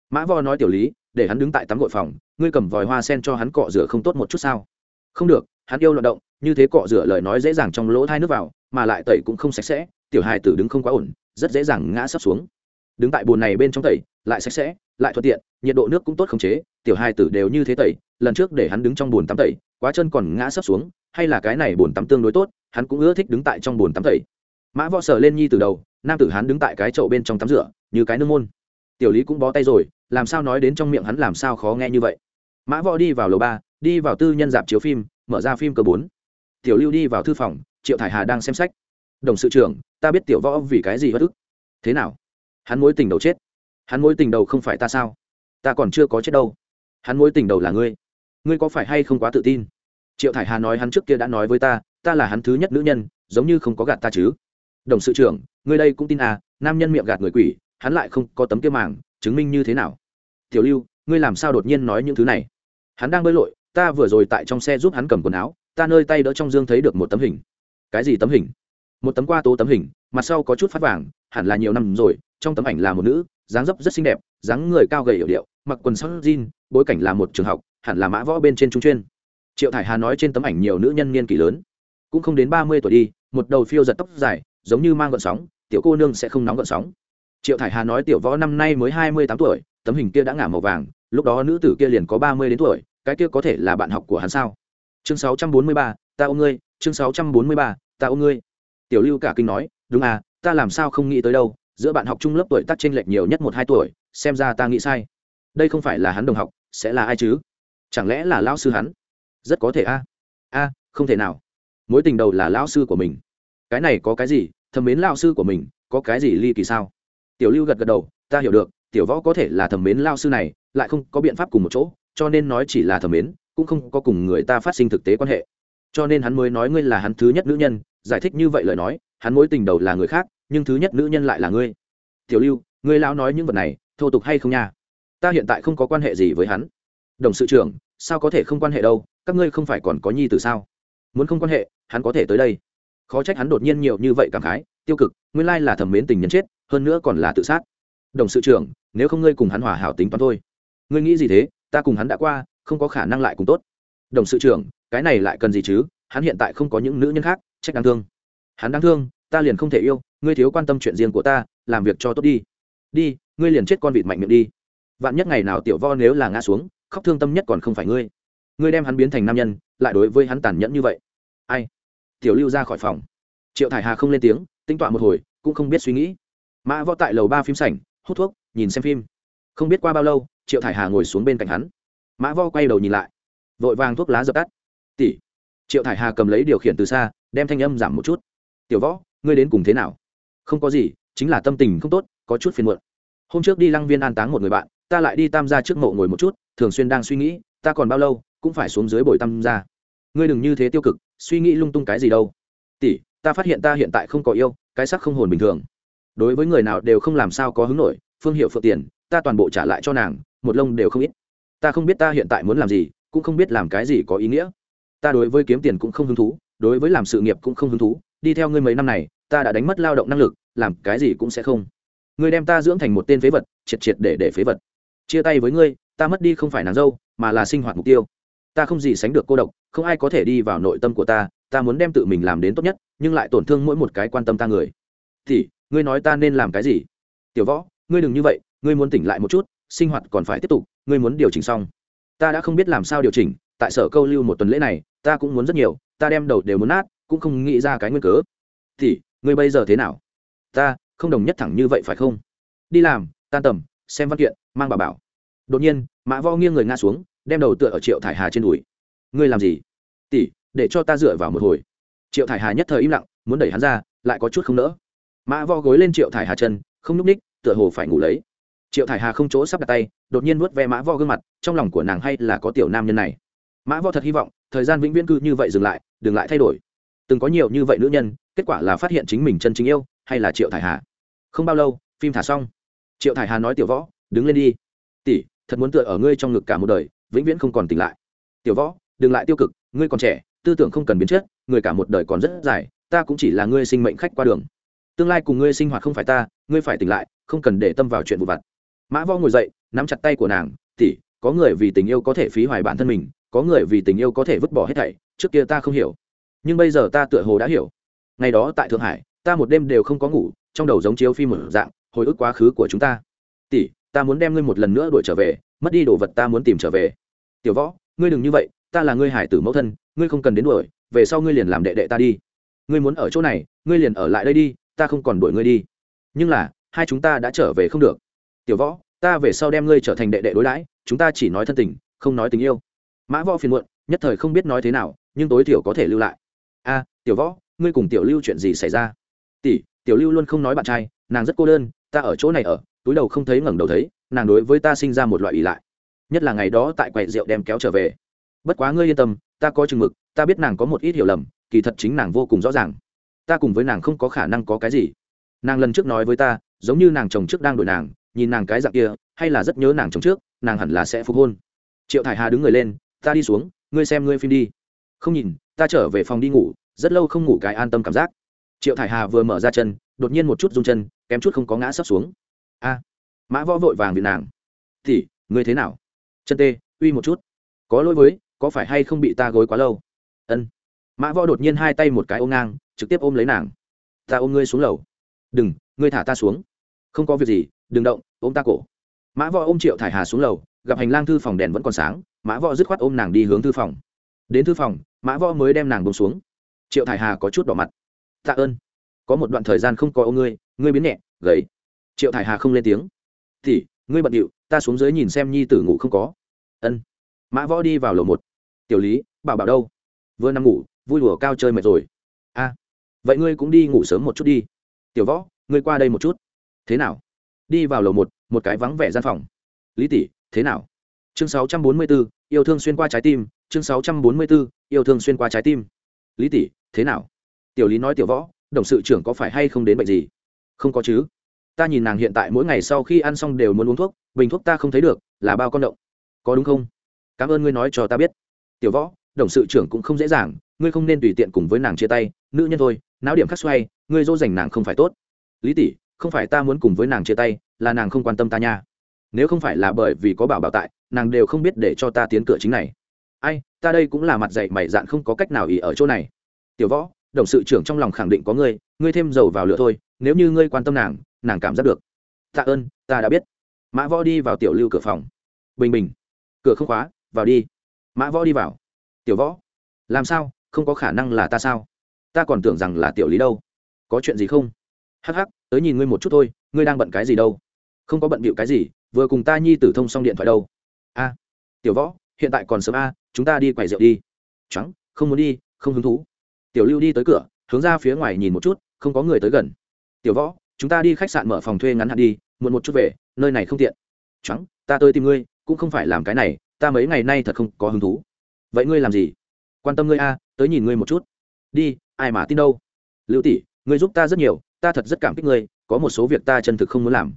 Mã võ nói tiểu lý, để hắn đứng tại tắm gội phòng, ngươi cầm vòi hoa sen cho hắn cọ rửa không tốt một chút sao? Không được, hắn yêu loạt động, như thế cọ rửa lời nói dễ dàng trong lỗ thai nước vào, mà lại tẩy cũng không sạch sẽ, tiểu hài tử đứng không quá ổn, rất dễ dàng ngã sấp xuống đứng tại bồn này bên trong tẩy, lại sạch sẽ, lại thuận tiện, nhiệt độ nước cũng tốt khống chế, tiểu hai tử đều như thế tẩy, lần trước để hắn đứng trong bồn tắm tẩy, quá chân còn ngã sấp xuống, hay là cái này bồn tắm tương đối tốt, hắn cũng ưa thích đứng tại trong bồn tắm tẩy. Mã võ sờ lên nhi từ đầu, nam tử hắn đứng tại cái chậu bên trong tắm rửa, như cái nương môn. Tiểu lý cũng bó tay rồi, làm sao nói đến trong miệng hắn làm sao khó nghe như vậy. Mã võ đi vào lầu ba, đi vào tư nhân dạp chiếu phim, mở ra phim cơ bốn. Tiểu lưu đi vào thư phòng, triệu thải hà đang xem sách. Đồng sự trưởng, ta biết tiểu võ vì cái gì bất ức. Thế nào? Hắn mối tình đầu chết. Hắn mối tình đầu không phải ta sao? Ta còn chưa có chết đâu. Hắn mối tình đầu là ngươi. Ngươi có phải hay không quá tự tin? Triệu thải hà nói hắn trước kia đã nói với ta ta là hắn thứ nhất nữ nhân, giống như không có gạt ta chứ. Đồng sự trưởng, ngươi đây cũng tin à nam nhân miệng gạt người quỷ, hắn lại không có tấm kia màng, chứng minh như thế nào? Tiểu lưu, ngươi làm sao đột nhiên nói những thứ này? Hắn đang bơi lội, ta vừa rồi tại trong xe giúp hắn cầm quần áo, ta nơi tay đỡ trong dương thấy được một tấm hình. Cái gì tấm hình? Một tấm qua tố tấm hình, mặt sau có chút phát vàng, hẳn là nhiều năm rồi trong tấm ảnh là một nữ, dáng dấp rất xinh đẹp, dáng người cao gầy hiệu điệu, mặc quần sắc jean, bối cảnh là một trường học, hẳn là mã võ bên trên trung chuyên. Triệu thải hà nói trên tấm ảnh nhiều nữ nhân niên kỷ lớn. Cũng không đến ba mươi tuổi đi, một đầu phiêu giật tóc dài, giống như mang gợn sóng, tiểu cô nương sẽ không nóng gợn sóng. Triệu thải hà nói tiểu võ năm nay mới hai mươi tám tuổi, tấm hình kia đã ngả màu vàng, lúc đó nữ tử kia liền có ba mươi đến tuổi, cái kia có thể là bạn học của hắn sao? Chương sáu trăm bốn mươi ba, ta ôm ngươi, chương sáu trăm bốn mươi ba, ta ôm ngươi. Tiểu lưu cả kinh nói, đúng à ta làm sao không nghĩ tới đâu giữa bạn học chung lớp tuổi tác chênh lệch nhiều nhất một hai tuổi, xem ra ta nghĩ sai. Đây không phải là hắn đồng học, sẽ là ai chứ? Chẳng lẽ là lão sư hắn? Rất có thể a. A, không thể nào. Mối tình đầu là lão sư của mình. Cái này có cái gì? Thầm mến lão sư của mình, có cái gì ly kỳ sao? Tiểu lưu gật gật đầu, ta hiểu được, tiểu võ có thể là thầm mến lao sư này, lại không có biện pháp cùng một chỗ, cho nên nói chỉ là thầm mến, cũng không có cùng người ta phát sinh thực tế quan hệ. Cho nên hắn mới nói ngươi là hắn thứ nhất nữ nhân, giải thích như vậy lời nói, hắn mối tình đầu là người khác nhưng thứ nhất nữ nhân lại là ngươi. Tiểu lưu, ngươi lão nói những vật này, thô tục hay không nha? Ta hiện tại không có quan hệ gì với hắn. Đồng sự trưởng, sao có thể không quan hệ đâu? Các ngươi không phải còn có nhi từ sao? Muốn không quan hệ, hắn có thể tới đây. Khó trách hắn đột nhiên nhiều như vậy cảm khái, tiêu cực, nguyên lai là thẩm mến tình nhân chết, hơn nữa còn là tự sát. Đồng sự trưởng, nếu không ngươi cùng hắn hòa hảo tính toán thôi. Ngươi nghĩ gì thế? Ta cùng hắn đã qua, không có khả năng lại cùng tốt. Đồng sự trưởng, cái này lại cần gì chứ? Hắn hiện tại không có những nữ nhân khác, trách đáng thương. Hắn đáng thương, ta liền không thể yêu ngươi thiếu quan tâm chuyện riêng của ta, làm việc cho tốt đi. Đi, ngươi liền chết con vịt mạnh miệng đi. Vạn nhất ngày nào tiểu vo nếu là ngã xuống, khóc thương tâm nhất còn không phải ngươi. Ngươi đem hắn biến thành nam nhân, lại đối với hắn tàn nhẫn như vậy. Ai? Tiểu lưu ra khỏi phòng. Triệu thải hà không lên tiếng, tính tọa một hồi, cũng không biết suy nghĩ. Mã võ tại lầu ba phim sảnh, hút thuốc, nhìn xem phim. Không biết qua bao lâu, triệu thải hà ngồi xuống bên cạnh hắn. Mã võ quay đầu nhìn lại. Vội vàng thuốc lá dập tắt. Tỷ. Triệu thải hà cầm lấy điều khiển từ xa, đem thanh âm giảm một chút. Tiểu võ, ngươi đến cùng thế nào? Không có gì, chính là tâm tình không tốt, có chút phiền muộn. Hôm trước đi lăng viên an táng một người bạn, ta lại đi tam gia trước mộ ngồi một chút, thường xuyên đang suy nghĩ, ta còn bao lâu, cũng phải xuống dưới bồi tam gia. Ngươi đừng như thế tiêu cực, suy nghĩ lung tung cái gì đâu. Tỷ, ta phát hiện ta hiện tại không có yêu, cái sắc không hồn bình thường. Đối với người nào đều không làm sao có hứng nổi, phương hiệu phượng tiền, ta toàn bộ trả lại cho nàng, một lông đều không ít. Ta không biết ta hiện tại muốn làm gì, cũng không biết làm cái gì có ý nghĩa. Ta đối với kiếm tiền cũng không hứng thú, đối với làm sự nghiệp cũng không hứng thú, đi theo ngươi mấy năm này ta đã đánh mất lao động năng lực, làm cái gì cũng sẽ không. Ngươi đem ta dưỡng thành một tên phế vật, triệt triệt để để phế vật. Chia tay với ngươi, ta mất đi không phải nàng dâu, mà là sinh hoạt mục tiêu. Ta không gì sánh được cô độc, không ai có thể đi vào nội tâm của ta ta muốn đem tự mình làm đến tốt nhất, nhưng lại tổn thương mỗi một cái quan tâm ta người. Thì, ngươi nói ta nên làm cái gì? Tiểu võ, ngươi đừng như vậy, ngươi muốn tỉnh lại một chút, sinh hoạt còn phải tiếp tục, ngươi muốn điều chỉnh xong. Ta đã không biết làm sao điều chỉnh, tại sở câu lưu một tuần lễ này, ta cũng muốn rất nhiều, ta đem đầu đều muốn nát, cũng không nghĩ ra cái nguyên cớ. Thì ngươi bây giờ thế nào? Ta, không đồng nhất thẳng như vậy phải không? Đi làm, tan tầm, xem văn kiện, mang bà bảo. Đột nhiên, mã vo nghiêng người ngã xuống, đem đầu tựa ở triệu thải hà trên đùi. Ngươi làm gì? Tỷ, để cho ta dựa vào một hồi. Triệu thải hà nhất thời im lặng, muốn đẩy hắn ra, lại có chút không nỡ. Mã vo gối lên triệu thải hà chân, không nhúc ních, tựa hồ phải ngủ lấy. Triệu thải hà không chỗ sắp đặt tay, đột nhiên vuốt ve mã vo gương mặt, trong lòng của nàng hay là có tiểu nam nhân này. Mã vo thật hy vọng, thời gian vĩnh viễn cư như vậy dừng lại, đừng lại thay đổi. Từng có nhiều như vậy nữ nhân kết quả là phát hiện chính mình chân chính yêu, hay là triệu thải hà? Không bao lâu, phim thả xong. Triệu thải hà nói, tiểu võ, đứng lên đi. Tỷ, thật muốn tựa ở ngươi trong ngực cả một đời, vĩnh viễn không còn tỉnh lại. Tiểu võ, đừng lại tiêu cực, ngươi còn trẻ, tư tưởng không cần biến chất, người cả một đời còn rất dài, ta cũng chỉ là ngươi sinh mệnh khách qua đường. Tương lai cùng ngươi sinh hoạt không phải ta, ngươi phải tỉnh lại, không cần để tâm vào chuyện vụ vặt. Mã võ ngồi dậy, nắm chặt tay của nàng tỉ có người vì tình yêu có thể phí hoài bản thân mình, có người vì tình yêu có thể vứt bỏ hết thảy, trước kia ta không hiểu. Nhưng bây giờ ta tựa hồ đã hiểu ngày đó tại thượng hải, ta một đêm đều không có ngủ, trong đầu giống chiếu phim một dạng, hồi ức quá khứ của chúng ta. Tỷ, ta muốn đem ngươi một lần nữa đuổi trở về, mất đi đồ vật ta muốn tìm trở về. Tiểu võ, ngươi đừng như vậy, ta là ngươi hải tử mẫu thân, ngươi không cần đến đuổi, về sau ngươi liền làm đệ đệ ta đi. Ngươi muốn ở chỗ này, ngươi liền ở lại đây đi, ta không còn đuổi ngươi đi. Nhưng là, hai chúng ta đã trở về không được. Tiểu võ, ta về sau đem ngươi trở thành đệ đệ đối đãi, chúng ta chỉ nói thân tình, không nói tình yêu. Mã võ phiền muộn, nhất thời không biết nói thế nào, nhưng tối thiểu có thể lưu lại. A, tiểu võ ngươi cùng tiểu lưu chuyện gì xảy ra? Tỷ, tiểu lưu luôn không nói bạn trai, nàng rất cô đơn, ta ở chỗ này ở, túi đầu không thấy ngẩng đầu thấy, nàng đối với ta sinh ra một loại ỷ lại. Nhất là ngày đó tại quầy rượu đem kéo trở về. Bất quá ngươi yên tâm, ta có chừng mực, ta biết nàng có một ít hiểu lầm, kỳ thật chính nàng vô cùng rõ ràng. Ta cùng với nàng không có khả năng có cái gì. Nàng lần trước nói với ta, giống như nàng chồng trước đang đổi nàng, nhìn nàng cái dạng kia, hay là rất nhớ nàng chồng trước, nàng hẳn là sẽ phục hôn. Triệu thải hà đứng người lên, ta đi xuống, ngươi xem ngươi phim đi. Không nhìn, ta trở về phòng đi ngủ rất lâu không ngủ cái an tâm cảm giác. Triệu thải hà vừa mở ra chân, đột nhiên một chút rung chân, kém chút không có ngã sấp xuống. A, mã võ vội vàng vì nàng. Thì ngươi thế nào? Chân tê, uy một chút. Có lỗi với, có phải hay không bị ta gối quá lâu? Ân. Mã võ đột nhiên hai tay một cái ôm ngang, trực tiếp ôm lấy nàng. Ta ôm ngươi xuống lầu. Đừng, ngươi thả ta xuống. Không có việc gì, đừng động, ôm ta cổ. Mã võ ôm triệu thải hà xuống lầu, gặp hành lang thư phòng đèn vẫn còn sáng, mã võ dứt khoát ôm nàng đi hướng thư phòng. Đến thư phòng, mã võ mới đem nàng bông xuống triệu thải hà có chút đỏ mặt. Tạ ơn. Có một đoạn thời gian không có ô ngươi ngươi biến nhẹ gầy. Triệu thải hà không lên tiếng. Thì ngươi bận điệu ta xuống dưới nhìn xem nhi tử ngủ không có. Ân. Mã võ đi vào lầu một. Tiểu lý bảo bảo đâu? Vừa nằm ngủ vui đùa cao chơi mệt rồi. A. Vậy ngươi cũng đi ngủ sớm một chút đi. Tiểu võ ngươi qua đây một chút. Thế nào? Đi vào lầu một một cái vắng vẻ gian phòng. Lý tỷ thế nào? Chương 644, yêu thương xuyên qua trái tim. Chương 644, yêu thương xuyên qua trái tim. Lý tỷ thế nào? Tiểu lý nói tiểu võ, đồng sự trưởng có phải hay không đến bệnh gì? Không có chứ. Ta nhìn nàng hiện tại mỗi ngày sau khi ăn xong đều muốn uống thuốc, bình thuốc ta không thấy được, là bao con động. Có đúng không? Cảm ơn ngươi nói cho ta biết. Tiểu võ, đồng sự trưởng cũng không dễ dàng, ngươi không nên tùy tiện cùng với nàng chia tay, nữ nhân thôi não điểm khắc xoay, ngươi dỗ dành nàng không phải tốt. Lý tỷ, không phải ta muốn cùng với nàng chia tay, là nàng không quan tâm ta nha. Nếu không phải là bởi vì có bảo bảo tại, nàng đều không biết để cho ta tiến cửa chính này. Ai, ta đây cũng là mặt dạy mày dạn không có cách nào ý ở chỗ này tiểu võ, đồng sự trưởng trong lòng khẳng định có ngươi ngươi thêm dầu vào lửa thôi, nếu như ngươi quan tâm nàng nàng cảm giác được. Tạ ơn, ta đã biết. Mã võ đi vào tiểu lưu cửa phòng. Bình bình. Cửa không khóa, vào đi. Mã võ đi vào. Tiểu võ. Làm sao, không có khả năng là ta sao? Ta còn tưởng rằng là tiểu lý đâu. Có chuyện gì không? Hắc hắc, tới nhìn ngươi một chút thôi, ngươi đang bận cái gì đâu? Không có bận bịu cái gì, vừa cùng ta nhi tử thông xong điện thoại đâu. A. Tiểu võ, hiện tại còn sớm a, chúng ta đi quầy rượu đi. Trắng, không muốn đi, không hứng thú tiểu lưu đi tới cửa, hướng ra phía ngoài nhìn một chút, không có người tới gần. Tiểu võ, chúng ta đi khách sạn mở phòng thuê ngắn hạn đi, muộn một chút về, nơi này không tiện. Trắng ta tới tìm ngươi, cũng không phải làm cái này, ta mấy ngày nay thật không có hứng thú. Vậy ngươi làm gì? Quan tâm ngươi a, tới nhìn ngươi một chút. Đi, ai mà tin đâu? Lưu tỷ, ngươi giúp ta rất nhiều, ta thật rất cảm kích ngươi, có một số việc ta chân thực không muốn làm.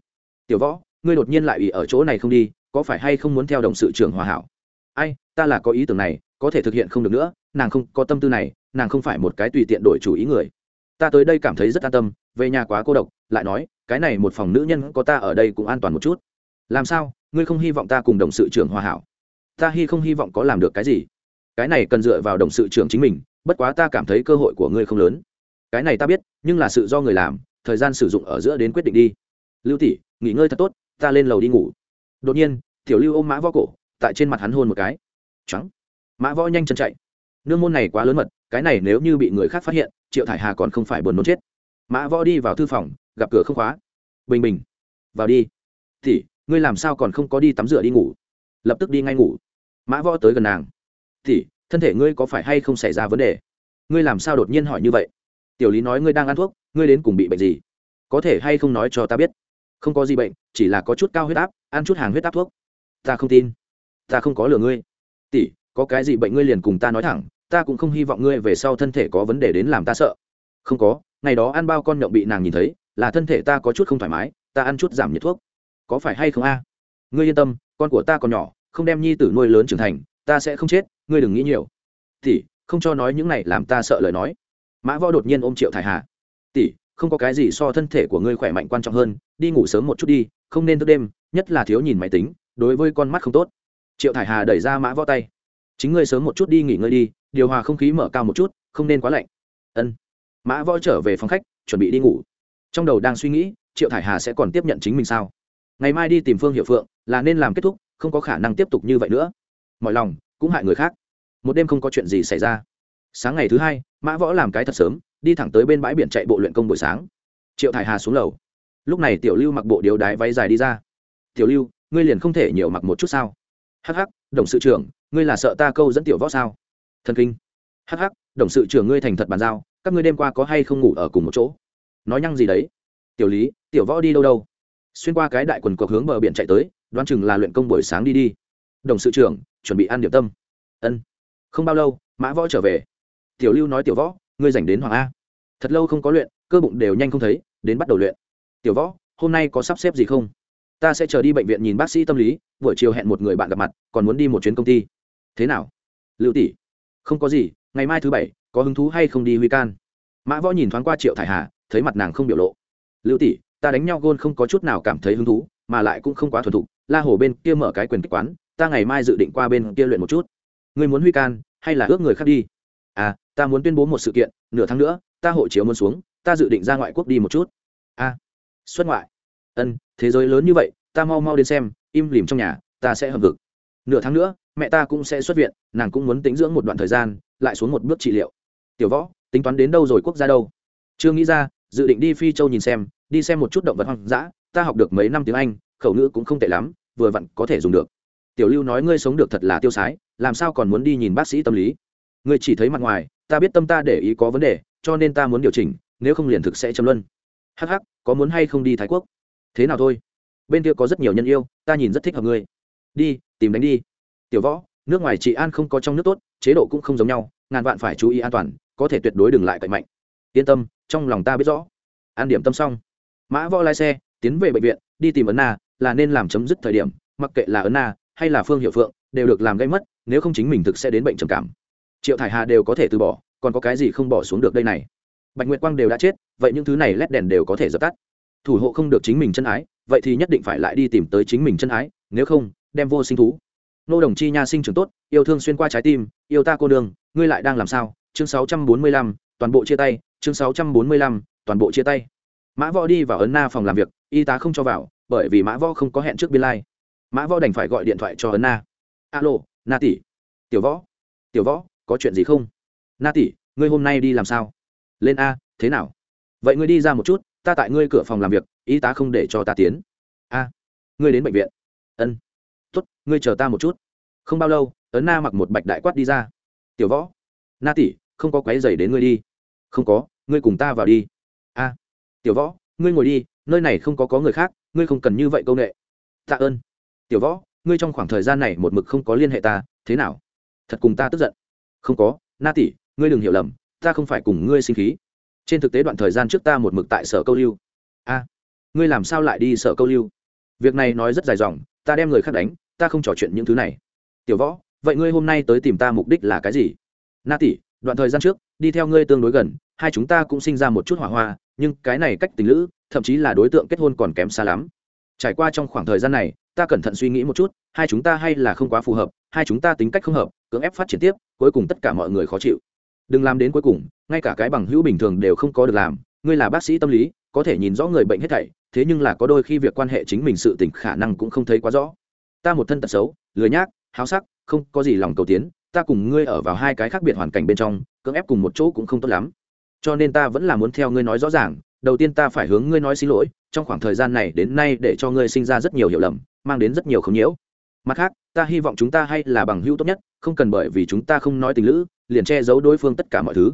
Tiểu võ, ngươi đột nhiên lại ủy ở chỗ này không đi, có phải hay không muốn theo đồng sự trưởng hòa hảo? Ai, ta là có ý tưởng này, có thể thực hiện không được nữa, nàng không có tâm tư này nàng không phải một cái tùy tiện đổi chủ ý người. Ta tới đây cảm thấy rất an tâm, về nhà quá cô độc, lại nói, cái này một phòng nữ nhân có ta ở đây cũng an toàn một chút. Làm sao, ngươi không hy vọng ta cùng đồng sự trưởng hòa hảo? Ta hy không hy vọng có làm được cái gì. Cái này cần dựa vào đồng sự trưởng chính mình, bất quá ta cảm thấy cơ hội của ngươi không lớn. Cái này ta biết, nhưng là sự do người làm, thời gian sử dụng ở giữa đến quyết định đi. Lưu tỷ, nghỉ ngơi thật tốt, ta lên lầu đi ngủ. Đột nhiên, tiểu lưu ôm mã võ cổ, tại trên mặt hắn hôn một cái. Trắng mã võ nhanh chân chạy nương môn này quá lớn mật, cái này nếu như bị người khác phát hiện, triệu thải hà còn không phải buồn nôn chết. Mã võ đi vào thư phòng, gặp cửa không khóa. Bình bình, vào đi. Thì ngươi làm sao còn không có đi tắm rửa đi ngủ? Lập tức đi ngay ngủ. Mã võ tới gần nàng. Thì thân thể ngươi có phải hay không xảy ra vấn đề? Ngươi làm sao đột nhiên hỏi như vậy? Tiểu lý nói ngươi đang ăn thuốc, ngươi đến cùng bị bệnh gì? Có thể hay không nói cho ta biết? Không có gì bệnh, chỉ là có chút cao huyết áp, ăn chút hàng huyết áp thuốc. Ta không tin. Ta không có lừa ngươi. Tỷ, có cái gì bệnh ngươi liền cùng ta nói thẳng ta cũng không hy vọng ngươi về sau thân thể có vấn đề đến làm ta sợ. Không có, ngày đó ăn bao con nhậu bị nàng nhìn thấy, là thân thể ta có chút không thoải mái, ta ăn chút giảm nhiệt thuốc. Có phải hay không a? Ngươi yên tâm, con của ta còn nhỏ, không đem nhi tử nuôi lớn trưởng thành, ta sẽ không chết, ngươi đừng nghĩ nhiều. Tỷ, không cho nói những này làm ta sợ lời nói. Mã võ đột nhiên ôm triệu thải hà. Tỷ, không có cái gì so thân thể của ngươi khỏe mạnh quan trọng hơn, đi ngủ sớm một chút đi, không nên thức đêm, nhất là thiếu nhìn máy tính, đối với con mắt không tốt. Triệu thải hà đẩy ra mã võ tay chính ngươi sớm một chút đi nghỉ ngơi đi, điều hòa không khí mở cao một chút, không nên quá lạnh. Ân. Mã võ trở về phòng khách, chuẩn bị đi ngủ. Trong đầu đang suy nghĩ, triệu thải hà sẽ còn tiếp nhận chính mình sao? Ngày mai đi tìm phương hiệu phượng, là nên làm kết thúc, không có khả năng tiếp tục như vậy nữa. Mọi lòng, cũng hại người khác. Một đêm không có chuyện gì xảy ra. Sáng ngày thứ hai, mã võ làm cái thật sớm, đi thẳng tới bên bãi biển chạy bộ luyện công buổi sáng. Triệu thải hà xuống lầu. Lúc này tiểu lưu mặc bộ điếu đái váy dài đi ra. Tiểu lưu, ngươi liền không thể nhiều mặc một chút sao? Hh đồng sự trưởng ngươi là sợ ta câu dẫn tiểu võ sao? Thần kinh. Hh đồng sự trưởng ngươi thành thật bàn giao, các ngươi đêm qua có hay không ngủ ở cùng một chỗ? Nói nhăng gì đấy? Tiểu lý, tiểu võ đi đâu đâu? Xuyên qua cái đại quần cuộc hướng bờ biển chạy tới, đoán chừng là luyện công buổi sáng đi đi. Đồng sự trưởng, chuẩn bị ăn điểm tâm. Ân. Không bao lâu, mã võ trở về. Tiểu lưu nói, tiểu võ, ngươi dành đến hoàng a. Thật lâu không có luyện, cơ bụng đều nhanh không thấy, đến bắt đầu luyện. Tiểu võ, hôm nay có sắp xếp gì không? Ta sẽ chờ đi bệnh viện nhìn bác sĩ tâm lý, buổi chiều hẹn một người bạn gặp mặt, còn muốn đi một chuyến công ty thế nào? Lưu tỷ? Không có gì ngày mai thứ bảy có hứng thú hay không đi huy can? Mã võ nhìn thoáng qua triệu thải hà thấy mặt nàng không biểu lộ. Lưu tỷ ta đánh nhau gôn không có chút nào cảm thấy hứng thú mà lại cũng không quá thuần thục la hồ bên kia mở cái quyền kích quán ta ngày mai dự định qua bên kia luyện một chút. Ngươi muốn huy can hay là ước người khác đi? À ta muốn tuyên bố một sự kiện nửa tháng nữa ta hộ chiếu muốn xuống ta dự định ra ngoại quốc đi một chút. A à, xuất ngoại. Ân thế giới lớn như vậy ta mau mau đến xem im lìm trong nhà ta sẽ hợp vực nửa tháng nữa, mẹ ta cũng sẽ xuất viện, nàng cũng muốn tính dưỡng một đoạn thời gian, lại xuống một bước trị liệu. Tiểu võ, tính toán đến đâu rồi quốc gia đâu? Chưa nghĩ ra, dự định đi phi châu nhìn xem, đi xem một chút động vật hoang dã, ta học được mấy năm tiếng anh, khẩu ngữ cũng không tệ lắm, vừa vặn có thể dùng được. Tiểu lưu nói ngươi sống được thật là tiêu sái, làm sao còn muốn đi nhìn bác sĩ tâm lý? Ngươi chỉ thấy mặt ngoài, ta biết tâm ta để ý có vấn đề, cho nên ta muốn điều chỉnh, nếu không liền thực sẽ châm luân. Hắc hắc, có muốn hay không đi thái quốc? Thế nào thôi? Bên kia có rất nhiều nhân yêu, ta nhìn rất thích hợp ngươi. Đi tìm đánh đi. Tiểu võ, nước ngoài trị an không có trong nước tốt, chế độ cũng không giống nhau, ngàn vạn phải chú ý an toàn, có thể tuyệt đối đừng lại cậy mạnh. Yên tâm, trong lòng ta biết rõ. An điểm tâm xong. Mã võ lái xe, tiến về bệnh viện, đi tìm ấn na, là nên làm chấm dứt thời điểm, mặc kệ là ấn na, hay là phương hiệu phượng, đều được làm gây mất, nếu không chính mình thực sẽ đến bệnh trầm cảm. Triệu thải hà đều có thể từ bỏ, còn có cái gì không bỏ xuống được đây này? Bạch nguyệt quang đều đã chết, vậy những thứ này lét đèn đều có thể dập tắt. Thủ hộ không được chính mình chân ái, vậy thì nhất định phải lại đi tìm tới chính mình chân ái nếu không đem vô sinh thú. Nô đồng chi nha sinh trưởng tốt yêu thương xuyên qua trái tim yêu ta cô đường ngươi lại đang làm sao? Chương 645, toàn bộ chia tay. Chương 645, toàn bộ chia tay. Mã võ đi vào ấn na phòng làm việc y tá không cho vào bởi vì mã võ không có hẹn trước biên lai、like. mã võ đành phải gọi điện thoại cho ấn na. Alo na tỷ. Tiểu võ. Tiểu võ có chuyện gì không? Na tỷ ngươi hôm nay đi làm sao? Lên a thế nào? Vậy ngươi đi ra một chút ta tại ngươi cửa phòng làm việc y tá không để cho ta tiến. A ngươi đến bệnh viện ân. Tuất, ngươi chờ ta một chút. Không bao lâu ấn na mặc một bạch đại quát đi ra. Tiểu võ. Na tỷ không có quái dày đến ngươi đi. Không có ngươi cùng ta vào đi. A. Tiểu võ ngươi ngồi đi nơi này không có có người khác ngươi không cần như vậy công nghệ tạ ơn. Tiểu võ ngươi trong khoảng thời gian này một mực không có liên hệ ta thế nào? Thật cùng ta tức giận. Không có na tỷ ngươi đừng hiểu lầm ta không phải cùng ngươi sinh khí. Trên thực tế đoạn thời gian trước ta một mực tại sở câu lưu. A. Ngươi làm sao lại đi sở câu lưu? Việc này nói rất dài dòng ta đem người khác đánh, ta không trò chuyện những thứ này. Tiểu võ, vậy ngươi hôm nay tới tìm ta mục đích là cái gì? Na tỷ, đoạn thời gian trước, đi theo ngươi tương đối gần, hai chúng ta cũng sinh ra một chút hỏa hoa, nhưng cái này cách tình lữ, thậm chí là đối tượng kết hôn còn kém xa lắm. Trải qua trong khoảng thời gian này, ta cẩn thận suy nghĩ một chút, hai chúng ta hay là không quá phù hợp, hai chúng ta tính cách không hợp, cưỡng ép phát triển tiếp, cuối cùng tất cả mọi người khó chịu. Đừng làm đến cuối cùng, ngay cả cái bằng hữu bình thường đều không có được làm, ngươi là bác sĩ tâm lý, có thể nhìn rõ người bệnh hết thảy thế nhưng là có đôi khi việc quan hệ chính mình sự tỉnh khả năng cũng không thấy quá rõ. Ta một thân tật xấu, lười nhác, háo sắc, không có gì lòng cầu tiến, ta cùng ngươi ở vào hai cái khác biệt hoàn cảnh bên trong, cưỡng ép cùng một chỗ cũng không tốt lắm. Cho nên ta vẫn là muốn theo ngươi nói rõ ràng, đầu tiên ta phải hướng ngươi nói xin lỗi, trong khoảng thời gian này đến nay để cho ngươi sinh ra rất nhiều hiểu lầm, mang đến rất nhiều không nhiễu. Mặt khác, ta hy vọng chúng ta hay là bằng hữu tốt nhất, không cần bởi vì chúng ta không nói tình lữ, liền che giấu đối phương tất cả mọi thứ.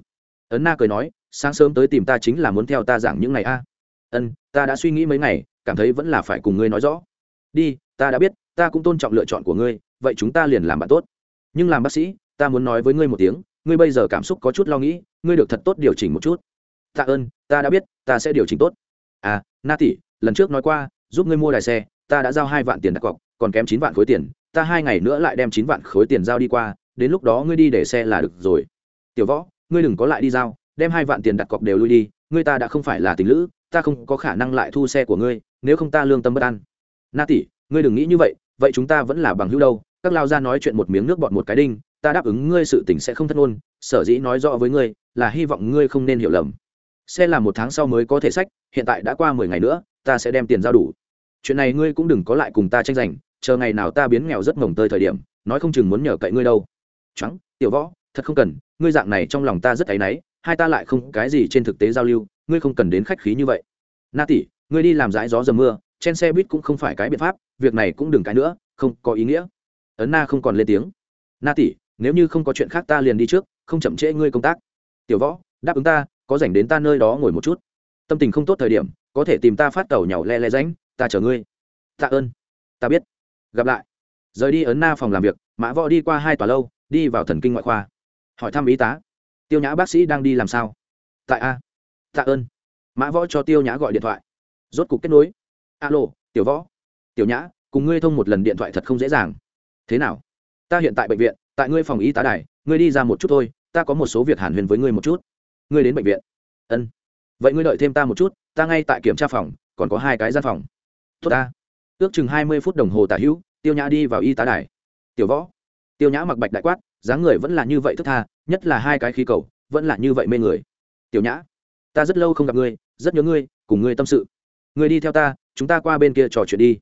Ấn na cười nói, sáng sớm tới tìm ta chính là muốn theo ta giảng những ngày a ân, ta đã suy nghĩ mấy ngày, cảm thấy vẫn là phải cùng ngươi nói rõ. Đi, ta đã biết, ta cũng tôn trọng lựa chọn của ngươi, vậy chúng ta liền làm bạn tốt. Nhưng làm bác sĩ, ta muốn nói với ngươi một tiếng, ngươi bây giờ cảm xúc có chút lo nghĩ, ngươi được thật tốt điều chỉnh một chút. Tạ ơn, ta đã biết, ta sẽ điều chỉnh tốt. À na tỷ, lần trước nói qua, giúp ngươi mua đài xe, ta đã giao hai vạn tiền đặt cọc, còn kém chín vạn khối tiền, ta hai ngày nữa lại đem chín vạn khối tiền giao đi qua, đến lúc đó ngươi đi để xe là được rồi. Tiểu võ, ngươi đừng có lại đi giao, đem hai vạn tiền đặt cọc đều lui đi, ngươi ta đã không phải là tình lữ ta không có khả năng lại thu xe của ngươi, nếu không ta lương tâm bất an. Na tỷ, ngươi đừng nghĩ như vậy vậy chúng ta vẫn là bằng hữu đâu. Các lao ra nói chuyện một miếng nước bọt một cái đinh, ta đáp ứng ngươi sự tình sẽ không thất ngôn, sở dĩ nói rõ với ngươi là hy vọng ngươi không nên hiểu lầm. Xe là một tháng sau mới có thể sách, hiện tại đã qua mười ngày nữa, ta sẽ đem tiền giao đủ. Chuyện này ngươi cũng đừng có lại cùng ta tranh giành, chờ ngày nào ta biến nghèo rất mồng tơi thời điểm, nói không chừng muốn nhờ cậy ngươi đâu. Trắng tiểu võ, thật không cần, ngươi dạng này trong lòng ta rất áy náy hai ta lại không cái gì trên thực tế giao lưu, ngươi không cần đến khách khí như vậy. Na tỷ, ngươi đi làm dãi gió dầm mưa, trên xe buýt cũng không phải cái biện pháp, việc này cũng đừng cái nữa, không có ý nghĩa. Ấn na không còn lên tiếng. Na tỷ, nếu như không có chuyện khác ta liền đi trước, không chậm trễ ngươi công tác. Tiểu võ, đáp ứng ta, có rảnh đến ta nơi đó ngồi một chút. Tâm tình không tốt thời điểm, có thể tìm ta phát tàu nhàu le le ránh, ta chờ ngươi. Tạ ơn. Ta biết. Gặp lại. Rời đi ấn na phòng làm việc, mã võ đi qua hai tòa lâu, đi vào thần kinh ngoại khoa. Hỏi thăm y tá tiêu nhã bác sĩ đang đi làm sao? Tại a. Tạ ơn. Mã võ cho tiêu nhã gọi điện thoại. Rốt cục kết nối. Alo, tiểu võ. Tiểu nhã, cùng ngươi thông một lần điện thoại thật không dễ dàng. Thế nào? Ta hiện tại bệnh viện, tại ngươi phòng y tá đài, ngươi đi ra một chút thôi, ta có một số việc hàn huyền với ngươi một chút. Ngươi đến bệnh viện. Ân. Vậy ngươi đợi thêm ta một chút, ta ngay tại kiểm tra phòng, còn có hai cái gian phòng. Tốt ta. Ước chừng hai mươi phút đồng hồ tả hữu, tiêu nhã đi vào y tá đài. Tiểu võ. Tiêu nhã mặc bạch đại quát dáng người vẫn là như vậy thức tha, nhất là hai cái khí cầu, vẫn là như vậy mê người. Tiểu nhã, ta rất lâu không gặp ngươi, rất nhớ ngươi, cùng ngươi tâm sự. Ngươi đi theo ta, chúng ta qua bên kia trò chuyện đi.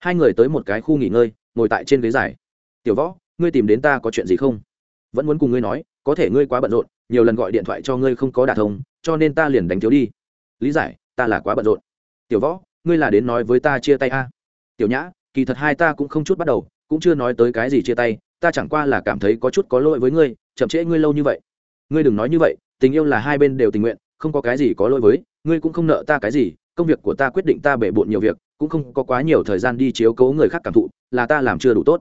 Hai người tới một cái khu nghỉ ngơi, ngồi tại trên ghế dài. Tiểu võ, ngươi tìm đến ta có chuyện gì không? Vẫn muốn cùng ngươi nói, có thể ngươi quá bận rộn, nhiều lần gọi điện thoại cho ngươi không có đả thông, cho nên ta liền đánh thiếu đi. Lý giải, ta là quá bận rộn. Tiểu võ, ngươi là đến nói với ta chia tay a? Tiểu nhã, kỳ thật hai ta cũng không chút bắt đầu, cũng chưa nói tới cái gì chia tay ta chẳng qua là cảm thấy có chút có lỗi với ngươi, chậm trễ ngươi lâu như vậy. Ngươi đừng nói như vậy, tình yêu là hai bên đều tình nguyện, không có cái gì có lỗi với, ngươi cũng không nợ ta cái gì, công việc của ta quyết định ta bể bộn nhiều việc, cũng không có quá nhiều thời gian đi chiếu cố người khác cảm thụ, là ta làm chưa đủ tốt.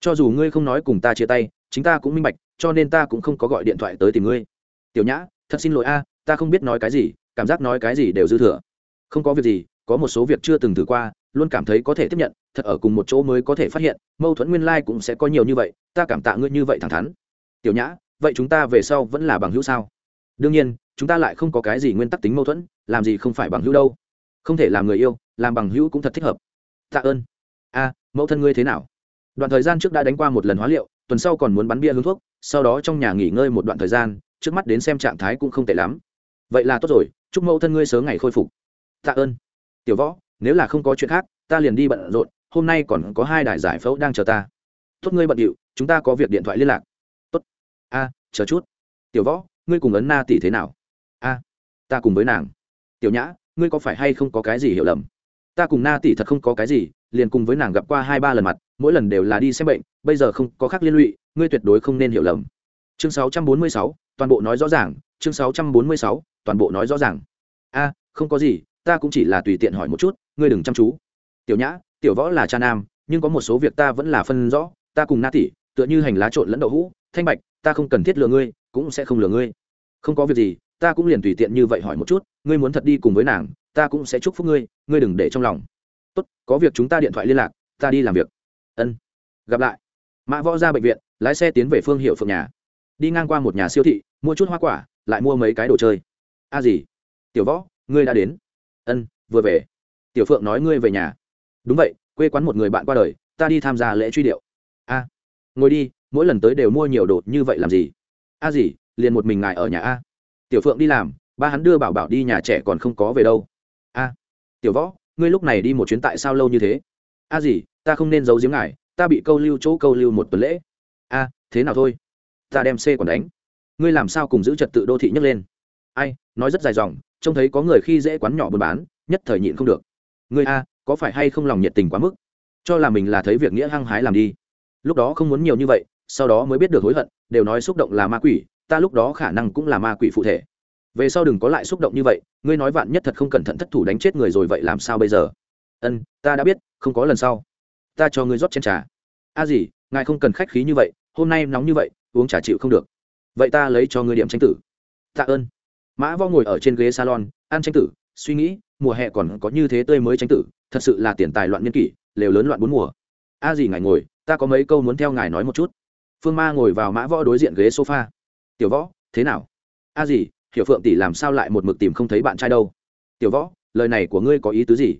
Cho dù ngươi không nói cùng ta chia tay, chính ta cũng minh bạch, cho nên ta cũng không có gọi điện thoại tới tìm ngươi. Tiểu nhã, thật xin lỗi a, ta không biết nói cái gì, cảm giác nói cái gì đều dư thừa. Không có việc gì có một số việc chưa từng thử qua, luôn cảm thấy có thể tiếp nhận, thật ở cùng một chỗ mới có thể phát hiện, mâu thuẫn nguyên lai、like、cũng sẽ có nhiều như vậy, ta cảm tạ ngươi như vậy thẳng thắn. Tiểu nhã, vậy chúng ta về sau vẫn là bằng hữu sao? Đương nhiên, chúng ta lại không có cái gì nguyên tắc tính mâu thuẫn, làm gì không phải bằng hữu đâu. Không thể làm người yêu, làm bằng hữu cũng thật thích hợp. Tạ ơn. A, mẫu thân ngươi thế nào? Đoạn thời gian trước đã đánh qua một lần hóa liệu, tuần sau còn muốn bắn bia hướng thuốc, sau đó trong nhà nghỉ ngơi một đoạn thời gian, trước mắt đến xem trạng thái cũng không tệ lắm. Vậy là tốt rồi, chúc mẫu thân ngươi sớm ngày khôi phục. Tạ ơn tiểu võ, nếu là không có chuyện khác, ta liền đi bận rộn, hôm nay còn có hai đài giải phẫu đang chờ ta. Tốt, ngươi bận điệu, chúng ta có việc điện thoại liên lạc. Tốt. A, chờ chút. Tiểu võ, ngươi cùng ấn na tỷ thế nào? A, ta cùng với nàng. Tiểu nhã, ngươi có phải hay không có cái gì hiểu lầm? Ta cùng na tỷ thật không có cái gì, liền cùng với nàng gặp qua hai ba lần mặt, mỗi lần đều là đi xem bệnh, bây giờ không có khác liên lụy, ngươi tuyệt đối không nên hiểu lầm. Chương sáu trăm bốn mươi sáu, toàn bộ nói rõ ràng, chương sáu trăm bốn mươi sáu, toàn bộ nói rõ ràng. A, không có gì ta cũng chỉ là tùy tiện hỏi một chút, ngươi đừng chăm chú. Tiểu nhã, tiểu võ là cha nam, nhưng có một số việc ta vẫn là phân rõ, ta cùng na tỷ, tựa như hành lá trộn lẫn đậu hũ, thanh bạch, ta không cần thiết lừa ngươi, cũng sẽ không lừa ngươi. Không có việc gì, ta cũng liền tùy tiện như vậy hỏi một chút, ngươi muốn thật đi cùng với nàng, ta cũng sẽ chúc phúc ngươi ngươi đừng để trong lòng. Tốt, có việc chúng ta điện thoại liên lạc, ta đi làm việc. Ân. Gặp lại. Mã võ ra bệnh viện, lái xe tiến về phương hiệu phượng nhà. Đi ngang qua một nhà siêu thị, mua chút hoa quả, lại mua mấy cái đồ chơi. A gì tiểu võ, ngươi đã đến ân, vừa về. Tiểu phượng nói ngươi về nhà. Đúng vậy, quê quán một người bạn qua đời, ta đi tham gia lễ truy điệu. A. Ngồi đi, mỗi lần tới đều mua nhiều đồ, như vậy làm gì? A gì, liền một mình ngài ở nhà a. Tiểu phượng đi làm, ba hắn đưa bảo bảo đi nhà trẻ còn không có về đâu. A. Tiểu võ, ngươi lúc này đi một chuyến tại sao lâu như thế? A gì, ta không nên giấu giếm ngài, ta bị câu lưu chỗ câu lưu một tuần lễ. A, thế nào thôi? Ta đem c còn đánh. Ngươi làm sao cùng giữ trật tự đô thị nhấc lên? Ai, nói rất dài dòng trông thấy có người khi dễ quán nhỏ buôn bán, nhất thời nhịn không được. Người a, có phải hay không lòng nhiệt tình quá mức? Cho là mình là thấy việc nghĩa hăng hái làm đi. Lúc đó không muốn nhiều như vậy, sau đó mới biết được hối hận, đều nói xúc động là ma quỷ, ta lúc đó khả năng cũng là ma quỷ phụ thể. Về sau đừng có lại xúc động như vậy, ngươi nói vạn nhất thật không cẩn thận thất thủ đánh chết người rồi vậy làm sao bây giờ? Ân, ta đã biết, không có lần sau. Ta cho ngươi rót chén trà. A gì ngài không cần khách khí như vậy, hôm nay nóng như vậy, uống trà chịu không được. Vậy ta lấy cho ngươi điểm tranh tử. Tạ ơn mã vo ngồi ở trên ghế salon, ăn tranh tử, suy nghĩ, mùa hè còn có như thế tươi mới tranh tử, thật sự là tiền tài loạn nhân kỷ, lều lớn loạn bốn mùa. A gì ngài ngồi, ta có mấy câu muốn theo ngài nói một chút. Phương ma ngồi vào mã võ đối diện ghế sofa. Tiểu võ, thế nào? A gì hiểu phượng tỷ làm sao lại một mực tìm không thấy bạn trai đâu? Tiểu võ, lời này của ngươi có ý tứ gì?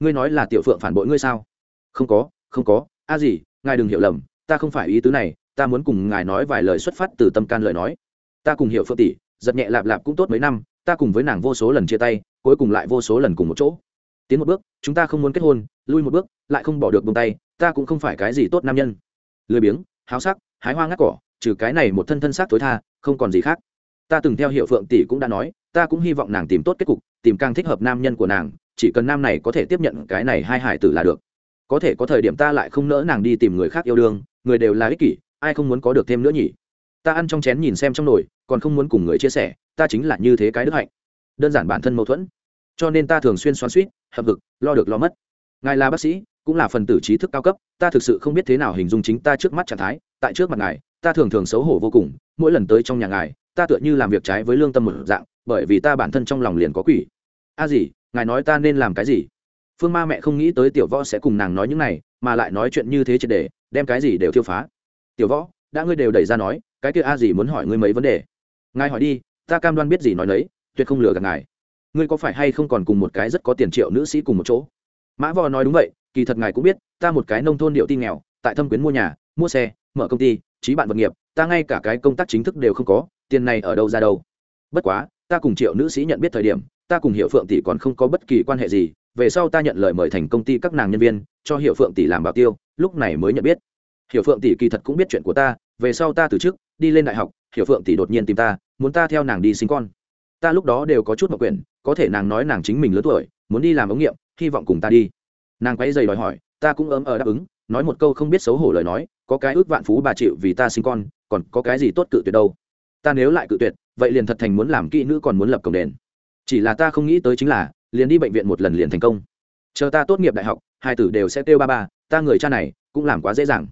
Ngươi nói là tiểu phượng phản bội ngươi sao? Không có không có. A gì ngài đừng hiểu lầm, ta không phải ý tứ này, ta muốn cùng ngài nói vài lời xuất phát từ tâm can lời nói. Ta cùng hiểu phượng tỷ giật nhẹ lạp lạp cũng tốt mấy năm, ta cùng với nàng vô số lần chia tay, cuối cùng lại vô số lần cùng một chỗ. Tiến một bước, chúng ta không muốn kết hôn, lui một bước, lại không bỏ được bông tay, ta cũng không phải cái gì tốt nam nhân. Lười biếng, háo sắc, hái hoa ngắt cỏ, trừ cái này một thân thân xác tối tha, không còn gì khác. Ta từng theo hiệu phượng tỷ cũng đã nói, ta cũng hy vọng nàng tìm tốt kết cục, tìm càng thích hợp nam nhân của nàng, chỉ cần nam này có thể tiếp nhận cái này hai hải tử là được. Có thể có thời điểm ta lại không nỡ nàng đi tìm người khác yêu đương, người đều là ích kỷ, ai không muốn có được thêm nữa nhỉ? Ta ăn trong chén nhìn xem trong nồi, còn không muốn cùng người chia sẻ, ta chính là như thế cái đức hạnh. Đơn giản bản thân mâu thuẫn. Cho nên ta thường xuyên xoắn suýt hậm hực, lo được lo mất. Ngài là bác sĩ, cũng là phần tử trí thức cao cấp, ta thực sự không biết thế nào hình dung chính ta trước mắt trạng thái, tại trước mặt ngài, ta thường thường xấu hổ vô cùng, mỗi lần tới trong nhà ngài, ta tựa như làm việc trái với lương tâm một dạng, bởi vì ta bản thân trong lòng liền có quỷ. A gì, ngài nói ta nên làm cái gì? Phương ma mẹ không nghĩ tới tiểu võ sẽ cùng nàng nói những này, mà lại nói chuyện như thế triệt để, đem cái gì đều thiêu phá. Tiểu võ, đã ngươi đều đẩy ra nói cái kia a gì muốn hỏi ngươi mấy vấn đề? Ngài hỏi đi, ta cam đoan biết gì nói nấy, tuyệt không lừa gạt ngài. Ngươi có phải hay không còn cùng một cái rất có tiền triệu nữ sĩ cùng một chỗ? Mã vò nói đúng vậy, kỳ thật ngài cũng biết, ta một cái nông thôn điệu tin nghèo, tại thâm quyến mua nhà, mua xe, mở công ty, trí bạn vật nghiệp, ta ngay cả cái công tác chính thức đều không có, tiền này ở đâu ra đâu. Bất quá, ta cùng triệu nữ sĩ nhận biết thời điểm, ta cùng hiệu phượng tỷ còn không có bất kỳ quan hệ gì, về sau ta nhận lời mời thành công ty các nàng nhân viên, cho hiệu phượng tỷ làm bảo tiêu, lúc này mới nhận biết. Hiệu phượng tỷ kỳ thật cũng biết chuyện của ta, về sau ta từ chức đi lên đại học, hiểu phượng tỷ đột nhiên tìm ta, muốn ta theo nàng đi sinh con. Ta lúc đó đều có chút mặc quyền có thể nàng nói nàng chính mình lớn tuổi, muốn đi làm ống nghiệm, hy vọng cùng ta đi. Nàng quay dày đòi hỏi, ta cũng ấm ở đáp ứng, nói một câu không biết xấu hổ lời nói, có cái ước vạn phú bà chịu vì ta sinh con, còn có cái gì tốt cự tuyệt đâu. Ta nếu lại cự tuyệt, vậy liền thật thành muốn làm kỹ nữ còn muốn lập cổng đền. Chỉ là ta không nghĩ tới chính là, liền đi bệnh viện một lần liền thành công. Chờ ta tốt nghiệp đại học, hai tử đều sẽ kêu ba ba, ta người cha này cũng làm quá dễ dàng.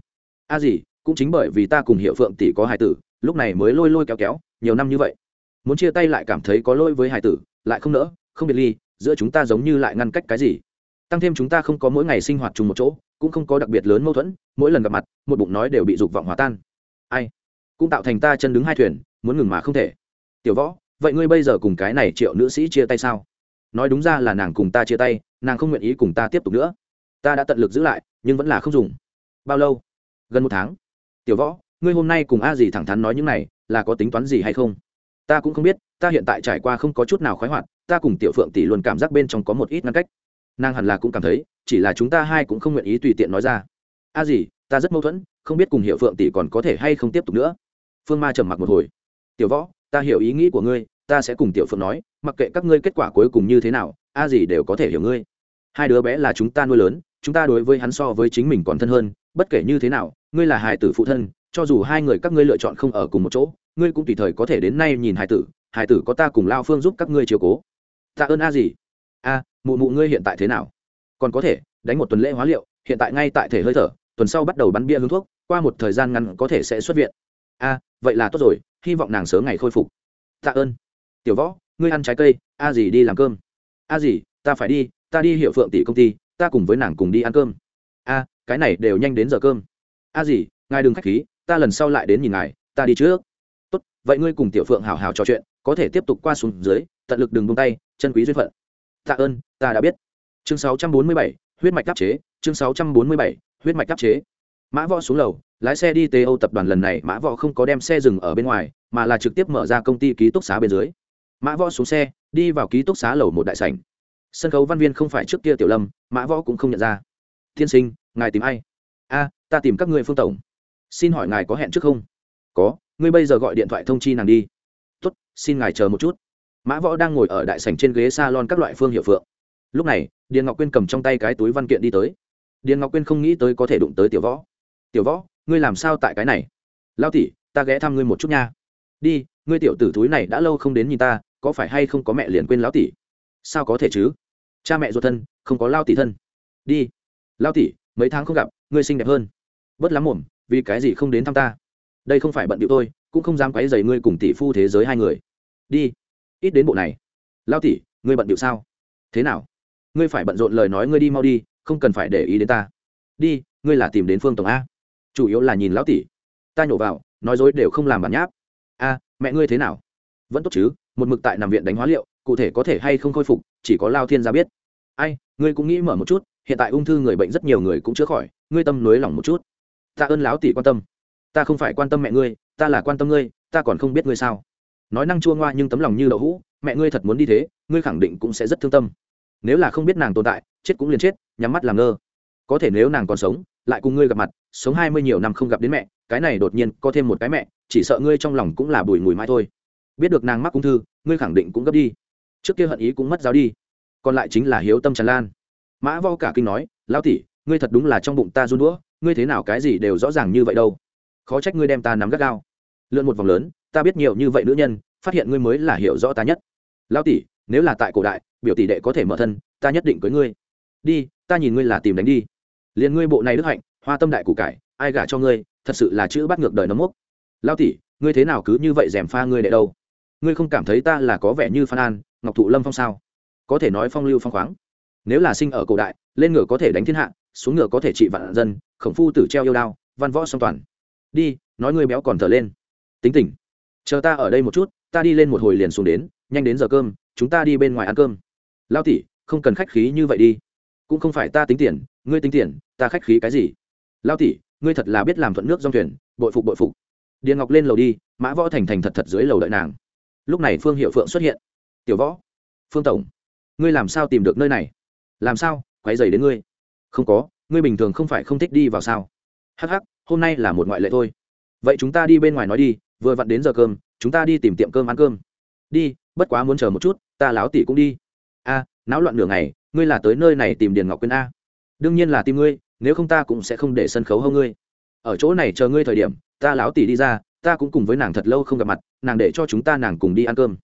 A gì cũng chính bởi vì ta cùng hiệu phượng tỷ có hài tử, lúc này mới lôi lôi kéo kéo, nhiều năm như vậy. Muốn chia tay lại cảm thấy có lỗi với hài tử, lại không nỡ, không biệt ly, giữa chúng ta giống như lại ngăn cách cái gì. Tăng thêm chúng ta không có mỗi ngày sinh hoạt chung một chỗ, cũng không có đặc biệt lớn mâu thuẫn, mỗi lần gặp mặt, một bụng nói đều bị dục vọng hòa tan. Ai? Cũng tạo thành ta chân đứng hai thuyền, muốn ngừng mà không thể. Tiểu võ, vậy ngươi bây giờ cùng cái này triệu nữ sĩ chia tay sao? Nói đúng ra là nàng cùng ta chia tay, nàng không nguyện ý cùng ta tiếp tục nữa. Ta đã tận lực giữ lại, nhưng vẫn là không dùng. Bao lâu? Gần một tháng tiểu võ, ngươi hôm nay cùng a dì thẳng thắn nói những này, là có tính toán gì hay không? Ta cũng không biết, ta hiện tại trải qua không có chút nào khoái hoạt, ta cùng tiểu phượng tỷ luôn cảm giác bên trong có một ít ngăn cách. Nàng hẳn là cũng cảm thấy, chỉ là chúng ta hai cũng không nguyện ý tùy tiện nói ra. A gì ta rất mâu thuẫn, không biết cùng hiệu phượng tỷ còn có thể hay không tiếp tục nữa. Phương ma trầm mặc một hồi. Tiểu võ, ta hiểu ý nghĩ của ngươi, ta sẽ cùng tiểu phượng nói, mặc kệ các ngươi kết quả cuối cùng như thế nào, a gì đều có thể hiểu ngươi. Hai đứa bé là chúng ta nuôi lớn, chúng ta đối với hắn so với chính mình còn thân hơn bất kể như thế nào, ngươi là hài tử phụ thân, cho dù hai người các ngươi lựa chọn không ở cùng một chỗ, ngươi cũng tùy thời có thể đến nay nhìn hài tử hải tử có ta cùng lao phương giúp các ngươi chiều cố. Tạ ơn a gì? A, mụ mụ ngươi hiện tại thế nào? Còn có thể, đánh một tuần lễ hóa liệu, hiện tại ngay tại thể hơi thở, tuần sau bắt đầu bắn bia hướng thuốc, qua một thời gian ngắn có thể sẽ xuất viện. A, vậy là tốt rồi, hy vọng nàng sớm ngày khôi phục. Tạ ơn. Tiểu võ, ngươi ăn trái cây, a gì đi làm cơm? A gì, ta phải đi, ta đi hiệu phượng tỷ công ty, ta cùng với nàng cùng đi ăn cơm. A cái này đều nhanh đến giờ cơm. A gì ngài đừng k h á c h khí ta lần sau lại đến nhìn ngài ta đi trước. Tốt vậy ngươi cùng tiểu phượng hào hào trò chuyện có thể tiếp tục qua xuống dưới tận lực đừng bông tay chân quý duyên phận. Tạ ơn ta đã biết. Chương 647, huyết mạch đáp chế chương 647, huyết mạch đáp chế. Mã võ xuống lầu lái xe đi tê âu tập đoàn lần này mã võ không có đem xe dừng ở bên ngoài mà là trực tiếp mở ra công ty ký túc xá bên dưới. Mã võ xuống xe đi vào ký túc xá lầu một đại sảnh. Sân khấu văn viên không phải trước kia tiểu lâm mã võ cũng không nhận ra tiên sinh, ngài tìm ai? A, ta tìm các ngươi phương tổng. Xin hỏi ngài có hẹn trước không? Có, ngươi bây giờ gọi điện thoại thông chi nàng đi. Tốt, xin ngài chờ một chút. Mã võ đang ngồi ở đại sảnh trên ghế s a lon các loại phương hiệu phượng. Lúc này, điền ngọc quyên cầm trong tay cái túi văn kiện đi tới. Điền ngọc quyên không nghĩ tới có thể đụng tới tiểu võ. Tiểu võ, ngươi làm sao tại cái này? Lao tỷ, ta ghé thăm ngươi một chút nha. Đi, ngươi tiểu tử túi này đã lâu không đến nhìn ta, có phải hay không có mẹ liền quên lão tỷ? Sao có thể chứ? Cha mẹ ruột thân, không có lao tỷ thân. Đi lao tỷ, mấy tháng không gặp, ngươi xinh đẹp hơn. Bớt lắm mồm, vì cái gì không đến thăm ta? Đây không phải bận điệu tôi, cũng không dám quấy dày ngươi cùng tỷ phu thế giới hai người. Đi, ít đến bộ này. Lao tỷ, ngươi bận điệu sao? Thế nào? Ngươi phải bận rộn lời nói ngươi đi mau đi, không cần phải để ý đến ta. Đi, ngươi là tìm đến phương tổng a. Chủ yếu là nhìn lão tỷ. Ta nhổ vào, nói dối đều không làm bản nháp. A, mẹ ngươi thế nào? Vẫn tốt chứ, một mực tại nằm viện đánh hóa liệu, cụ thể có thể hay không khôi phục, chỉ có lao thiên gia biết. Ai, ngươi cũng nghĩ mở một chút hiện tại ung thư người bệnh rất nhiều người cũng chữa khỏi, ngươi tâm nới lòng một chút. Ta ơn láo tỷ quan tâm. Ta không phải quan tâm mẹ ngươi, ta là quan tâm ngươi, ta còn không biết ngươi sao. Nói năng chua ngoa nhưng tấm lòng như đậu hũ, mẹ ngươi thật muốn đi thế, ngươi khẳng định cũng sẽ rất thương tâm. Nếu là không biết nàng tồn tại, chết cũng liền chết, nhắm mắt làm ngơ. Có thể nếu nàng còn sống, lại cùng ngươi gặp mặt, sống hai mươi nhiều năm không gặp đến mẹ, cái này đột nhiên có thêm một cái mẹ, chỉ sợ ngươi trong lòng cũng là bùi mùi mai thôi. Biết được nàng mắc ung thư, ngươi khẳng định cũng gấp đi. Trước kia hận ý cũng mất giáo đi. Còn lại chính là hiếu tâm tràn lan mã vo cả kinh nói lao tỷ, ngươi thật đúng là trong bụng ta run đũa, ngươi thế nào cái gì đều rõ ràng như vậy đâu. Khó trách ngươi đem ta nắm gắt gao. Lượn một vòng lớn, ta biết nhiều như vậy nữ nhân, phát hiện ngươi mới là hiểu rõ ta nhất. Lao tỷ, nếu là tại cổ đại, biểu tỷ đệ có thể mở thân, ta nhất định cưới ngươi. Đi, ta nhìn ngươi là tìm đánh đi. Liền ngươi bộ này đức hạnh, hoa tâm đại củ cải, ai gả cho ngươi, thật sự là chữ bắt ngược đời nấm mốc. Lao tỷ, ngươi thế nào cứ như vậy dèm pha ngươi đệ đâu? Ngươi không cảm thấy ta là có vẻ như phan an, ngọc thụ lâm phong sao? Có thể nói phong lưu phong khoáng nếu là sinh ở cổ đại, lên ngựa có thể đánh thiên hạ, xuống ngựa có thể trị vạn dân, khổng phu tử treo yêu đao, văn võ song toàn. Đi, nói ngươi béo còn thở lên. Tính tỉnh chờ ta ở đây một chút, ta đi lên một hồi liền xuống đến, nhanh đến giờ cơm, chúng ta đi bên ngoài ăn cơm. Lao tỷ, không cần khách khí như vậy đi. Cũng không phải ta tính tiền, ngươi tính tiền, ta khách khí cái gì? Lao tỷ, ngươi thật là biết làm thuận nước dòng thuyền, bội phục bội phục. Điền ngọc lên lầu đi, mã võ thành thành thật thật dưới lầu đợi nàng. Lúc này phương hiệu phượng xuất hiện. Tiểu võ, phương tổng, ngươi làm sao tìm được nơi này? Làm sao quay dày đến ngươi? Không có, ngươi bình thường không phải không thích đi vào sao? Hắc hắc, hôm nay là một ngoại lệ thôi. Vậy chúng ta đi bên ngoài nói đi, vừa vặn đến giờ cơm, chúng ta đi tìm tiệm cơm ăn cơm. Đi, bất quá muốn chờ một chút, ta láo tỷ cũng đi. A, náo loạn nửa ngày, ngươi là tới nơi này tìm điền ngọc quyên a. Đương nhiên là tìm ngươi, nếu không ta cũng sẽ không để sân khấu hơn ngươi. Ở chỗ này chờ ngươi thời điểm, ta láo tỷ đi ra, ta cũng cùng với nàng thật lâu không gặp mặt, nàng để cho chúng ta nàng cùng đi ăn cơm.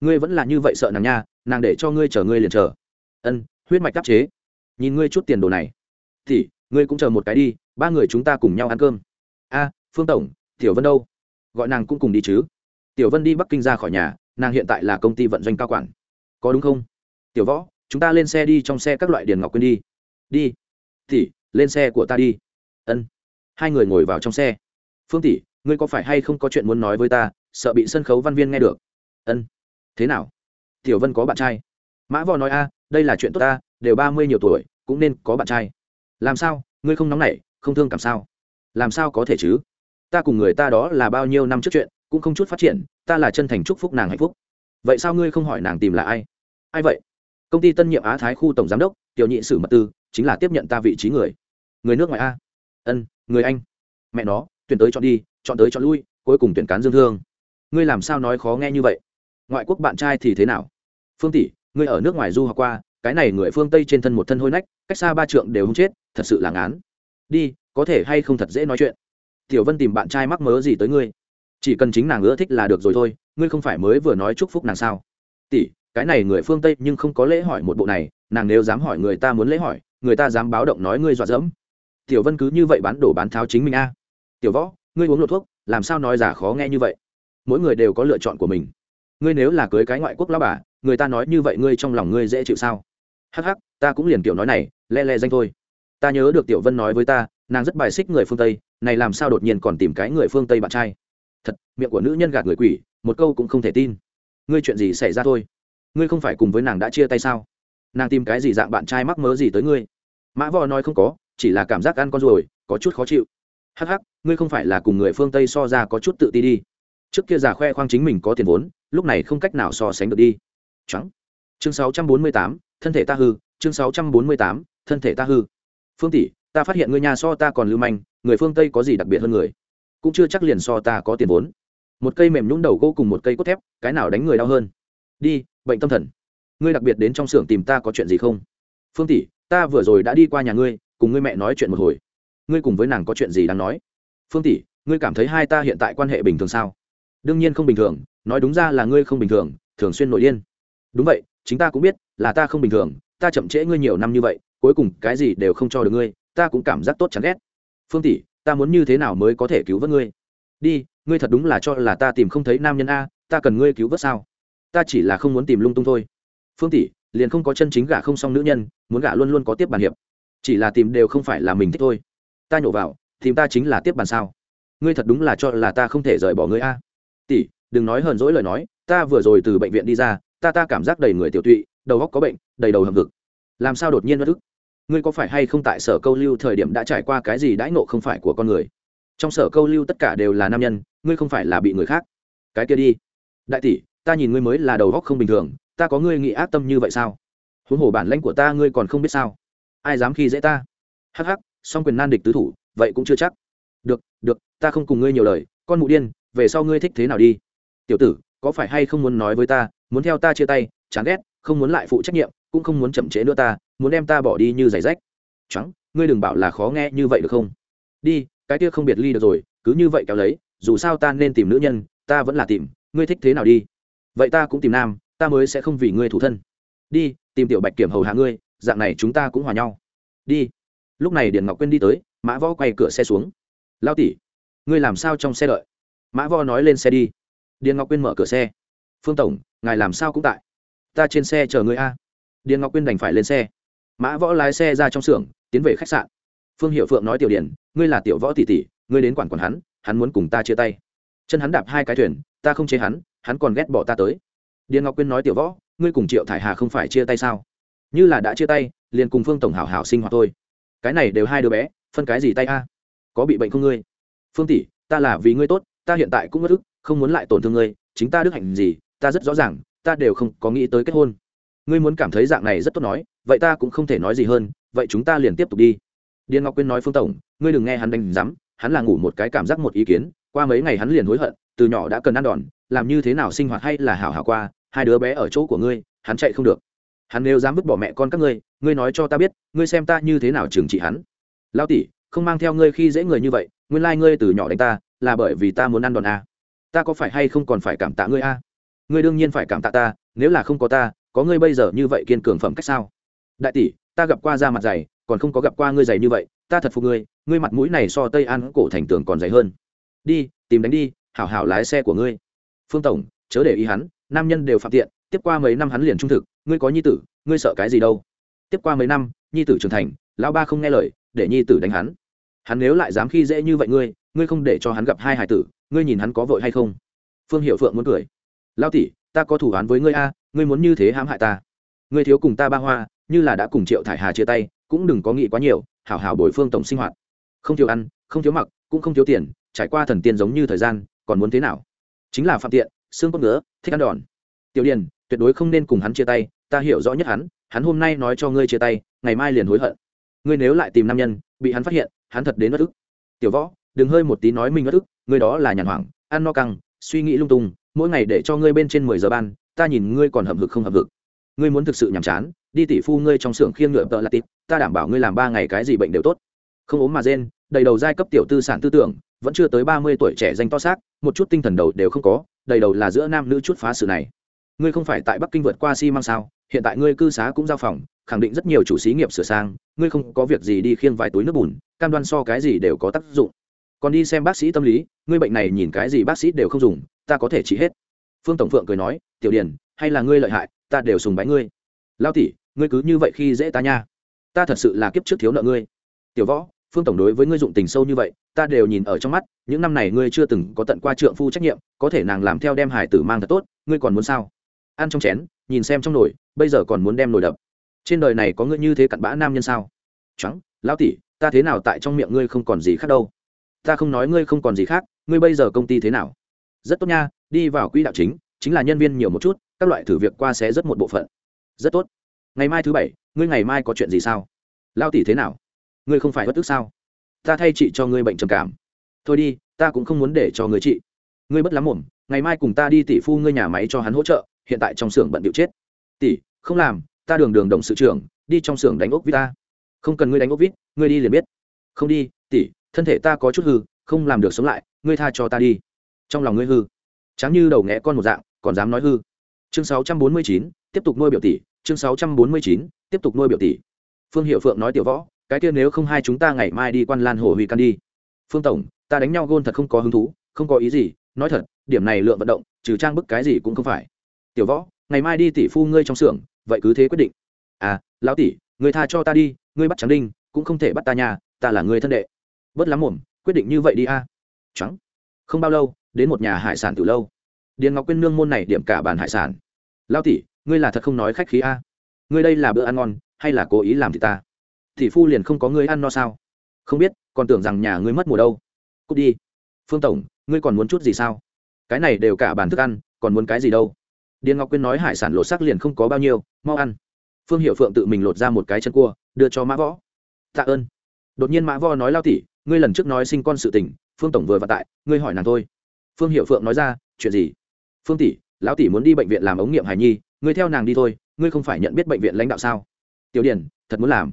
Ngươi vẫn là như vậy sợ nàng nha, nàng để cho ngươi chờ ngươi liền chờ. Ân huyết mạch đáp chế. Nhìn ngươi chút tiền đồ này, thì ngươi cũng chờ một cái đi, ba người chúng ta cùng nhau ăn cơm. A, phương tổng, tiểu vân đâu? Gọi nàng cũng cùng đi chứ. Tiểu vân đi bắc kinh ra khỏi nhà, nàng hiện tại là công ty vận doanh cao quản. Có đúng không? Tiểu võ, chúng ta lên xe đi trong xe các loại điền ngọc quyên đi. Đi. Thì, lên xe của ta đi. Ân. Hai người ngồi vào trong xe. Phương tỷ, ngươi có phải hay không có chuyện muốn nói với ta, sợ bị sân khấu văn viên nghe được? Ân. Thế nào? Tiểu vân có bạn trai. Mã vò nói a đây là chuyện tốt ta, đều ba mươi nhiều tuổi, cũng nên có bạn trai. Làm sao? Ngươi không nóng nảy, không thương cảm sao? Làm sao có thể chứ? Ta cùng người ta đó là bao nhiêu năm trước chuyện, cũng không chút phát triển, ta là chân thành chúc phúc nàng hạnh phúc. Vậy sao ngươi không hỏi nàng tìm là ai? Ai vậy? Công ty tân nhiệm á thái khu tổng giám đốc, tiểu nhị sử mật tư, chính là tiếp nhận ta vị trí người. Người nước ngoài a. Ân, người anh. Mẹ nó, tuyển tới chọn đi, chọn tới chọn lui, cuối cùng tuyển cán dương thương. Ngươi làm sao nói khó nghe như vậy? Ngoại quốc bạn trai thì thế nào? Phương tỷ ngươi ở nước ngoài du học qua, cái này người phương tây trên thân một thân hôi nách, cách xa ba trượng đều không chết, thật sự là ngán. Đi, có thể hay không thật dễ nói chuyện. Tiểu vân tìm bạn trai mắc mớ gì tới ngươi? Chỉ cần chính nàng ưa thích là được rồi thôi, ngươi không phải mới vừa nói chúc phúc nàng sao? Tỷ, cái này người phương tây nhưng không có lễ hỏi một bộ này, nàng nếu dám hỏi người ta muốn lễ hỏi, người ta dám báo động nói ngươi dọa dẫm. Tiểu vân cứ như vậy bán đổ bán tháo chính mình a. Tiểu võ, ngươi uống lộ thuốc, làm sao nói giả khó nghe như vậy? Mỗi người đều có lựa chọn của mình. Ngươi nếu là cưới cái ngoại quốc lao bà người ta nói như vậy ngươi trong lòng ngươi dễ chịu sao? Hắc hắc ta cũng liền kiểu nói này le le danh thôi. Ta nhớ được tiểu vân nói với ta nàng rất bài xích người phương tây này làm sao đột nhiên còn tìm cái người phương tây bạn trai? Thật miệng của nữ nhân gạt người quỷ một câu cũng không thể tin. Ngươi chuyện gì xảy ra thôi? Ngươi không phải cùng với nàng đã chia tay sao? Nàng tìm cái gì dạng bạn trai mắc mớ gì tới ngươi? Mã vò nói không có chỉ là cảm giác ăn con ruồi, có chút khó chịu. Hắc hắc ngươi không phải là cùng người phương tây so ra có chút tự ti đi. Trước kia già khoe khoang chính mình có tiền vốn lúc này không cách nào so sánh được đi trắng. Chương 648, thân thể ta hư. Chương 648, thân thể ta hư. Phương tỷ ta phát hiện ngươi nhà so ta còn lưu manh người phương tây có gì đặc biệt hơn người? Cũng chưa chắc liền so ta có tiền vốn. Một cây mềm nhũng đầu gỗ cùng một cây cốt thép cái nào đánh người đau hơn? Đi bệnh tâm thần. Ngươi đặc biệt đến trong xưởng tìm ta có chuyện gì không? Phương tỷ ta vừa rồi đã đi qua nhà ngươi cùng ngươi mẹ nói chuyện một hồi. Ngươi cùng với nàng có chuyện gì đáng nói? Phương tỷ ngươi cảm thấy hai ta hiện tại quan hệ bình thường sao? Đương nhiên không bình thường nói đúng ra là ngươi không bình thường thường xuyên nội điên đúng vậy, chính ta cũng biết, là ta không bình thường, ta chậm trễ ngươi nhiều năm như vậy, cuối cùng cái gì đều không cho được ngươi, ta cũng cảm giác tốt chán ghét. Phương tỷ, ta muốn như thế nào mới có thể cứu vớt ngươi? Đi, ngươi thật đúng là cho là ta tìm không thấy nam nhân a, ta cần ngươi cứu vớt sao? Ta chỉ là không muốn tìm lung tung thôi. Phương tỷ, liền không có chân chính gả không xong nữ nhân, muốn gả luôn luôn có tiếp bàn hiệp. Chỉ là tìm đều không phải là mình thích thôi. Ta nhổ vào, tìm ta chính là tiếp bàn sao? Ngươi thật đúng là cho là ta không thể rời bỏ ngươi a. Tỷ, đừng nói hờn dỗi lời nói, ta vừa rồi từ bệnh viện đi ra ta ta cảm giác đầy người tiểu tụy, đầu góc có bệnh, đầy đầu hầm vực làm sao đột nhiên bất ức ngươi có phải hay không tại sở câu lưu thời điểm đã trải qua cái gì đãi nộ không phải của con người? Trong sở câu lưu tất cả đều là nam nhân, ngươi không phải là bị người khác. Cái kia đi. Đại tỷ, ta nhìn ngươi mới là đầu góc không bình thường, ta có ngươi nghĩ ác tâm như vậy sao? Huống hồ bản lãnh của ta ngươi còn không biết sao? Ai dám khi dễ ta? Hắc hắc, song quyền nan địch tứ thủ, vậy cũng chưa chắc. Được được, ta không cùng ngươi nhiều lời, con mụ điên, về sau ngươi thích thế nào đi? Tiểu tử, có phải hay không muốn nói với ta muốn theo ta chia tay, chán ghét, không muốn lại phụ trách nhiệm, cũng không muốn chậm trễ nữa ta, muốn đem ta bỏ đi như giày rách. Trắng ngươi đừng bảo là khó nghe như vậy được không? Đi, cái kia không biệt ly được rồi, cứ như vậy kéo lấy, dù sao ta nên tìm nữ nhân, ta vẫn là tìm, ngươi thích thế nào đi? Vậy ta cũng tìm nam, ta mới sẽ không vì ngươi thủ thân. Đi, tìm tiểu bạch kiểm hầu hạ ngươi, dạng này chúng ta cũng hòa nhau. Đi. Lúc này điền ngọc quyên đi tới, mã võ quay cửa xe xuống. Lao tỉ ngươi làm sao trong xe đợi? Mã võ nói lên xe đi. Điền ngọc quyên mở cửa xe phương tổng, ngài làm sao cũng tại. Ta trên xe chờ ngươi a. Điền ngọc quyên đành phải lên xe. Mã võ lái xe ra trong xưởng, tiến về khách sạn. Phương hiệu phượng nói tiểu điển, ngươi là tiểu võ tỷ tỷ, ngươi đến quản quản hắn hắn muốn cùng ta chia tay. Chân hắn đạp hai cái thuyền, ta không chế hắn hắn còn ghét bỏ ta tới. Điền ngọc quyên nói tiểu võ, ngươi cùng triệu thải hà không phải chia tay sao? Như là đã chia tay, liền cùng phương tổng hảo hảo sinh hoạt thôi. Cái này đều hai đứa bé, phân cái gì tay a? Có bị bệnh không ngươi? Phương tỷ, ta là vì ngươi tốt, ta hiện tại cũng bất ức, không muốn lại tổn thương ngươi, chính ta đức hạnh gì ta rất rõ ràng, ta đều không có nghĩ tới kết hôn. Ngươi muốn cảm thấy dạng này rất tốt nói, vậy ta cũng không thể nói gì hơn, vậy chúng ta liền tiếp tục đi. Điền ngọc quyên nói phương tổng, ngươi đừng nghe hắn đánh rắm hắn là ngủ một cái cảm giác một ý kiến, qua mấy ngày hắn liền hối hận, từ nhỏ đã cần ăn đòn, làm như thế nào sinh hoạt hay là hảo hảo qua, hai đứa bé ở chỗ của ngươi, hắn chạy không được. Hắn nếu dám vứt bỏ mẹ con các ngươi ngươi nói cho ta biết, ngươi xem ta như thế nào trừng trị hắn. Lao tỷ, không mang theo ngươi khi dễ người như vậy, nguyên lai、like、ngươi từ nhỏ đánh ta, là bởi vì ta muốn ăn đòn a. Ta có phải hay không còn phải cảm tạ ngươi a? Ngươi đương nhiên phải cảm tạ ta, nếu là không có ta, có ngươi bây giờ như vậy kiên cường phẩm cách sao? Đại tỷ, ta gặp qua da mặt dày, còn không có gặp qua ngươi dày như vậy, ta thật phục ngươi ngươi mặt mũi này so tây an cổ thành tường còn dày hơn. Đi, tìm đánh đi, hảo hảo lái xe của ngươi. Phương tổng, chớ để ý hắn, nam nhân đều phạm tiện, tiếp qua mấy năm hắn liền trung thực, ngươi có nhi tử, ngươi sợ cái gì đâu? Tiếp qua mấy năm, nhi tử trưởng thành, lão ba không nghe lời, để nhi tử đánh hắn. Hắn nếu lại dám khi dễ như vậy ngươi ngươi không để cho hắn gặp hai hải tử, ngươi nhìn hắn có vội hay không? Phương hiệu phượng muốn cười lao tỷ, ta có thủ án với ngươi a, ngươi muốn như thế hãm hại ta. Ngươi thiếu cùng ta ba hoa, như là đã cùng triệu thải hà chia tay, cũng đừng có nghĩ quá nhiều, hảo hảo bồi phương tổng sinh hoạt. Không thiếu ăn, không thiếu mặc, cũng không thiếu tiền, trải qua thần tiên giống như thời gian, còn muốn thế nào? Chính là phạm tiện, xương cốt ngứa, thích ăn đòn. Tiểu điền, tuyệt đối không nên cùng hắn chia tay, ta hiểu rõ nhất hắn hắn hôm nay nói cho ngươi chia tay, ngày mai liền hối hận. Ngươi nếu lại tìm nam nhân, bị hắn phát hiện, hắn thật đến bất ức. Tiểu võ, đừng hơi một tí nói mình bất ức, ngươi đó là nhàn hoảng, ăn no căng, suy nghĩ lung tung mỗi ngày để cho ngươi bên trên mười giờ ban, ta nhìn ngươi còn hậm hực không hậm hực. Ngươi muốn thực sự nhàm chán, đi tỷ phu ngươi trong xưởng khiêng ngựa tợ là tít ta đảm bảo ngươi làm ba ngày cái gì bệnh đều tốt. Không ốm mà rên, đầy đầu giai cấp tiểu tư sản tư tưởng, vẫn chưa tới ba mươi tuổi trẻ danh to xác, một chút tinh thần đầu đều không có, đầy đầu là giữa nam nữ chút phá sự này. Ngươi không phải tại bắc kinh vượt qua xi、si、măng sao, hiện tại ngươi cư xá cũng giao phòng, khẳng định rất nhiều chủ xí nghiệp sửa sang, ngươi không có việc gì đi khiêng vài túi nước bùn, cam đoan so cái gì đều có tác dụng còn đi xem bác sĩ tâm lý, ngươi bệnh này nhìn cái gì bác sĩ đều không dùng, ta có thể trị hết. Phương tổng phượng cười nói, tiểu điền, hay là ngươi lợi hại, ta đều sùng bái ngươi. Lao tỷ, ngươi cứ như vậy khi dễ ta nha. Ta thật sự là kiếp trước thiếu nợ ngươi. Tiểu võ, phương tổng đối với ngươi dụng tình sâu như vậy, ta đều nhìn ở trong mắt, những năm này ngươi chưa từng có tận qua trượng phu trách nhiệm, có thể nàng làm theo đem hải tử mang thật tốt, ngươi còn muốn sao? Ăn trong chén, nhìn xem trong nồi, bây giờ còn muốn đem nồi đập. Trên đời này có ngươi như thế cặn bã nam nhân sao? Trắng lão tỷ, ta thế nào tại trong miệng ngươi không còn gì khác đâu ta không nói ngươi không còn gì khác, ngươi bây giờ công ty thế nào? Rất tốt nha, đi vào quỹ đạo chính chính là nhân viên nhiều một chút, các loại thử việc qua sẽ rất một bộ phận. Rất tốt. Ngày mai thứ bảy, ngươi ngày mai có chuyện gì sao? Lao tỷ thế nào? Ngươi không phải bất tức sao? Ta thay chị cho ngươi bệnh trầm cảm. Thôi đi, ta cũng không muốn để cho người chị. Ngươi bất lắm mồm, ngày mai cùng ta đi tỷ phu ngươi nhà máy cho hắn hỗ trợ, hiện tại trong xưởng bận điệu chết. Tỷ, không làm, ta đường đường đồng sự trưởng, đi trong xưởng đánh ốc vít ta. Không cần ngươi đánh ốc vít, ngươi đi liền biết. Không đi, tỷ thân thể ta có chút hư không làm được sống lại ngươi tha cho ta đi. Trong lòng ngươi hư. Trắng như đầu nghẽ con một dạng còn dám nói hư. Chương 649, tiếp tục nuôi biểu tỷ chương 649, tiếp tục nuôi biểu tỷ. Phương hiệu phượng nói tiểu võ cái kia nếu không hai chúng ta ngày mai đi quan lan hồ huy căn đi. Phương tổng ta đánh nhau gôn thật không có hứng thú không có ý gì nói thật điểm này lượng vận động trừ trang bức cái gì cũng không phải. Tiểu võ ngày mai đi tỷ phu ngươi trong xưởng vậy cứ thế quyết định. À lão tỷ người tha cho ta đi ngươi bắt trắng đinh cũng không thể bắt ta nhà ta là người thân đệ bớt lắm mồm, quyết định như vậy đi a. À. trắng. Không bao lâu, đến một nhà hải sản từ lâu. Điền ngọc quyên nương môn này điểm cả bàn hải sản. Lao tỷ, ngươi là thật không nói khách khí a. Ngươi đây là bữa ăn ngon, hay là cố ý làm thì ta? Tỷ phu liền không có ngươi ăn no sao? Không biết, còn tưởng rằng nhà ngươi mất mùa đâu. Cút đi. Phương tổng, ngươi còn muốn chút gì sao? Cái này đều cả bàn thức ăn, còn muốn cái gì đâu? Điền ngọc quyên nói hải sản lột sắc liền không có bao nhiêu, mau ăn. Phương hiệu phượng tự mình lột ra một cái chân cua, đưa cho mã võ. Tạ ơn. Đột nhiên mã võ nói, lao tỉ ngươi lần trước nói sinh con sự tình, phương tổng vừa và tại, ngươi hỏi nàng thôi. Phương hiệu phượng nói ra, chuyện gì? Phương tỷ, lão tỷ muốn đi bệnh viện làm ống nghiệm hài nhi, ngươi theo nàng đi thôi, ngươi không phải nhận biết bệnh viện lãnh đạo sao? Tiểu điền, thật muốn làm.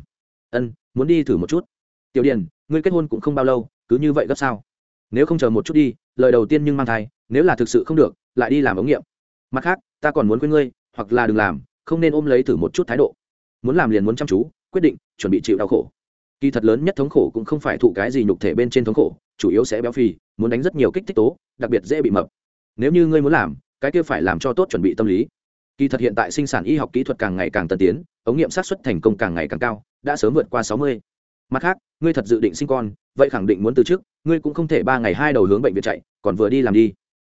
Ân, muốn đi thử một chút. Tiểu điền, ngươi kết hôn cũng không bao lâu, cứ như vậy gấp sao? Nếu không chờ một chút đi, lời đầu tiên nhưng mang thai, nếu là thực sự không được, lại đi làm ống nghiệm. Mặt khác, ta còn muốn khuyên ngươi, hoặc là đừng làm, không nên ôm lấy thử một chút thái độ. Muốn làm liền muốn chăm chú, quyết định, chuẩn bị chịu đau khổ kỳ thật lớn nhất thống khổ cũng không phải thụ cái gì nhục thể bên trên thống khổ, chủ yếu sẽ béo phì, muốn đánh rất nhiều kích thích tố, đặc biệt dễ bị mập. Nếu như ngươi muốn làm, cái kia phải làm cho tốt chuẩn bị tâm lý. Kỳ thật hiện tại sinh sản y học kỹ thuật càng ngày càng tân tiến, ống nghiệm sát xuất thành công càng ngày càng cao, đã sớm vượt qua sáu mươi. Mặt khác, ngươi thật dự định sinh con, vậy khẳng định muốn từ chức ngươi cũng không thể ba ngày hai đầu hướng bệnh viện chạy, còn vừa đi làm đi.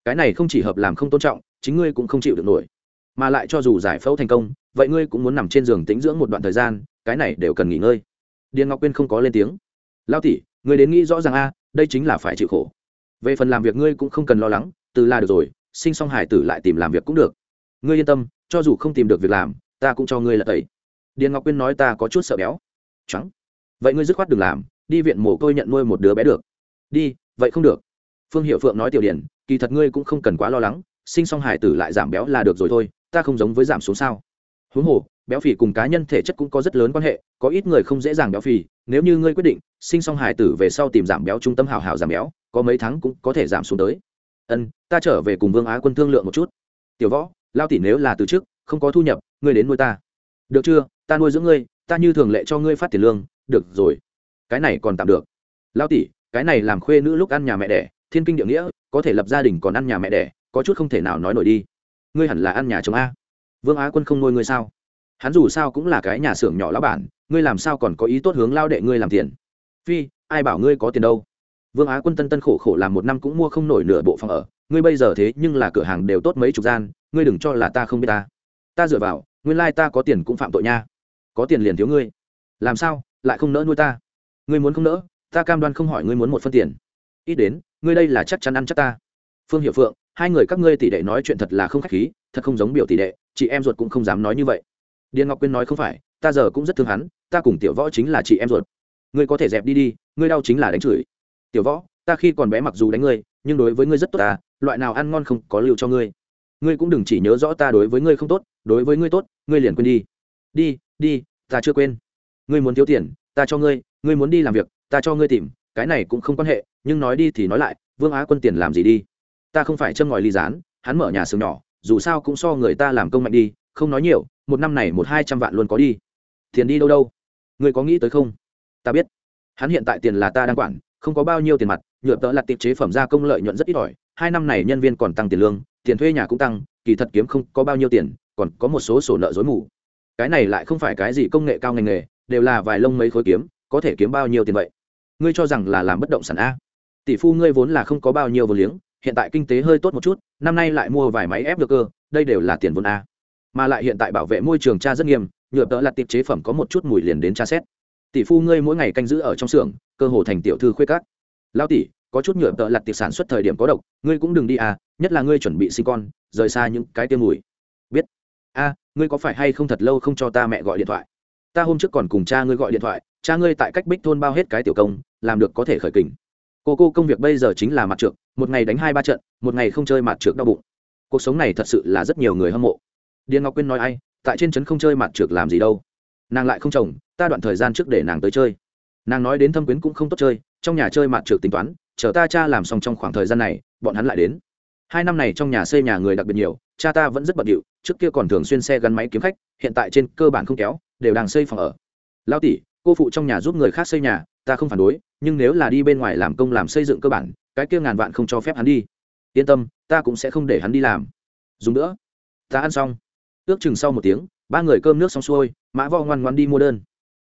Cái này không chỉ hợp làm không tôn trọng, chính ngươi cũng không chịu được nổi. Mà lại cho dù giải phẫu thành công, vậy ngươi cũng muốn nằm trên giường tĩnh dưỡng một đoạn thời gian, cái này đều cần nghỉ ngơi điền ngọc quyên không có lên tiếng. Lao tỷ người đến nghĩ rõ ràng a, đây chính là phải chịu khổ. Về phần làm việc ngươi cũng không cần lo lắng, từ là được rồi, sinh xong hải tử lại tìm làm việc cũng được. Ngươi yên tâm, cho dù không tìm được việc làm, ta cũng cho ngươi là tẩy. Điền ngọc quyên nói ta có chút sợ béo. Trắng vậy ngươi dứt khoát đừng làm, đi viện mồ côi nhận nuôi một đứa bé được. Đi, vậy không được. Phương hiệu phượng nói tiểu điển, kỳ thật ngươi cũng không cần quá lo lắng, sinh xong hải tử lại giảm béo là được rồi thôi, ta không giống với giảm xuống sao. Huống hồ béo phì cùng cá nhân thể chất cũng có rất lớn quan hệ, có ít người không dễ dàng béo phì, nếu như ngươi quyết định sinh xong hải tử về sau tìm giảm béo trung tâm hào hào giảm béo, có mấy tháng cũng có thể giảm xuống tới. Ân, ta trở về cùng vương á quân thương lượng một chút. Tiểu võ, lao tỷ nếu là từ trước không có thu nhập, ngươi đến nuôi ta. Được chưa? Ta nuôi dưỡng ngươi, ta như thường lệ cho ngươi phát tiền lương. Được rồi. Cái này còn tạm được. Lao tỷ, cái này làm khuê nữ lúc ăn nhà mẹ đẻ, thiên kinh địa nghĩa, có thể lập gia đình còn ăn nhà mẹ đẻ, có chút không thể nào nói nổi đi. Ngươi hẳn là ăn nhà chồng a. Vương á quân không nuôi ngươi sao? Hắn dù sao cũng là cái nhà xưởng nhỏ lão bản, ngươi làm sao còn có ý tốt hướng lao đệ ngươi làm tiền? Phi, ai bảo ngươi có tiền đâu? Vương á quân tân tân khổ khổ làm một năm cũng mua không nổi nửa bộ phòng ở. Ngươi bây giờ thế nhưng là cửa hàng đều tốt mấy chục gian, ngươi đừng cho là ta không biết ta. Ta dựa vào, nguyên lai ta có tiền cũng phạm tội nha. Có tiền liền thiếu ngươi. Làm sao, lại không nỡ nuôi ta? Ngươi muốn không nỡ, ta cam đoan không hỏi ngươi muốn một phân tiền. Ít đến, ngươi đây là chắc chắn ăn chắc ta. Phương hiệu phượng, hai người các ngươi tỷ đệ nói chuyện thật là không khách khí, thật không giống biểu tỷ đệ, chị em ruột cũng không dám nói như vậy điền ngọc quyên nói không phải ta giờ cũng rất thương hắn ta cùng tiểu võ chính là chị em ruột. Ngươi có thể dẹp đi đi ngươi đau chính là đánh chửi. Tiểu võ ta khi còn bé mặc dù đánh ngươi nhưng đối với ngươi rất tốt ta loại nào ăn ngon không có lưu cho ngươi. Ngươi cũng đừng chỉ nhớ rõ ta đối với ngươi không tốt đối với ngươi tốt ngươi liền quên đi. Đi đi ta chưa quên. Ngươi muốn thiếu tiền ta cho ngươi ngươi muốn đi làm việc ta cho ngươi tìm cái này cũng không quan hệ nhưng nói đi thì nói lại vương á quân tiền làm gì đi? Ta không phải châm ngòi ly dán, hắn mở nhà xưởng nhỏ dù sao cũng so người ta làm công mạnh đi không nói nhiều, một năm này một hai trăm vạn luôn có đi. Tiền đi đâu đâu? Người có nghĩ tới không? Ta biết. Hắn hiện tại tiền là ta đang quản, không có bao nhiêu tiền mặt, nhựa tợ là tiệp chế phẩm gia công lợi nhuận rất ít ỏi. Hai năm này nhân viên còn tăng tiền lương, tiền thuê nhà cũng tăng, kỳ thật kiếm không có bao nhiêu tiền, còn có một số sổ nợ dối mù. Cái này lại không phải cái gì công nghệ cao ngành nghề, đều là vài lông mấy khối kiếm, có thể kiếm bao nhiêu tiền vậy? Ngươi cho rằng là làm bất động sản a? Tỷ phu ngươi vốn là không có bao nhiêu vốn liếng, hiện tại kinh tế hơi tốt một chút, năm nay lại mua vài máy ép được cơ, đây đều là tiền vốn a mà lại hiện tại bảo vệ môi trường cha rất nghiêm, nhựa tợ là tiệp chế phẩm có một chút mùi liền đến tra xét. Tỷ phu ngươi mỗi ngày canh giữ ở trong xưởng, cơ hồ thành tiểu thư khuê cát lao tỷ, có chút nhựa tợ lặt tiệp sản xuất thời điểm có độc, ngươi cũng đừng đi à nhất là ngươi chuẩn bị sinh con, rời xa những cái tiêm mùi. Biết. A ngươi có phải hay không thật lâu không cho ta mẹ gọi điện thoại? Ta hôm trước còn cùng cha ngươi gọi điện thoại, cha ngươi tại cách bích thôn bao hết cái tiểu công, làm được có thể khởi kình. Cô cô công việc bây giờ chính là mặt trượt một ngày đánh hai ba trận, một ngày không chơi mặt trượt đau bụng. Cuộc sống này thật sự là rất nhiều người hâm mộ điền ngọc quyên nói ai, tại trên trấn không chơi mặt trượt làm gì đâu. Nàng lại không chồng, ta đoạn thời gian trước để nàng tới chơi. Nàng nói đến thâm quyến cũng không tốt chơi, trong nhà chơi mặt trượt tính toán, chờ ta cha làm xong trong khoảng thời gian này, bọn hắn lại đến. Hai năm này trong nhà xây nhà người đặc biệt nhiều, cha ta vẫn rất bận điệu, trước kia còn thường xuyên xe gắn máy kiếm khách, hiện tại trên cơ bản không kéo, đều đang xây phòng ở. Lao tỷ, cô phụ trong nhà giúp người khác xây nhà, ta không phản đối, nhưng nếu là đi bên ngoài làm công làm xây dựng cơ bản, cái kia ngàn vạn không cho phép hắn đi. Yên tâm, ta cũng sẽ không để hắn đi làm. Dùng nữa. Ta ăn xong ước chừng sau một tiếng, ba người cơm nước xong xuôi, mã võ ngoan ngoan đi mua đơn.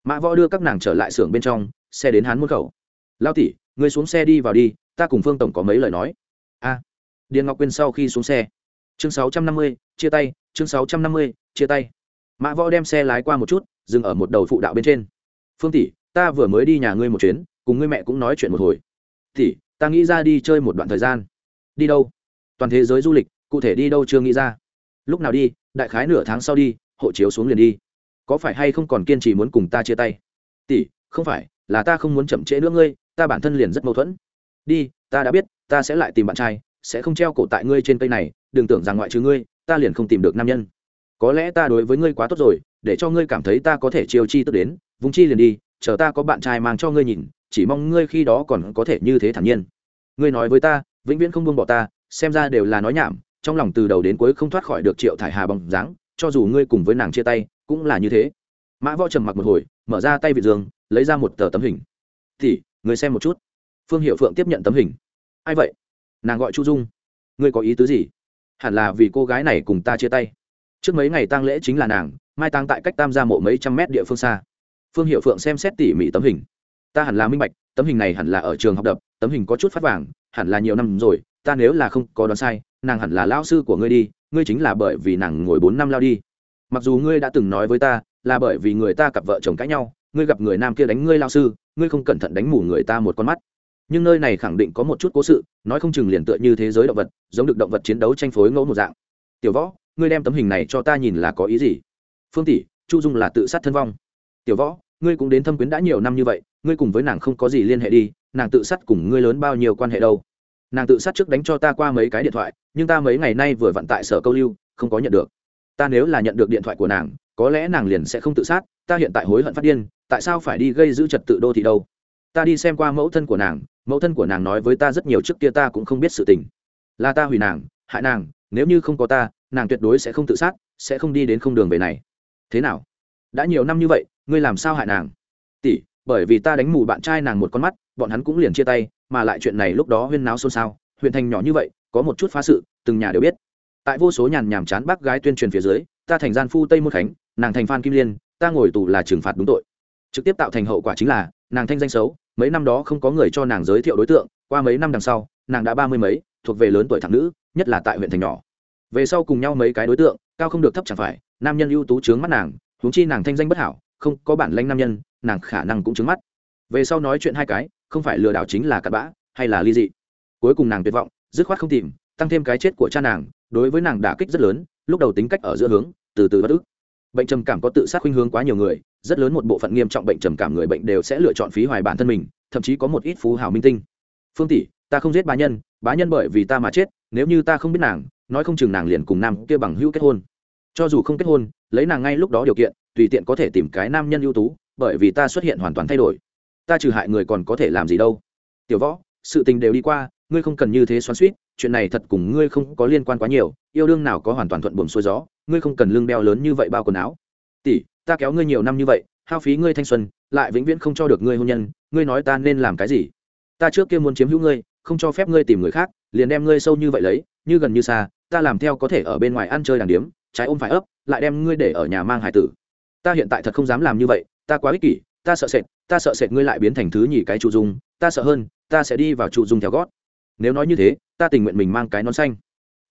Mã võ đưa các nàng trở lại xưởng bên trong, xe đến hắn môn khẩu. Lao tỷ, người xuống xe đi vào đi, ta cùng phương tổng có mấy lời nói. A. Điền ngọc quyên sau khi xuống xe. Chương sáu trăm năm mươi, chia tay, chương sáu trăm năm mươi, chia tay. Mã võ đem xe lái qua một chút, dừng ở một đầu phụ đạo bên trên. Phương tỷ, ta vừa mới đi nhà ngươi một chuyến, cùng ngươi mẹ cũng nói chuyện một hồi. Tỷ, ta nghĩ ra đi chơi một đoạn thời gian. Đi đâu? Toàn thế giới du lịch, cụ thể đi đâu chưa nghĩ ra. Lúc nào đi? Đại khái nửa tháng sau đi, hộ chiếu xuống liền đi. Có phải hay không còn kiên trì muốn cùng ta chia tay? Tỷ, không phải, là ta không muốn chậm trễ nữa ngươi, ta bản thân liền rất mâu thuẫn. Đi, ta đã biết, ta sẽ lại tìm bạn trai, sẽ không treo cổ tại ngươi trên cây này, đừng tưởng rằng ngoại trừ ngươi, ta liền không tìm được nam nhân. Có lẽ ta đối với ngươi quá tốt rồi, để cho ngươi cảm thấy ta có thể chiêu chi tức đến vùng chi liền đi, chờ ta có bạn trai mang cho ngươi nhìn, chỉ mong ngươi khi đó còn có thể như thế thản nhiên. Ngươi nói với ta, vĩnh viễn không buông bỏ ta, xem ra đều là nói nhảm trong lòng từ đầu đến cuối không thoát khỏi được triệu thải hà bằng dáng, cho dù ngươi cùng với nàng chia tay, cũng là như thế. Mã võ trầm mặc một hồi, mở ra tay vị dương, lấy ra một tờ tấm hình. Thì người xem một chút. Phương hiệu phượng tiếp nhận tấm hình. Ai vậy? Nàng gọi chu dung. Ngươi có ý tứ gì? Hẳn là vì cô gái này cùng ta chia tay. Trước mấy ngày tang lễ chính là nàng, mai tang tại cách tam gia mộ mấy trăm mét địa phương xa. Phương hiệu phượng xem xét tỉ mỉ tấm hình. Ta hẳn là minh bạch, tấm hình này hẳn là ở trường học đập, tấm hình có chút phát vàng, hẳn là nhiều năm rồi, ta nếu là không có đoán sai nàng hẳn là lao sư của ngươi đi, ngươi chính là bởi vì nàng ngồi bốn năm lao đi. Mặc dù ngươi đã từng nói với ta, là bởi vì người ta cặp vợ chồng cãi nhau, ngươi gặp người nam kia đánh ngươi lao sư, ngươi không cẩn thận đánh mù người ta một con mắt. Nhưng nơi này khẳng định có một chút cố sự, nói không chừng liền tựa như thế giới động vật, giống được động vật chiến đấu tranh phối ngẫu một dạng. Tiểu võ, ngươi đem tấm hình này cho ta nhìn là có ý gì? Phương tỷ, chu dung là tự sát thân vong. Tiểu võ, ngươi cũng đến thâm quyến đã nhiều năm như vậy, ngươi cùng với nàng không có gì liên hệ đi, nàng tự sát cùng ngươi lớn bao nhiêu quan hệ đâu? Nàng tự sát trước đánh cho ta qua mấy cái điện thoại nhưng ta mấy ngày nay vừa vận tại sở câu lưu, không có nhận được. Ta nếu là nhận được điện thoại của nàng, có lẽ nàng liền sẽ không tự sát, ta hiện tại hối hận phát điên, tại sao phải đi gây giữ trật tự đô thị đâu? Ta đi xem qua mẫu thân của nàng, mẫu thân của nàng nói với ta rất nhiều trước kia ta cũng không biết sự tình. Là ta hủy nàng, hại nàng, nếu như không có ta, nàng tuyệt đối sẽ không tự sát, sẽ không đi đến không đường về này. Thế nào? Đã nhiều năm như vậy, ngươi làm sao hại nàng? Tỷ, bởi vì ta đánh mù bạn trai nàng một con mắt, bọn hắn cũng liền chia tay, mà lại chuyện này lúc đó huyên náo xôn xao, huyện thành nhỏ như vậy có một chút phá sự, từng nhà đều biết. Tại vô số nhàn nhàm chán bác gái tuyên truyền phía dưới, ta thành gian phu tây môn khánh, nàng thành phan kim liên, ta ngồi tù là trừng phạt đúng tội. Trực tiếp tạo thành hậu quả chính là, nàng thanh danh xấu, mấy năm đó không có người cho nàng giới thiệu đối tượng, qua mấy năm đằng sau, nàng đã ba mươi mấy, thuộc về lớn tuổi thẳng nữ, nhất là tại huyện thành nhỏ. Về sau cùng nhau mấy cái đối tượng, cao không được thấp chẳng phải, nam nhân ưu tú trướng mắt nàng, huống chi nàng thanh danh bất hảo, không có bản lanh nam nhân, nàng khả năng cũng trướng mắt. Về sau nói chuyện hai cái, không phải lừa đảo chính là cặn bã, hay là ly dị. Cuối cùng nàng tuyệt vọng dứt khoát không tìm, tăng thêm cái chết của cha nàng, đối với nàng đả kích rất lớn, lúc đầu tính cách ở giữa hướng, từ từ bất ức. Bệnh trầm cảm có tự sát khuynh hướng quá nhiều người, rất lớn một bộ phận nghiêm trọng bệnh trầm cảm người bệnh đều sẽ lựa chọn phí hoài bản thân mình, thậm chí có một ít phú hào minh tinh. Phương tỷ, ta không giết bá nhân bá nhân bởi vì ta mà chết, nếu như ta không biết nàng, nói không chừng nàng liền cùng nam kia bằng hữu kết hôn. Cho dù không kết hôn, lấy nàng ngay lúc đó điều kiện, tùy tiện có thể tìm cái nam nhân ưu tú, bởi vì ta xuất hiện hoàn toàn thay đổi. Ta trừ hại người còn có thể làm gì đâu. Tiểu võ, sự tình đều đi qua ngươi không cần như thế xoắn suýt, chuyện này thật cùng ngươi không có liên quan quá nhiều, yêu đương nào có hoàn toàn thuận buồm xuôi gió, ngươi không cần lương đeo lớn như vậy bao quần áo. Tỷ, ta kéo ngươi nhiều năm như vậy, hao phí ngươi thanh xuân, lại vĩnh viễn không cho được ngươi hôn nhân, ngươi nói ta nên làm cái gì? Ta trước kia muốn chiếm hữu ngươi, không cho phép ngươi tìm người khác, liền đem ngươi sâu như vậy lấy, như gần như xa, ta làm theo có thể ở bên ngoài ăn chơi đàn điếm, trái ôm phải ấp, lại đem ngươi để ở nhà mang hải tử. Ta hiện tại thật không dám làm như vậy, ta quá ích kỷ, ta sợ sệt, ta sợ sệt ngươi lại biến thành thứ nhì cái trụ dung, ta sợ hơn, ta sẽ đi vào trụ dung theo gót nếu nói như thế, ta tình nguyện mình mang cái nón xanh.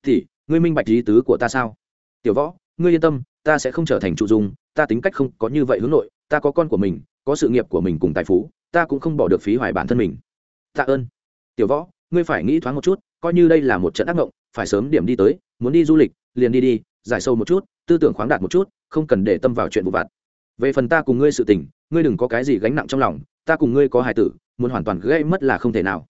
Thì, ngươi minh bạch lý tứ của ta sao? Tiểu võ, ngươi yên tâm, ta sẽ không trở thành trụ dung, ta tính cách không có như vậy hướng nội, ta có con của mình, có sự nghiệp của mình cùng tài phú, ta cũng không bỏ được phí hoài bản thân mình. Tạ ơn. Tiểu võ, ngươi phải nghĩ thoáng một chút, coi như đây là một trận ác mộng, phải sớm điểm đi tới, muốn đi du lịch, liền đi đi, giải sâu một chút, tư tưởng khoáng đạt một chút, không cần để tâm vào chuyện vụ vặt. Về phần ta cùng ngươi sự tình, ngươi đừng có cái gì gánh nặng trong lòng, ta cùng ngươi có hài tử, muốn hoàn toàn gây mất là không thể nào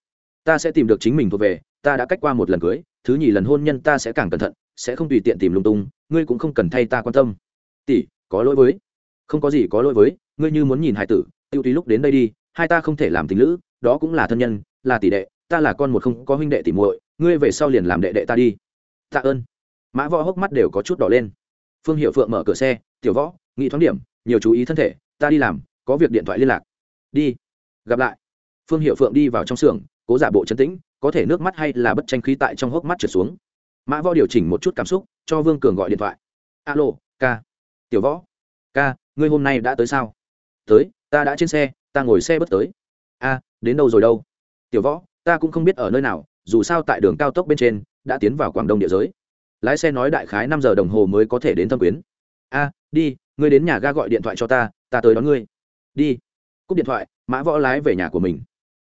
ta sẽ tìm được chính mình thuộc về, ta đã cách qua một lần cưới, thứ nhì lần hôn nhân ta sẽ càng cẩn thận, sẽ không tùy tiện tìm lung tung, ngươi cũng không cần thay ta quan tâm. Tỷ, có lỗi với. Không có gì có lỗi với, ngươi như muốn nhìn hải tử, tiêu tùy lúc đến đây đi, hai ta không thể làm tình lữ, đó cũng là thân nhân, là tỷ đệ, ta là con một không có huynh đệ tỷ muội, ngươi về sau liền làm đệ đệ ta đi. Tạ ơn. Mã võ hốc mắt đều có chút đỏ lên. Phương hiệu phượng mở cửa xe, tiểu võ, nghĩ thoáng điểm, nhiều chú ý thân thể, ta đi làm, có việc điện thoại liên lạc. Đi. Gặp lại. Phương hiệu phượng đi vào trong xưởng cố giả bộ chấn tĩnh, có thể nước mắt hay là bất tranh khí tại trong hốc mắt trượt xuống. Mã võ điều chỉnh một chút cảm xúc, cho vương cường gọi điện thoại. Alo, ca. Tiểu võ. Ca, ngươi hôm nay đã tới sao? Tới, ta đã trên xe, ta ngồi xe bất tới. A, đến đâu rồi đâu? Tiểu võ, ta cũng không biết ở nơi nào, dù sao tại đường cao tốc bên trên, đã tiến vào quảng đông địa giới. Lái xe nói đại khái năm giờ đồng hồ mới có thể đến thâm quyến. A, đi, ngươi đến nhà ga gọi điện thoại cho ta ta tới đón ngươi. Đi. Cúp điện thoại, mã võ lái về nhà của mình.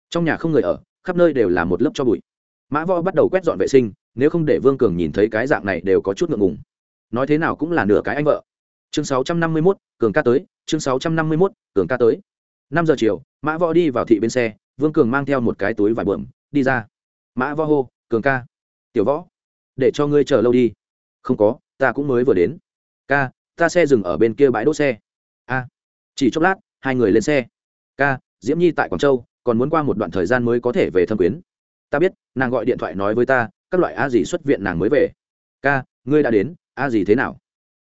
Trong nhà không người ở khắp nơi đều là một lớp cho bụi. Mã võ bắt đầu quét dọn vệ sinh nếu không để vương cường nhìn thấy cái dạng này đều có chút ngượng ngùng. Nói thế nào cũng là nửa cái anh vợ. Chương 651, cường ca tới chương 651, cường ca tới. Năm giờ chiều mã võ đi vào thị bên xe vương cường mang theo một cái túi vải bượm đi ra. Mã võ hô cường ca tiểu võ để cho ngươi chờ lâu đi. Không có ta cũng mới vừa đến. Ca ta xe dừng ở bên kia bãi đỗ xe. A chỉ chốc lát hai người lên xe. Ca diễm nhi tại quảng châu còn muốn qua một đoạn thời gian mới có thể về thâm quyến. Ta biết, nàng gọi điện thoại nói với ta, các loại a dì xuất viện nàng mới về. Ca, ngươi đã đến, a dì thế nào?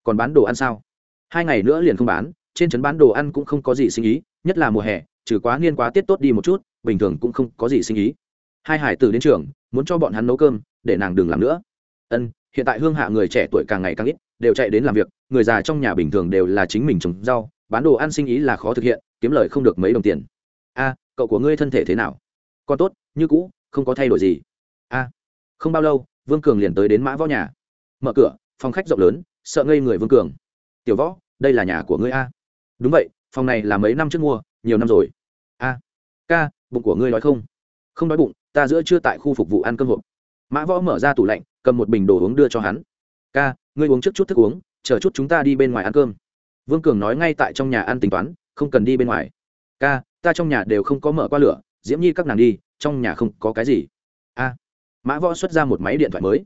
Còn bán đồ ăn sao? Hai ngày nữa liền không bán, trên trấn bán đồ ăn cũng không có gì sinh ý, nhất là mùa hè, trừ quá niên quá tiết tốt đi một chút, bình thường cũng không có gì sinh ý. Hai hải tử đến trường, muốn cho bọn hắn nấu cơm, để nàng đừng làm nữa. Ân, hiện tại hương hạ người trẻ tuổi càng ngày càng ít, đều chạy đến làm việc, người già trong nhà bình thường đều là chính mình trồng rau, bán đồ ăn sinh ý là khó thực hiện, kiếm lời không được mấy đồng tiền cậu của ngươi thân thể thế nào? Còn tốt, như cũ, không có thay đổi gì. A, không bao lâu, vương cường liền tới đến mã võ nhà. Mở cửa, phòng khách rộng lớn, sợ ngây người vương cường. Tiểu võ, đây là nhà của ngươi a. Đúng vậy, phòng này là mấy năm trước mua, nhiều năm rồi. A, ca, bụng của ngươi nói không? Không đói bụng, ta giữa chưa tại khu phục vụ ăn cơm hộp. Mã võ mở ra tủ lạnh, cầm một bình đồ uống đưa cho hắn. Ca, ngươi uống trước chút thức uống, chờ chút chúng ta đi bên ngoài ăn cơm. Vương cường nói ngay tại trong nhà ăn tính toán, không cần đi bên ngoài ca, ta trong nhà đều không có mở qua lửa, diễm nhi các nàng đi, trong nhà không có cái gì. A, mã võ xuất ra một máy điện thoại mới.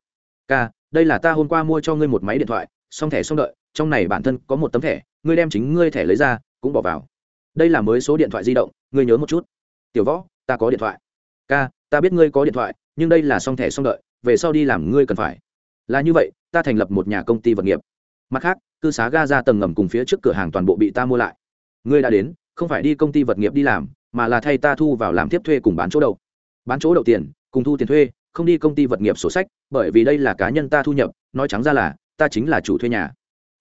Ca, đây là ta hôm qua mua cho ngươi một máy điện thoại, xong thẻ xong đợi, trong này bản thân có một tấm thẻ, ngươi đem chính ngươi thẻ lấy ra, cũng bỏ vào. Đây là mới số điện thoại di động, ngươi nhớ một chút. Tiểu võ, ta có điện thoại. Ca, ta biết ngươi có điện thoại, nhưng đây là xong thẻ xong đợi, về sau đi làm ngươi cần phải. Là như vậy, ta thành lập một nhà công ty vật nghiệp. Mặt khác, cư xá ga ra tầng ngầm cùng phía trước cửa hàng toàn bộ bị ta mua lại. Ngươi đã đến không phải đi công ty vật nghiệp đi làm, mà là thay ta thu vào làm tiếp thuê cùng bán chỗ đậu bán chỗ đậu tiền, cùng thu tiền thuê, không đi công ty vật nghiệp sổ sách, bởi vì đây là cá nhân ta thu nhập, nói trắng ra là, ta chính là chủ thuê nhà.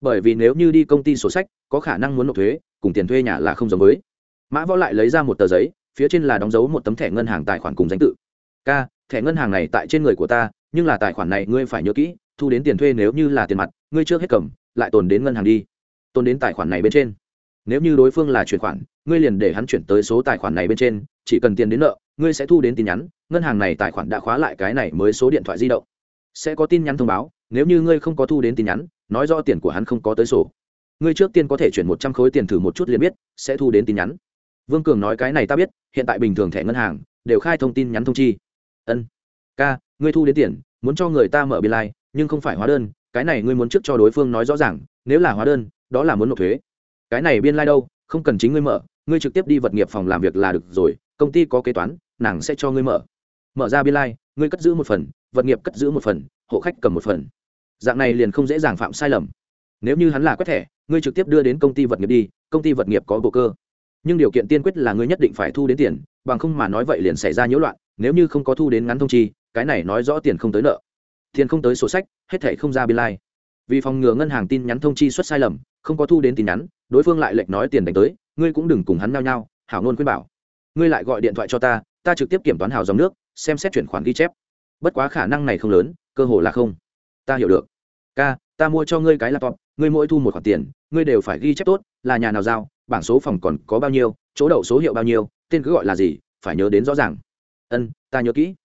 Bởi vì nếu như đi công ty sổ sách, có khả năng muốn nộp thuế, cùng tiền thuê nhà là không giống với. Mã võ lại lấy ra một tờ giấy, phía trên là đóng dấu một tấm thẻ ngân hàng tài khoản cùng danh tự. K thẻ ngân hàng này tại trên người của ta, nhưng là tài khoản này ngươi phải nhớ kỹ, thu đến tiền thuê nếu như là tiền mặt, ngươi trước hết cầm, lại tồn đến ngân hàng đi. Tồn đến tài khoản này bên trên nếu như đối phương là chuyển khoản ngươi liền để hắn chuyển tới số tài khoản này bên trên chỉ cần tiền đến nợ ngươi sẽ thu đến tin nhắn ngân hàng này tài khoản đã khóa lại cái này mới số điện thoại di động. Sẽ có tin nhắn thông báo nếu như ngươi không có thu đến tin nhắn nói do tiền của hắn không có tới sổ. Ngươi trước tiên có thể chuyển một trăm khối tiền thử một chút liền biết sẽ thu đến tin nhắn. Vương cường nói cái này ta biết hiện tại bình thường thẻ ngân hàng đều khai thông tin nhắn thông chi. Ân. Ca ngươi thu đến tiền muốn cho người ta mở biên lai、like, nhưng không phải hóa đơn cái này ngươi muốn trước cho đối phương nói rõ ràng nếu là hóa đơn đó là muốn nộp thuế cái này biên lai、like、đâu không cần chính ngươi mở ngươi trực tiếp đi vật nghiệp phòng làm việc là được rồi công ty có kế toán nàng sẽ cho ngươi mở. Mở ra biên lai、like, ngươi cất giữ một phần vật nghiệp cất giữ một phần hộ khách cầm một phần. Dạng này liền không dễ dàng phạm sai lầm. Nếu như hắn là quét thẻ ngươi trực tiếp đưa đến công ty vật nghiệp đi công ty vật nghiệp có bộ cơ. Nhưng điều kiện tiên quyết là ngươi nhất định phải thu đến tiền bằng không mà nói vậy liền xảy ra nhiễu loạn nếu như không có thu đến ngắn thông chi cái này nói rõ tiền không tới nợ. Tiền không tới sổ sách hết thẻ không ra biên lai、like vì phòng ngừa ngân hàng tin nhắn thông chi xuất sai lầm, không có thu đến tin nhắn, đối phương lại lệnh nói tiền đánh tới, ngươi cũng đừng cùng hắn nao nhau hảo ngôn khuyên bảo. Ngươi lại gọi điện thoại cho ta ta trực tiếp kiểm toán hào dòng nước, xem xét chuyển khoản ghi chép. Bất quá khả năng này không lớn, cơ hồ là không. Ta hiểu được. Ca, ta mua cho ngươi cái laptop, ngươi mỗi thu một khoản tiền, ngươi đều phải ghi chép tốt, là nhà nào giao, bảng số phòng còn có bao nhiêu, chỗ đậu số hiệu bao nhiêu, tên cứ gọi là gì, phải nhớ đến rõ ràng. Ân, ta nhớ kỹ.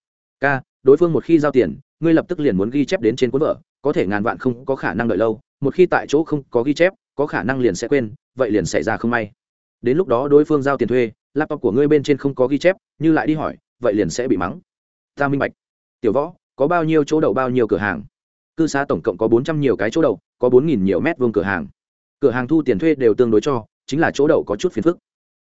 Ca, đối phương một khi giao tiền, ngươi lập tức liền muốn ghi chép đến trên cuốn vợ có thể ngàn vạn không có khả năng đợi lâu, một khi tại chỗ không có ghi chép, có khả năng liền sẽ quên, vậy liền xảy ra không may. Đến lúc đó đối phương giao tiền thuê, laptop của ngươi bên trên không có ghi chép, như lại đi hỏi, vậy liền sẽ bị mắng. Ta minh bạch. Tiểu võ, có bao nhiêu chỗ đậu bao nhiêu cửa hàng? Cư xá tổng cộng có bốn trăm nhiều cái chỗ đậu, có bốn nghìn nhiều mét vuông cửa hàng. Cửa hàng thu tiền thuê đều tương đối cho, chính là chỗ đậu có chút phiền phức.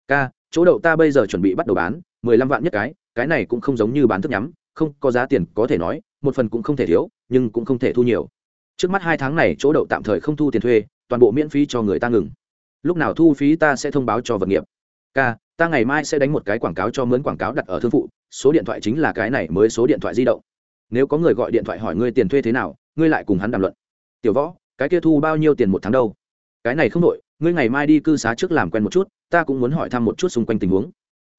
K chỗ đậu ta bây giờ chuẩn bị bắt đầu bán, mười lăm vạn nhất cái cái này cũng không giống như bán thức nhắm, không có giá tiền có thể nói, một phần cũng không thể thiếu nhưng cũng không thể thu nhiều. Trước mắt hai tháng này chỗ đậu tạm thời không thu tiền thuê, toàn bộ miễn phí cho người ta ngừng. Lúc nào thu phí ta sẽ thông báo cho vật nghiệp. K ta ngày mai sẽ đánh một cái quảng cáo cho mướn quảng cáo đặt ở thương phụ, số điện thoại chính là cái này mới số điện thoại di động. Nếu có người gọi điện thoại hỏi ngươi tiền thuê thế nào, ngươi lại cùng hắn đàm luận. Tiểu võ, cái kia thu bao nhiêu tiền một tháng đâu? Cái này không đội ngươi ngày mai đi cư xá trước làm quen một chút, ta cũng muốn hỏi thăm một chút xung quanh tình huống.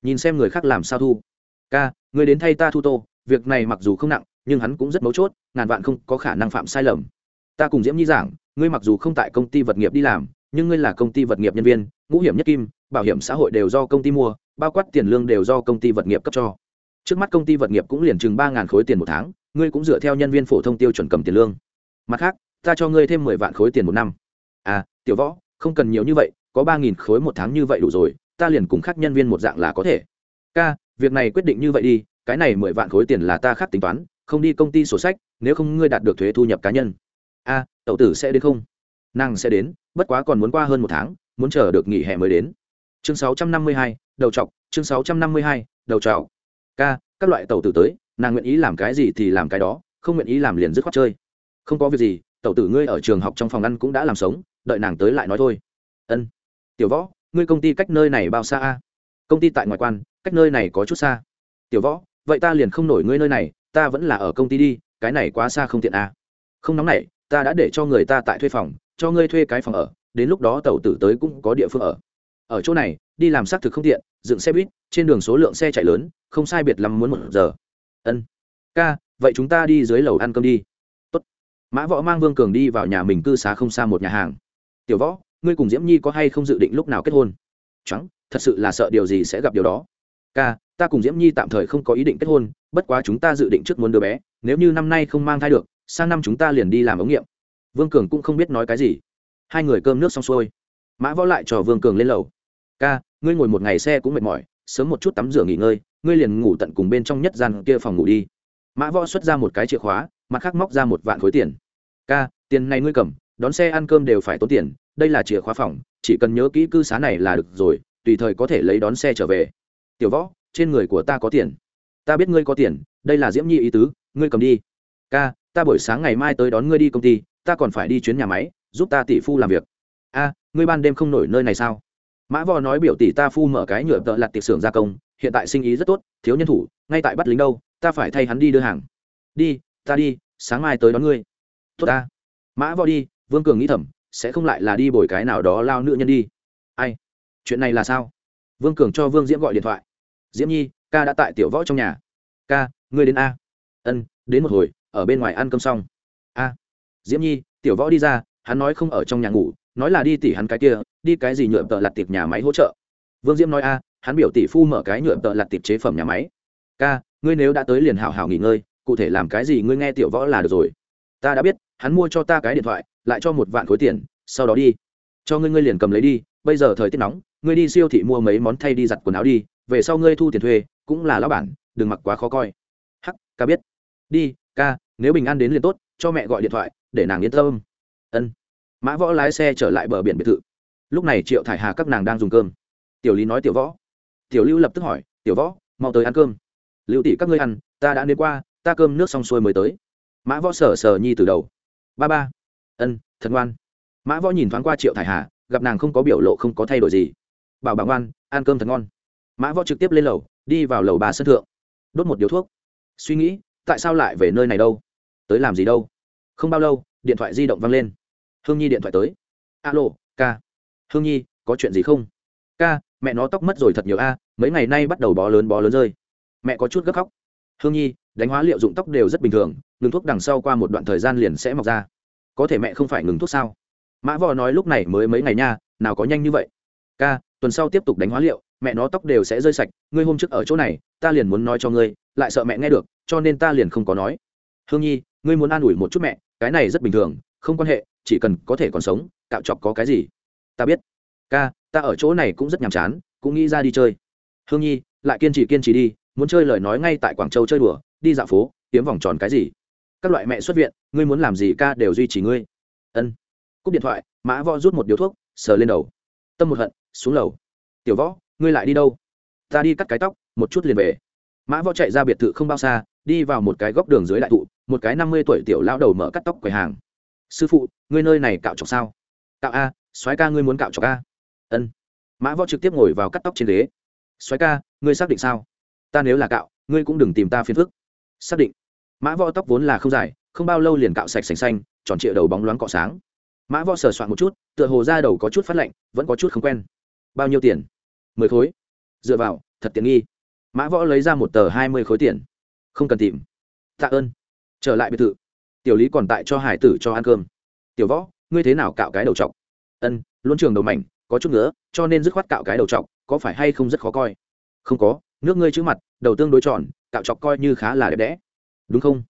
Nhìn xem người khác làm sao thu. Ca, ngươi đến thay ta thu tô, việc này mặc dù không nặng nhưng hắn cũng rất mấu chốt, ngàn vạn không có khả năng phạm sai lầm. Ta cùng diễm nhi giảng, ngươi mặc dù không tại công ty vật nghiệp đi làm, nhưng ngươi là công ty vật nghiệp nhân viên, ngũ hiểm nhất kim, bảo hiểm xã hội đều do công ty mua, bao quát tiền lương đều do công ty vật nghiệp cấp cho. Trước mắt công ty vật nghiệp cũng liền chừng ba khối tiền một tháng, ngươi cũng dựa theo nhân viên phổ thông tiêu chuẩn cầm tiền lương. Mặt khác, ta cho ngươi thêm mười vạn khối tiền một năm. À tiểu võ, không cần nhiều như vậy, có ba nghìn khối một tháng như vậy đủ rồi, ta liền cùng khác nhân viên một dạng là có thể. Ca, việc này quyết định như vậy đi, cái này mười vạn khối tiền là ta khác tính toán không đi công ty sổ sách nếu không ngươi đạt được thuế thu nhập cá nhân. A à, tậu tử sẽ đến không? Nàng sẽ đến bất quá còn muốn qua hơn một tháng muốn chờ được nghỉ hè mới đến. Chương sáu trăm năm mươi hai đầu trọc chương sáu trăm năm mươi hai đầu trọc. Ca các loại tàu tử tới nàng nguyện ý làm cái gì thì làm cái đó không nguyện ý làm liền dứt khoát chơi. Không có việc gì tàu tử ngươi ở trường học trong phòng ăn cũng đã làm sống đợi nàng tới lại nói thôi. Ân. Tiểu võ ngươi công ty cách nơi này bao xa a? Công ty tại ngoại quan cách nơi này có chút xa. Tiểu võ vậy ta liền không nổi ngươi nơi này ta vẫn là ở công ty đi, cái này quá xa không tiện à? không nóng này ta đã để cho người ta tại thuê phòng, cho ngươi thuê cái phòng ở, đến lúc đó tàu tử tới cũng có địa phương ở. Ở chỗ này, đi làm xác thực không tiện, dựng xe buýt, trên đường số lượng xe chạy lớn, không sai biệt lắm muốn một giờ. Ân. Ca, vậy chúng ta đi dưới lầu ăn cơm đi. Tốt. mã võ mang vương cường đi vào nhà mình cư xá không xa một nhà hàng. Tiểu võ, ngươi cùng diễm nhi có hay không dự định lúc nào kết hôn? Trắng thật sự là sợ điều gì sẽ gặp điều đó. Ca, ta cùng diễm nhi tạm thời không có ý định kết hôn bất quá chúng ta dự định trước muốn đứa bé, nếu như năm nay không mang thai được, sang năm chúng ta liền đi làm ống nghiệm. Vương cường cũng không biết nói cái gì. Hai người cơm nước xong xuôi. Mã võ lại cho vương cường lên lầu. Ca, ngươi ngồi một ngày xe cũng mệt mỏi, sớm một chút tắm rửa nghỉ ngơi, ngươi liền ngủ tận cùng bên trong nhất gian kia phòng ngủ đi. Mã võ xuất ra một cái chìa khóa, mặt khác móc ra một vạn khối tiền. Ca, tiền này ngươi cầm, đón xe ăn cơm đều phải tốn tiền, đây là chìa khóa phòng, chỉ cần nhớ kỹ cư xá này là được rồi, tùy thời có thể lấy đón xe trở về. Tiểu võ, trên người của ta có tiền ta biết ngươi có tiền, đây là diễm nhi ý tứ, ngươi cầm đi. Ca, ta buổi sáng ngày mai tới đón ngươi đi công ty, ta còn phải đi chuyến nhà máy, giúp ta tỷ phu làm việc. A, ngươi ban đêm không nổi nơi này sao? Mã vò nói biểu tỷ ta phu mở cái nhựa tợ lặt tiệc xưởng gia công, hiện tại sinh ý rất tốt, thiếu nhân thủ, ngay tại bắt lính đâu, ta phải thay hắn đi đưa hàng. Đi, ta đi, sáng mai tới đón ngươi. Tốt ta. Mã vò đi, vương cường nghĩ thầm, sẽ không lại là đi bồi cái nào đó lao nữ nhân đi. Ai? Chuyện này là sao? Vương cường cho vương diễm gọi điện thoại. Diễm nhi ca đã tại tiểu võ trong nhà. Ca, ngươi đến a. Ân, đến một hồi, ở bên ngoài ăn cơm xong. A. Diễm nhi, tiểu võ đi ra, hắn nói không ở trong nhà ngủ, nói là đi tỉ hắn cái kia, đi cái gì nhựa tợ lặt tiệp nhà máy hỗ trợ. Vương diễm nói a, hắn biểu tỷ phu mở cái nhựa tợ lặt tiệp chế phẩm nhà máy. Ca, ngươi nếu đã tới liền hảo hảo nghỉ ngơi, cụ thể làm cái gì ngươi nghe tiểu võ là được rồi. Ta đã biết, hắn mua cho ta cái điện thoại, lại cho một vạn khối tiền, sau đó đi. Cho ngươi ngươi liền cầm lấy đi, bây giờ thời tiết nóng, ngươi đi siêu thị mua mấy món thay đi giặt quần áo đi về sau ngươi thu tiền thuê, cũng là lão bản, đừng mặc quá khó coi. Hắc, ca biết. Đi, ca, nếu bình an đến liền tốt, cho mẹ gọi điện thoại, để nàng yên tâm. Ân. Mã võ lái xe trở lại bờ biển biệt thự. Lúc này triệu thải hà các nàng đang dùng cơm. Tiểu lý nói tiểu võ. Tiểu lưu lập tức hỏi, tiểu võ, mau tới ăn cơm. Lưu tỷ, các ngươi ăn, ta đã đến qua, ta ta cơm nước xong xuôi mới tới. Mã võ sờ sờ nhi từ đầu. Ba ba. Ân, thật ngoan. Mã võ nhìn thoáng qua triệu thải hà, gặp nàng không có biểu lộ, không có thay đổi gì. Bảo bà ngoan, ăn cơm thật ngon mã võ trực tiếp lên lầu, đi vào lầu bà sân thượng. Đốt một điếu thuốc. Suy nghĩ, tại sao lại về nơi này đâu? Tới làm gì đâu? Không bao lâu, điện thoại di động văng lên. Hương nhi điện thoại tới. Alo, ca. Hương nhi, có chuyện gì không? Ca, mẹ nó tóc mất rồi thật nhiều a, mấy ngày nay bắt đầu bó lớn bó lớn rơi. Mẹ có chút gấp khóc. Hương nhi, đánh hóa liệu dụng tóc đều rất bình thường, ngừng thuốc đằng sau qua một đoạn thời gian liền sẽ mọc ra. Có thể mẹ không phải ngừng thuốc sao? Mã vò nói lúc này mới mấy ngày nha, nào có nhanh như vậy. Ca tuần sau tiếp tục đánh hóa liệu, mẹ nó tóc đều sẽ rơi sạch, ngươi hôm trước ở chỗ này, ta liền muốn nói cho ngươi, lại sợ mẹ nghe được, cho nên ta liền không có nói. Hương nhi, ngươi muốn an ủi một chút mẹ, cái này rất bình thường, không quan hệ, chỉ cần có thể còn sống, cạo chọc có cái gì? Ta biết. Ca, ta ở chỗ này cũng rất nhàm chán, cũng nghĩ ra đi chơi. Hương nhi, lại kiên trì kiên trì đi, muốn chơi lời nói ngay tại quảng châu chơi đùa, đi dạo phố, kiếm vòng tròn cái gì? Các loại mẹ xuất viện, ngươi muốn làm gì ca đều duy trì ngươi. Ân. Cúp điện thoại, mã võ rút một điếu thuốc, sờ lên đầu. Tâm một hận xuống lầu. Tiểu võ, ngươi lại đi đâu? Ta đi cắt cái tóc, một chút liền về. Mã võ chạy ra biệt thự không bao xa, đi vào một cái góc đường dưới đại thụ, một cái năm mươi tuổi tiểu lao đầu mở cắt tóc quầy hàng. Sư phụ, ngươi nơi này cạo chọc sao? Cạo a, soái ca ngươi muốn cạo chọc a. Ân. Mã võ trực tiếp ngồi vào cắt tóc trên ghế. Soái ca, ngươi xác định sao? Ta nếu là cạo, ngươi cũng đừng tìm ta phiền phức. Xác định. Mã võ tóc vốn là không dài, không bao lâu liền cạo sạch sành xanh, tròn trịa đầu bóng loáng cọ sáng. Mã võ sờ soạn một chút, tựa hồ ra đầu có chút phát lạnh, vẫn có chút không quen bao nhiêu tiền? Mười khối. Dựa vào, thật tiện nghi. Mã võ lấy ra một tờ hai mươi khối tiền. Không cần tìm. Tạ ơn. Trở lại biệt thự. Tiểu lý còn tại cho hải tử cho ăn cơm. Tiểu võ, ngươi thế nào cạo cái đầu t ân, luôn trường đầu mảnh, có chút nữa cho nên dứt khoát cạo cái đầu t có phải hay không rất khó coi? Không có, nước ngươi chữ mặt, đầu tương đối tròn, cạo chọc coi như khá là đẹp đẽ. Đúng không?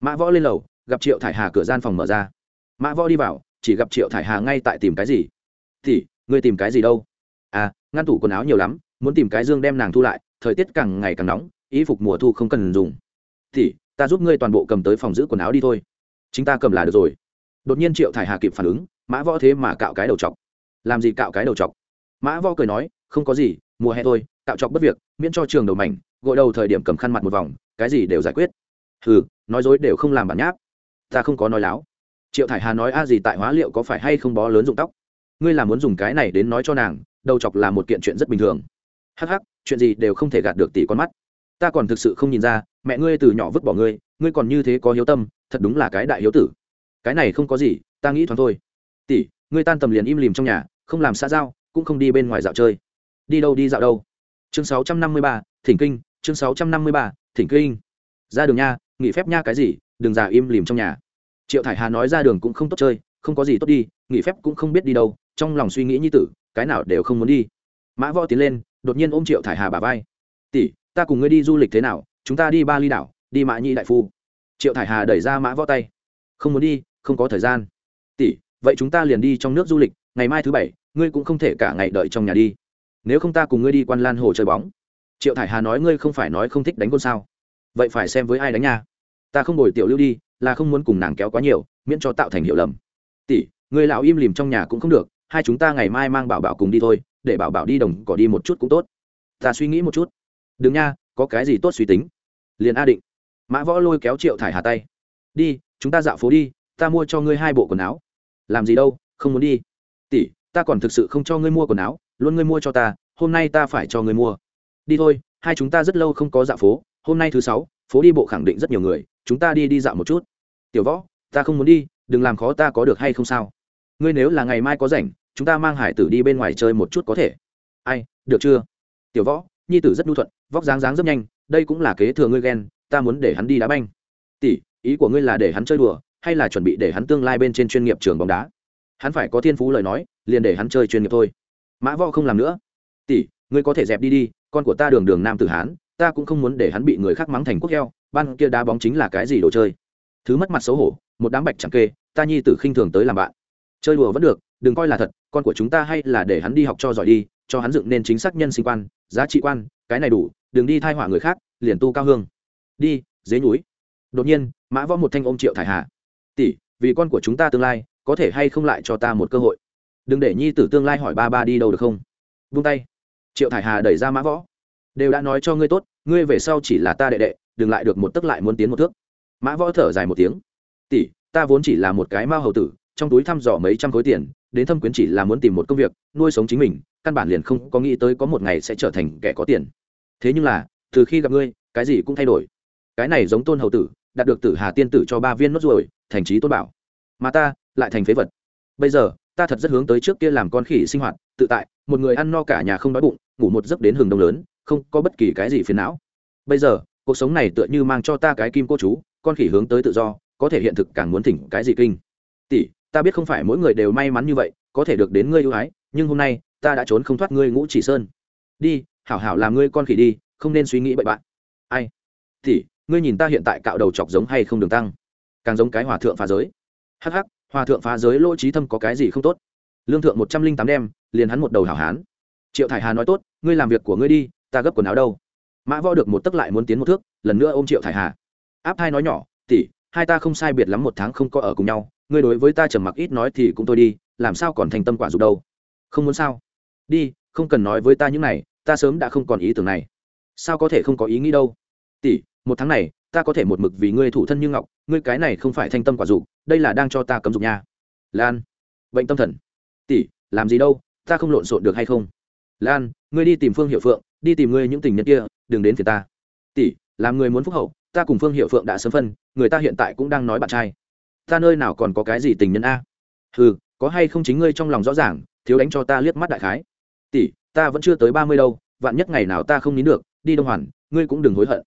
Mã võ lên lầu, gặp triệu thải hà cửa gian phòng mở ra. Mã võ đi vào, chỉ gặp triệu thải hà ngay tại tìm cái gì? Thì ngươi tìm cái gì đâu? Ngăn tủ quần áo nhiều lắm, muốn tìm cái dương đem nàng thu lại, thời tiết càng ngày càng nóng, y phục mùa thu không cần dùng. Thì, ta giúp ngươi toàn bộ cầm tới phòng giữ quần áo đi thôi. Chính ta cầm là được rồi. Đột nhiên triệu thải hà kịp phản ứng, mã võ thế mà cạo cái đầu chọc. Làm gì cạo cái đầu chọc? Mã võ cười nói, không có gì, mùa hè thôi, cạo chọc bất việc, miễn cho trường đầu mảnh, gội đầu thời điểm cầm khăn mặt một vòng, cái gì đều giải quyết. Ừ nói dối đều không làm bản nháp. Ta không có nói láo. Triệu thải hà nói a gì tại hóa liệu có phải hay không bó lớn dụng tóc? Ngươi là muốn dùng cái này đến nói cho nàng đầu chọc là một kiện chuyện rất bình thường. Hắc hắc, chuyện gì đều không thể gạt được tỷ con mắt. Ta còn thực sự không nhìn ra, mẹ ngươi từ nhỏ vứt bỏ ngươi ngươi còn như thế có hiếu tâm, thật đúng là cái đại hiếu tử. Cái này không có gì, ta nghĩ thoáng thôi. Tỷ, ngươi tan tầm liền im lìm trong nhà, không làm xã giao, cũng không đi bên ngoài dạo chơi. Đi đâu đi dạo đâu? Chương sáu trăm năm mươi ba, thỉnh kinh, chương sáu trăm năm mươi ba, thỉnh kinh. Ra đường nha, nghỉ phép nha cái gì, đừng già im lìm trong nhà. Triệu thải hà nói ra đường cũng không tốt chơi, không có gì tốt đi, nghỉ phép cũng không biết đi đâu, trong lòng suy nghĩ như tử cái nào đều không muốn đi. Mã võ tiến lên, đột nhiên ôm triệu thải hà bà vai. Tỷ, ta cùng ngươi đi du lịch thế nào? Chúng ta đi ba ly đảo, đi mã nhị đại phu. Triệu thải hà đẩy ra mã võ tay. Không muốn đi, không có thời gian. Tỷ, vậy chúng ta liền đi trong nước du lịch, ngày mai thứ bảy, ngươi cũng không thể cả ngày đợi trong nhà đi. Nếu không ta cùng ngươi đi quan lan hồ chơi bóng. Triệu thải hà nói, ngươi không phải nói không thích đánh gôn sao? Vậy phải xem với ai đánh nha. Ta không đổi tiểu lưu đi, là không muốn cùng nàng kéo quá nhiều, miễn cho tạo thành hiểu lầm. Tỷ người lão im lìm trong nhà cũng không được hai chúng ta ngày mai mang bảo bảo cùng đi thôi, để bảo bảo đi đồng cỏ đi một chút cũng tốt. Ta suy nghĩ một chút. Đừng nha, có cái gì tốt suy tính? Liền a định. Mã võ lôi kéo triệu thải hà tay. Đi, chúng ta dạo phố đi, ta mua cho ngươi hai bộ quần áo. Làm gì đâu, không muốn đi. Tỷ, ta còn thực sự không cho ngươi mua quần áo, luôn ngươi mua cho ta, hôm nay ta phải cho ngươi mua. Đi thôi, hai chúng ta rất lâu không có dạo phố, hôm nay thứ sáu, phố đi bộ khẳng định rất nhiều người, chúng ta đi đi dạo một chút. Tiểu võ, ta không muốn đi, đừng làm khó ta có được hay không sao? Ngươi nếu là ngày mai có rảnh, chúng ta mang hải tử đi bên ngoài chơi một chút có thể. Ai, được chưa? Tiểu võ, nhi tử rất nhu thuận, vóc dáng dáng rất nhanh, đây cũng là kế thừa ngươi ghen, ta muốn để hắn đi đá banh. Tỷ, ý của ngươi là để hắn chơi đùa, hay là chuẩn bị để hắn tương lai bên trên chuyên nghiệp trường bóng đá? Hắn phải có thiên phú lời nói, liền để hắn chơi chuyên nghiệp thôi. Mã võ không làm nữa. Tỷ, ngươi có thể dẹp đi đi, con của ta đường đường nam tử hán, ta cũng không muốn để hắn bị người khác mắng thành quốc heo, ban kia đá bóng chính là cái gì đồ chơi? Thứ mất mặt xấu hổ, một đám bạch chẳng kê, ta nhi tử khinh thường tới làm bạn chơi đùa vẫn được, đừng coi là thật, con của chúng ta hay là để hắn đi học cho giỏi đi, cho hắn dựng nên chính xác nhân sinh quan, giá trị quan, cái này đủ, đừng đi thai họa người khác, liền tu cao hương. Đi dế núi. Đột nhiên, mã võ một thanh ôm triệu thải hà. Tỷ, vì con của chúng ta tương lai, có thể hay không lại cho ta một cơ hội? Đừng để nhi tử tương lai hỏi ba ba đi đâu được không? Vung tay. Triệu thải hà đẩy ra mã võ. Đều đã nói cho ngươi tốt, ngươi về sau chỉ là ta đệ đệ, đừng lại được một tấc lại muốn tiến một thước. Mã võ thở dài một tiếng. Tỷ, ta vốn chỉ là một cái mao hầu tử trong túi thăm dò mấy trăm khối tiền, đến thâm quyến chỉ là muốn tìm một công việc, nuôi sống chính mình, căn bản liền không có nghĩ tới có một ngày sẽ trở thành kẻ có tiền. Thế nhưng là, từ khi gặp ngươi, cái gì cũng thay đổi. Cái này giống tôn hầu tử, đạt được tử hà tiên tử cho ba viên nốt ruồi, thành trí tôn bảo. Mà ta, lại thành phế vật. Bây giờ, ta thật rất hướng tới trước kia làm con khỉ sinh hoạt, tự tại, một người ăn no cả nhà không đói bụng, ngủ một giấc đến hừng đông lớn, không có bất kỳ cái gì phiền não. Bây giờ, cuộc sống này tựa như mang cho ta cái kim cô chú, con khỉ hướng tới tự do, có thể hiện thực càng muốn thỉnh cái gì kinh. Tỷ ta biết không phải mỗi người đều may mắn như vậy, có thể được đến ngươi ưu ái, nhưng hôm nay, ta đã trốn không thoát ngươi ngũ chỉ sơn. Đi, hảo hảo làm ngươi con khỉ đi, không nên suy nghĩ bậy bạn. Ai? Tỷ, ngươi nhìn ta hiện tại cạo đầu chọc giống hay không đường tăng? Càng giống cái hòa thượng phá giới. Hắc hắc, hòa thượng phá giới lỗ trí thâm có cái gì không tốt? Lương thượng một trăm linh tám đem, liền hắn một đầu hảo hán. Triệu thải hà nói tốt, ngươi làm việc của ngươi đi, ta gấp quần áo đâu? Mã võ được một tấc lại muốn tiến một thước, lần nữa ôm triệu thải hà. Áp hai nói nhỏ tỉ hai ta không sai biệt lắm một tháng không có ở cùng nhau ngươi đối với ta trầm mặc ít nói thì cũng thôi đi, làm sao còn thành tâm quả dục đâu? Không muốn sao? Đi, không cần nói với ta những này, ta sớm đã không còn ý tưởng này. Sao có thể không có ý nghĩ đâu? Tỷ, một tháng này, ta có thể một mực vì ngươi thủ thân như ngọc, ngươi cái này không phải thanh tâm quả dục, đây là đang cho ta cấm dục nha. Lan, bệnh tâm thần. Tỷ, làm gì đâu, ta không lộn xộn được hay không? Lan, ngươi đi tìm phương hiệu phượng, đi tìm ngươi những tình nhân kia, đừng đến phiền ta. Tỷ, làm người muốn phúc hậu, ta cùng phương hiệu phượng đã sớm phân, người ta hiện tại cũng đang nói bạn trai ta nơi nào còn có cái gì tình nhân a? Ừ có hay không chính ngươi trong lòng rõ ràng, thiếu đánh cho ta liếc mắt đại khái. Tỷ, ta vẫn chưa tới ba mươi đâu, vạn nhất ngày nào ta không nín được, đi đông hoàn, ngươi cũng đừng hối hận.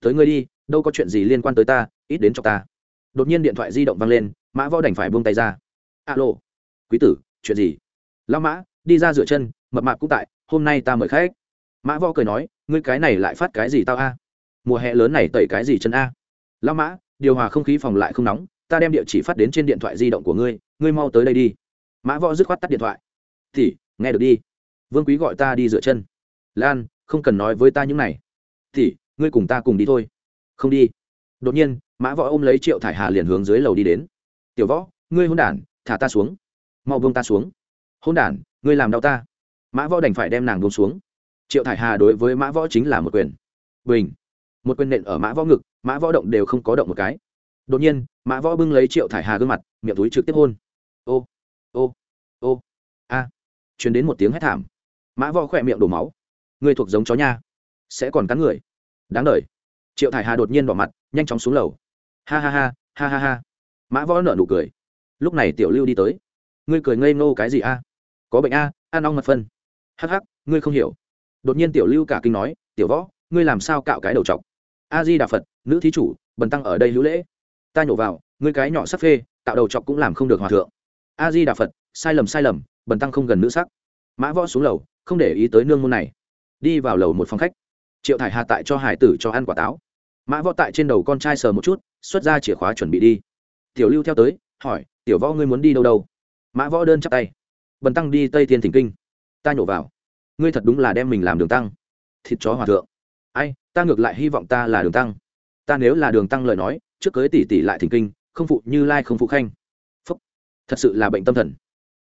Tới ngươi đi, đâu có chuyện gì liên quan tới ta, ít đến cho ta. Đột nhiên điện thoại di động vang lên, mã võ đành phải buông tay ra. Alo. Quý tử, chuyện gì? Lao mã, đi ra rửa chân, mập mạp cũng tại, hôm nay ta mời khách. Mã võ cười nói, ngươi cái này lại phát cái gì tao a? Mùa hè lớn này tẩy cái gì chân a? Lao mã, điều hòa không khí phòng lại không nóng ta đem địa chỉ phát đến trên điện thoại di động của ngươi ngươi mau tới đây đi. Mã võ dứt khoát tắt điện thoại. Thì nghe được đi. Vương quý gọi ta đi rửa chân. Lan, không cần nói với ta những này. Thì ngươi cùng ta cùng đi thôi. Không đi. Đột nhiên, mã võ ôm lấy triệu thải hà liền hướng dưới lầu đi đến. Tiểu võ, ngươi hôn đản, thả ta xuống. Mau vương ta xuống. Hôn đản, ngươi làm đau ta. Mã võ đành phải đem nàng buông xuống. Triệu thải hà đối với mã võ chính là một quyền. Bình. Một quyền nện ở mã võ ngực, mã võ động đều không có động một cái. Đột nhiên mã võ bưng lấy triệu thải hà gương mặt, miệng túi trực tiếp hôn. Ô ô ô, a. À. chuyển đến một tiếng hét thảm. Mã võ khỏe miệng đổ máu. Người thuộc giống chó nha. Sẽ còn cắn người. Đáng đ triệu thải hà đột nhiên bỏ mặt, nhanh chóng xuống lầu. Ha ha ha ha ha ha. Mã võ nở nụ cười. Lúc này tiểu lưu đi tới. Ngươi cười ngây ngô cái gì a? Có bệnh a, ăn ong mật phân. Hh ngươi không hiểu. Đột nhiên tiểu lưu cả kinh nói, tiểu võ, ngươi làm sao cạo cái đầu chọc? A di đà phật, nữ thí chủ, bần tăng ở đây hữu lễ ta nhổ vào, ngươi cái nhỏ sắc phê, tạo đầu chọc cũng làm không được hòa thượng. A di đà phật, sai lầm sai lầm, bần tăng không gần nữ sắc. Mã võ xuống lầu, không để ý tới nương môn này. Đi vào lầu một phòng khách. Triệu thải hà tại cho hải tử cho ăn quả táo. Mã võ tại trên đầu con trai sờ một chút, xuất ra chìa khóa chuẩn bị đi. Tiểu lưu theo tới, hỏi, tiểu võ ngươi muốn đi đâu đâu? Mã võ đơn chắp tay. Bần tăng đi tây thiên thỉnh kinh. Ta nhổ vào. Ngươi thật đúng là đem mình làm đường tăng. Thịt chó hòa thượng. Ai, ta ngược lại hy vọng ta là đường tăng. Ta nếu là đường tăng lời nói trước cưới tỷ tỷ lại thỉnh kinh không phụ như lai không phụ khanh. Phúc. Thật sự là bệnh tâm thần.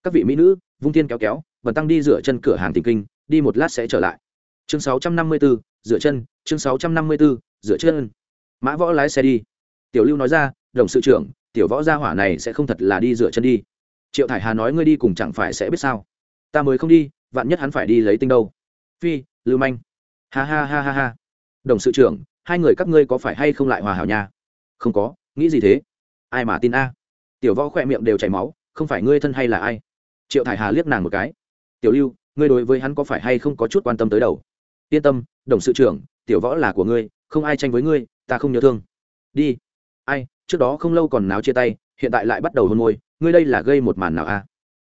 Các vị mỹ nữ vung thiên kéo kéo bần tăng đi rửa chân cửa hàng thỉnh kinh đi một lát sẽ trở lại. Chương sáu trăm năm mươi 654, rửa chân chương sáu trăm năm mươi 654, rửa chân. Mã võ lái xe đi. Tiểu lưu nói ra đồng sự trưởng tiểu võ gia hỏa này sẽ không thật là đi rửa chân đi. Triệu thải hà nói ngươi đi cùng chẳng phải sẽ biết sao? Ta mới không đi vạn nhất hắn phải đi lấy tinh đâu. Phi lưu manh. Ha ha ha ha ha. Đồng sự trưởng hai người các ngươi có phải hay không lại hòa hảo nha? Không có, nghĩ gì thế? Ai mà tin a? Tiểu võ khỏe miệng đều chảy máu, không phải ngươi thân hay là ai? Triệu thải hà liếc nàng một cái. Tiểu lưu, ngươi đối với hắn có phải hay không có chút quan tâm tới đầu? Yên tâm, đồng sự trưởng, tiểu võ là của ngươi, không ai tranh với ngươi, ta không nhớ thương. Đi. Ai, trước đó không lâu còn náo chia tay, hiện tại lại bắt đầu hôn môi, ngươi đây là gây một màn nào a?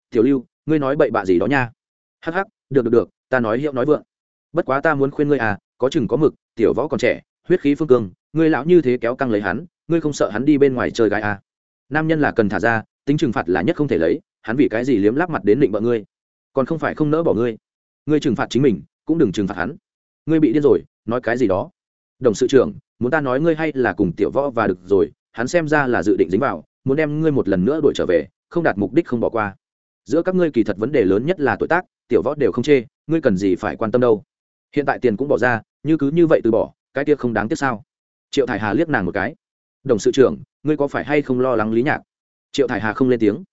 Tiểu lưu, ngươi nói bậy bạ gì đó nha. Hắc hắc, được được được, ta nói hiệu nói vượng. Bất quá ta muốn khuyên ngươi à có chừng có mực, tiểu võ còn trẻ, huyết khí phương cương, ngươi lão như thế kéo căng lấy hắn ngươi không sợ hắn đi bên ngoài chơi gái à. nam nhân là cần thả ra, tính trừng phạt là nhất không thể lấy, hắn vì cái gì liếm láp mặt đến định bợ ngươi? Còn không phải không nỡ bỏ ngươi. Ngươi trừng phạt chính mình, cũng đừng trừng phạt hắn. Ngươi bị điên rồi, nói cái gì đó? Đồng sự trưởng, muốn ta nói ngươi hay là cùng tiểu võ và được rồi, hắn xem ra là dự định dính vào, muốn đem ngươi một lần nữa đuổi trở về, không đạt mục đích không bỏ qua. Giữa các ngươi kỳ thật vấn đề lớn nhất là tuổi tác, tiểu võ đều không chê, ngươi cần gì phải quan tâm đâu. Hiện tại tiền cũng bỏ ra, như cứ như vậy từ bỏ, cái kia không đáng tiếc sao? Triệu thải hà liếc nàng một cái đồng sự trưởng, ngươi có phải hay không lo lắng lý nhạc? Triệu thải hà không lên tiếng.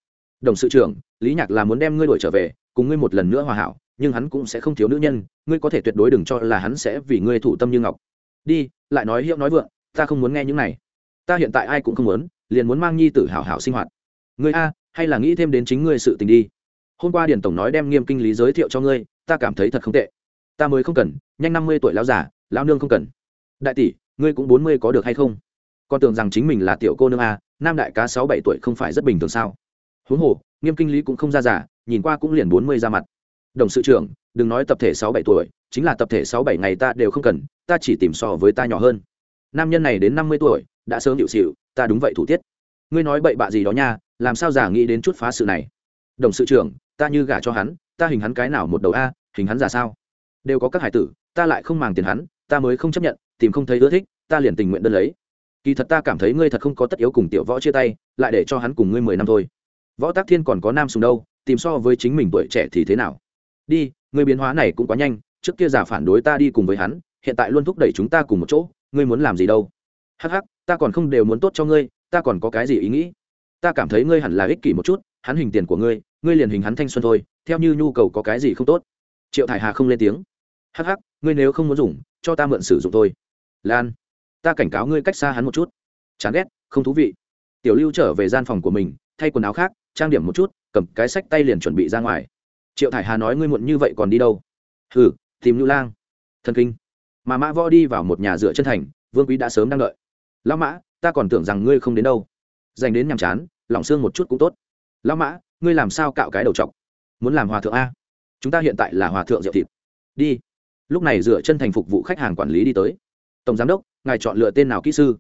Đồng sự trưởng, lý nhạc là muốn đem ngươi đuổi trở về, cùng ngươi một lần nữa hòa hảo, nhưng hắn cũng sẽ không thiếu nữ nhân, ngươi có thể tuyệt đối đừng cho là hắn sẽ vì ngươi thủ tâm như ngọc. Đi, lại nói hiệu nói vượng, ta không muốn nghe những này. Ta hiện tại ai cũng không muốn, liền muốn mang nhi tử hảo hảo sinh hoạt. Ngươi a, hay là nghĩ thêm đến chính ngươi sự tình đi. Hôm qua điển tổng nói đem nghiêm kinh lý giới thiệu cho ngươi, ta cảm thấy thật không tệ. Ta mới không cần, nhanh năm mươi tuổi lão già, lão nương không cần. Đại tỷ, ngươi cũng bốn mươi có được hay không? Con tưởng rằng chính mình là tiểu cô nương a, nam đại cá sáu bảy tuổi không phải rất bình thường sao? Huống hồ, nghiêm kinh lý cũng không ra giả, nhìn qua cũng liền bốn mươi ra mặt. Đồng sự trưởng, đừng nói tập thể sáu bảy tuổi, chính là tập thể sáu bảy ngày ta đều không cần, ta chỉ tìm so với ta nhỏ hơn. Nam nhân này đến năm mươi tuổi, đã sớm hiệu xịu, ta đúng vậy thủ tiết. Ngươi nói bậy bạ gì đó nha, làm sao giả nghĩ đến chút phá sự này? Đồng sự trưởng, ta như gả cho hắn, ta hình hắn cái nào một đầu a, hình hắn giả sao? Đều có các hải tử, ta lại không màng tiền hắn, ta mới không chấp nhận, tìm không thấy ưa thích, ta liền tình nguyện đơn lấy kỳ thật ta cảm thấy ngươi thật không có tất yếu cùng tiểu võ chia tay, lại để cho hắn cùng ngươi mười năm thôi. Võ tác thiên còn có nam sùng đâu, tìm so với chính mình tuổi trẻ thì thế nào? Đi, ngươi biến hóa này cũng quá nhanh, trước kia giả phản đối ta đi cùng với hắn, hiện tại luôn thúc đẩy chúng ta cùng một chỗ, ngươi muốn làm gì đâu? Hắc hắc, ta còn không đều muốn tốt cho ngươi, ta còn có cái gì ý nghĩ? Ta cảm thấy ngươi hẳn là ích kỷ một chút, hắn hình tiền của ngươi ngươi liền hình hắn thanh xuân thôi, theo như nhu cầu có cái gì không tốt? Triệu thải hà không lên tiếng. Hắc hắc, ngươi nếu không muốn dùng, cho ta mượn sử dụng thôi. Lan ta cảnh cáo ngươi cách xa hắn một chút. Chán ghét, không thú vị. Tiểu lưu trở về gian phòng của mình, thay quần áo khác, trang điểm một chút, cầm cái sách tay liền chuẩn bị ra ngoài. Triệu thải hà nói ngươi muộn như vậy còn đi đâu? Hừ, tìm lưu lang. Thần kinh. Mà mã võ đi vào một nhà dựa chân thành, vương quý đã sớm đang đợi. Lão mã, ta còn tưởng rằng ngươi không đến đâu. Dành đến nhàm chán lỏng xương một chút cũng tốt. Lão mã, ngươi làm sao cạo cái đầu t muốn làm hòa thượng a? Chúng ta hiện tại là hòa thượng rượu thịt. Đi. Lúc này dựa chân thành phục vụ khách hàng quản lý đi tới tổng giám đốc, ngài chọn lựa tên nào kỹ sư?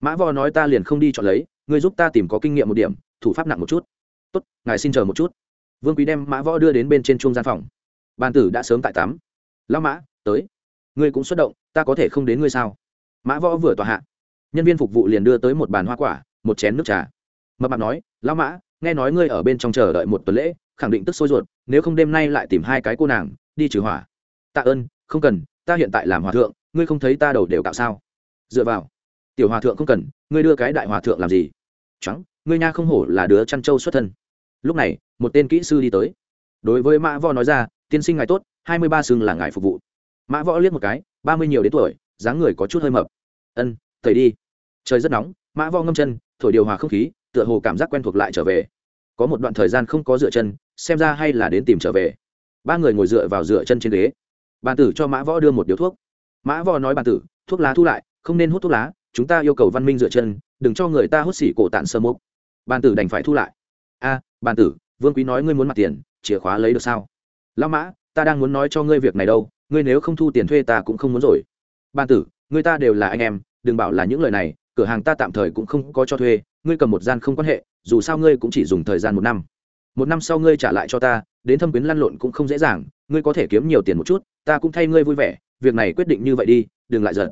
Mã võ nói ta liền không đi chọn lấy, ngươi giúp ta tìm có kinh nghiệm một điểm, thủ pháp nặng một chút. Tốt, ngài xin chờ một chút. Vương quý đem mã võ đưa đến bên trên chuông gian phòng. Bàn tử đã sớm tại tắm. Lão mã, tới. Ngươi cũng xuất động, ta có thể không đến ngươi sao? Mã võ vừa tòa hạ. Nhân viên phục vụ liền đưa tới một bàn hoa quả, một chén nước trà. Mập mạp nói, lão mã, nghe nói ngươi ở bên trong chờ đợi một tuần lễ, khẳng định tức sôi ruột, nếu không đêm nay lại tìm hai cái cô nàng, đi trừ hỏa. Tạ ơn, không cần, ta hiện tại làm hòa thượng ngươi không thấy ta đầu đều cạo sao? Dựa vào. Tiểu hòa thượng không cần, ngươi đưa cái đại hòa thượng làm gì? Trắng ngươi nha không hổ là đứa chăn trâu xuất thân. Lúc này, một tên kỹ sư đi tới. Đối với mã võ nói ra, tiên sinh ngài tốt, hai mươi ba xưng là ngài phục vụ. Mã võ liếc một cái, ba mươi nhiều đến tuổi, dáng người có chút hơi mập. Ân, thầy đi. Trời rất nóng, mã võ ngâm chân, thổi điều hòa không khí, tựa hồ cảm giác quen thuộc lại trở về. Có một đoạn thời gian không có dựa chân, xem ra hay là đến tìm trở về. Ba người ngồi dựa vào dựa chân trên ghế. Bàn tử cho mã võ đưa một điếu thuốc mã võ nói bàn tử, thuốc lá thu lại, không nên hút thuốc lá, chúng ta yêu cầu văn minh dựa chân, đừng cho người ta hút xỉ cổ tản sơ mốc bàn tử đành phải thu lại. A bàn tử, vương quý nói ngươi muốn mặt tiền, chìa khóa lấy được sao? Lão mã, ta đang muốn nói cho ngươi việc này đâu, ngươi nếu không thu tiền thuê ta cũng không muốn rồi. Bàn tử người ta đều là anh em, đừng bảo là những lời này, cửa hàng ta tạm thời cũng không có cho thuê, ngươi cầm một gian không quan hệ, dù sao ngươi cũng chỉ dùng thời gian một năm. Một năm sau ngươi trả lại cho ta, đến thâm quyến lăn lộn cũng không dễ dàng, ngươi có thể kiếm nhiều tiền một chút, ta cũng thay ngươi vui vẻ việc này quyết định như vậy đi đừng lại giận.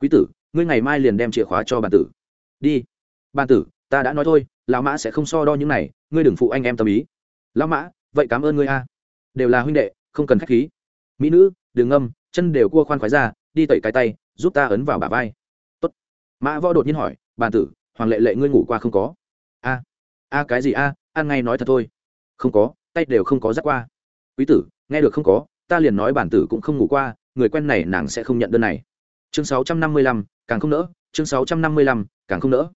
Quý tử ngươi ngày mai liền đem chìa khóa cho bàn tử. Đi. Bàn tử ta đã nói thôi lão mã sẽ không so đo những này ngươi đừng phụ anh em tâm ý. Lão mã vậy cảm ơn ngươi a. Đều là huynh đệ không cần khách khí. Mỹ nữ đừng ngâm chân đều cua khoan khoái ra đi tẩy cái tay giúp ta ấn vào bả vai. Tốt. mã võ đột nhiên hỏi bàn tử hoàng lệ lệ ngươi ngủ qua không có? A. A cái gì a à, ăn ngay nói thật thôi. Không có tay đều không có dắt qua. Quý tử nghe được không có ta liền nói bản tử cũng không ngủ qua người quen này nàng sẽ không nhận đơn này. Chương sáu trăm năm mươi lăm càng không nỡ chương sáu trăm năm mươi lăm càng không nỡ.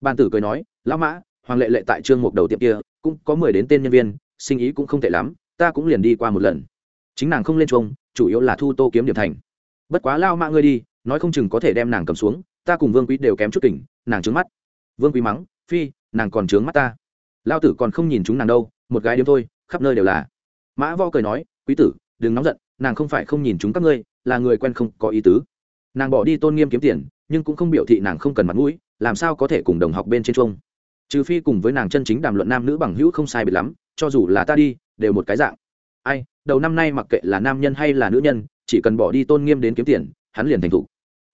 Bàn tử cười nói lão mã hoàng lệ lệ tại trương mục đầu tiệm kia cũng có mười đến tên nhân viên sinh ý cũng không tệ lắm ta cũng liền đi qua một lần. Chính nàng không lên chuông chủ yếu là thu tô kiếm điểm thành. Bất quá lao mã ngươi đi nói không chừng có thể đem nàng cầm xuống ta cùng vương quý đều kém chút tỉnh, nàng trướng mắt. Vương quý mắng phi nàng còn trướng mắt ta. Lao tử còn không nhìn chúng nàng đâu một gái điếm thôi khắp nơi đều là. Mã vo cười nói quý tử đừng nóng giận nàng không phải không nhìn chúng các ngươi, là người quen không có ý tứ. Nàng bỏ đi tôn nghiêm kiếm tiền, nhưng cũng không biểu thị nàng không cần mặt mũi, làm sao có thể cùng đồng học bên trên chuông? Trừ phi cùng với nàng chân chính đàm luận nam nữ bằng hữu không sai biệt lắm, cho dù là ta đi, đều một cái dạng. Ai, đầu năm nay mặc kệ là nam nhân hay là nữ nhân, chỉ cần bỏ đi tôn nghiêm đến kiếm tiền, hắn liền thành thục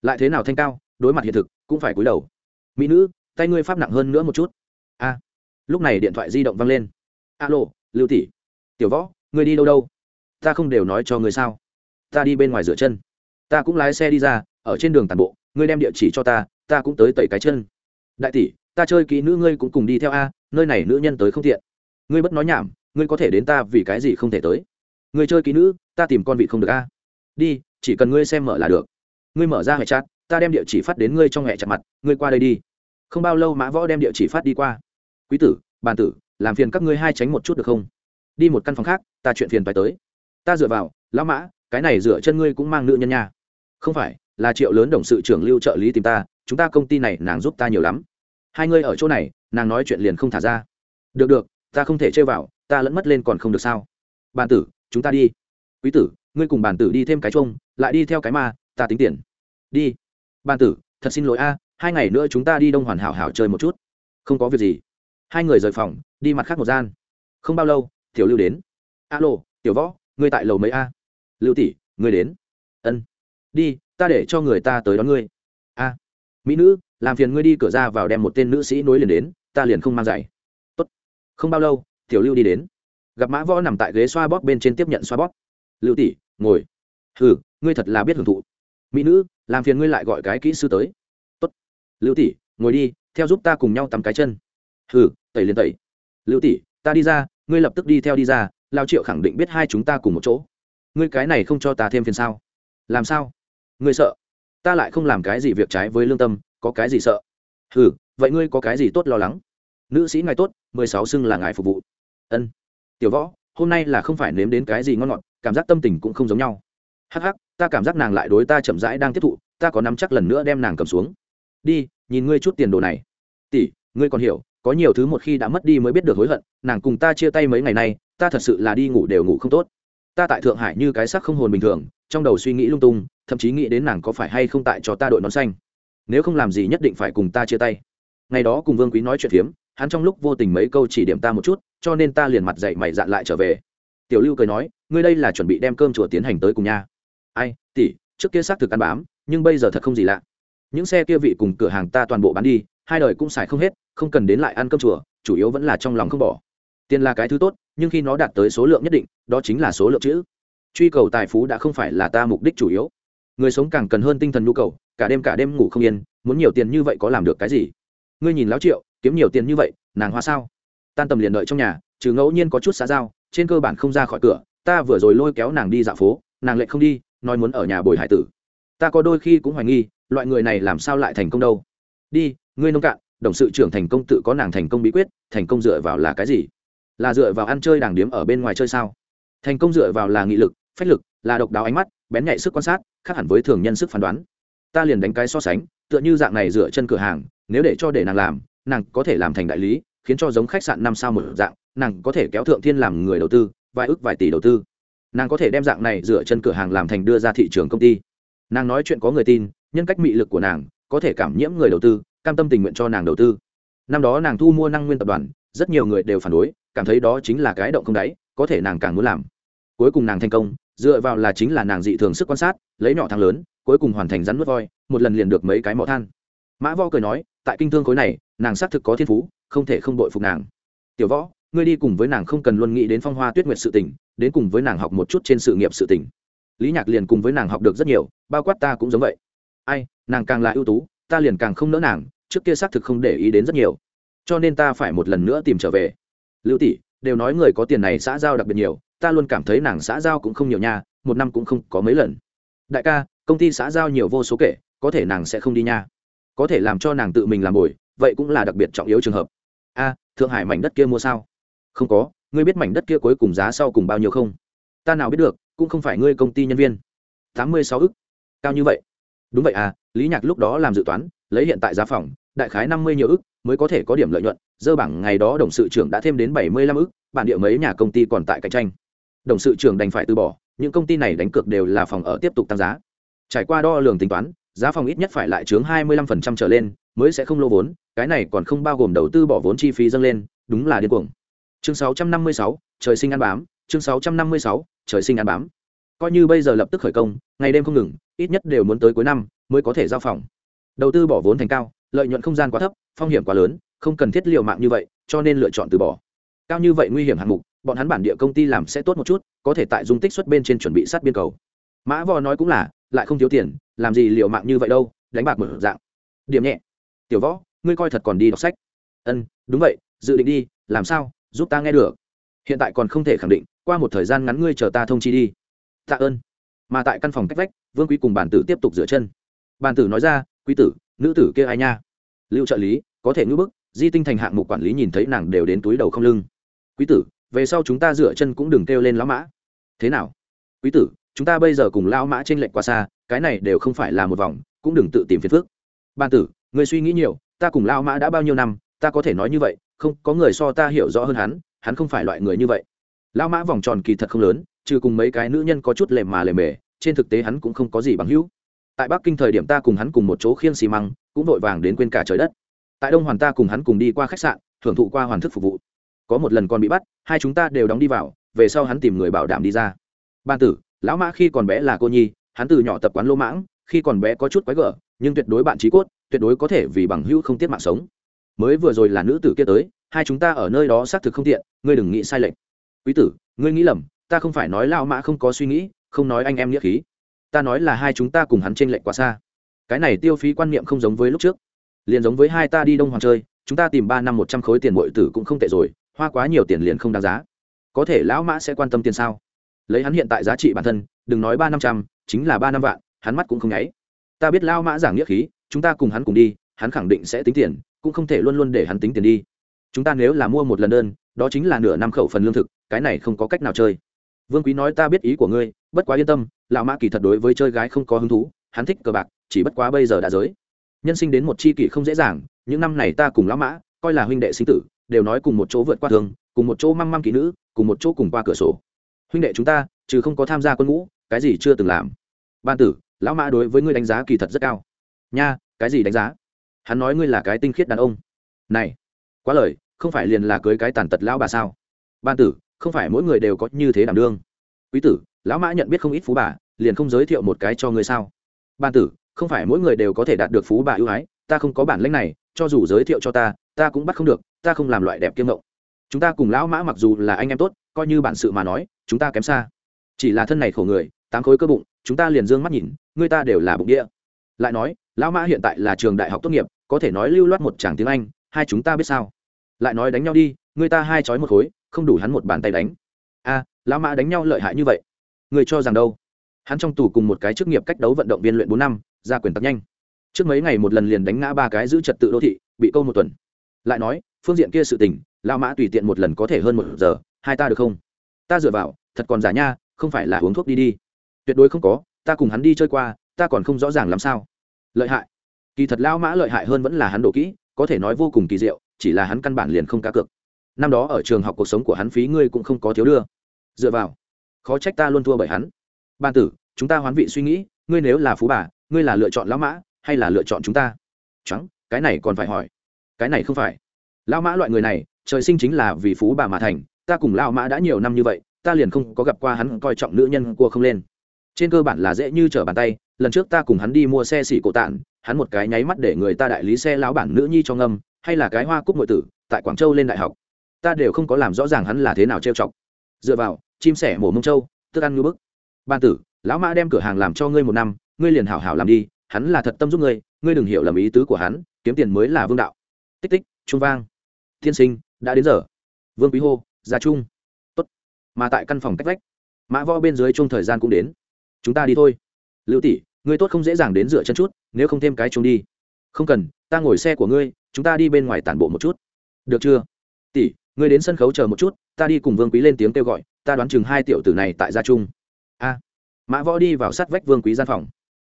lại thế nào thanh cao, đối mặt hiện thực, cũng phải cúi đầu. Mỹ nữ, tay ngươi pháp nặng hơn nữa một chút. A. Lúc này điện thoại di động văng lên. Alo, lưu tỷ. Tiểu võ, ngươi đi đâu đâu? Ta không đều nói cho ngươi sao? Ta đi bên ngoài rửa chân. Ta cũng lái xe đi ra, ở trên đường tàn bộ, ngươi đem địa chỉ cho ta ta cũng tới tẩy cái chân. Đại tỷ, ta chơi kỹ nữ ngươi cũng cùng đi theo a, nơi này nữ nhân tới không tiện. Ngươi bất nói nhảm, ngươi có thể đến ta vì cái gì không thể tới? Ngươi chơi kỹ nữ, ta tìm con vị không được a. Đi, chỉ cần ngươi xem mở là được. Ngươi mở ra hệ chat, ta đem địa chỉ phát đến ngươi trong hệ chặt mặt, ngươi qua đây đi. Không bao lâu mã võ đem địa chỉ phát đi qua. Quý tử, bàn tử, làm phiền các ngươi hai tránh một chút được không? Đi một căn phòng khác, ta chuyện phiền phải tới ta dựa vào, lão mã, cái này dựa chân ngươi cũng mang nữ nhân nha. Không phải, là triệu lớn đồng sự trưởng lưu trợ lý tìm ta, chúng ta công ty này nàng giúp ta nhiều lắm. Hai ngươi ở chỗ này, nàng nói chuyện liền không thả ra. Được được, ta không thể chơi vào, ta lẫn mất lên còn không được sao? Bàn tử, chúng ta đi. Quý tử, ngươi cùng bàn tử đi thêm cái chung lại đi theo cái ma, ta tính tiền. Đi. Bàn tử, thật xin lỗi a, hai ngày nữa chúng ta đi đông hoàn hảo hảo chơi một chút. Không có việc gì. Hai người rời phòng, đi mặt khác một gian. Không bao lâu, tiểu lưu đến. Alo, tiểu võ ngươi tại lầu mấy a? Lưu tỷ, ngươi đến. Ân. Đi, ta để cho người ta tới đón ngươi. A. Mỹ nữ, làm phiền ngươi đi cửa ra vào đem một tên nữ sĩ nối liền đến, ta liền không mang giày. Tốt. không bao lâu, tiểu lưu đi đến. Gặp mã võ nằm tại ghế xoa bóp bên trên tiếp nhận xoa bóp. Lưu tỷ, ngồi. Hừ, ngươi thật là biết hưởng thụ. Mỹ nữ, làm phiền ngươi lại gọi cái kỹ sư tới. Tốt. lưu tỷ, ngồi đi, theo giúp ta cùng nhau tắm cái chân. Hừ, tẩy liền tẩy. Lưu tỷ, ta đi ra, ngươi lập tức đi theo đi ra lao triệu khẳng định biết hai chúng ta cùng một chỗ. Ngươi cái này không cho ta thêm phiền sao? Làm sao? Ngươi sợ? Ta lại không làm cái gì việc trái với lương tâm, có cái gì sợ? Ừ vậy ngươi có cái gì tốt lo lắng? Nữ sĩ ngài tốt, mười sáu xưng là ngài phục vụ. Ân. Tiểu võ, hôm nay là không phải nếm đến cái gì ngon ngọt, cảm giác tâm tình cũng không giống nhau. Hắc hắc, ta cảm giác nàng lại đối ta chậm rãi đang tiếp thụ, ta có nắm chắc lần nữa đem nàng cầm xuống. Đi, nhìn ngươi chút tiền đồ này. Tỷ, ngươi còn hiểu, có nhiều thứ một khi đã mất đi mới biết được hối hận, nàng cùng ta chia tay mấy ngày nay ta thật sự là đi ngủ đều ngủ không tốt. Ta tại thượng hải như cái sắc không hồn bình thường, trong đầu suy nghĩ lung tung, thậm chí nghĩ đến nàng có phải hay không tại cho ta đội nón xanh. Nếu không làm gì nhất định phải cùng ta chia tay. Ngày đó cùng vương quý nói chuyện phiếm, hắn trong lúc vô tình mấy câu chỉ điểm ta một chút, cho nên ta liền mặt dậy mày dạn lại trở về. Tiểu lưu cười nói, ngươi đây là chuẩn bị đem cơm chùa tiến hành tới cùng nha. Ai, tỷ, trước kia xác thực ăn bám, nhưng bây giờ thật không gì lạ. Những xe kia vị cùng cửa hàng ta toàn bộ bán đi, hai đời cũng xài không hết, không cần đến lại ăn cơm chùa, chủ yếu vẫn là trong lòng không bỏ. Tiền là cái thứ tốt nhưng khi nó đạt tới số lượng nhất định, đó chính là số lượng chữ. Truy cầu tài phú đã không phải là ta mục đích chủ yếu. Người sống càng cần hơn tinh thần nhu cầu, cả đêm cả đêm ngủ không yên, muốn nhiều tiền như vậy có làm được cái gì? Ngươi nhìn lão triệu, kiếm nhiều tiền như vậy, nàng hoa sao? Tan tầm liền đợi trong nhà, trừ ngẫu nhiên có chút xã giao, trên cơ bản không ra khỏi cửa, ta vừa rồi lôi kéo nàng đi dạo phố, nàng lại không đi, nói muốn ở nhà bồi hải tử. Ta có đôi khi cũng hoài nghi, loại người này làm sao lại thành công đâu? Đi, ngươi nông cạn, đồng sự trưởng thành công tự có nàng thành công bí quyết, thành công dựa vào là cái gì? Là dựa vào ăn chơi đàng điếm ở bên ngoài chơi sao? Thành công dựa vào là nghị lực, phách lực, là độc đáo ánh mắt, bén nhạy sức quan sát, khác hẳn với thường nhân sức phán đoán. Ta liền đánh cái so sánh, tựa như dạng này dựa chân cửa hàng, nếu để cho để nàng làm, nàng có thể làm thành đại lý, khiến cho giống khách sạn năm sao một dạng, nàng có thể kéo thượng thiên làm người đầu tư, vài ước vài tỷ đầu tư. Nàng có thể đem dạng này dựa chân cửa hàng làm thành đưa ra thị trường công ty. Nàng nói chuyện có người tin, nhân cách mị lực của nàng, có thể cảm nhiễm người đầu tư, cam tâm tình nguyện cho nàng đầu tư. Năm đó nàng thu mua năng nguyên tập đoàn, rất nhiều người đều phản đối cảm thấy đó chính là cái động không đáy, có thể nàng càng muốn làm. Cuối cùng nàng thành công, dựa vào là chính là nàng dị thường sức quan sát, lấy nhỏ thang lớn, cuối cùng hoàn thành rắn nuốt voi, một lần liền được mấy cái mỏ than. Mã võ cười nói, tại kinh thương khối này, nàng xác thực có thiên phú, không thể không đội phục nàng. Tiểu võ, ngươi đi cùng với nàng không cần luôn nghĩ đến phong hoa tuyết nguyệt sự tình, đến cùng với nàng học một chút trên sự nghiệp sự tình. Lý nhạc liền cùng với nàng học được rất nhiều, bao quát ta cũng giống vậy. Ai, nàng càng là ưu tú, ta liền càng không nỡ nàng, trước kia xác thực không để ý đến rất nhiều. Cho nên ta phải một lần nữa tìm trở về lưu tỷ, đều nói người có tiền này xã giao đặc biệt nhiều, ta luôn cảm thấy nàng xã giao cũng không nhiều nha, một năm cũng không có mấy lần. Đại ca, công ty xã giao nhiều vô số kể, có thể nàng sẽ không đi nha. Có thể làm cho nàng tự mình làm bồi, vậy cũng là đặc biệt trọng yếu trường hợp. A, thượng hải mảnh đất kia mua sao? Không có, ngươi biết mảnh đất kia cuối cùng giá sau cùng bao nhiêu không? Ta nào biết được, cũng không phải ngươi công ty nhân viên. Tám mươi sáu ức. Cao như vậy. Đúng vậy à lý nhạc lúc đó làm dự toán lấy hiện tại giá phòng, đại khái năm mươi nhiều ức, mới có thể có điểm lợi nhuận, dơ bảng ngày đó đồng sự trưởng đã thêm đến bảy mươi lăm ức, bản địa mấy nhà công ty còn tại cạnh tranh. Đồng sự trưởng đành phải từ bỏ, những công ty này đánh cược đều là phòng ở tiếp tục tăng giá. Trải qua đo lường tính toán, giá phòng ít nhất phải lại chướng hai mươi lăm phần trăm trở lên, mới sẽ không lô vốn, cái này còn không bao gồm đầu tư bỏ vốn chi phí dâng lên, đúng là điên cuồng. Chương sáu trăm năm mươi sáu, trời sinh ăn bám, chương sáu trăm năm mươi sáu, trời sinh ăn bám. Coi như bây giờ lập tức khởi công, ngày đêm không ngừng, ít nhất đều muốn tới cuối năm mới có thể giao phòng đầu tư bỏ vốn thành cao, lợi nhuận không gian quá thấp, phong hiểm quá lớn, không cần thiết liệu mạng như vậy, cho nên lựa chọn từ bỏ. Cao như vậy nguy hiểm hạng mục, bọn hắn bản địa công ty làm sẽ tốt một chút, có thể tại dung tích xuất bên trên chuẩn bị sát biên cầu. Mã vò nói cũng là, lại không thiếu tiền, làm gì liệu mạng như vậy đâu, đánh bạc mở dạng. Điểm nhẹ. Tiểu võ, ngươi coi thật còn đi đọc sách. Ân, đúng vậy, dự định đi, làm sao, giúp ta nghe được. Hiện tại còn không thể khẳng định, qua một thời gian ngắn ngươi chờ ta thông chi đi. Tạ ơn. Mà tại căn phòng cách vách, vương quý cùng bản tử tiếp tục rửa chân. Bản tử nói ra quý tử, nữ tử kia ai nha? Lưu trợ lý, có thể ngữ bức, di tinh thành hạng mục quản lý nhìn thấy nàng đều đến túi đầu không lưng. Quý tử, về sau chúng ta rửa chân cũng đừng kêu lên lão mã. Thế nào? Quý tử, chúng ta bây giờ cùng lão mã t r ê n lệch quá xa, cái này đều không phải là một vòng, cũng đừng tự tìm phiền phước ban tử, người suy nghĩ nhiều, ta cùng lão mã đã bao nhiêu năm, ta có thể nói như vậy, không, có người so ta hiểu rõ hơn hắn hắn không phải loại người như vậy. Lão mã vòng tròn kỳ thật không lớn, trừ cùng mấy cái nữ nhân có chút lề mà lề mề, trên thực tế hắn cũng không có gì bằng hữu tại bắc kinh thời điểm ta cùng hắn cùng một chỗ khiêng xi măng, cũng vội vàng đến quên cả trời đất. Tại đông hoàn ta cùng hắn cùng đi qua khách sạn, thưởng thụ qua hoàn thức phục vụ. Có một lần còn bị bắt, hai chúng ta đều đóng đi vào, về sau hắn tìm người bảo đảm đi ra. Ban tử, lão mã khi còn bé là cô nhi, hắn từ nhỏ tập quán lô mãng, khi còn bé có chút quái gở, nhưng tuyệt đối bạn trí cốt, tuyệt đối có thể vì bằng hữu không tiết mạng sống. Mới vừa rồi là nữ tử kia tới, hai chúng ta ở nơi đó xác thực không tiện, ngươi đừng nghĩ sai lệch. Quý tử, ngươi nghĩ lầm, ta không phải nói lao mã không có suy nghĩ, không nói anh em nghĩa khí ta nói là hai chúng ta cùng hắn trên lệnh lệch quá xa. Cái này tiêu phí quan niệm không giống với lúc trước. Liền giống với hai ta đi đông hoàng chơi, chúng ta tìm ba năm một trăm khối tiền bội tử cũng không tệ rồi, hoa quá nhiều tiền liền không đáng giá. Có thể lão mã sẽ quan tâm tiền sao? Lấy hắn hiện tại giá trị bản thân, đừng nói ba năm trăm, chính là ba năm vạn, hắn mắt cũng không nháy. Ta biết lão mã giảng nghĩa khí, chúng ta cùng hắn cùng đi, hắn khẳng định sẽ tính tiền, cũng không thể luôn luôn để hắn tính tiền đi. Chúng ta nếu là mua một lần đơn, đó chính là nửa năm khẩu phần lương thực, cái này không có cách nào chơi. Vương quý nói ta biết ý của ngươi, bất quá yên tâm lão mã kỳ thật đối với chơi gái không có hứng thú, hắn thích cờ bạc, chỉ bất quá bây giờ đã giới. Nhân sinh đến một chi kỷ không dễ dàng, những năm này ta cùng lão mã, coi là huynh đệ sinh tử, đều nói cùng một chỗ vượt qua thường, cùng một chỗ măng măng kỹ nữ, cùng một chỗ cùng qua cửa sổ. Huynh đệ chúng ta, trừ không có tham gia quân ngũ, cái gì chưa từng làm. Ban tử, lão mã đối với ngươi đánh giá kỳ thật rất cao. Nha, cái gì đánh giá? Hắn nói ngươi là cái tinh khiết đàn ông. Này, quá lời, không phải liền là cưới cái tàn tật lão bà sao? Ban tử, không phải mỗi người đều có như thế đảm đương. Quý tử lão mã nhận biết không ít phú bà, liền không giới thiệu một cái cho ngươi sao? Ban tử, không phải mỗi người đều có thể đạt được phú bà ưu ái, ta không có bản lĩnh này, cho dù giới thiệu cho ta ta cũng bắt không được, ta không làm loại đẹp kiêm ngộng chúng ta cùng lão mã mặc dù là anh em tốt, coi như bản sự mà nói, chúng ta kém xa. Chỉ là thân này khổ người, tám khối cơ bụng, chúng ta liền d ư ơ n g mắt nhìn, người ta đều là bụng đĩa. Lại nói, lão mã hiện tại là trường đại học tốt nghiệp, có thể nói lưu loát một chàng tiếng anh, hai chúng ta biết sao? Lại nói đánh nhau đi, người ta hai trói một khối, không đủ hắn một bàn tay đánh. A lão mã đánh nhau lợi hại như vậy người cho rằng đâu? Hắn trong tù cùng một cái chức nghiệp cách đấu vận động viên luyện bốn năm, ra quyền tắc nhanh. Trước mấy ngày một lần liền đánh ngã ba cái giữ trật tự đô thị, bị câu một tuần. Lại nói, phương diện kia sự tình lao mã tùy tiện một lần có thể hơn một giờ, hai ta được không? Ta dựa vào, thật còn giả nha, không phải là uống thuốc đi đi. Tuyệt đối không có, ta cùng hắn đi chơi qua, ta còn không rõ ràng làm sao. Lợi hại. Kỳ thật lao mã lợi hại hơn vẫn là hắn đổ kỹ, có thể nói vô cùng kỳ diệu, chỉ là hắn căn bản liền không cá cược. Năm đó ở trường học cuộc sống của hắn phí ngươi cũng không có thiếu đưa. Dựa vào khó trách ta luôn thua bởi hắn. Ban tử, chúng ta hoán vị suy nghĩ, ngươi nếu là phú bà, ngươi là lựa chọn lão mã hay là lựa chọn chúng ta? Trắng, cái này còn phải hỏi. Cái này không phải. Lão mã loại người này, trời sinh chính là vì phú bà mà thành, ta cùng lão mã đã nhiều năm như vậy, ta liền không có gặp qua hắn coi trọng nữ nhân cua không lên. Trên cơ bản là dễ như trở bàn tay, lần trước ta cùng hắn đi mua xe xỉ cổ tạn hắn một cái nháy mắt để người ta đại lý xe lão bản nữ nhi cho ngâm, hay là cái hoa cúc nội tử, tại quảng châu lên đại học. Ta đều không có làm rõ ràng hắn là thế nào trêu chọc. Dựa vào chim sẻ mổ mông châu tức ăn ngư bức. Ban tử lão mã đem cửa hàng làm cho ngươi một năm ngươi liền hảo hảo làm đi hắn là thật tâm giúp ngươi ngươi đừng hiểu lầm ý tứ của hắn kiếm tiền mới là vương đạo. Tích tích trung vang. Tiên sinh đã đến giờ. Vương quý hô ra trung, Tốt. mà tại căn phòng cách vách mã võ bên dưới chung thời gian cũng đến. Chúng ta đi thôi. Lưu tỷ ngươi tốt không dễ dàng đến dựa chân chút nếu không thêm cái chung đi. Không cần ta ngồi xe của ngươi chúng ta đi bên ngoài tản bộ một chút. Được chưa? Tỷ ngươi đến sân khấu chờ một chút ta đi cùng vương quý lên tiếng kêu gọi ta đoán chừng hai tiểu tử này tại gia trung. A, mã võ đi vào sát vách vương quý gian phòng.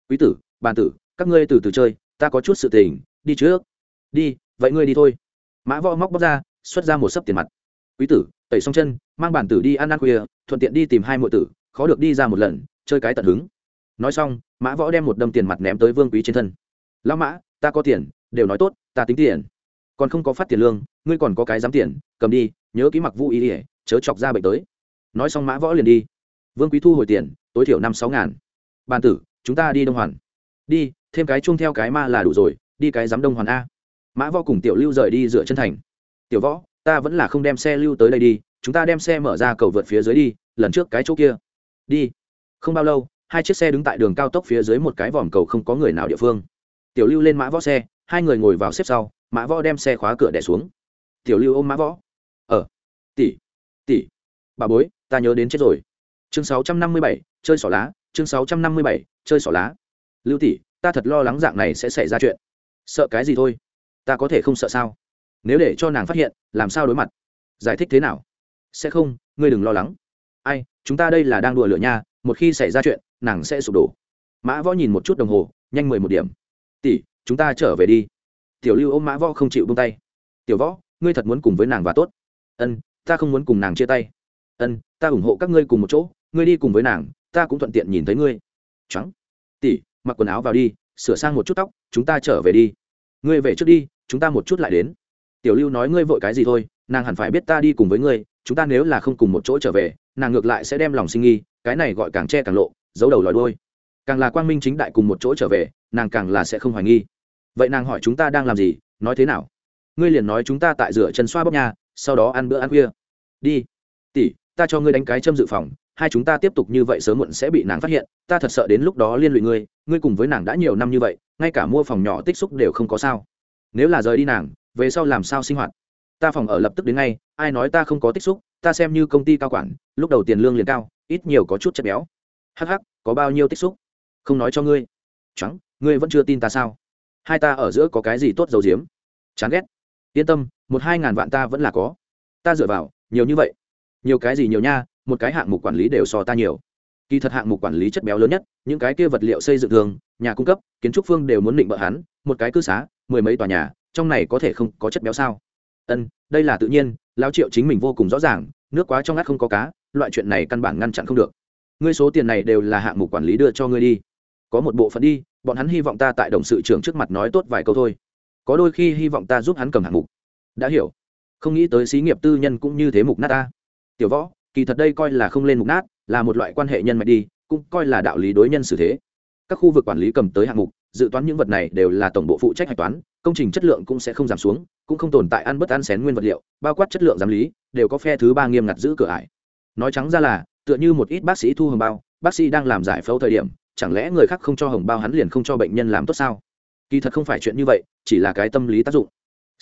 Quý tử, bàn tử, các ngươi từ từ chơi, ta có chút sự tình, đi trước. Đi, vậy ngươi đi thôi. Mã võ móc bóc ra, xuất ra một sấp tiền mặt. Quý tử, tẩy xong chân, mang bản tử đi ăn ăn khuya, thuận tiện đi tìm hai mọi tử, khó được đi ra một lần, chơi cái tận hứng. Nói xong, mã võ đem một đâm tiền mặt ném tới vương quý trên thân. Lão mã, ta có tiền, đều nói tốt, ta tính tiền. Còn không có phát tiền lương, ngươi còn có cái dám tiền, cầm đi, nhớ ký mặc vũ ý ỉa chớ chọc ra bệnh tới nói xong mã võ liền đi. Vương quý thu hồi tiền, tối thiểu năm sáu ngàn. Bàn tử, chúng ta đi đông hoàn. Đi, thêm cái chung theo cái ma là đủ rồi, đi cái giám đông hoàn a. Mã võ cùng tiểu lưu rời đi dựa chân thành. Tiểu võ, ta vẫn là không đem xe lưu tới đây đi, chúng ta đem xe mở ra cầu vượt phía dưới đi, lần trước cái chỗ kia. Đi. Không bao lâu, hai chiếc xe đứng tại đường cao tốc phía dưới một cái vòm cầu không có người nào địa phương. Tiểu lưu lên mã võ xe, hai người ngồi vào xếp sau, mã võ đem xe khóa cửa đẻ xuống. Tiểu lưu ôm mã võ. Ờ tỷ tỷ, bà bối ta nhớ đến chết rồi. Chương sáu trăm năm mươi bảy, chơi xỏ lá, chương sáu trăm năm mươi bảy, chơi xỏ lá. Lưu tỷ, ta thật lo lắng dạng này sẽ xảy ra chuyện. Sợ cái gì thôi? Ta có thể không sợ sao? Nếu để cho nàng phát hiện, làm sao đối mặt? Giải thích thế nào? Sẽ không, ngươi đừng lo lắng. Ai, chúng ta đây là đang đùa lửa nha, một khi xảy ra chuyện, nàng sẽ sụp đổ. Mã võ nhìn một chút đồng hồ, nhanh mười một điểm. Tỷ, chúng ta trở về đi. Tiểu lưu ôm mã võ không chịu bông tay. Tiểu võ, ngươi thật muốn cùng với nàng và tốt. Ân, ta không muốn cùng nàng chia tay ân, ta ủng hộ các ngươi cùng một chỗ, ngươi đi cùng với nàng, ta cũng thuận tiện nhìn thấy ngươi. Trắng tỷ, mặc quần áo vào đi, sửa sang một chút tóc, chúng ta trở về đi. Ngươi về trước đi, chúng ta một chút lại đến. Tiểu lưu nói ngươi vội cái gì thôi, nàng hẳn phải biết ta đi cùng với ngươi, chúng ta nếu là không cùng một chỗ trở về, nàng ngược lại sẽ đem lòng sinh nghi, cái này gọi càng che càng lộ, giấu đầu lòi đôi càng là quang minh chính đại cùng một chỗ trở về, nàng càng là sẽ không hoài nghi. Vậy nàng hỏi chúng ta đang làm gì, nói thế nào? Ngươi liền nói chúng ta tại rửa chân xoa bóp nhà, sau đó ăn bữa ăn khuya. Đi. Tỷ ta cho ngươi đánh cái châm dự phòng hai chúng ta tiếp tục như vậy sớm muộn sẽ bị nàng phát hiện ta thật sợ đến lúc đó liên lụy ngươi ngươi cùng với nàng đã nhiều năm như vậy ngay cả mua phòng nhỏ tích xúc đều không có sao. Nếu là rời đi nàng về sau làm sao sinh hoạt? Ta phòng ở lập tức đến ngay ai nói ta không có tích xúc ta xem như công ty cao quản lúc đầu tiền lương liền cao ít nhiều có chút chất béo. Hắc hắc, có bao nhiêu tích xúc? Không nói cho ngươi. Trắng ngươi vẫn chưa tin ta sao? Hai ta ở giữa có cái gì tốt dầu diếm chán ghét. Yên tâm một hai ngàn vạn ta vẫn là có. Ta dựa vào nhiều như vậy nhiều cái gì nhiều nha, một cái hạng mục quản lý đều so ta nhiều. Kỳ thật hạng mục quản lý chất béo lớn nhất, những cái kia vật liệu xây dựng thường nhà cung cấp, kiến trúc phương đều muốn định bợ hắn, một cái cư xá, mười mấy tòa nhà, trong này có thể không có chất béo sao? Ân, đây là tự nhiên lao triệu chính mình vô cùng rõ ràng, nước quá trong ngắt không có cá, loại chuyện này căn bản ngăn chặn không được. Ngươi số tiền này đều là hạng mục quản lý đưa cho ngươi đi. Có một bộ phận đi, bọn hắn hy vọng ta tại đồng sự trưởng trước mặt nói tốt vài câu thôi. Có đôi khi hy vọng ta giúp hắn cầm hạng mục. Đã hiểu. Không nghĩ tới xí nghiệp tư nhân cũng như thế mục nát ta tiểu võ, kỳ thật đây coi là không lên mục nát, là một loại quan hệ nhân mạch đi, cũng coi là đạo lý đối nhân xử thế. Các khu vực quản lý cầm tới hạng mục, dự toán những vật này đều là tổng bộ phụ trách hạch toán, công trình chất lượng cũng sẽ không giảm xuống, cũng không tồn tại ăn bất ăn xén nguyên vật liệu, bao quát chất lượng giám lý, đều có phe thứ ba nghiêm ngặt giữ cửa ải. Nói trắng ra là, tựa như một ít bác sĩ thu hồng bao, bác sĩ đang làm giải phẫu thời điểm, chẳng lẽ người khác không cho hồng bao hắn liền không cho bệnh nhân làm tốt sao? Kỳ thật không phải chuyện như vậy, chỉ là cái tâm lý tác dụng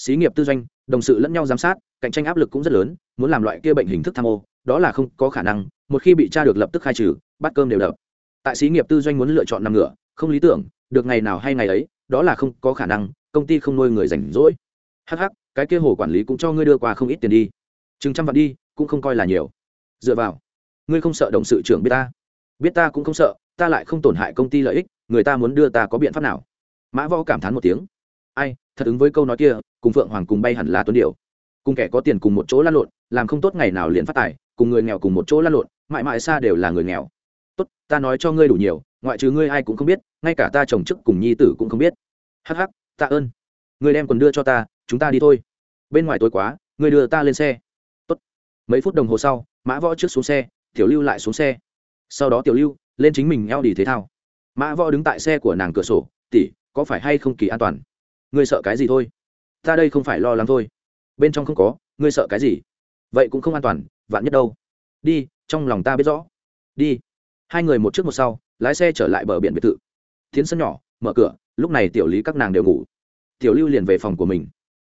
xí nghiệp tư doanh, đồng sự lẫn nhau giám sát, cạnh tranh áp lực cũng rất lớn, muốn làm loại kia bệnh hình thức tham ô, đó là không có khả năng, một khi bị tra được lập tức khai trừ, bắt cơm đều đập. Tại xí nghiệp tư doanh muốn lựa chọn nằm ngựa không lý tưởng, được ngày nào hay ngày ấy, đó là không có khả năng, công ty không nuôi người rảnh rỗi. Hh cái kia hồ quản lý cũng cho ngươi đưa qua không ít tiền đi. Chừng trăm vạn đi, cũng không coi là nhiều. Dựa vào, ngươi không sợ đồng sự trưởng biết ta? Biết ta cũng không sợ, ta lại không tổn hại công ty lợi ích, người ta muốn đưa ta có biện pháp nào? Mã võ cảm thán một tiếng ai, thật ứng với câu nói kia, cùng phượng hoàng cùng bay hẳn là tuấn điều cùng kẻ có tiền cùng một chỗ lăn lộn, làm không tốt ngày nào liền phát tài, cùng người nghèo cùng một chỗ lăn lộn, mãi mãi xa đều là người nghèo. Tốt, ta nói cho ngươi đủ nhiều, ngoại trừ ngươi ai cũng không biết, ngay cả ta chồng chức cùng nhi tử cũng không biết. Hắc hắc, tạ ơn. Người đem quần đưa cho ta, chúng ta đi thôi. Bên ngoài tối quá Người đưa ta lên xe. Tốt. Mấy phút đồng hồ sau, mã võ trước xuống xe, tiểu lưu lại xuống xe. Sau đó tiểu lưu, lên chính mình eo đi thế thao. Mã võ đứng tại xe của nàng cửa sổ tỉ có phải hay không kỳ an toàn? Ngươi sợ cái gì thôi? Ta đây không phải lo lắng thôi. Bên trong không có, ngươi sợ cái gì? Vậy cũng không an toàn, vạn nhất đâu. Đi, trong lòng ta biết rõ. Đi. Hai người một trước một sau, lái xe trở lại bờ biển biệt thự. Tiến sân nhỏ, mở cửa, lúc này tiểu lý các nàng đều ngủ. Tiểu lưu liền về phòng của mình.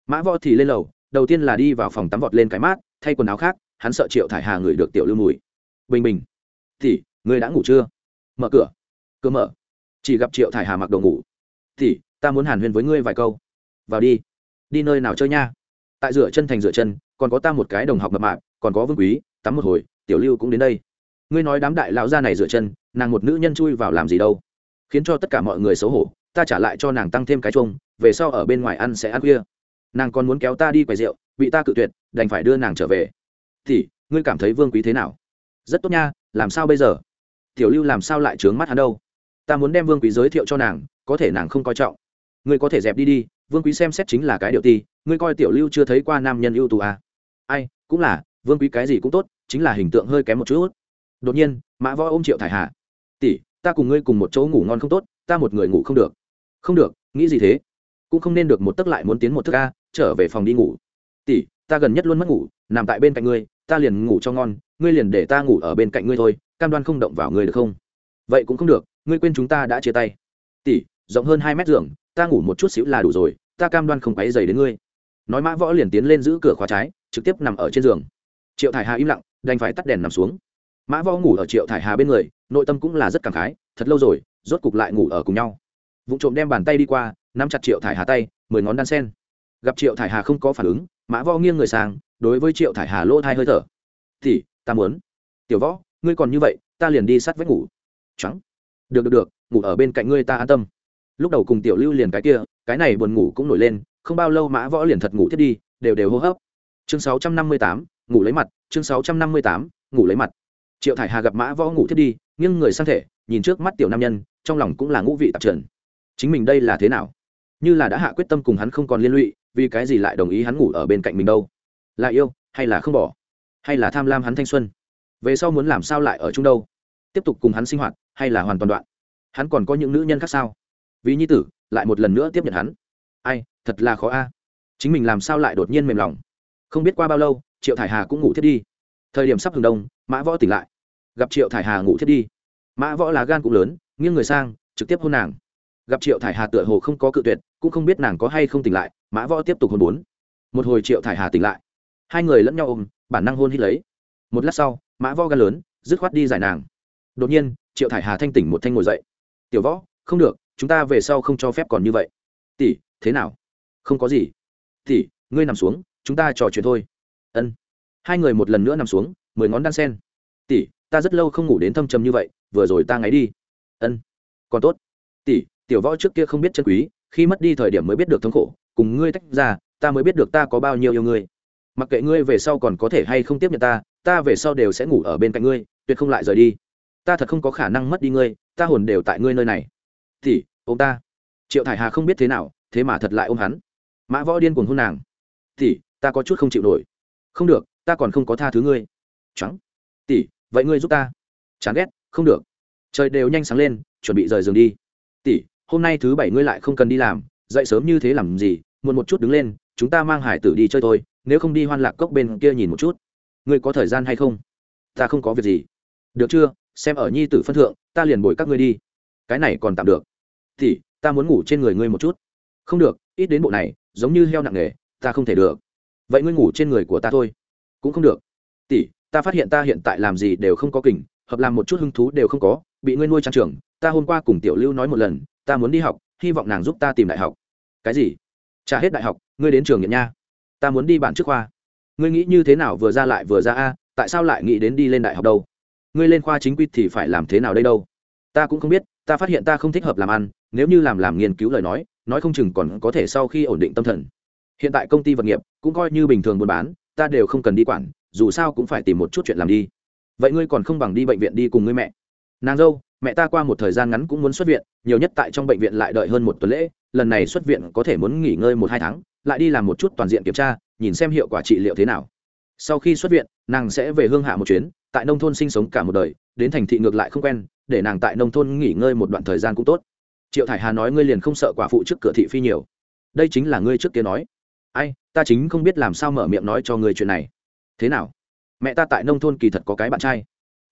Mã võ thì lên lầu, đầu tiên là đi vào phòng tắm vọt lên cái mát, thay quần áo khác, hắn sợ triệu thải hà ngửi được tiểu lưu mùi. Bình bình. Thì ngươi đã ngủ chưa? Mở cửa. Cửa mở. Chỉ gặp triệu thải hà mặc đồ ngủ. Thì ta muốn hàn huyên với ngươi vài câu. Vào đi. Đi nơi nào chơi nha? Tại rửa chân thành rửa chân, còn có ta một cái đồng học mập mạp, còn có vương quý, tắm một hồi, tiểu lưu cũng đến đây. Ngươi nói đám đại lão gia này rửa chân, nàng một nữ nhân chui vào làm gì đâu? Khiến cho tất cả mọi người xấu hổ, ta trả lại cho nàng tăng thêm cái chung về sau ở bên ngoài ăn sẽ ăn khuya. Nàng còn muốn kéo ta đi quầy rượu, bị ta cự tuyệt, đành phải đưa nàng trở về. Thì ngươi cảm thấy vương quý thế nào? Rất tốt nha, làm sao bây giờ? Tiểu lưu làm sao lại trướng mắt hắn đâu? Ta muốn đem vương quý giới thiệu cho nàng, có thể nàng không coi trọng ngươi có thể dẹp đi đi, vương quý xem xét chính là cái điệu ti, ngươi coi tiểu lưu chưa thấy qua nam nhân ưu tú à. ai, cũng là, vương quý cái gì cũng tốt, chính là hình tượng hơi kém một chút. Đột nhiên, mã võ ôm triệu thải hạ tỷ, ta cùng ngươi cùng một chỗ ngủ ngon không tốt, ta một người ngủ không được. Không được, nghĩ gì thế? Cũng không nên được một tấc lại muốn tiến một thức a, trở về phòng đi ngủ. Tỷ, ta gần nhất luôn mất ngủ, nằm tại bên cạnh ngươi, ta liền ngủ cho ngon, ngươi liền để ta ngủ ở bên cạnh ngươi thôi, cam đoan không động vào ngươi được không? Vậy cũng không được, ngươi quên chúng ta đã chia tay. Tỷ, rộng hơn hai mét giường ta ngủ một chút xíu là đủ rồi, ta cam đoan không quấy dày đến ngươi. Nói mã võ liền tiến lên giữ cửa khóa trái, trực tiếp nằm ở trên giường. Triệu thải hà im lặng, đành phải tắt đèn nằm xuống. Mã võ ngủ ở triệu thải hà bên người, nội tâm cũng là rất cảm khái, thật lâu rồi, rốt cục lại ngủ ở cùng nhau. Vụ trộm đem bàn tay đi qua, nắm chặt triệu thải hà tay, mười ngón đan sen. Gặp triệu thải hà không có phản ứng, mã võ nghiêng người sang, đối với triệu thải hà lỗ thai hơi thở. Thì ta muốn. Tiểu võ, ngươi còn như vậy, ta liền đi sát vách ngủ. Trắng được được được, ngủ ở bên cạnh ngươi ta an tâm lúc đầu cùng tiểu lưu liền cái kia, cái này buồn ngủ cũng nổi lên, không bao lâu mã võ liền thật ngủ thiết đi, đều đều hô hấp. Chương sáu trăm năm mươi tám, ngủ lấy mặt, chương sáu trăm năm mươi tám, ngủ lấy mặt. Triệu thải hà gặp mã võ ngủ thiết đi, nghiêng người sang thể, nhìn trước mắt tiểu nam nhân, trong lòng cũng là ngũ vị tạp trần. Chính mình đây là thế nào? Như là đã hạ quyết tâm cùng hắn không còn liên lụy, vì cái gì lại đồng ý hắn ngủ ở bên cạnh mình đâu? Là yêu, hay là không bỏ? Hay là tham lam hắn thanh xuân? Về sau muốn làm sao lại ở chung đâu? Tiếp tục cùng hắn sinh hoạt, hay là hoàn toàn đoạn? Hắn còn có những nữ nhân khác sao? Vì nhi tử lại một lần nữa tiếp nhận hắn. Ai, thật là khó a. Chính mình làm sao lại đột nhiên mềm lòng? Không biết qua bao lâu, triệu thải hà cũng ngủ thiết đi. Thời điểm sắp hừng đông, mã võ tỉnh lại. Gặp triệu thải hà ngủ thiết đi. Mã võ là gan cũng lớn, nghiêng người sang, trực tiếp hôn nàng. Gặp triệu thải hà tựa hồ không có cự tuyệt, cũng không biết nàng có hay không tỉnh lại, mã võ tiếp tục hôn bốn. Một hồi triệu thải hà tỉnh lại. Hai người lẫn nhau ôm, bản năng hôn hít lấy. Một lát sau, mã võ gan lớn, dứt khoát đi giải nàng. Đột nhiên, triệu thải hà thanh tỉnh một thanh ngồi dậy. Tiểu võ, không được chúng ta về sau không cho phép còn như vậy. Tỷ, thế nào? Không có gì. Tỷ, ngươi nằm xuống, chúng ta trò chuyện thôi. Ân. Hai người một lần nữa nằm xuống, mười ngón đan sen. Tỷ, ta rất lâu không ngủ đến thâm trầm như vậy, vừa rồi ta ngáy đi. Ân. Còn tốt. Tỷ, tiểu võ trước kia không biết chân quý, khi mất đi thời điểm mới biết được thống khổ, cùng ngươi tách ra, ta mới biết được ta có bao nhiêu yêu ngươi. Mặc kệ ngươi về sau còn có thể hay không tiếp nhận ta ta về sau đều sẽ ngủ ở bên cạnh ngươi, tuyệt không lại rời đi. Ta thật không có khả năng mất đi ngươi, ta hồn đều tại ngươi nơi này thì ô ta. Triệu thải hà không biết thế nào, thế mà thật lại ôm hắn. Mã võ điên cuồng hôn nàng. Thì ta có chút không chịu nổi. Không được, ta còn không có tha thứ ngươi. Trắng tỷ, vậy ngươi giúp ta. Chán ghét, không được. Trời đều nhanh sáng lên, chuẩn bị rời giường đi. Tỷ, hôm nay thứ bảy ngươi lại không cần đi làm, dậy sớm như thế làm gì, muộn một chút đứng lên, chúng ta mang hải tử đi chơi thôi, nếu không đi hoan lạc cốc bên kia nhìn một chút. Ngươi có thời gian hay không? Ta không có việc gì. Được chưa? Xem ở nhi tử phân thượng, ta liền bồi các ngươi đi. Cái này còn tạm được thì ta muốn ngủ trên người ngươi một chút. Không được, ít đến bộ này, giống như heo nặng nghề, ta không thể được. Vậy ngươi ngủ trên người của ta thôi. Cũng không được. Tỷ, ta phát hiện ta hiện tại làm gì đều không có kình, hợp làm một chút hứng thú đều không có, bị ngươi nuôi trang trường ta hôm qua cùng tiểu lưu nói một lần, ta muốn đi học, hy vọng nàng giúp ta tìm đại học. Cái gì? Trả hết đại học, ngươi đến trường nhận nha. Ta muốn đi bản trước khoa. Ngươi nghĩ như thế nào vừa ra lại vừa ra a, tại sao lại nghĩ đến đi lên đại học đâu? Ngươi lên khoa chính quy thì phải làm thế nào đây đâu? Ta cũng không biết ta phát hiện ta không thích hợp làm ăn, nếu như làm làm nghiên cứu lời nói nói không chừng còn có thể sau khi ổn định tâm thần. Hiện tại công ty vật nghiệp cũng coi như bình thường buôn bán, ta đều không cần đi quản, dù sao cũng phải tìm một chút chuyện làm đi. Vậy ngươi còn không bằng đi bệnh viện đi cùng ngươi mẹ. Nàng dâu, mẹ ta qua một thời gian ngắn cũng muốn xuất viện, nhiều nhất tại trong bệnh viện lại đợi hơn một tuần lễ, lần này xuất viện có thể muốn nghỉ ngơi một hai tháng, lại đi làm một chút toàn diện kiểm tra, nhìn xem hiệu quả trị liệu thế nào. Sau khi xuất viện, nàng sẽ về hương hạ một chuyến, tại nông thôn sinh sống cả một đời, đến thành thị ngược lại không quen để nàng tại nông thôn nghỉ ngơi một đoạn thời gian cũng tốt. Triệu thải hà nói ngươi liền không sợ quả phụ trước cửa thị phi nhiều. Đây chính là ngươi trước kia nói. Ai, ta chính không biết làm sao mở miệng nói cho ngươi chuyện này. Thế nào? Mẹ ta tại nông thôn kỳ thật có cái bạn trai.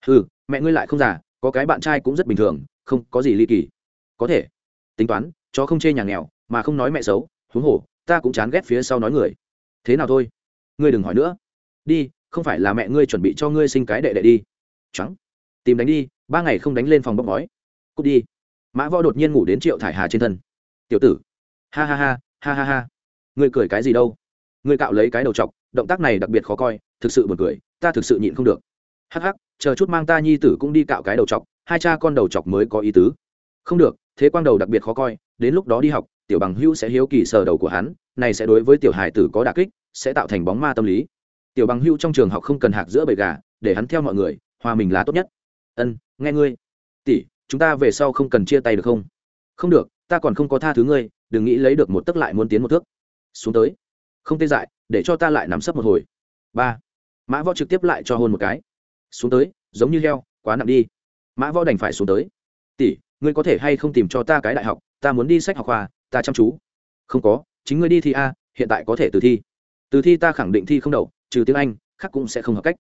Ừ mẹ ngươi lại không già, có cái bạn trai cũng rất bình thường, không có gì ly kỳ. Có thể. Tính toán cho không chê nhà nghèo, mà không nói mẹ xấu, huống hồ, ta cũng chán ghét phía sau nói người. Thế nào thôi? Ngươi đừng hỏi nữa. Đi, không phải là mẹ ngươi chuẩn bị cho ngươi sinh cái đệ đệ đi. Trắng tìm đánh đi, ba ngày không đánh lên phòng bốc ngói cút đi. Mã võ đột nhiên ngủ đến triệu thải hà trên thân. Tiểu tử. Ha ha ha ha ha ha. Người cười cái gì đâu? Người cạo lấy cái đầu chọc, động tác này đặc biệt khó coi, thực sự buồn cười, ta thực sự nhịn không được. Hắc hắc, chờ chút mang ta nhi tử cũng đi cạo cái đầu chọc, hai cha con đầu chọc mới có ý tứ. Không được, thế quang đầu đặc biệt khó coi, đến lúc đó đi học, tiểu bằng hữu sẽ hiếu kỳ sờ đầu của hắn, này sẽ đối với tiểu hài tử có đà kích, sẽ tạo thành bóng ma tâm lý. Tiểu bằng hữu trong trường học không cần hạc giữa bầy gà, để hắn theo mọi người, hòa mình là tốt nhất ân, nghe ngươi. Tỷ, chúng ta về sau không cần chia tay được không? Không được, ta còn không có tha thứ ngươi, đừng nghĩ lấy được một tấc lại muốn tiến một thước. Xuống tới. Không tê dại, để cho ta lại nắm sấp một hồi. Ba. Mã võ trực tiếp lại cho hôn một cái. Xuống tới, giống như heo, quá nặng đi. Mã võ đành phải xuống tới. Tỷ, ngươi có thể hay không tìm cho ta cái đại học, ta muốn đi sách học khoa, ta chăm chú. Không có, chính ngươi đi thi a, hiện tại có thể từ thi. Từ thi ta khẳng định thi không đậu, trừ tiếng anh, khác cũng sẽ không hợp cách.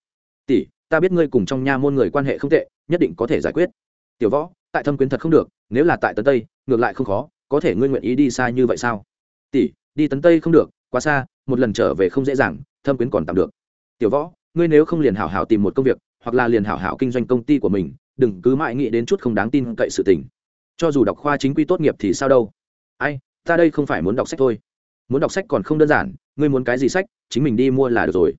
Tỷ ta biết ngươi cùng trong nha môn người quan hệ không tệ, nhất định có thể giải quyết. Tiểu võ, tại thâm quyến thật không được, nếu là tại tấn tây, ngược lại không khó, có thể ngươi nguyện ý đi xa như vậy sao? Tỷ, đi tấn tây không được, quá xa, một lần trở về không dễ dàng, thâm quyến còn tạm được. Tiểu võ, ngươi nếu không liền hảo hảo tìm một công việc, hoặc là liền hảo hảo kinh doanh công ty của mình, đừng cứ mãi nghĩ đến chút không đáng tin cậy sự tình. Cho dù đọc khoa chính quy tốt nghiệp thì sao đâu. Ai, ta đây không phải muốn đọc sách thôi. Muốn đọc sách còn không đơn giản, ngươi muốn cái gì sách, chính mình đi mua là được rồi.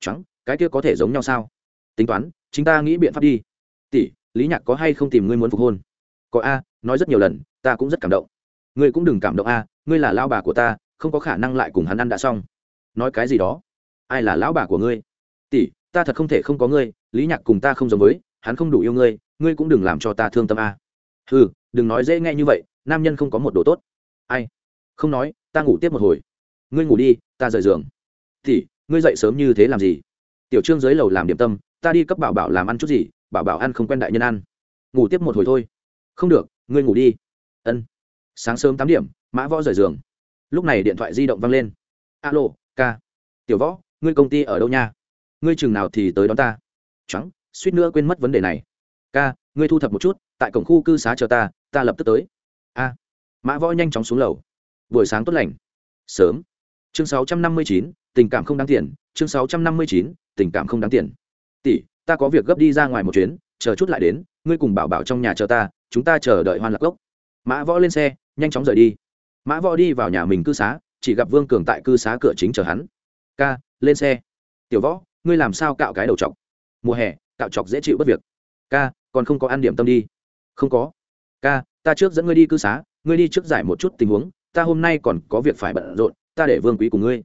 Trắng cái kia có thể giống nhau sao? Tính toán chính ta nghĩ biện pháp đi. Tỷ lý nhạc có hay không tìm ngươi muốn phục hôn? Có a nói rất nhiều lần ta cũng rất cảm động. Ngươi cũng đừng cảm động a ngươi là lao bà của ta không có khả năng lại cùng hắn ăn đã xong. Nói cái gì đó? Ai là lão bà của ngươi? Tỷ ta thật không thể không có ngươi lý nhạc cùng ta không giống với hắn không đủ yêu ngươi ngươi cũng đừng làm cho ta thương tâm a. Ừ đừng nói dễ nghe như vậy nam nhân không có một đồ tốt. Ai? Không nói ta ngủ tiếp một hồi. Ngươi ngủ đi ta rời giường. Tỷ, ngươi dậy sớm như thế làm gì? Tiểu trương dưới lầu làm điểm tâm ta đi cấp bảo bảo làm ăn chút gì, bảo bảo ăn không quen đại nhân ăn. Ngủ tiếp một hồi thôi. Không được, ngươi ngủ đi. Ân. Sáng sớm tám điểm, mã võ rời giường. Lúc này điện thoại di động văng lên. Alo, ca. Tiểu võ, ngươi công ty ở đâu nha? Ngươi chừng nào thì tới đón ta? Trắng, suýt nữa quên mất vấn đề này. Ca, ngươi thu thập một chút, tại cổng khu cư xá chờ ta ta lập tức tới. A. Mã võ nhanh chóng xuống lầu. Buổi sáng tốt lành. Sớm. Chương sáu trăm năm mươi chín, tình cảm không đáng tiền. Chương sáu trăm năm mươi chín, tình cảm không đáng tiền tỷ, ta có việc gấp đi ra ngoài một chuyến, chờ chút lại đến, ngươi cùng bảo bảo trong nhà chờ ta, chúng ta chờ đợi hoan lạc gốc mã võ lên xe, nhanh chóng rời đi. Mã võ đi vào nhà mình cư xá, chỉ gặp vương cường tại cư xá cửa chính chờ hắn. Ca, lên xe. Tiểu võ, ngươi làm sao cạo cái đầu chọc? Mùa hè, cạo chọc dễ chịu bất việc. Ca, còn không có ăn điểm tâm đi. Không có. Ca, ta trước dẫn ngươi đi cư xá, ngươi đi trước giải một chút tình huống, ta hôm nay còn có việc phải bận rộn, ta để vương quý cùng ngươi.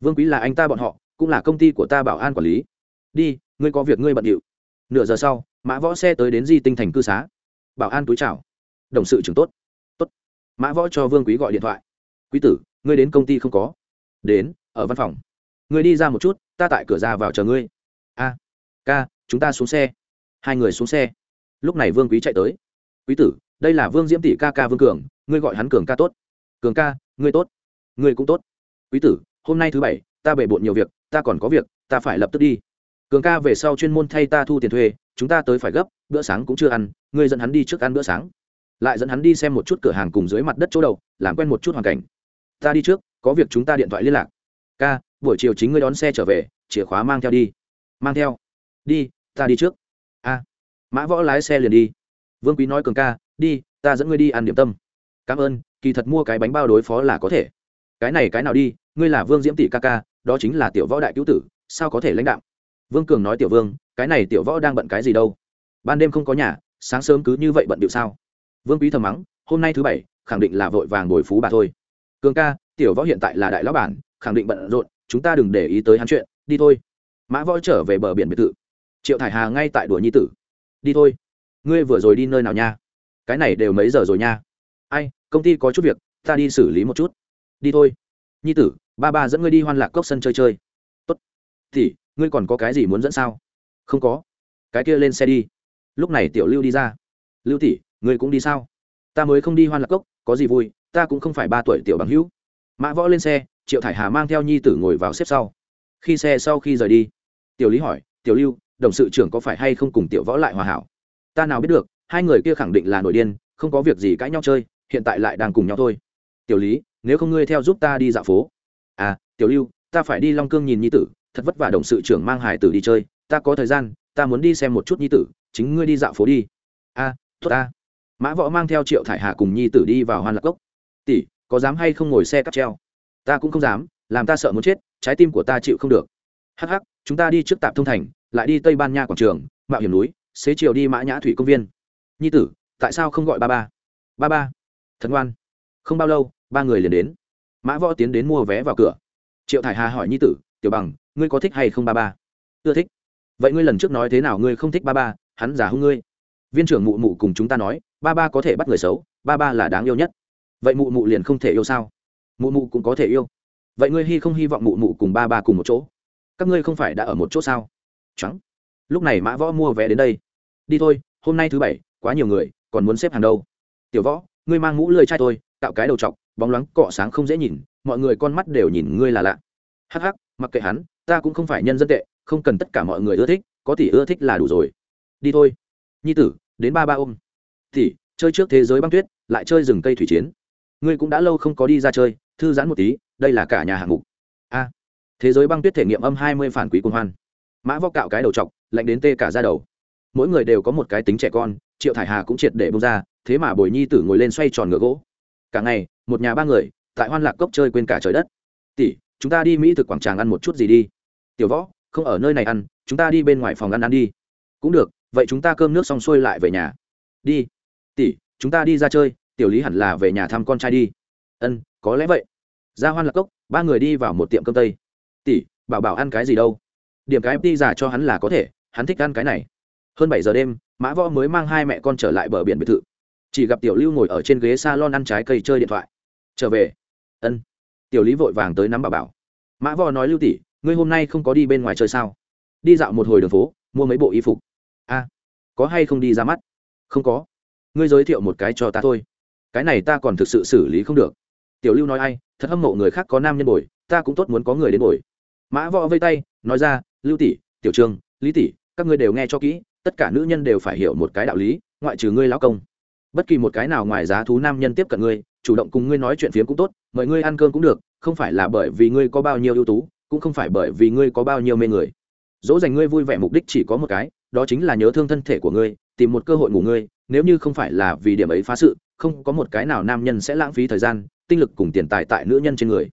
Vương quý là anh ta bọn họ, cũng là công ty của ta bảo an quản lý đi, ngươi có việc ngươi bận điệu. Nửa giờ sau, mã võ xe tới đến di tinh thành cư xá. Bảo an túi chào. Đồng sự trưởng tốt. Tốt. Mã võ cho vương quý gọi điện thoại. Quý tử, ngươi đến công ty không có. Đến, ở văn phòng. Ngươi đi ra một chút, ta tại cửa ra vào chờ ngươi. A. Ca, chúng ta xuống xe. Hai người xuống xe. Lúc này vương quý chạy tới. Quý tử, đây là vương diễm tỷ ca ca vương cường, ngươi gọi hắn cường ca tốt. Cường ca, ngươi tốt. Ngươi cũng tốt. Quý tử, hôm nay thứ bảy, ta bể bộn nhiều việc, ta còn có việc, ta phải lập tức đi cường ca về sau chuyên môn thay ta thu tiền thuê, chúng ta tới phải gấp, bữa sáng cũng chưa ăn, ngươi dẫn hắn đi trước ăn bữa sáng. Lại dẫn hắn đi xem một chút cửa hàng cùng dưới mặt đất chỗ đầu, làm quen một chút hoàn cảnh. Ta đi trước, có việc chúng ta điện thoại liên lạc. Ca, buổi chiều chính ngươi đón xe trở về, chìa khóa mang theo đi. Mang theo. Đi, ta đi trước. A. Mã võ lái xe liền đi. Vương quý nói cường ca, đi, ta dẫn ngươi đi ăn điểm tâm. Cảm ơn, kỳ thật mua cái bánh bao đối phó là có thể. Cái này cái nào đi, ngươi là vương diễm tỷ ca ca, đó chính là tiểu võ đại cứu tử, sao có thể lãnh đạo vương cường nói, tiểu vương, cái này tiểu võ đang bận cái gì đâu? Ban đêm không có nhà, sáng sớm cứ như vậy bận điệu sao? Vương quý thầm mắng, hôm nay thứ bảy, khẳng định là vội vàng bồi phú bà thôi. Cường ca, tiểu võ hiện tại là đại lão bản, khẳng định bận rộn, chúng ta đừng để ý tới hắn chuyện, đi thôi. Mã võ trở về bờ biển biệt thự. Triệu thải hà ngay tại đùa nhi tử. Đi thôi, ngươi vừa rồi đi nơi nào nha? Cái này đều mấy giờ rồi nha? Ai, công ty có chút việc, ta đi xử lý một chút. Đi thôi. Nhi tử, ba ba dẫn ngươi đi hoan lạc cốc sân chơi chơi thì, ngươi còn có cái gì muốn dẫn sao? Không có. Cái kia lên xe đi. Lúc này tiểu lưu đi ra. Lưu tỷ, ngươi cũng đi sao? Ta mới không đi hoan lạc cốc, có gì vui, ta cũng không phải ba tuổi tiểu bằng hữu. Mã võ lên xe, triệu thải hà mang theo nhi tử ngồi vào xếp sau. Khi xe sau khi rời đi, tiểu lý hỏi, tiểu lưu, đồng sự trưởng có phải hay không cùng tiểu võ lại hòa hảo? Ta nào biết được, hai người kia khẳng định là nổi điên, không có việc gì cãi nhau chơi, hiện tại lại đang cùng nhau thôi. Tiểu lý, nếu không ngươi theo giúp ta đi dạo phố. À tiểu lưu, ta phải đi long cương nhìn nhi tử thật vất vả đồng sự trưởng mang hải tử đi chơi ta có thời gian ta muốn đi xem một chút nhi tử chính ngươi đi dạo phố đi. A à, tốt ta. Mã võ mang theo triệu thải hà cùng nhi tử đi vào hoan lạc cốc. Tỷ có dám hay không ngồi xe cắp treo? Ta cũng không dám làm ta sợ muốn chết trái tim của ta chịu không được. Hắc hắc chúng ta đi trước tạm thông thành lại đi tây ban nha quảng trường mạo hiểm núi xế chiều đi mã nhã thủy công viên. Nhi tử tại sao không gọi ba ba? Ba ba. Thật ngoan không bao lâu ba người liền đến. Mã võ tiến đến mua vé vào cửa. Triệu thải hà hỏi nhi tử tiểu bằng ngươi có thích hay không ba ba? Ưa thích. Vậy ngươi lần trước nói thế nào ngươi không thích ba ba? Hắn giả hung ngươi. Viên trưởng mụ mụ cùng chúng ta nói, ba ba có thể bắt người xấu, ba ba là đáng yêu nhất. Vậy mụ mụ liền không thể yêu sao? Mụ mụ cũng có thể yêu. Vậy ngươi hy không hy vọng mụ mụ cùng ba ba cùng một chỗ? Các ngươi không phải đã ở một chỗ sao? Trắng lúc này mã võ mua vé đến đây. Đi thôi, hôm nay thứ bảy, quá nhiều người, còn muốn xếp hàng đâu? Tiểu võ, ngươi mang mũ lười trai tôi tạo cái đầu t bóng loáng cọ sáng không dễ nhìn, mọi người con mắt đều nhìn ngươi là lạ. Hắc hắc, mặc kệ hắn ta cũng không phải nhân dân tệ, không cần tất cả mọi người ưa thích, có tỷ ưa thích là đủ rồi. Đi thôi. Nhi tử, đến ba ba ôm. Tỷ, chơi trước thế giới băng tuyết, lại chơi rừng cây thủy chiến. Ngươi cũng đã lâu không có đi ra chơi, thư giãn một tí, đây là cả nhà hạng mục. A. Thế giới băng tuyết thể nghiệm âm hai mươi phản quý quân hoan. Mã võ cạo cái đầu t lạnh đến tê cả ra đầu. Mỗi người đều có một cái tính trẻ con, triệu thải hà cũng triệt để bông ra, thế mà bồi nhi tử ngồi lên xoay tròn ngựa gỗ. Cả ngày, một nhà ba người, tại hoan lạc cốc chơi quên cả trời đất. Tỷ, chúng ta đi mỹ thực quảng tràng ăn một chút gì đi tiểu võ, không ở nơi này ăn, chúng ta đi bên ngoài phòng ăn ăn đi. Cũng được, vậy chúng ta cơm nước xong xuôi lại về nhà. Đi. Tỷ, chúng ta đi ra chơi, tiểu lý hẳn là về nhà thăm con trai đi. Ân, có lẽ vậy. Ra hoan lạc cốc, ba người đi vào một tiệm cơm tây. Tỷ, bảo bảo ăn cái gì đâu? Điểm cái đi giả cho hắn là có thể, hắn thích ăn cái này. Hơn bảy giờ đêm, mã võ mới mang hai mẹ con trở lại bờ biển biệt thự. Chỉ gặp tiểu lưu ngồi ở trên ghế s a lon ăn trái cây chơi điện thoại. Trở về. Ân. Tiểu lý vội vàng tới nắm bảo bảo. Mã võ nói, lưu tỷ ngươi hôm nay không có đi bên ngoài chơi sao? Đi dạo một hồi đường phố, mua mấy bộ y phục. A, có hay không đi ra mắt? Không có. Ngươi giới thiệu một cái cho ta thôi. Cái này ta còn thực sự xử lý không được. Tiểu lưu nói ai, thật hâm mộ người khác có nam nhân bồi, ta cũng tốt muốn có người đến bồi. Mã võ vây tay, nói ra, lưu tỷ, tiểu trương, lý tỷ, các ngươi đều nghe cho kỹ, tất cả nữ nhân đều phải hiểu một cái đạo lý, ngoại trừ ngươi lão công. Bất kỳ một cái nào ngoài giá thú nam nhân tiếp cận ngươi, chủ động cùng ngươi nói chuyện phiếm cũng tốt, mời ngươi ăn cơm cũng được, không phải là bởi vì ngươi có bao nhiêu ưu tú cũng không phải bởi vì ngươi có bao nhiêu mê người. Dỗ dành ngươi vui vẻ mục đích chỉ có một cái, đó chính là nhớ thương thân thể của ngươi, tìm một cơ hội ngủ ngươi, nếu như không phải là vì điểm ấy phá sự, không có một cái nào nam nhân sẽ lãng phí thời gian, tinh lực cùng tiền tài tại nữ nhân trên người.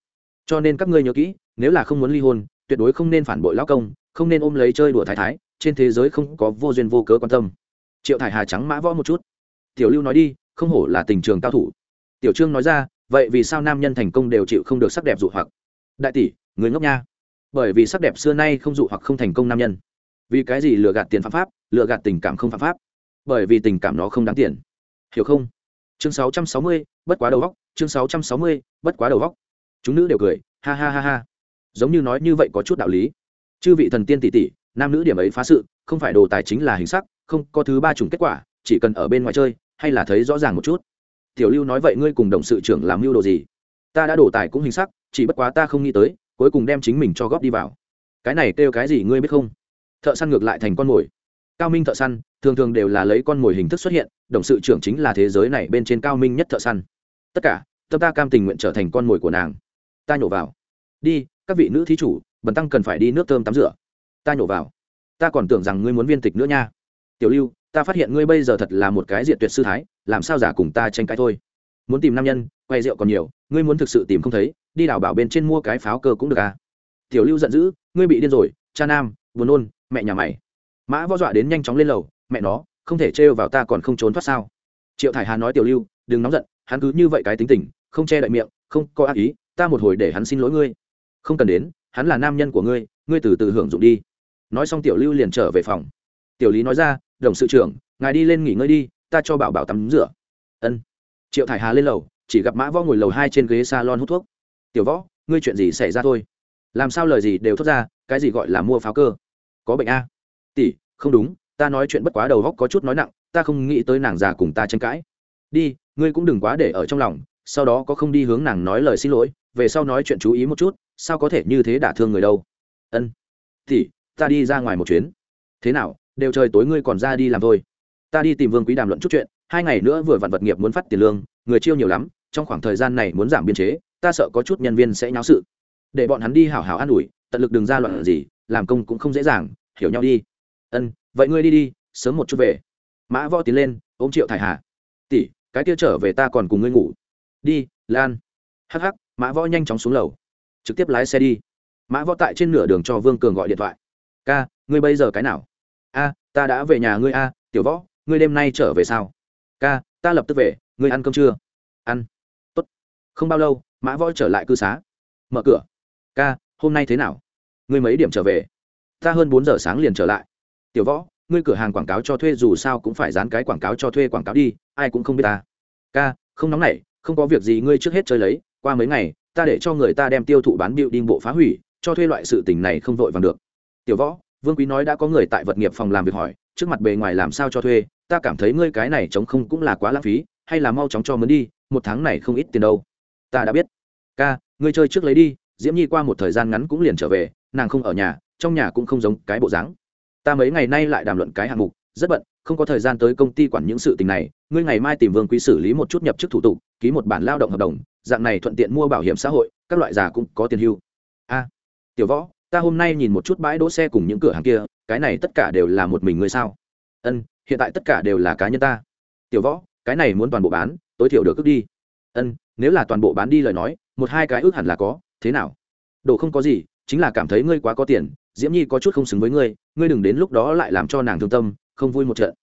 Cho nên các ngươi nhớ kỹ, nếu là không muốn ly hôn, tuyệt đối không nên phản bội lão công, không nên ôm lấy chơi đùa thái thái, trên thế giới không có vô duyên vô cớ quan tâm. Triệu thải hà trắng mã võ một chút. Tiểu lưu nói đi, không hổ là tình trường cao thủ. Tiểu trương nói ra, vậy vì sao nam nhân thành công đều chịu không được sắc đẹp dụ hoặc? Đại tỷ người ngốc nha. Bởi vì sắc đẹp xưa nay không dụ hoặc không thành công nam nhân. Vì cái gì lừa gạt tiền phạm pháp lừa gạt tình cảm không phạm pháp? Bởi vì tình cảm nó không đáng tiền. Hiểu không? Chương 660, bất quá đầu góc chương 660, bất quá đầu góc chúng nữ đều cười ha ha ha ha. Giống như nói như vậy có chút đạo lý. Chư vị thần tiên tỷ tỷ nam nữ điểm ấy phá sự không phải đồ tài chính là hình sắc không có thứ ba chủng kết quả chỉ cần ở bên ngoài chơi hay là thấy rõ ràng một chút. Tiểu lưu nói vậy ngươi cùng đồng sự trưởng làm mưu đồ gì? Ta đã đổ tài cũng hình sắc chỉ bất quá ta không nghĩ tới cuối cùng đem chính mình cho góp đi vào. Cái này kêu cái gì ngươi biết không? Thợ săn ngược lại thành con mồi. Cao minh thợ săn, thường thường đều là lấy con mồi hình thức xuất hiện, đồng sự trưởng chính là thế giới này bên trên cao minh nhất thợ săn. Tất cả, tâm ta cam tình nguyện trở thành con mồi của nàng. Ta nhổ vào. Đi, các vị nữ thí chủ, bần tăng cần phải đi nước thơm tắm rửa. Ta nhổ vào. Ta còn tưởng rằng ngươi muốn viên tịch nữa nha. Tiểu lưu, ta phát hiện ngươi bây giờ thật là một cái diện tuyệt sư thái, làm sao giả cùng ta tranh cãi thôi? Muốn tìm nam nhân, quay rượu còn nhiều, ngươi muốn thực sự tìm không thấy đi đảo bảo bên trên mua cái pháo cơ cũng được à? Tiểu lưu giận dữ, ngươi bị điên rồi, cha nam, buồn nôn, mẹ nhà mày. Mã võ dọa đến nhanh chóng lên lầu, mẹ nó, không thể trêu vào ta còn không trốn thoát sao? Triệu thải hà nói tiểu lưu, đừng nóng giận, hắn cứ như vậy cái tính tình, không che đậy miệng, không có ác ý, ta một hồi để hắn xin lỗi ngươi. Không cần đến, hắn là nam nhân của ngươi ngươi từ từ hưởng dụng đi. Nói xong tiểu lưu liền trở về phòng. Tiểu lý nói ra, đồng sự trưởng, ngài đi lên nghỉ ngơi đi, ta cho bảo bảo tắm rửa. Ân. Triệu thải hà lên lầu, chỉ gặp mã võ ngồi lầu hai trên ghế s a lon hút thuốc tiểu võ, ngươi chuyện gì xảy ra thôi? Làm sao lời gì đều thốt ra, cái gì gọi là mua pháo cơ? Có bệnh a? Tỷ, không đúng, ta nói chuyện bất quá đầu góc có chút nói nặng, ta không nghĩ tới nàng già cùng ta tranh cãi. Đi, ngươi cũng đừng quá để ở trong lòng, sau đó có không đi hướng nàng nói lời xin lỗi, về sau nói chuyện chú ý một chút, sao có thể như thế đả thương người đâu? Ân, tỷ, ta đi ra ngoài một chuyến. Thế nào, đều trời tối ngươi còn ra đi làm thôi. Ta đi tìm vương quý đàm luận chút chuyện, hai ngày nữa vừa vặn vật nghiệp muốn phát tiền lương, người chiêu nhiều lắm, trong khoảng thời gian này muốn giảm biên chế ta sợ có chút nhân viên sẽ nháo sự. Để bọn hắn đi hảo hảo an ủi, tận lực đừng ra loạn gì, làm công cũng không dễ dàng, hiểu nhau đi. Ân, vậy ngươi đi đi, sớm một chút về. Mã võ tiến lên, ôm triệu thải hà. Tỷ, cái kia trở về ta còn cùng ngươi ngủ. Đi, lan. Hắc hắc, mã võ nhanh chóng xuống lầu. Trực tiếp lái xe đi. Mã võ tại trên nửa đường cho vương cường gọi điện thoại. Ca, ngươi bây giờ cái nào? A, ta đã về nhà ngươi a, tiểu võ, ngươi đêm nay trở về sao? Ca, ta lập tức về, ngươi ăn cơm chưa? Ăn. Tốt. Không bao lâu mã võ trở lại cư xá. Mở cửa. Ca, hôm nay thế nào? Ngươi mấy điểm trở về? Ta hơn bốn giờ sáng liền trở lại. Tiểu võ, ngươi cửa hàng quảng cáo cho thuê dù sao cũng phải dán cái quảng cáo cho thuê quảng cáo đi, ai cũng không biết ta. Ca, không nóng nảy, không có việc gì ngươi trước hết chơi lấy, qua mấy ngày, ta để cho người ta đem tiêu thụ bán điệu đinh bộ phá hủy, cho thuê loại sự tình này không vội vàng được. Tiểu võ, vương quý nói đã có người tại vật nghiệp phòng làm việc hỏi, trước mặt bề ngoài làm sao cho thuê, ta cảm thấy ngươi cái này chống không cũng là quá lãng phí, hay là mau chóng cho mướn đi, một tháng này không ít tiền đâu ta đã biết. Ca, ngươi chơi trước lấy đi, diễm nhi qua một thời gian ngắn cũng liền trở về, nàng không ở nhà, trong nhà cũng không giống cái bộ dáng. Ta mấy ngày nay lại đàm luận cái hạng mục, rất bận, không có thời gian tới công ty quản những sự tình này, ngươi ngày mai tìm vương quý xử lý một chút nhập chức thủ tục, ký một bản lao động hợp đồng, dạng này thuận tiện mua bảo hiểm xã hội, các loại già cũng có tiền hưu. A, tiểu võ, ta hôm nay nhìn một chút bãi đỗ xe cùng những cửa hàng kia, cái này tất cả đều là một mình ngươi sao? Ân, hiện tại tất cả đều là cá nhân ta. Tiểu võ, cái này muốn toàn bộ bán, tối thiểu được cướp đi ân, nếu là toàn bộ bán đi lời nói, một hai cái ước hẳn là có, thế nào? Đồ không có gì, chính là cảm thấy ngươi quá có tiền, diễm nhi có chút không xứng với ngươi ngươi đừng đến lúc đó lại làm cho nàng thương tâm, không vui một trận.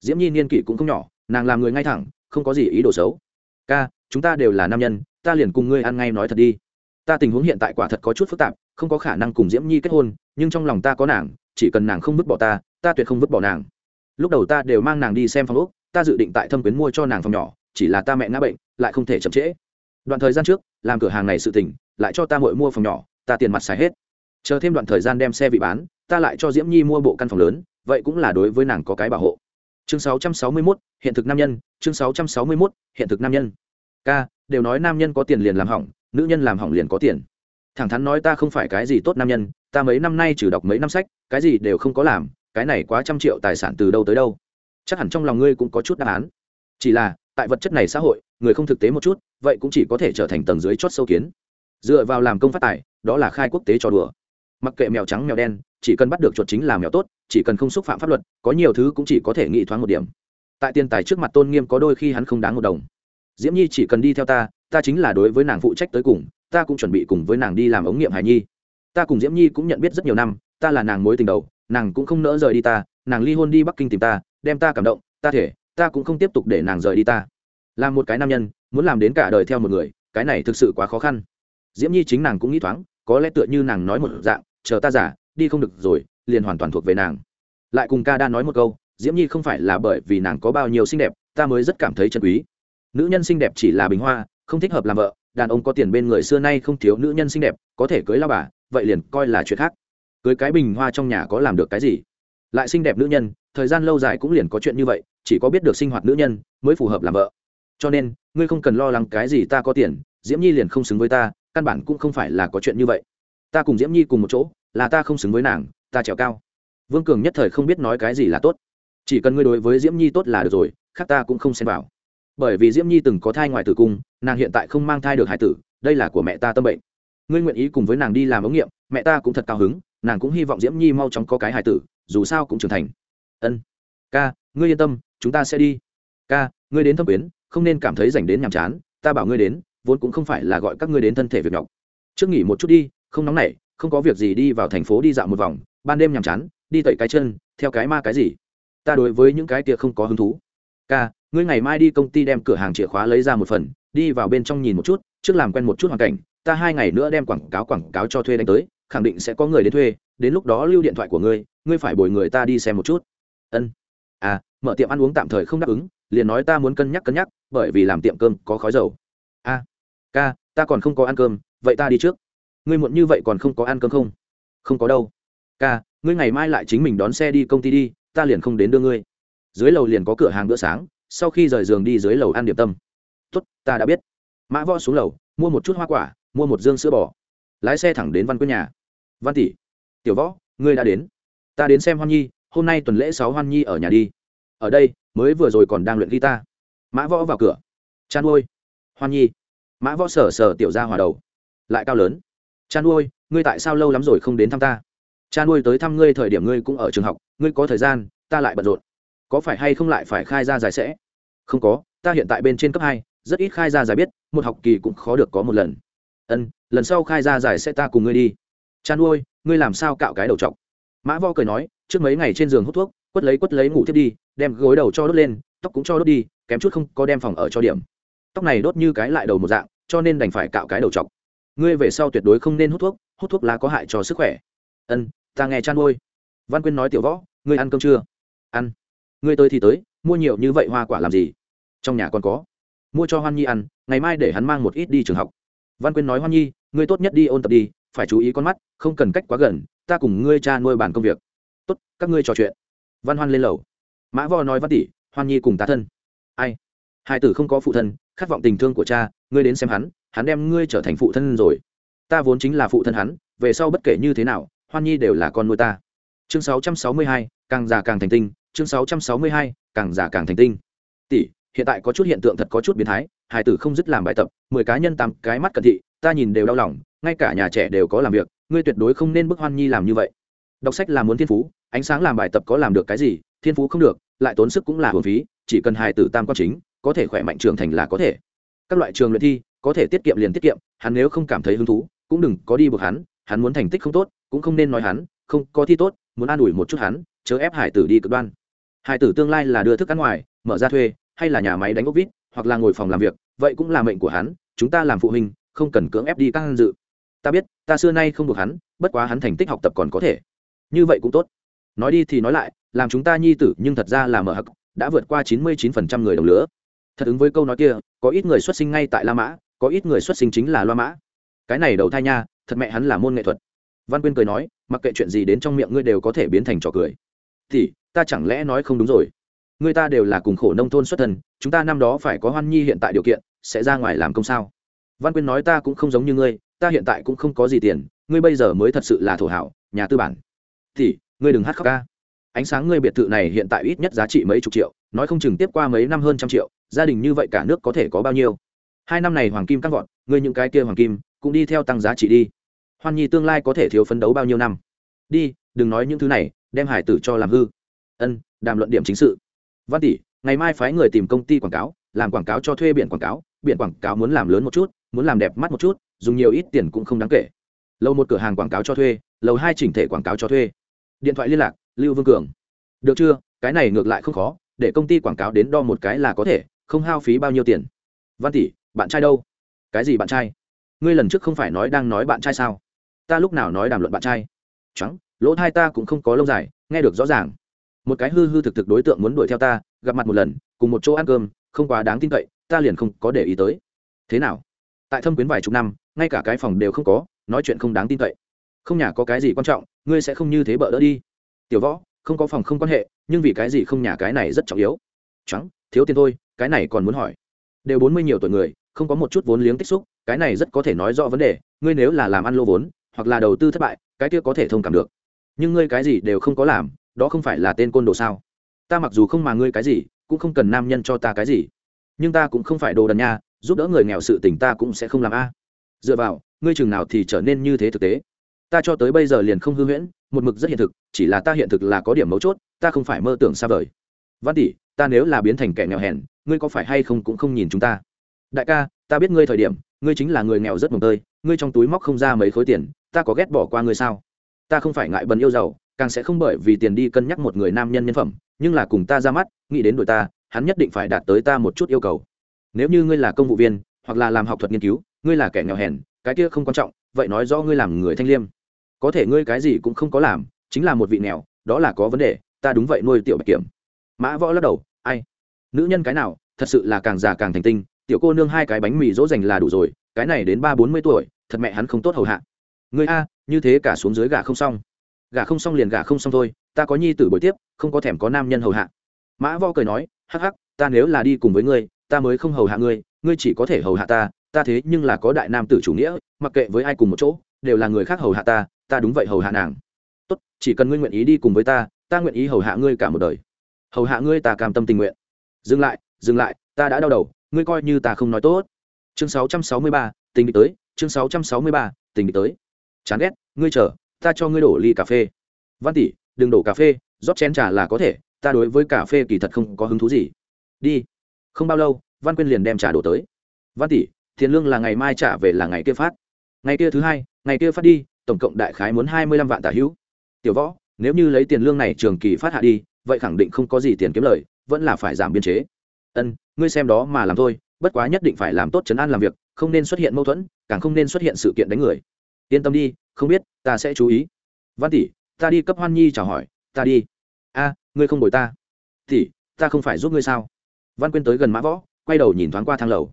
Diễm nhi niên kỷ cũng không nhỏ, nàng làm người ngay thẳng, không có gì ý đồ xấu. Ca, chúng ta đều là nam nhân, ta liền cùng ngươi ăn ngay nói thật đi. Ta tình huống hiện tại quả thật có chút phức tạp, không có khả năng cùng diễm nhi kết hôn, nhưng trong lòng ta có nàng, chỉ cần nàng không vứt bỏ ta ta tuyệt không vứt bỏ nàng. Lúc đầu ta đều mang nàng đi xem phòng úc ta dự định tại thâm quyến mua cho nàng phòng nhỏ, chỉ là ta mẹ ngã bệnh lại không thể chậm trễ. Đoạn thời gian trước làm cửa hàng này sự tỉnh lại cho ta mội mua phòng nhỏ ta tiền mặt xài hết. Chờ thêm đoạn thời gian đem xe vị bán ta lại cho diễm nhi mua bộ căn phòng lớn vậy cũng là đối với nàng có cái bảo hộ. Chương 661, hiện thực nam nhân chương 661, hiện thực nam nhân. Ca đều nói nam nhân có tiền liền làm hỏng nữ nhân làm hỏng liền có tiền. Thẳng thắn nói ta không phải cái gì tốt nam nhân ta mấy năm nay trừ đọc mấy năm sách cái gì đều không có làm cái này quá trăm triệu tài sản từ đâu tới đâu. Chắc hẳn trong lòng ngươi cũng có chút đáp án. Chỉ là tại vật chất này xã hội, người không thực tế một chút, vậy cũng chỉ có thể trở thành tầng dưới chót sâu kiến. Dựa vào làm công phát tài, đó là khai quốc tế cho đùa. Mặc kệ mèo trắng, mèo đen, chỉ cần bắt được chuột chính là mèo tốt, chỉ cần không xúc phạm pháp luật, có nhiều thứ cũng chỉ có thể nghĩ thoáng một điểm. Tại tiền tài trước mặt tôn nghiêm có đôi khi hắn không đáng một đồng. Diễm nhi chỉ cần đi theo ta ta chính là đối với nàng phụ trách tới cùng, ta cũng chuẩn bị cùng với nàng đi làm ống nghiệm hài nhi. Ta cùng diễm nhi cũng nhận biết rất nhiều năm, ta là nàng mối tình đầu, nàng cũng không nỡ rời đi ta, nàng ly hôn đi bắc kinh tìm ta, đem ta cảm động, ta thể ta cũng không tiếp tục để nàng rời đi ta. Làm một cái nam nhân, muốn làm đến cả đời theo một người, cái này thực sự quá khó khăn. Diễm nhi chính nàng cũng nghĩ thoáng, có lẽ tựa như nàng nói một dạng, chờ ta giả, đi không được rồi, liền hoàn toàn thuộc về nàng. Lại cùng ca đa nói một câu, diễm nhi không phải là bởi vì nàng có bao nhiêu xinh đẹp, ta mới rất cảm thấy chân quý. Nữ nhân xinh đẹp chỉ là bình hoa, không thích hợp làm vợ, đàn ông có tiền bên người xưa nay không thiếu nữ nhân xinh đẹp, có thể cưới lao bà, vậy liền coi là chuyện khác. Cưới cái bình hoa trong nhà có làm được cái gì? Lại xinh đẹp nữ nhân, thời gian lâu dài cũng liền có chuyện như vậy chỉ có biết được sinh hoạt nữ nhân mới phù hợp làm vợ. Cho nên, ngươi không cần lo lắng cái gì ta có tiền, diễm nhi liền không xứng với ta, căn bản cũng không phải là có chuyện như vậy. Ta cùng diễm nhi cùng một chỗ, là ta không xứng với nàng, ta trèo cao. Vương cường nhất thời không biết nói cái gì là tốt. Chỉ cần ngươi đối với diễm nhi tốt là được rồi, khác ta cũng không xem vào. Bởi vì diễm nhi từng có thai ngoài tử cung, nàng hiện tại không mang thai được hải tử, đây là của mẹ ta tâm bệnh. Ngươi nguyện ý cùng với nàng đi làm ống nghiệm, mẹ ta cũng thật cao hứng, nàng cũng hy vọng diễm nhi mau chóng có cái hải tử, dù sao cũng trưởng thành. Ân. Ca, ngươi yên tâm chúng ta sẽ đi. Ca, ngươi đến thâm quyến, không nên cảm thấy dành đến nhàm chán, ta bảo ngươi đến, vốn cũng không phải là gọi các ngươi đến thân thể việc nhọc. Trước nghỉ một chút đi, không nóng nảy, không có việc gì đi vào thành phố đi dạo một vòng, ban đêm nhàm chán, đi tẩy cái chân, theo cái ma cái gì. Ta đối với những cái kia không có hứng thú. Ca, ngươi ngày mai đi công ty đem cửa hàng chìa khóa lấy ra một phần, đi vào bên trong nhìn một chút, trước làm quen một chút hoàn cảnh, ta hai ngày nữa đem quảng cáo quảng cáo cho thuê đánh tới, khẳng định sẽ có người đến thuê, đến lúc đó lưu điện thoại của ngươi ngươi phải bồi người ta đi xem một chút. Ân à mở tiệm ăn uống tạm thời không đáp ứng liền nói ta muốn cân nhắc cân nhắc bởi vì làm tiệm cơm có khói dầu. A à, ca ta còn không có ăn cơm vậy ta đi trước. Ngươi muộn như vậy còn không có ăn cơm không? Không có đâu. Ca ngươi ngày mai lại chính mình đón xe đi công ty đi ta liền không đến đưa ngươi. Dưới lầu liền có cửa hàng bữa sáng sau khi rời giường đi dưới lầu ăn điểm tâm. Tốt ta đã biết. Mã võ xuống lầu mua một chút hoa quả mua một dương sữa bò. Lái xe thẳng đến văn quyết nhà. Văn tỷ tiểu võ ngươi đã đến. Ta đến xem hoan nhi hôm nay tuần lễ sáu hoan nhi ở nhà đi. Ở đây, mới vừa rồi còn đang luyện guitar. Mã võ vào cửa. Chan ôi hoan nhi. Mã võ sở sở tiểu ra hòa đầu. Lại cao lớn. Chan ôi ngươi tại sao lâu lắm rồi không đến thăm ta? Cha nuôi tới thăm ngươi thời điểm ngươi cũng ở trường học, ngươi có thời gian, ta lại bận rộn. Có phải hay không lại phải khai ra giải sẽ? Không có, ta hiện tại bên trên cấp hai, rất ít khai ra giải biết, một học kỳ cũng khó được có một lần. Ân, lần sau khai ra giải sẽ ta cùng ngươi đi. Cha nuôi ngươi làm sao cạo cái đầu t mã vo cười nói trước mấy ngày trên giường hút thuốc, quất lấy quất lấy ngủ thiếp đi, đem gối đầu cho đốt lên, tóc cũng cho đốt đi, kém chút không có đem phòng ở cho điểm. Tóc này đốt như cái lại đầu một dạng, cho nên đành phải cạo cái đầu chọc. ngươi về sau tuyệt đối không nên hút thuốc hút thuốc lá có hại cho sức khỏe. Ân, ta nghe chăn ngôi văn quyên nói tiểu võ, ngươi ăn cơm chưa? Ăn. Ngươi tới thì tới, mua nhiều như vậy hoa quả làm gì? Trong nhà còn có. Mua cho hoan nhi ăn, ngày mai để hắn mang một ít đi trường học. Văn quyên nói, hoan nhi, ngươi tốt nhất đi ôn tập đi, phải chú ý con mắt, không cần cách quá gần, ta cùng ngươi cha nuôi bàn công việc tốt các ngươi trò chuyện. Văn hoan lên lầu. Mã vo nói văn tỷ hoan nhi cùng tá thân. Ai? Hai tử không có phụ thân khát vọng tình thương của cha ngươi đến xem hắn hắn đem ngươi trở thành phụ thân rồi. Ta vốn chính là phụ thân hắn về sau bất kể như thế nào hoan nhi đều là con nuôi ta. Chương 662, càng già càng thành tinh chương 662, càng già càng thành tinh. Tỷ hiện tại có chút hiện tượng thật có chút biến thái Hai tử không dứt làm bài tập mười cá nhân tám cái mắt cận thị ta nhìn đều đau lòng ngay cả nhà trẻ đều có làm việc ngươi tuyệt đối không nên bức hoan nhi làm như vậy đọc sách là muốn thiên phú, ánh sáng làm bài tập có làm được cái gì, thiên phú không được, lại tốn sức cũng là hồn phí, chỉ cần hài tử tam quan chính, có thể khỏe mạnh trưởng thành là có thể. Các loại trường luyện thi, có thể tiết kiệm liền tiết kiệm, hắn nếu không cảm thấy hứng thú, cũng đừng có đi buộc hắn hắn muốn thành tích không tốt, cũng không nên nói hắn, không có thi tốt, muốn an ủi một chút hắn, chớ ép hải tử đi cực đoan. Hải tử tương lai là đưa thức ăn ngoài, mở ra thuê, hay là nhà máy đánh ốc vít, hoặc là ngồi phòng làm việc, vậy cũng là mệnh của hắn, chúng ta làm phụ huynh, không cần cưỡng ép đi các dự. Ta biết, ta xưa nay không buộc hắn, bất quá hắn thành tích học tập còn có thể như vậy cũng tốt. Nói đi thì nói lại, làm chúng ta nhi tử, nhưng thật ra là mở hắc đã vượt qua chín mươi chín phần trăm người đồng lứa. Thật ứng với câu nói kia, có ít người xuất sinh ngay tại la mã, có ít người xuất sinh chính là loa mã. Cái này đầu thai nha, thật mẹ hắn là môn nghệ thuật. Văn quyên cười nói, mặc kệ chuyện gì đến trong miệng ngươi đều có thể biến thành trò cười. Thì, ta chẳng lẽ nói không đúng rồi? Người ta đều là cùng khổ nông thôn xuất thân, chúng ta năm đó phải có hoan nhi hiện tại điều kiện, sẽ ra ngoài làm công sao? Văn quyên nói ta cũng không giống như ngươi, ta hiện tại cũng không có gì tiền, ngươi bây giờ mới thật sự là thổ hảo, nhà tư bản thì ngươi đừng hát khóc ca. Ánh sáng ngươi biệt thự này hiện tại ít nhất giá trị mấy chục triệu, nói không chừng tiếp qua mấy năm hơn trăm triệu, gia đình như vậy cả nước có thể có bao nhiêu? Hai năm này hoàng kim căng gọn ngươi những cái kia hoàng kim, cũng đi theo tăng giá trị đi. Hoan nhi tương lai có thể thiếu phấn đấu bao nhiêu năm? Đi, đừng nói những thứ này, đem hải tử cho làm hư. Ân, đàm luận điểm chính sự. Văn tỷ, ngày mai phái người tìm công ty quảng cáo, làm quảng cáo cho thuê biển quảng cáo, biển quảng cáo muốn làm lớn một chút, muốn làm đẹp mắt một chút, dùng nhiều ít tiền cũng không đáng kể. Lầu một cửa hàng quảng cáo cho thuê lầu hai chỉnh thể quảng cáo cho thuê điện thoại liên lạc, lưu vương cường. Được chưa? Cái này ngược lại không khó, để công ty quảng cáo đến đo một cái là có thể, không hao phí bao nhiêu tiền. Văn tỷ, bạn trai đâu? Cái gì bạn trai? Ngươi lần trước không phải nói đang nói bạn trai sao? Ta lúc nào nói đàm luận bạn trai? Trắng, lỗ thai ta cũng không có lâu dài, nghe được rõ ràng. Một cái hư hư thực thực đối tượng muốn đuổi theo ta, gặp mặt một lần, cùng một chỗ ăn cơm, không quá đáng tin cậy, ta liền không có để ý tới. Thế nào? Tại thâm quyến vài chục năm, ngay cả cái phòng đều không có, nói chuyện không đáng tin cậy không nhà có cái gì quan trọng, ngươi sẽ không như thế bợ đỡ đi. Tiểu võ, không có phòng không quan hệ, nhưng vì cái gì không nhà cái này rất trọng yếu. Trắng, thiếu tiền thôi, cái này còn muốn hỏi. Đều bốn mươi nhiều tuổi người, không có một chút vốn liếng tích xúc, cái này rất có thể nói rõ vấn đề, ngươi nếu là làm ăn lô vốn, hoặc là đầu tư thất bại, cái kia có thể thông cảm được. Nhưng ngươi cái gì đều không có làm, đó không phải là tên côn đồ sao? Ta mặc dù không mà ngươi cái gì, cũng không cần nam nhân cho ta cái gì. Nhưng ta cũng không phải đồ đần nha, giúp đỡ người nghèo sự tình ta cũng sẽ không làm a. Dựa vào, ngươi chừng nào thì trở nên như thế thực tế ta cho tới bây giờ liền không hư huyễn, một mực rất hiện thực, chỉ là ta hiện thực là có điểm mấu chốt, ta không phải mơ tưởng xa vời. Văn tỷ, ta nếu là biến thành kẻ nghèo hèn, ngươi có phải hay không cũng không nhìn chúng ta? Đại ca, ta biết ngươi thời điểm, ngươi chính là người nghèo rất mồm tơi, ngươi trong túi móc không ra mấy khối tiền, ta có ghét bỏ qua ngươi sao? Ta không phải ngại bần yêu giàu, càng sẽ không bởi vì tiền đi cân nhắc một người nam nhân nhân phẩm, nhưng là cùng ta ra mắt, nghĩ đến đội ta, hắn nhất định phải đạt tới ta một chút yêu cầu. Nếu như ngươi là công vụ viên, hoặc là làm học thuật nghiên cứu, ngươi là kẻ nghèo hèn, cái kia không quan trọng, vậy nói rõ ngươi làm người thanh liêm có thể ngươi cái gì cũng không có làm, chính là một vị nghèo, đó là có vấn đề, ta đúng vậy nuôi tiểu bạch kiểm. Mã võ lắc đầu, ai? Nữ nhân cái nào? Thật sự là càng già càng thành tinh, tiểu cô nương hai cái bánh mì dỗ dành là đủ rồi, cái này đến ba bốn mươi tuổi, thật mẹ hắn không tốt hầu hạ. Người a, như thế cả xuống dưới gà không xong. Gà không xong liền gà không xong thôi, ta có nhi tử buổi tiếp, không có thèm có nam nhân hầu hạ. Mã võ cười nói, hắc hắc, ta nếu là đi cùng với ngươi, ta mới không hầu hạ ngươi ngươi chỉ có thể hầu hạ ta ta thế nhưng là có đại nam tử chủ nghĩa, mặc kệ với ai cùng một chỗ đều là người khác hầu hạ ta ta đúng vậy hầu hạ nàng. Tốt chỉ cần ngươi nguyện ý đi cùng với ta ta nguyện ý hầu hạ ngươi cả một đời. Hầu hạ ngươi ta cam tâm tình nguyện. Dừng lại dừng lại ta đã đau đầu ngươi coi như ta không nói tốt. Chương 663, tình địch tới chương 663, tình địch tới. Chán ghét ngươi chờ ta cho ngươi đổ ly cà phê. Văn tỷ đừng đổ cà phê rót chén trà là có thể ta đối với cà phê kỳ thật không có hứng thú gì. Đi. Không bao lâu văn quyên liền đem trà đổ tới. Văn tỷ tiền lương là ngày mai trả về là ngày kia phát. Ngày kia thứ hai ngày kia phát đi, tổng cộng đại khái muốn hai mươi lăm vạn tả hữu. Tiểu võ, nếu như lấy tiền lương này trường kỳ phát hạ đi, vậy khẳng định không có gì tiền kiếm lời, vẫn là phải giảm biên chế. Ân, ngươi xem đó mà làm thôi, bất quá nhất định phải làm tốt chấn an làm việc, không nên xuất hiện mâu thuẫn, càng không nên xuất hiện sự kiện đánh người. Yên tâm đi, không biết, ta sẽ chú ý. Văn tỷ, ta đi cấp hoan nhi chào hỏi, ta đi. A, ngươi không bồi ta. Tỷ, ta không phải giúp ngươi sao? Văn quyên tới gần mã võ, quay đầu nhìn thoáng qua thang lầu.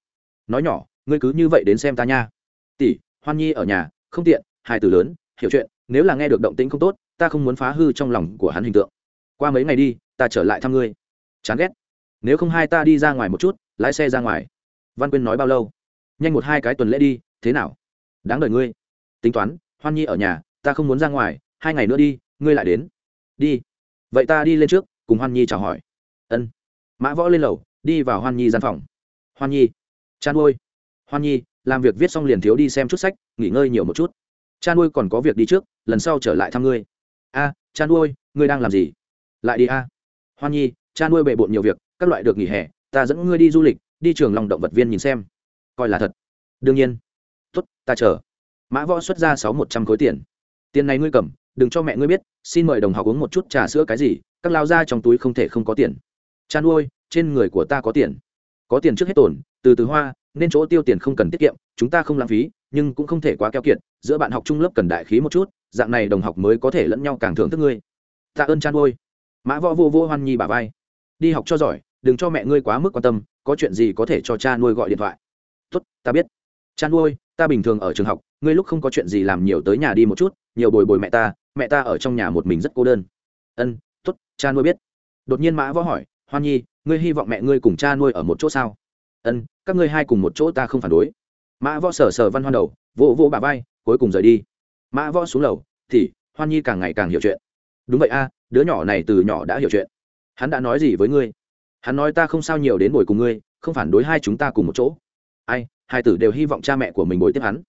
Nói nhỏ, ngươi cứ như vậy đến xem ta nha. Tỷ, hoan nhi ở nhà không tiện, hai từ lớn, hiểu chuyện, nếu là nghe được động tĩnh không tốt, ta không muốn phá hư trong lòng của hắn hình tượng. Qua mấy ngày đi, ta trở lại thăm ngươi. Chán ghét. Nếu không hai ta đi ra ngoài một chút, lái xe ra ngoài. Văn quyên nói bao lâu? Nhanh một hai cái tuần lễ đi, thế nào? Đáng đ ngươi. Tính toán, hoan nhi ở nhà, ta không muốn ra ngoài, hai ngày nữa đi, ngươi lại đến. Đi. Vậy ta đi lên trước, cùng hoan nhi chào hỏi. Ân. Mã võ lên lầu, đi vào hoan nhi gian phòng. Hoan nhi. Chan ôi. Hoan nhi làm việc viết xong liền thiếu đi xem chút sách, nghỉ ngơi nhiều một chút. Cha nuôi còn có việc đi trước, lần sau trở lại thăm ngươi. A, cha nuôi, ngươi đang làm gì? Lại đi a. Hoan nhi, cha nuôi bề bộn nhiều việc, các loại được nghỉ hè, ta dẫn ngươi đi du lịch, đi trường lòng động vật viên nhìn xem. Coi là thật. Đương nhiên. Tốt, ta chờ. Mã võ xuất ra sáu một trăm khối tiền. Tiền này ngươi cầm, đừng cho mẹ ngươi biết, xin mời đồng học uống một chút trà sữa cái gì, các lao ra trong túi không thể không có tiền. Cha nuôi, trên người của ta có tiền. Có tiền trước hết tổn, từ từ hoa nên chỗ tiêu tiền không cần tiết kiệm, chúng ta không lãng phí, nhưng cũng không thể quá keo kiệt, giữa bạn học trung lớp cần đại khí một chút, dạng này đồng học mới có thể lẫn nhau càng thưởng thức ngươi. Tạ ơn cha nuôi mã võ vô vô hoan nhi bà vai. Đi học cho giỏi, đừng cho mẹ ngươi quá mức quan tâm, có chuyện gì có thể cho cha nuôi gọi điện thoại. Tốt, ta biết. Cha nuôi ta bình thường ở trường học, ngươi lúc không có chuyện gì làm nhiều tới nhà đi một chút, nhiều bồi bồi mẹ ta mẹ ta ở trong nhà một mình rất cô đơn. Ân, tốt, cha nuôi biết. Đột nhiên mã võ hỏi, hoan nhi, ngươi hy vọng mẹ ngươi cùng cha nuôi ở một chỗ sao? Ân, các ngươi hai cùng một chỗ ta không phản đối. Mã võ sở sở văn hoan đầu, vỗ vỗ bà vai, cuối cùng rời đi. Mã võ xuống lầu, thì, hoan nhi càng ngày càng hiểu chuyện. Đúng vậy a, đứa nhỏ này từ nhỏ đã hiểu chuyện. Hắn đã nói gì với ngươi? Hắn nói ta không sao nhiều đến bồi cùng ngươi, không phản đối hai chúng ta cùng một chỗ. Ai, hai tử đều hy vọng cha mẹ của mình bồi tiếp hắn.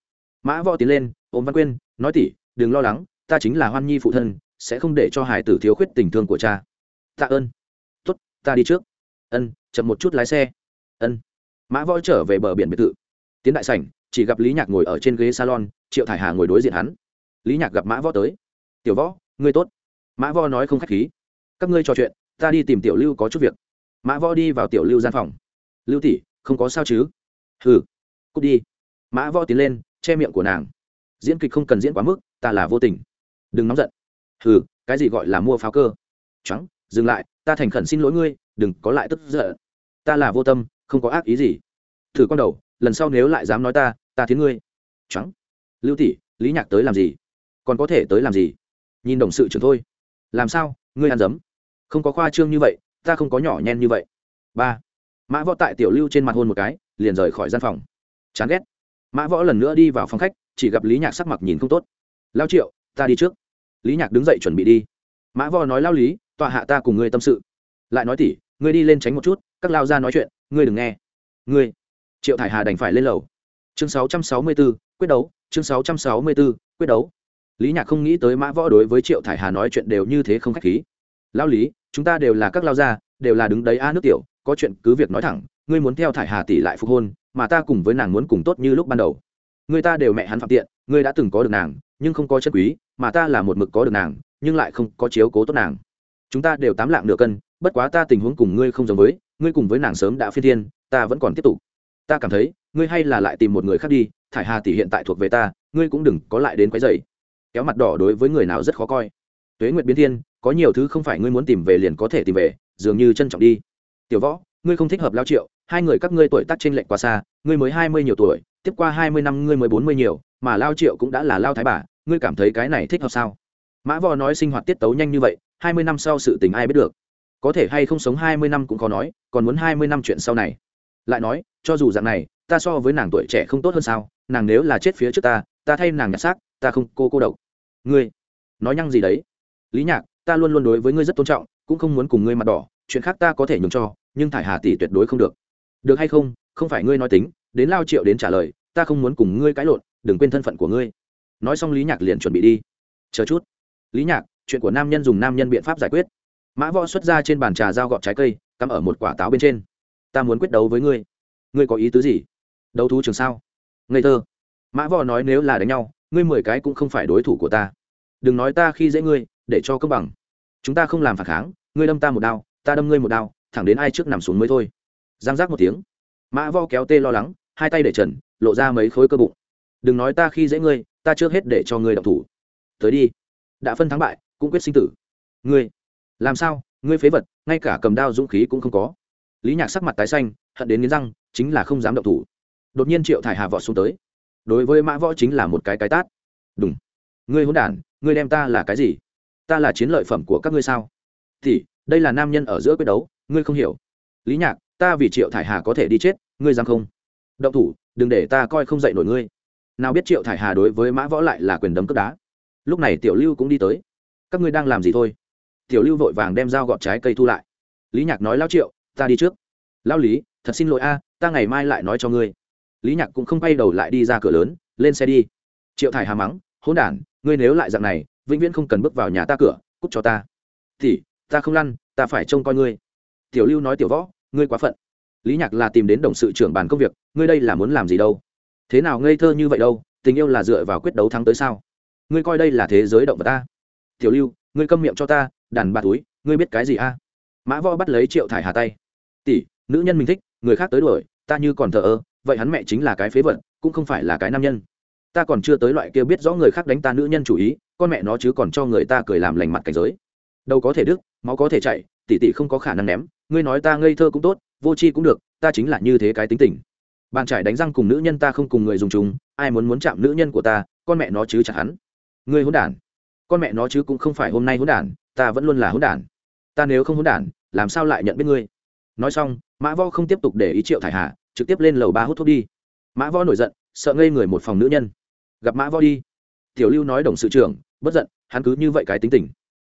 Mã võ tiến lên, ôm văn quyên, nói tỉ, đừng lo lắng, ta chính là hoan nhi phụ thân, sẽ không để cho hải tử thiếu khuyết tình thương của cha. Tạ ơn. Tuất ta đi trước. Ân, chậm một chút lái xe. Ân mã võ trở về bờ biển biệt thự. Tiến đại sảnh, chỉ gặp lý nhạc ngồi ở trên ghế salon, triệu thải hà ngồi đối diện hắn. Lý nhạc gặp mã võ tới. Tiểu võ, ngươi tốt. Mã võ nói không k h á c h khí. Các ngươi trò chuyện, ta đi tìm tiểu lưu có chút việc. Mã võ đi vào tiểu lưu gian phòng. Lưu tỷ, không có sao chứ? Hừ, cút đi. Mã võ tiến lên, che miệng của nàng. Diễn kịch không cần diễn quá mức, ta là vô tình. Đừng nóng giận. Hừ, cái gì gọi là mua pháo cơ? Trắng dừng lại, ta thành khẩn xin lỗi ngươi, đừng có lại tức giận. Ta là vô tâm không có ác ý gì. Thử con đầu, lần sau nếu lại dám nói ta ta thiến ngươi. Trắng. Lưu tỷ, lý nhạc tới làm gì? Còn có thể tới làm gì? Nhìn đồng sự trưởng thôi. Làm sao? Ngươi ăn dấm. Không có khoa trương như vậy, ta không có nhỏ nhen như vậy. Ba. Mã võ tại tiểu lưu trên mặt hôn một cái, liền rời khỏi gian phòng. Chán ghét. Mã võ lần nữa đi vào phòng khách, chỉ gặp lý nhạc sắc mặt nhìn không tốt. Lao triệu, ta đi trước. Lý nhạc đứng dậy chuẩn bị đi. Mã võ nói lao lý, tọa hạ ta cùng ngươi tâm sự. Lại nói tỉ ngươi đi lên tránh một chút, các lao ra nói chuyện ngươi đừng nghe. Ngươi triệu thải hà đành phải lên lầu. Chương 664, quyết đấu chương 664, quyết đấu. Lý nhạc không nghĩ tới mã võ đối với triệu thải hà nói chuyện đều như thế không k h á c h khí. Lao lý chúng ta đều là các lao gia đều là đứng đấy a nước tiểu có chuyện cứ việc nói thẳng ngươi muốn theo thải hà tỷ lại phục hôn mà ta cùng với nàng muốn cùng tốt như lúc ban đầu. Người ta đều mẹ hắn phạm tiện ngươi đã từng có được nàng nhưng không có chân quý mà ta là một mực có được nàng nhưng lại không có chiếu cố tốt nàng. Chúng ta đều tám lạng nửa cân bất quá ta tình huống cùng ngươi không giống với ngươi cùng với nàng sớm đã phi thiên, ta vẫn còn tiếp tục. Ta cảm thấy, ngươi hay là lại tìm một người khác đi, thải hà tỷ hiện tại thuộc về ta, ngươi cũng đừng có lại đến quấy dày kéo mặt đỏ đối với người nào rất khó coi. Tuế nguyệt biến thiên, có nhiều thứ không phải ngươi muốn tìm về liền có thể tìm về, dường như trân trọng đi. Tiểu võ, ngươi không thích hợp lao triệu, hai người các ngươi tuổi tác trên lệnh quá xa, ngươi mới hai mươi nhiều tuổi, tiếp qua hai mươi năm ngươi mới bốn mươi nhiều, mà lao triệu cũng đã là lao thái bà, ngươi cảm thấy cái này thích hợp sao? Mã võ nói sinh hoạt tiết tấu nhanh như vậy, hai mươi năm sau sự tình ai biết được? Có thể hay không sống hai mươi năm cũng khó nói, còn muốn hai mươi năm chuyện sau này. Lại nói, cho dù dạng này, ta so với nàng tuổi trẻ không tốt hơn sao, nàng nếu là chết phía trước ta ta thay nàng nhặt xác, ta không cô cô độc. Ngươi, nói nhăng gì đấy? Lý nhạc, ta luôn luôn đối với ngươi rất tôn trọng, cũng không muốn cùng ngươi mặt đỏ, chuyện khác ta có thể nhường cho, nhưng thải hà tỷ tuyệt đối không được. Được hay không không phải ngươi nói tính, đến lao triệu đến trả lời, ta không muốn cùng ngươi cãi lộn, đừng quên thân phận của ngươi. Nói xong lý nhạc liền chuẩn bị đi. Chờ chút. Lý nhạc, chuyện của nam nhân dùng nam nhân biện pháp giải quyết mã võ xuất ra trên bàn trà dao gọt trái cây, cắm ở một quả táo bên trên. Ta muốn quyết đấu với ngươi. Ngươi có ý tứ gì? Đấu thú trường sao? Ngây thơ. Mã võ nói nếu là đánh nhau, ngươi mười cái cũng không phải đối thủ của ta. Đừng nói ta khi dễ ngươi, để cho công bằng. Chúng ta không làm phản kháng, ngươi đâm ta một đao, ta đâm ngươi một đao, thẳng đến ai trước nằm xuống mới thôi. Giang giác một tiếng. Mã vo kéo tê lo lắng, hai tay để trần, lộ ra mấy khối cơ bụng. Đừng nói ta khi dễ ngươi, ta trước hết để cho ngươi đọc thủ. Tới đi. Đã phân thắng bại, cũng quyết sinh tử. Ngươi làm sao? Ngươi phế vật, ngay cả cầm đao dũng khí cũng không có. Lý nhạc sắc mặt tái xanh, hận đến nghiến răng, chính là không dám động thủ. Đột nhiên triệu thải hà vọt xuống tới. Đối với mã võ chính là một cái cái tát. Đúng ngươi hôn đản, ngươi đem ta là cái gì? Ta là chiến lợi phẩm của các ngươi sao? Thì, đây là nam nhân ở giữa quyết đấu, ngươi không hiểu. Lý nhạc, ta vì triệu thải hà có thể đi chết, ngươi dám không? Động thủ, đừng để ta coi không dậy nổi ngươi. Nào biết triệu thải hà đối với mã võ lại là quyền đấm cướp đá. Lúc này tiểu lưu cũng đi tới. Các ngươi đang làm gì thôi? Tiểu lưu vội vàng đem dao gọt trái cây thu lại. Lý nhạc nói lao triệu, ta đi trước. Lao lý, thật xin lỗi a, ta ngày mai lại nói cho ngươi. Lý nhạc cũng không quay đầu lại đi ra cửa lớn, lên xe đi. Triệu thải hà mắng, hỗn đản, ngươi nếu lại dạng này, vĩnh viễn không cần bước vào nhà ta cửa, cút cho ta. Thì ta không lăn, ta phải trông coi ngươi. Tiểu lưu nói, tiểu võ, ngươi quá phận. Lý nhạc là tìm đến đồng sự trưởng bàn công việc, ngươi đây là muốn làm gì đâu? Thế nào ngây thơ như vậy đâu, tình yêu là dựa vào quyết đấu thắng tới sao? Ngươi coi đây là thế giới động vật ta. Tiểu lưu, ngươi câm miệng cho ta đàn bà túi, ngươi biết cái gì a? Mã võ bắt lấy triệu thải hà tay. Tỷ, nữ nhân mình thích, người khác tới đuổi, ta như còn thờ ơ, vậy hắn mẹ chính là cái phế vật, cũng không phải là cái nam nhân. Ta còn chưa tới loại kia biết rõ người khác đánh ta nữ nhân chủ ý, con mẹ nó chứ còn cho người ta cười làm lành mặt cảnh giới. Đâu có thể đứt, máu có thể chạy tỷ tỷ không có khả năng ném, ngươi nói ta ngây thơ cũng tốt, vô tri cũng được, ta chính là như thế cái tính tình. Bàn trải đánh răng cùng nữ nhân ta không cùng người dùng chúng, ai muốn muốn chạm nữ nhân của ta, con mẹ nó chứ chả hắn. Ngươi hỗn đản. Con mẹ nó chứ cũng không phải hôm nay hỗn đản ta vẫn luôn là hỗn đản. Ta nếu không hỗn đản, làm sao lại nhận biết ngươi? Nói xong, mã võ không tiếp tục để ý triệu thải hà, trực tiếp lên lầu ba hút thuốc đi. Mã võ nổi giận, sợ ngây người một phòng nữ nhân. Gặp mã võ đi. Tiểu lưu nói đồng sự trưởng, bất giận, hắn cứ như vậy cái tính tình.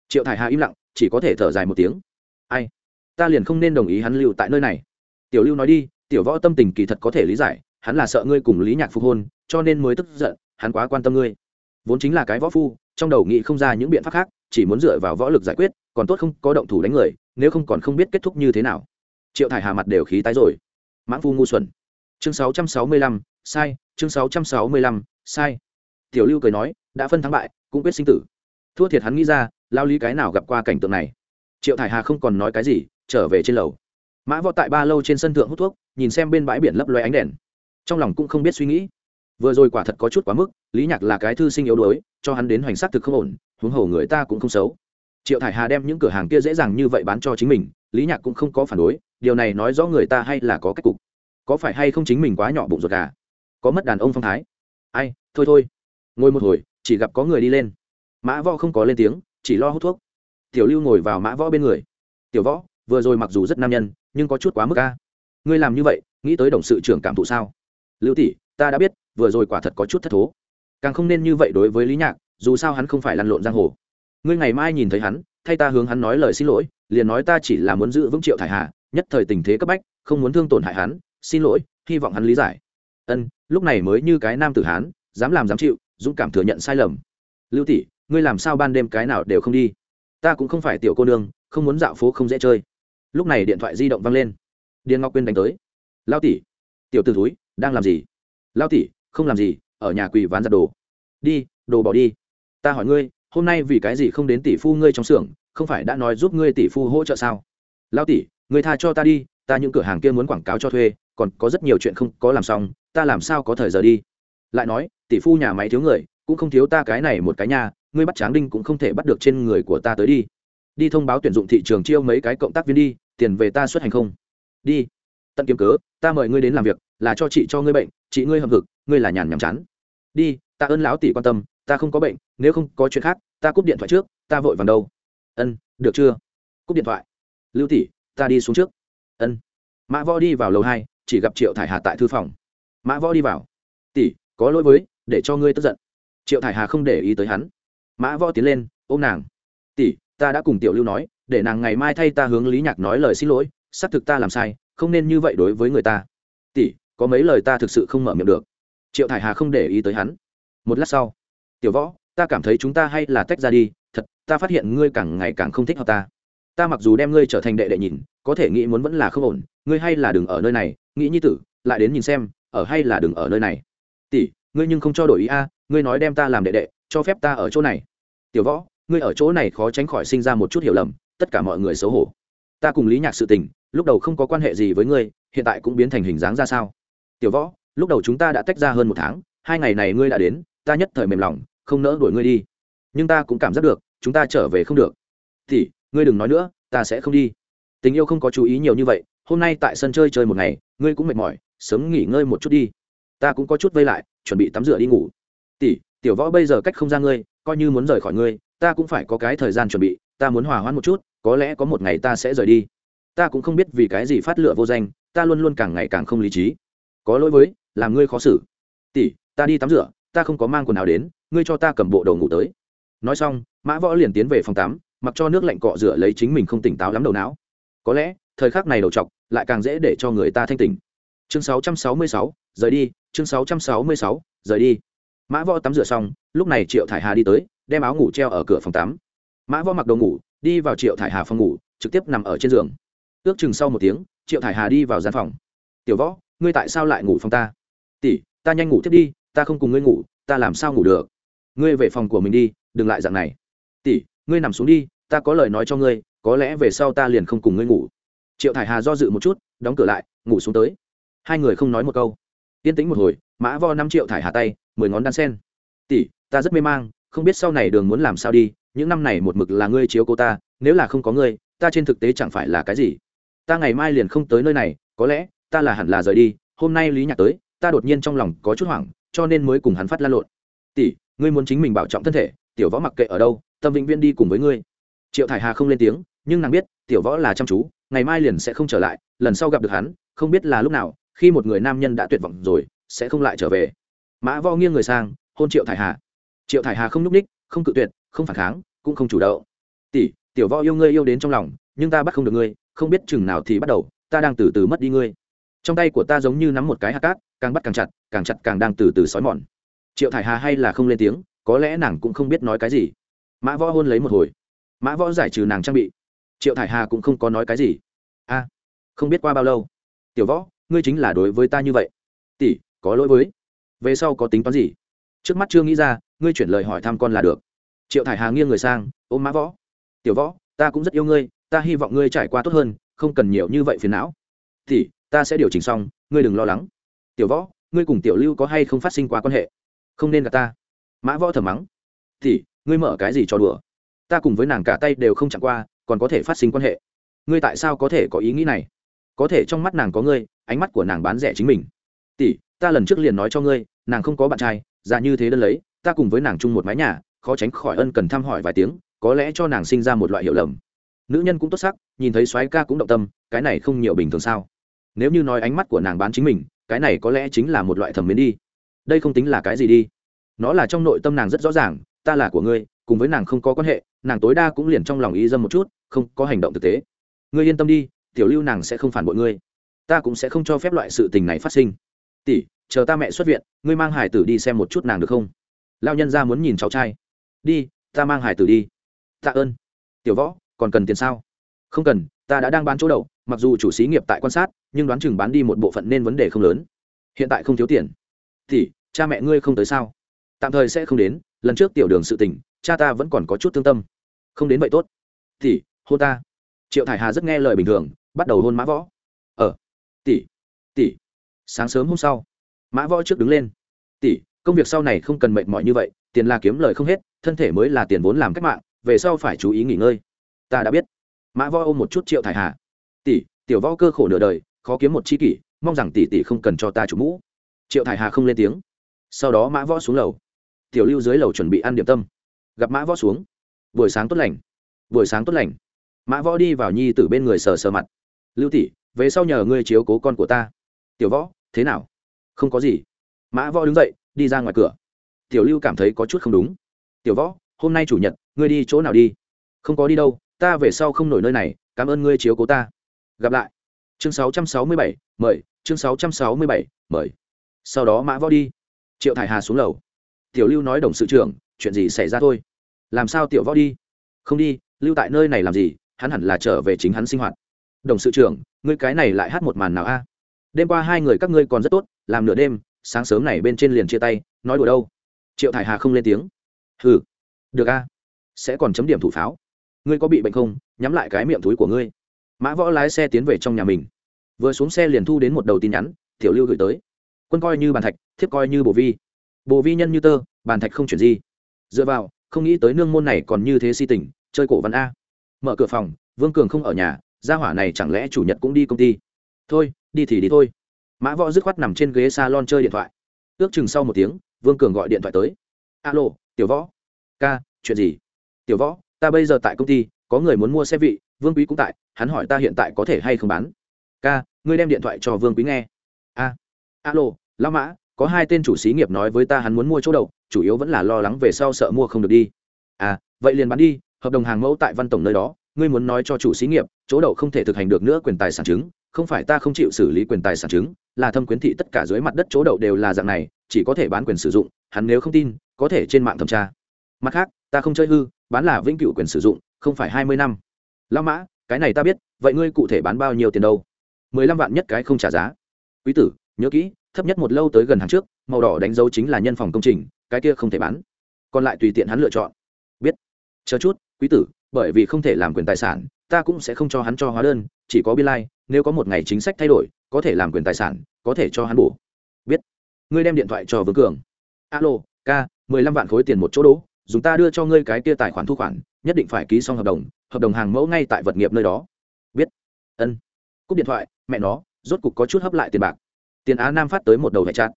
Triệu thải hà im lặng, chỉ có thể thở dài một tiếng. Ai? Ta liền không nên đồng ý hắn lưu tại nơi này. Tiểu lưu nói đi, tiểu võ tâm tình kỳ thật có thể lý giải, hắn là sợ ngươi cùng lý nhạc phục hôn, cho nên mới tức giận, hắn quá quan tâm ngươi. Vốn chính là cái võ phu, trong đầu nghĩ không ra những biện pháp khác chỉ muốn dựa vào võ lực giải quyết còn tốt không có động thủ đánh người nếu không còn không biết kết thúc như thế nào. Triệu thải hà mặt đều khí tái rồi. Mãn phu ngu xuẩn. Chương 665, sai chương 665, sai. Tiểu lưu cười nói đã phân thắng bại cũng quyết sinh tử. Thua thiệt hắn nghĩ ra lao lý cái nào gặp qua cảnh tượng này. Triệu thải hà không còn nói cái gì trở về trên lầu. Mã võ tại ba lâu trên sân thượng hút thuốc nhìn xem bên bãi biển lấp loe ánh đèn. Trong lòng cũng không biết suy nghĩ vừa rồi quả thật có chút quá mức, lý nhạc là cái thư sinh yếu đuối, cho hắn đến hoành s á t thực không ổn, huống hồ người ta cũng không xấu. Triệu thải hà đem những cửa hàng kia dễ dàng như vậy bán cho chính mình, lý nhạc cũng không có phản đối, điều này nói rõ người ta hay là có cách cục. Có phải hay không chính mình quá nhỏ bụng ruột gà? Có mất đàn ông phong thái? Ai, thôi thôi. Ngồi một hồi, chỉ gặp có người đi lên. Mã võ không có lên tiếng, chỉ lo hút thuốc. Tiểu lưu ngồi vào mã võ bên người. Tiểu võ, vừa rồi mặc dù rất nam nhân, nhưng có chút quá mức ca ngươi làm như vậy, nghĩ tới đồng sự trưởng cảm thụ sao? Lưu tỷ, ta đã biết vừa rồi quả thật có chút thất thố. Càng không nên như vậy đối với lý nhạc, dù sao hắn không phải lăn lộn giang hồ. Ngươi ngày mai nhìn thấy hắn, thay ta hướng hắn nói lời xin lỗi, liền nói ta chỉ là muốn giữ vững triệu thải hà, nhất thời tình thế cấp bách, không muốn thương tổn hại hắn, xin lỗi, hy vọng hắn lý giải. Ân, lúc này mới như cái nam tử hán, dám làm dám chịu, dũng cảm thừa nhận sai lầm. Lưu tỷ, ngươi làm sao ban đêm cái nào đều không đi? Ta cũng không phải tiểu cô nương, không muốn dạo phố không dễ chơi. Lúc này điện thoại di động văng lên. Điền ngọc quyên đánh tới. Lao tỷ, tiểu t ử túi đang làm gì? Lao tỷ không làm gì, ở nhà quỳ ván giặt đồ. Đi, đồ bỏ đi. Ta hỏi ngươi, hôm nay vì cái gì không đến tỷ phu ngươi trong xưởng, không phải đã nói giúp ngươi tỷ phu hỗ trợ sao? Lao tỷ người tha cho ta đi, ta những cửa hàng kia muốn quảng cáo cho thuê, còn có rất nhiều chuyện không có làm xong, ta làm sao có thời giờ đi? Lại nói, tỷ phu nhà máy thiếu người, cũng không thiếu ta cái này một cái nhà, ngươi bắt tráng đinh cũng không thể bắt được trên người của ta tới đi. Đi thông báo tuyển dụng thị trường chiêu mấy cái cộng tác viên đi, tiền về ta xuất hành không? Đi. Tận kiếm cớ, ta mời ngươi đến làm việc, là cho chị cho ngươi bệnh, chị ngươi hầm hực ngươi là nhàn nhàm chán. Đi, ta ơn lão tỷ quan tâm, ta không có bệnh, nếu không có chuyện khác, ta cúp điện thoại trước, ta vội vàng đâu. Ân, được chưa? Cúp điện thoại. Lưu tỷ, ta đi xuống trước. Ân. Mã võ đi vào lầu hai, chỉ gặp triệu thải hà tại thư phòng. Mã võ đi vào. Tỷ, có lỗi với, để cho ngươi tức giận. Triệu thải hà không để ý tới hắn. Mã võ tiến lên, ôm nàng. Tỷ, ta đã cùng tiểu lưu nói, để nàng ngày mai thay ta hướng lý nhạc nói lời xin lỗi, xác thực ta làm sai, không nên như vậy đối với người ta. Tỷ, có mấy lời ta thực sự không mở miệng được triệu thải hà không để ý tới hắn. Một lát sau, tiểu võ, ta cảm thấy chúng ta hay là tách ra đi, thật, ta phát hiện ngươi càng ngày càng không thích hợp ta. Ta mặc dù đem ngươi trở thành đệ đệ nhìn, có thể nghĩ muốn vẫn là không ổn, ngươi hay là đừng ở nơi này, nghĩ như tử, lại đến nhìn xem, ở hay là đừng ở nơi này? Tỷ, ngươi nhưng không cho đổi ý a, ngươi nói đem ta làm đệ đệ, cho phép ta ở chỗ này. Tiểu võ, ngươi ở chỗ này khó tránh khỏi sinh ra một chút hiểu lầm, tất cả mọi người xấu hổ. Ta cùng lý nhạc sự tình, lúc đầu không có quan hệ gì với ngươi, hiện tại cũng biến thành hình dáng ra sao? Tiểu võ lúc đầu chúng ta đã tách ra hơn một tháng, hai ngày này ngươi đã đến, ta nhất thời mềm lòng, không nỡ đuổi ngươi đi. Nhưng ta cũng cảm giác được, chúng ta trở về không được. Thì, ngươi đừng nói nữa, ta sẽ không đi. Tình yêu không có chú ý nhiều như vậy, hôm nay tại sân chơi chơi một ngày, ngươi cũng mệt mỏi, sớm nghỉ ngơi một chút đi. Ta cũng có chút vây lại, chuẩn bị tắm rửa đi ngủ. Tỷ, tiểu võ bây giờ cách không ra ngươi, coi như muốn rời khỏi ngươi, ta cũng phải có cái thời gian chuẩn bị, ta muốn hòa hoãn một chút, có lẽ có một ngày ta sẽ rời đi. Ta cũng không biết vì cái gì phát lửa vô danh, ta luôn luôn càng ngày càng không lý trí có lỗi với làm ngươi khó xử. Tỷ ta đi tắm rửa ta không có mang quần áo đến ngươi cho ta cầm bộ đồ ngủ tới. Nói xong mã võ liền tiến về phòng tắm mặc cho nước lạnh cọ rửa lấy chính mình không tỉnh táo lắm đầu não. Có lẽ thời khắc này đầu t lại càng dễ để cho người ta thanh tỉnh. Chương 666, rời đi chương sáu trăm sáu mươi sáu rời đi. Mã võ tắm rửa xong lúc này triệu thải hà đi tới đem áo ngủ treo ở cửa phòng tắm. Mã võ mặc đồ ngủ đi vào triệu thải hà phòng ngủ trực tiếp nằm ở trên giường. Ước chừng sau một tiếng triệu thải hà đi vào gian phòng. Tiểu võ ngươi tại sao lại ngủ phòng ta? Tỷ, ta nhanh ngủ tiếp đi, ta không cùng ngươi ngủ, ta làm sao ngủ được? Ngươi về phòng của mình đi, đừng lại dạng này. Tỷ, ngươi nằm xuống đi, ta có lời nói cho ngươi, có lẽ về sau ta liền không cùng ngươi ngủ. Triệu thải hà do dự một chút, đóng cửa lại, ngủ xuống tới. Hai người không nói một câu. Yên tĩnh một hồi, mã vo năm triệu thải hà tay, mười ngón đan sen. Tỷ, ta rất mê mang, không biết sau này đường muốn làm sao đi, những năm này một mực là ngươi chiếu cô ta, nếu là không có ngươi, ta trên thực tế chẳng phải là cái gì. Ta ngày mai liền không tới nơi này, có lẽ ta là hẳn là rời đi, hôm nay lý nhạc tới, ta đột nhiên trong lòng có chút hoảng, cho nên mới cùng hắn phát lan lộn. Tỷ, ngươi muốn chính mình bảo trọng thân thể, tiểu võ mặc kệ ở đâu, tâm vĩnh viên đi cùng với ngươi. Triệu thải hà không lên tiếng, nhưng nàng biết, tiểu võ là chăm chú, ngày mai liền sẽ không trở lại, lần sau gặp được hắn, không biết là lúc nào, khi một người nam nhân đã tuyệt vọng rồi, sẽ không lại trở về. Mã võ nghiêng người sang, hôn triệu thải hà. Triệu thải hà không nhúc ních, không cự tuyệt, không phản kháng, cũng không chủ động. Tỷ, tiểu võ yêu ngươi yêu đến trong lòng, nhưng ta bắt không được ngươi, không biết chừng nào thì bắt đầu, ta đang từ từ mất đi ngươi trong tay của ta giống như nắm một cái hạt cát, càng bắt càng chặt càng chặt càng đang từ từ xói mòn. Triệu thải hà hay là không lên tiếng, có lẽ nàng cũng không biết nói cái gì. Mã võ hôn lấy một hồi. Mã võ giải trừ nàng trang bị. Triệu thải hà cũng không có nói cái gì. A, không biết qua bao lâu. Tiểu võ, ngươi chính là đối với ta như vậy. Tỷ, có lỗi với. Về sau có tính toán gì? Trước mắt chưa nghĩ ra, ngươi chuyển lời hỏi thăm con là được. Triệu thải hà nghiêng người sang, ôm mã võ. Tiểu võ, ta cũng rất yêu ngươi, ta hy vọng ngươi trải qua tốt hơn, không cần nhiều như vậy phiền não. Tỷ ta sẽ điều chỉnh xong, ngươi đừng lo lắng. Tiểu võ, ngươi cùng tiểu lưu có hay không phát sinh qua quan hệ? Không nên gặp ta. Mã võ thầm mắng. Thì, ngươi mở cái gì cho đùa? Ta cùng với nàng cả tay đều không chặn qua, còn có thể phát sinh quan hệ. Ngươi tại sao có thể có ý nghĩ này? Có thể trong mắt nàng có ngươi, ánh mắt của nàng bán rẻ chính mình. Tỷ, ta lần trước liền nói cho ngươi, nàng không có bạn trai ra như thế đơn lấy, ta cùng với nàng chung một mái nhà, khó tránh khỏi ân cần thăm hỏi vài tiếng, có lẽ cho nàng sinh ra một loại hiểu lầm. Nữ nhân cũng tốt sắc, nhìn thấy soái ca cũng động tâm, cái này không nhiều bình thường sao? Nếu như nói ánh mắt của nàng bán chính mình, cái này có lẽ chính là một loại thẩm mến đi. Đây không tính là cái gì đi. Nó là trong nội tâm nàng rất rõ ràng, ta là của ngươi, cùng với nàng không có quan hệ, nàng tối đa cũng liền trong lòng ý dâm một chút, không có hành động thực tế. Ngươi yên tâm đi, tiểu lưu nàng sẽ không phản bội ngươi. Ta cũng sẽ không cho phép loại sự tình này phát sinh. Tỷ, chờ ta mẹ xuất viện, ngươi mang hải tử đi xem một chút nàng được không? Lao nhân ra muốn nhìn cháu trai. Đi, ta mang hải tử đi. Tạ ơn. Tiểu võ, còn cần tiền sao? Không cần, ta đã đang bán chỗ đậu, mặc dù chủ xí nghiệp tại quan sát nhưng đoán chừng bán đi một bộ phận nên vấn đề không lớn. Hiện tại không thiếu tiền. Thì, cha mẹ ngươi không tới sao? Tạm thời sẽ không đến, lần trước tiểu đường sự tình, cha ta vẫn còn có chút thương tâm. Không đến vậy tốt. Thì, hôn ta. Triệu thải hà rất nghe lời bình thường, bắt đầu hôn mã võ. Ờ tỷ tỷ. Sáng sớm hôm sau, mã võ trước đứng lên. Tỷ, công việc sau này không cần mệt mỏi như vậy, tiền là kiếm lời không hết, thân thể mới là tiền vốn làm cách mạng, về sau phải chú ý nghỉ ngơi. Ta đã biết. Mã võ ôm một chút triệu thải hà. Tỷ, tiểu võ cơ khổ nửa đời khó kiếm một chi kỷ, mong rằng tỷ tỷ không cần cho ta chủ mũ. Triệu thải hà không lên tiếng. Sau đó mã võ xuống lầu. Tiểu lưu dưới lầu chuẩn bị ăn điểm tâm. Gặp mã võ xuống. Buổi sáng tốt lành. Buổi sáng tốt lành. Mã võ đi vào nhi tử bên người sờ sờ mặt. Lưu tỷ, về sau nhờ ngươi chiếu cố con của ta. Tiểu võ, thế nào? Không có gì. Mã võ đứng dậy, đi ra ngoài cửa. Tiểu lưu cảm thấy có chút không đúng. Tiểu võ, hôm nay chủ nhật, ngươi đi chỗ nào đi? Không có đi đâu, ta về sau không nổi nơi này, cảm ơn ngươi chiếu cố ta. Gặp lại chương 667, mời. Chương 667, mời. Sau đó mã võ đi. Triệu thải hà xuống lầu. Tiểu lưu nói đồng sự trưởng chuyện gì xảy ra thôi? Làm sao tiểu võ đi? Không đi lưu tại nơi này làm gì? Hắn hẳn là trở về chính hắn sinh hoạt. Đồng sự trưởng ngươi cái này lại hát một màn nào a? Đêm qua hai người các ngươi còn rất tốt làm nửa đêm sáng sớm này bên trên liền chia tay nói đùa đâu? Triệu thải hà không lên tiếng. Hừ. Được a. Sẽ còn chấm điểm thủ pháo. Ngươi có bị bệnh không? Nhắm lại cái miệng túi của ngươi mã võ lái xe tiến về trong nhà mình. Vừa xuống xe liền thu đến một đầu tin nhắn, tiểu lưu gửi tới. Quân coi như bàn thạch, thiếp coi như bồ vi. Bồ vi nhân như tơ, bàn thạch không chuyển gì. Dựa vào, không nghĩ tới nương môn này còn như thế si tình, chơi cổ văn a. Mở cửa phòng, vương cường không ở nhà, gia hỏa này chẳng lẽ chủ nhật cũng đi công ty? Thôi, đi thì đi thôi. Mã võ dứt khoát nằm trên ghế s a lon chơi điện thoại. Ước chừng sau một tiếng, vương cường gọi điện thoại tới. Alo, tiểu võ. Ca, chuyện gì? Tiểu võ, ta bây giờ tại công ty, có người muốn mua xe vị vương quý cũng tại, hắn hỏi ta hiện tại có thể hay không bán. Ca, ngươi đem điện thoại cho vương quý nghe. A, alo, lão mã, có hai tên chủ xí nghiệp nói với ta hắn muốn mua chỗ đậu chủ yếu vẫn là lo lắng về sau sợ mua không được đi. À vậy liền bán đi, hợp đồng hàng mẫu tại văn tổng nơi đó, ngươi muốn nói cho chủ xí nghiệp, chỗ đậu không thể thực hành được nữa quyền tài sản chứng, không phải ta không chịu xử lý quyền tài sản chứng, là thâm quyến thị tất cả dưới mặt đất chỗ đậu đều là dạng này, chỉ có thể bán quyền sử dụng, hắn nếu không tin, có thể trên mạng thẩm tra. Mặt khác, ta không chơi hư, bán là vĩnh cửu quyền sử dụng, không phải hai mươi năm lao mã cái này ta biết vậy ngươi cụ thể bán bao nhiêu tiền đâu? Mười lăm vạn nhất cái không trả giá. Quý tử nhớ kỹ thấp nhất một lâu tới gần hàng trước màu đỏ đánh dấu chính là nhân phòng công trình cái kia không thể bán. Còn lại tùy tiện hắn lựa chọn. Biết. Chờ chút quý tử bởi vì không thể làm quyền tài sản ta cũng sẽ không cho hắn cho hóa đơn chỉ có biên lai、like, nếu có một ngày chính sách thay đổi có thể làm quyền tài sản có thể cho hắn bổ. Biết. Ngươi đem điện thoại cho vương cường. Alo ca mười lăm vạn khối tiền một chỗ đỗ dùng ta đưa cho ngươi cái kia tài khoản thu khoản nhất định phải ký xong hợp đồng hợp đồng hàng mẫu ngay tại vật nghiệp nơi đó. Biết. Ân. Cúp điện thoại, mẹ nó, rốt cục có chút hấp lại tiền bạc. Tiền á nam phát tới một đầu hệ chặt.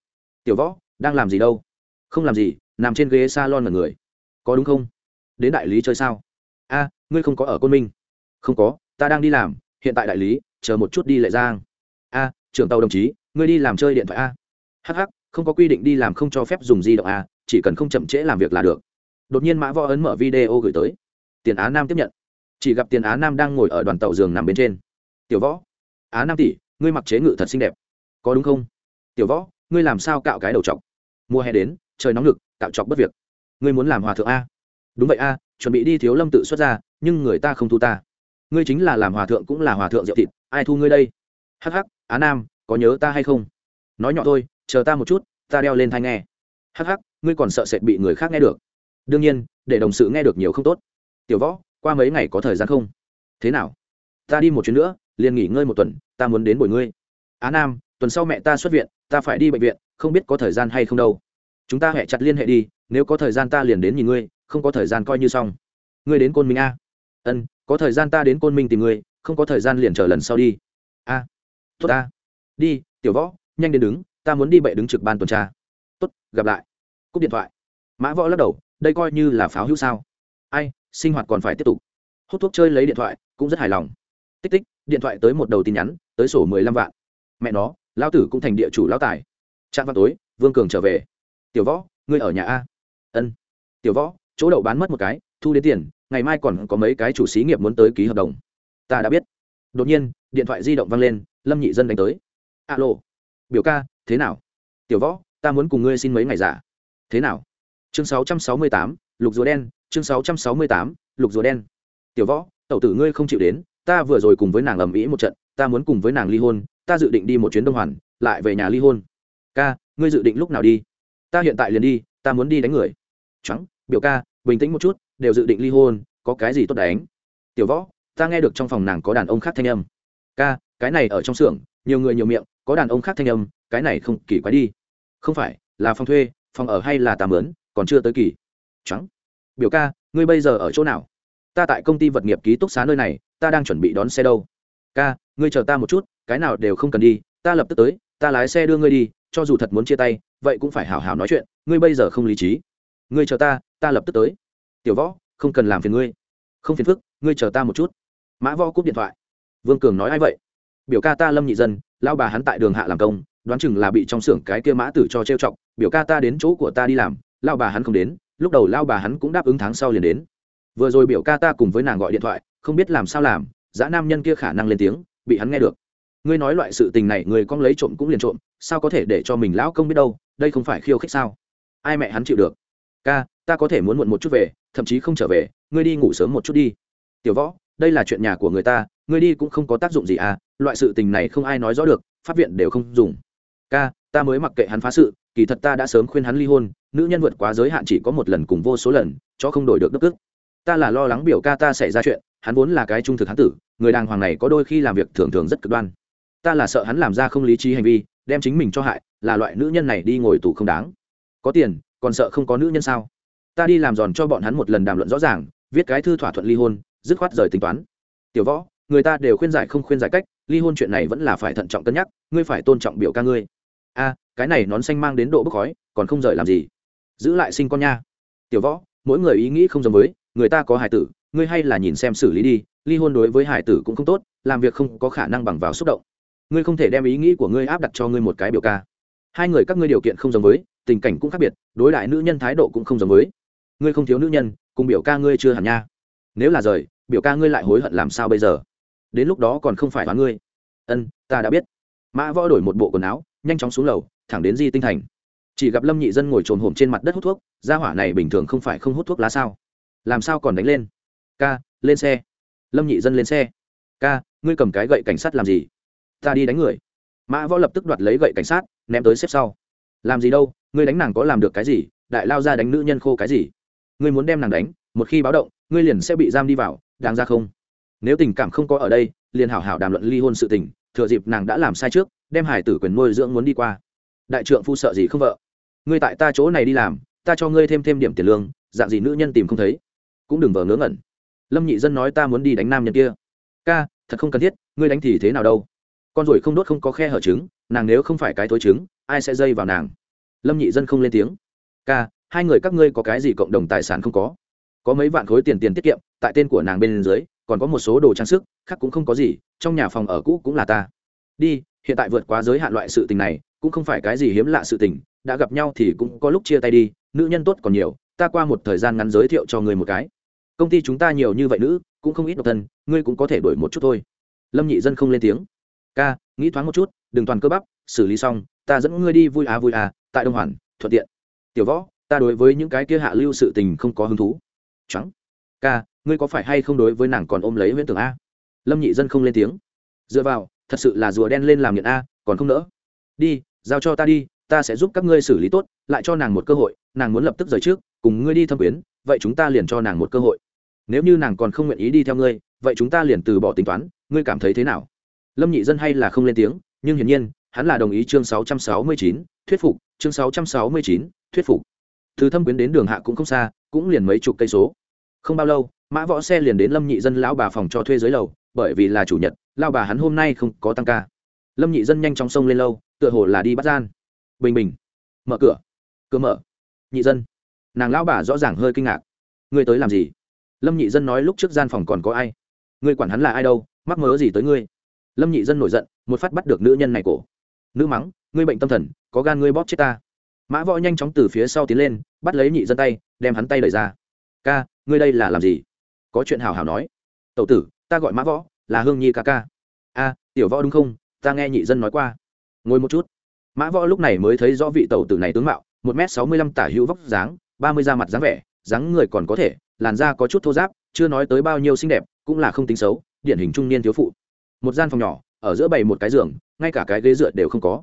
Tiểu võ, đang làm gì đâu? Không làm gì, nằm trên ghế s a lon mật người. Có đúng không? Đến đại lý chơi sao? A, ngươi không có ở côn minh. Không có, ta đang đi làm, hiện tại đại lý, chờ một chút đi lệ giang. A, trưởng tàu đồng chí, ngươi đi làm chơi điện thoại a. Hh không có quy định đi làm không cho phép dùng di động a, chỉ cần không chậm trễ làm việc là được. Đột nhiên mã võ ấn mở video gửi tới. Tiền á nam tiếp nhận chỉ gặp tiền á nam đang ngồi ở đoàn tàu giường nằm bên trên. Tiểu võ, á nam tỷ, ngươi mặc chế ngự thật xinh đẹp. Có đúng không? Tiểu võ, ngươi làm sao cạo cái đầu chọc? Mùa hè đến, trời nóng lực, cạo chọc bất việc. Ngươi muốn làm hòa thượng a. Đúng vậy a, chuẩn bị đi thiếu lâm tự xuất ra nhưng người ta không thu ta. Ngươi chính là làm hòa thượng cũng là hòa thượng diệu thịt, ai thu ngươi đây? Hh á nam, có nhớ ta hay không? Nói nhỏ thôi, chờ ta một chút, ta đeo lên thai nghe. Hh ngươi còn sợ sệt bị người khác nghe được. Đương nhiên, để đồng sự nghe được nhiều không tốt. Tiểu võ qua mấy ngày có thời gian không? Thế nào? Ta đi một chuyến nữa, liền nghỉ ngơi một tuần, ta muốn đến buổi ngươi. Á nam, tuần sau mẹ ta xuất viện, ta phải đi bệnh viện, không biết có thời gian hay không đâu. Chúng ta hẹ chặt liên hệ đi, nếu có thời gian ta liền đến nhìn ngươi, không có thời gian coi như xong. Ngươi đến côn minh a. Ân, có thời gian ta đến côn minh tìm ngươi, không có thời gian liền chờ lần sau đi. A. Tốt a đi, tiểu võ, nhanh đến đứng, ta muốn đi bệ đứng trực ban tuần tra. Tốt, gặp lại. Cúp điện thoại. Mã võ lắc đầu, đây coi như là pháo hữu sao. Ai sinh hoạt còn phải tiếp tục. Hút thuốc chơi lấy điện thoại cũng rất hài lòng. Tích tích điện thoại tới một đầu tin nhắn tới sổ mười lăm vạn. Mẹ nó lao tử cũng thành địa chủ lao tài. Trạm vào tối vương cường trở về. Tiểu võ ngươi ở nhà a? Ân. Tiểu võ chỗ đậu bán mất một cái thu đến tiền ngày mai còn có mấy cái chủ xí nghiệp muốn tới ký hợp đồng. Ta đã biết. Đột nhiên điện thoại di động vang lên lâm nhị dân đánh tới. Alo. Biểu ca thế nào? Tiểu võ ta muốn cùng ngươi xin mấy ngày giả. Thế nào? Chương 668, lục rùa đen chương 668, lục rùa đen. Tiểu võ tẩu tử ngươi không chịu đến ta vừa rồi cùng với nàng ầm ĩ một trận ta muốn cùng với nàng ly hôn ta dự định đi một chuyến đông hoàn lại về nhà ly hôn. Ca ngươi dự định lúc nào đi? Ta hiện tại liền đi ta muốn đi đánh người. Trắng biểu ca bình tĩnh một chút đều dự định ly hôn có cái gì tốt đánh? Tiểu võ ta nghe được trong phòng nàng có đàn ông khác thanh âm. Ca cái này ở trong xưởng nhiều người nhiều miệng có đàn ông khác thanh âm cái này không kỳ quái đi. Không phải là phòng thuê phòng ở hay là tà mướn còn chưa tới kỳ. Trắng biểu ca, ngươi bây giờ ở chỗ nào? Ta tại công ty vật nghiệp ký túc xá nơi này, ta đang chuẩn bị đón xe đâu. Ca, ngươi chờ ta một chút, cái nào đều không cần đi, ta lập tức tới, ta lái xe đưa ngươi đi, cho dù thật muốn chia tay, vậy cũng phải hào hào nói chuyện, ngươi bây giờ không lý trí. Ngươi chờ ta ta lập tức tới. Tiểu võ, không cần làm phiền ngươi. Không phiền phức, ngươi chờ ta một chút. Mã võ cúp điện thoại. Vương cường nói ai vậy? Biểu ca ta lâm nhị dân lao bà hắn tại đường hạ làm công, đoán chừng là bị trong xưởng cái kia mã tử cho trêu chọc, biểu ca ta đến chỗ của ta đi làm lao bà hắn không đến lúc đầu lao bà hắn cũng đáp ứng tháng sau liền đến. Vừa rồi biểu ca ta cùng với nàng gọi điện thoại, không biết làm sao làm, dã nam nhân kia khả năng lên tiếng, bị hắn nghe được. Ngươi nói loại sự tình này, người con lấy trộm cũng liền trộm, sao có thể để cho mình lão công biết đâu, đây không phải khiêu khích sao? Ai mẹ hắn chịu được? Ca, ta có thể muốn muộn một chút về, thậm chí không trở về, ngươi đi ngủ sớm một chút đi. Tiểu võ, đây là chuyện nhà của người ta, ngươi đi cũng không có tác dụng gì à loại sự tình này không ai nói rõ được p viện đều không dùng. Ca, ta mới mặc kệ hắn phá sự kỳ thật ta đã sớm khuyên hắn ly hôn, nữ nhân vượt quá giới hạn chỉ có một lần cùng vô số lần, cho không đổi được đức tức ta là lo lắng biểu ca ta xảy ra chuyện, hắn vốn là cái trung thực hắn tử, người đàng hoàng này có đôi khi làm việc thường thường rất cực đoan. Ta là sợ hắn làm ra không lý trí hành vi, đem chính mình cho hại, là loại nữ nhân này đi ngồi tù không đáng. Có tiền, còn sợ không có nữ nhân sao? Ta đi làm giòn cho bọn hắn một lần đàm luận rõ ràng, viết cái thư thỏa thuận ly hôn, dứt khoát rời tính toán. Tiểu võ, người ta đều khuyên giải không khuyên giải cách, ly hôn chuyện này vẫn là phải thận trọng cân nhắc, ngươi phải tôn trọng biểu ca ngươi a, cái này nón xanh mang đến độ bốc khói, còn không rời làm gì. Giữ lại sinh con nha. Tiểu võ, mỗi người ý nghĩ không giống với, người ta có Hải tử, ngươi hay là nhìn xem xử lý đi, ly hôn đối với hải tử cũng không tốt, làm việc không có khả năng bằng vào xúc động. Ngươi không thể đem ý nghĩ của ngươi áp đặt cho ngươi một cái biểu ca. Hai người các ngươi điều kiện không giống với, tình cảnh cũng khác biệt, đối đại nữ nhân thái độ cũng không giống với. Ngươi không thiếu nữ nhân, cùng biểu ca ngươi chưa hẳn nha. Nếu là rời, biểu ca ngươi lại hối hận làm sao bây giờ? Đến lúc đó còn không phải hóa ngươi. Ân, ta đã biết. Mã võ đổi một bộ quần áo nhanh chóng xuống lầu, thẳng đến di tinh thành. Chỉ gặp lâm nhị dân ngồi trồn hổm trên mặt đất hút thuốc, gia hỏa này bình thường không phải không hút thuốc lá sao? Làm sao còn đánh lên? Ca, lên xe. Lâm nhị dân lên xe. Ca, ngươi cầm cái gậy cảnh sát làm gì? Ta đi đánh người. Mã võ lập tức đoạt lấy gậy cảnh sát, ném tới xếp sau. Làm gì đâu, ngươi đánh nàng có làm được cái gì? Đại lao ra đánh nữ nhân khô cái gì? Ngươi muốn đem nàng đánh, một khi báo động, ngươi liền sẽ bị giam đi vào, đáng ra không? Nếu tình cảm không có ở đây, liền hảo hảo đàm luận ly hôn sự tình thừa dịp nàng đã làm sai trước, đem hải tử quyền nuôi dưỡng muốn đi qua. Đại trượng phu sợ gì không vợ? Ngươi tại ta chỗ này đi làm, ta cho ngươi thêm thêm điểm tiền lương, dạng gì nữ nhân tìm không thấy. Cũng đừng vờ ngớ ngẩn. Lâm nhị dân nói ta muốn đi đánh nam nhân kia. Ca, thật không cần thiết, ngươi đánh thì thế nào đâu? Con ruồi không đốt không có khe hở trứng, nàng nếu không phải cái thối trứng, ai sẽ dây vào nàng? Lâm nhị dân không lên tiếng. Ca, hai người các ngươi có cái gì cộng đồng tài sản không có? Có mấy vạn khối tiền tiền tiết kiệm, tại tên của nàng bên dưới còn có một số đồ trang sức, khác cũng không có gì, trong nhà phòng ở cũ cũng là ta. Đi, hiện tại vượt quá giới hạn loại sự tình này, cũng không phải cái gì hiếm lạ sự tình, đã gặp nhau thì cũng có lúc chia tay đi, nữ nhân tốt còn nhiều, ta qua một thời gian ngắn giới thiệu cho người một cái. Công ty chúng ta nhiều như vậy nữ, cũng không ít độc thân, ngươi cũng có thể đổi một chút thôi. Lâm nhị dân không lên tiếng. Ca, nghĩ thoáng một chút, đừng toàn cơ bắp, xử lý xong, ta dẫn ngươi đi vui à vui à tại đông hoàn, thuận tiện. Tiểu võ, ta đối với những cái kia hạ lưu sự tình không có hứng thú. Trắng ca ngươi có phải hay không đối với nàng còn ôm lấy huyễn tưởng a? Lâm nhị dân không lên tiếng. Dựa vào thật sự là rùa đen lên làm nghiện a còn không nỡ. Đi giao cho ta đi ta sẽ giúp các ngươi xử lý tốt lại cho nàng một cơ hội nàng muốn lập tức rời trước cùng ngươi đi thâm quyến vậy chúng ta liền cho nàng một cơ hội. Nếu như nàng còn không nguyện ý đi theo ngươi vậy chúng ta liền từ bỏ tính toán ngươi cảm thấy thế nào? Lâm nhị dân hay là không lên tiếng nhưng hiển nhiên hắn là đồng ý chương 669, thuyết phục chương 669, thuyết phục. Từ thâm quyến đến đường hạ cũng không xa cũng liền mấy chục cây số không bao lâu, mã võ xe liền đến lâm nhị dân lão bà phòng cho thuê dưới lầu, bởi vì là chủ nhật lao bà hắn hôm nay không có tăng ca. Lâm nhị dân nhanh chóng sông lên lâu tựa hồ là đi bắt gian. Bình bình. Mở cửa. Cửa mở. Nhị dân. Nàng lão bà rõ ràng hơi kinh ngạc. Ngươi tới làm gì? Lâm nhị dân nói lúc trước gian phòng còn có ai? Ngươi quản hắn là ai đâu, mắc mớ gì tới ngươi? Lâm nhị dân nổi giận, một phát bắt được nữ nhân này cổ. Nữ mắng, ngươi bệnh tâm thần, có gan ngươi bóp chết ta. Mã võ nhanh chóng từ phía sau tiến lên, bắt lấy nhị dân tay, đem hắn tay đẩy ra ca, ngươi đây là làm gì? Có chuyện hào hào nói. Tậu tử, ta gọi mã võ, là hương nhi ca ca. A, tiểu võ đúng không? Ta nghe nhị dân nói qua. Ngồi một chút. Mã võ lúc này mới thấy rõ vị tàu tử này tướng mạo, một m sáu mươi lăm tả hữu vóc dáng, ba mươi da mặt dáng vẻ, dáng người còn có thể, làn da có chút thô giáp chưa nói tới bao nhiêu xinh đẹp, cũng là không tính xấu, điển hình trung niên thiếu phụ. Một gian phòng nhỏ, ở giữa bày một cái giường, ngay cả cái ghế dựa đều không có.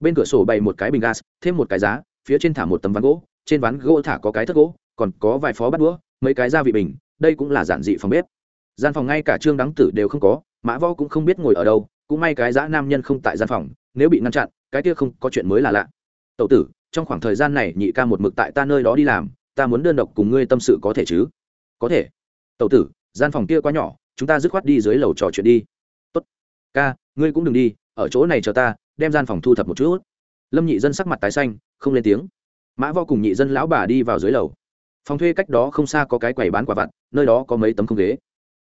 Bên cửa sổ bày một cái bình gas, thêm một cái giá, phía trên thả một tấm ván gỗ, trên ván gỗ thả có cái thất gỗ còn có vài phó bắt đũa, mấy cái gia vị bình, đây cũng là giản dị phòng bếp. Gian phòng ngay cả trương đắng tử đều không có, mã võ cũng không biết ngồi ở đâu, cũng may cái dã nam nhân không tại gian phòng, nếu bị ngăn chặn, cái kia không có chuyện mới là lạ. Tậu tử, trong khoảng thời gian này nhị ca một mực tại ta nơi đó đi làm, ta muốn đơn độc cùng ngươi tâm sự có thể chứ? Có thể. Tậu tử, gian phòng kia quá nhỏ, chúng ta dứt khoát đi dưới lầu trò chuyện đi. Tốt. Ca, ngươi cũng đừng đi, ở chỗ này chờ ta, đem gian phòng thu thập một chút. Lâm nhị dân sắc mặt tái xanh, không lên tiếng. Mã võ cùng nhị dân lão bà đi vào dưới lầu phòng thuê cách đó không xa có cái quầy bán quả vặt, nơi đó có mấy tấm không ghế.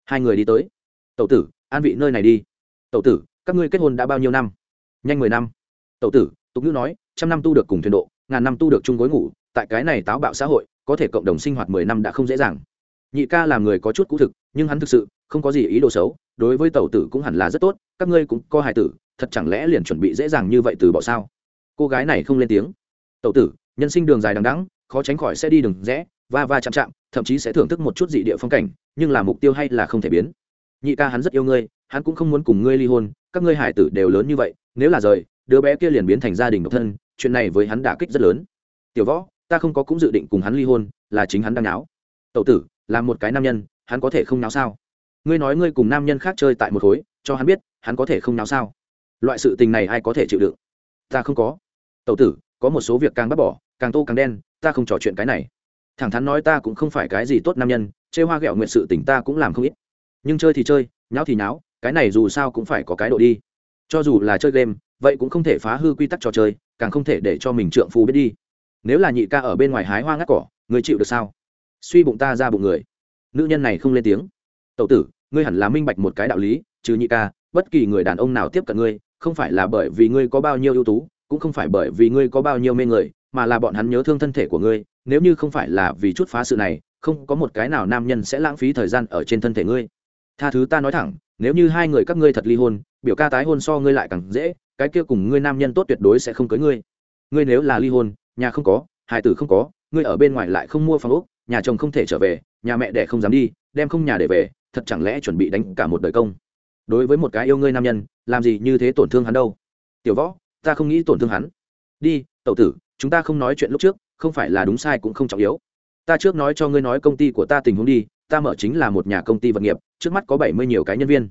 Hai người đi tới. Tậu tử, an vị nơi này đi. Tậu tử, các ngươi kết hôn đã bao nhiêu năm? Nhanh mười năm. Tậu tử, tục ngữ nói, trăm năm tu được cùng thuyền độ, ngàn năm tu được chung gối ngủ, tại cái này táo bạo xã hội, có thể cộng đồng sinh hoạt mười năm đã không dễ dàng. Nhị ca làm người có chút cũ thực, nhưng hắn thực sự không có gì ý đồ xấu, đối với tàu tử cũng hẳn là rất tốt, các ngươi cũng có hài tử, thật chẳng lẽ liền chuẩn bị dễ dàng như vậy từ bỏ sao? Cô gái này không lên tiếng. Tàu tử, nhân sinh đường dài đằng đẵng, khó tránh khỏi sẽ đi đường rẽ va va chạm chạm, thậm chí sẽ thưởng thức một chút dị địa phong cảnh, nhưng là mục tiêu hay là không thể biến. Nhị ca hắn rất yêu ngươi, hắn cũng không muốn cùng ngươi ly hôn, các ngươi hải tử đều lớn như vậy, nếu là rời, đứa bé kia liền biến thành gia đình độc thân, chuyện này với hắn đả kích rất lớn. Tiểu võ, ta không có cũng dự định cùng hắn ly hôn, là chính hắn đang náo. Tậu tử, là một cái nam nhân, hắn có thể không náo sao? Ngươi nói ngươi cùng nam nhân khác chơi tại một khối, cho hắn biết, hắn có thể không náo sao? Loại sự tình này ai có thể chịu đựng? Ta không có. Tậu tử, có một số việc càng bắt bỏ, càng tô càng đen, ta không trò chuyện cái này thẳng thắn nói ta cũng không phải cái gì tốt nam nhân chê hoa ghẹo nguyện sự tình ta cũng làm không ít. Nhưng chơi thì chơi, nháo thì nháo, cái này dù sao cũng phải có cái độ đi. Cho dù là chơi game, vậy cũng không thể phá hư quy tắc trò chơi, càng không thể để cho mình trượng phu biết đi. Nếu là nhị ca ở bên ngoài hái hoa ngắt cỏ, người chịu được sao? Suy bụng ta ra bụng người. Nữ nhân này không lên tiếng. Tậu tử, ngươi hẳn là minh bạch một cái đạo lý, trừ nhị ca, bất kỳ người đàn ông nào tiếp cận ngươi, không phải là bởi vì ngươi có bao nhiêu ưu tú, cũng không phải bởi vì ngươi có bao nhiêu mê người, mà là bọn hắn nhớ thương thân thể của ngươi nếu như không phải là vì chút phá sự này, không có một cái nào nam nhân sẽ lãng phí thời gian ở trên thân thể ngươi. Tha thứ ta nói thẳng, nếu như hai người các ngươi thật ly hôn, biểu ca tái hôn so ngươi lại càng dễ, cái kia cùng ngươi nam nhân tốt tuyệt đối sẽ không cưới ngươi. Ngươi nếu là ly hôn, nhà không có hải tử không có, ngươi ở bên ngoài lại không mua phòng ốc, nhà chồng không thể trở về, nhà mẹ đẻ không dám đi, đem không nhà để về, thật chẳng lẽ chuẩn bị đánh cả một đời công? Đối với một cái yêu ngươi nam nhân, làm gì như thế tổn thương hắn đâu? Tiểu võ, ta không nghĩ tổn thương hắn. Đi tậu tử, chúng ta không nói chuyện lúc trước không phải là đúng sai cũng không trọng yếu. Ta trước nói cho ngươi nói công ty của ta tình huống đi, ta mở chính là một nhà công ty vật nghiệp, trước mắt có bảy mươi nhiều cái nhân viên.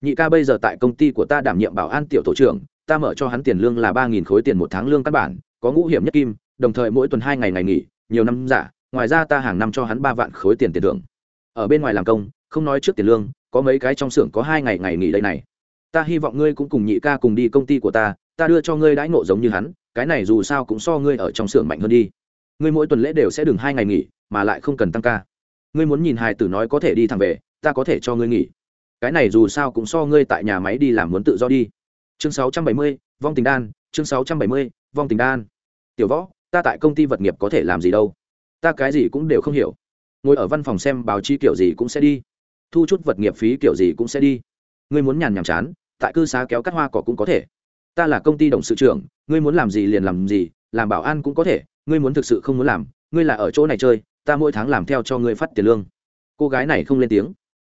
Nhị ca bây giờ tại công ty của ta đảm nhiệm bảo an tiểu tổ trưởng, ta mở cho hắn tiền lương là ba nghìn khối tiền một tháng lương căn bản, có ngũ hiểm nhất kim, đồng thời mỗi tuần hai ngày ngày nghỉ, nhiều năm giả, ngoài ra ta hàng năm cho hắn ba vạn khối tiền tiền thưởng. Ở bên ngoài làm công, không nói trước tiền lương, có mấy cái trong xưởng có hai ngày ngày nghỉ đây này. Ta hy vọng ngươi cũng cùng nhị ca cùng đi công ty của ta ta đưa cho ngươi đãi ngộ giống như hắn, cái này dù sao cũng so ngươi ở trong xưởng mạnh hơn đi ngươi mỗi tuần lễ đều sẽ đừng hai ngày nghỉ mà lại không cần tăng ca. Ngươi muốn nhìn hài tử nói có thể đi thẳng về ta có thể cho ngươi nghỉ. Cái này dù sao cũng so ngươi tại nhà máy đi làm muốn tự do đi. Chương 670, vong tình đan chương 670, vong tình đan. Tiểu võ ta tại công ty vật nghiệp có thể làm gì đâu? Ta cái gì cũng đều không hiểu. Ngồi ở văn phòng xem báo chí kiểu gì cũng sẽ đi. Thu chút vật nghiệp phí kiểu gì cũng sẽ đi. Ngươi muốn nhàn nhàm chán tại cư xá kéo cắt hoa cỏ cũng có thể. Ta là công ty đồng sự trưởng ngươi muốn làm gì liền làm gì làm bảo an cũng có thể ngươi muốn thực sự không muốn làm, ngươi là ở chỗ này chơi, ta mỗi tháng làm theo cho ngươi phát tiền lương. Cô gái này không lên tiếng.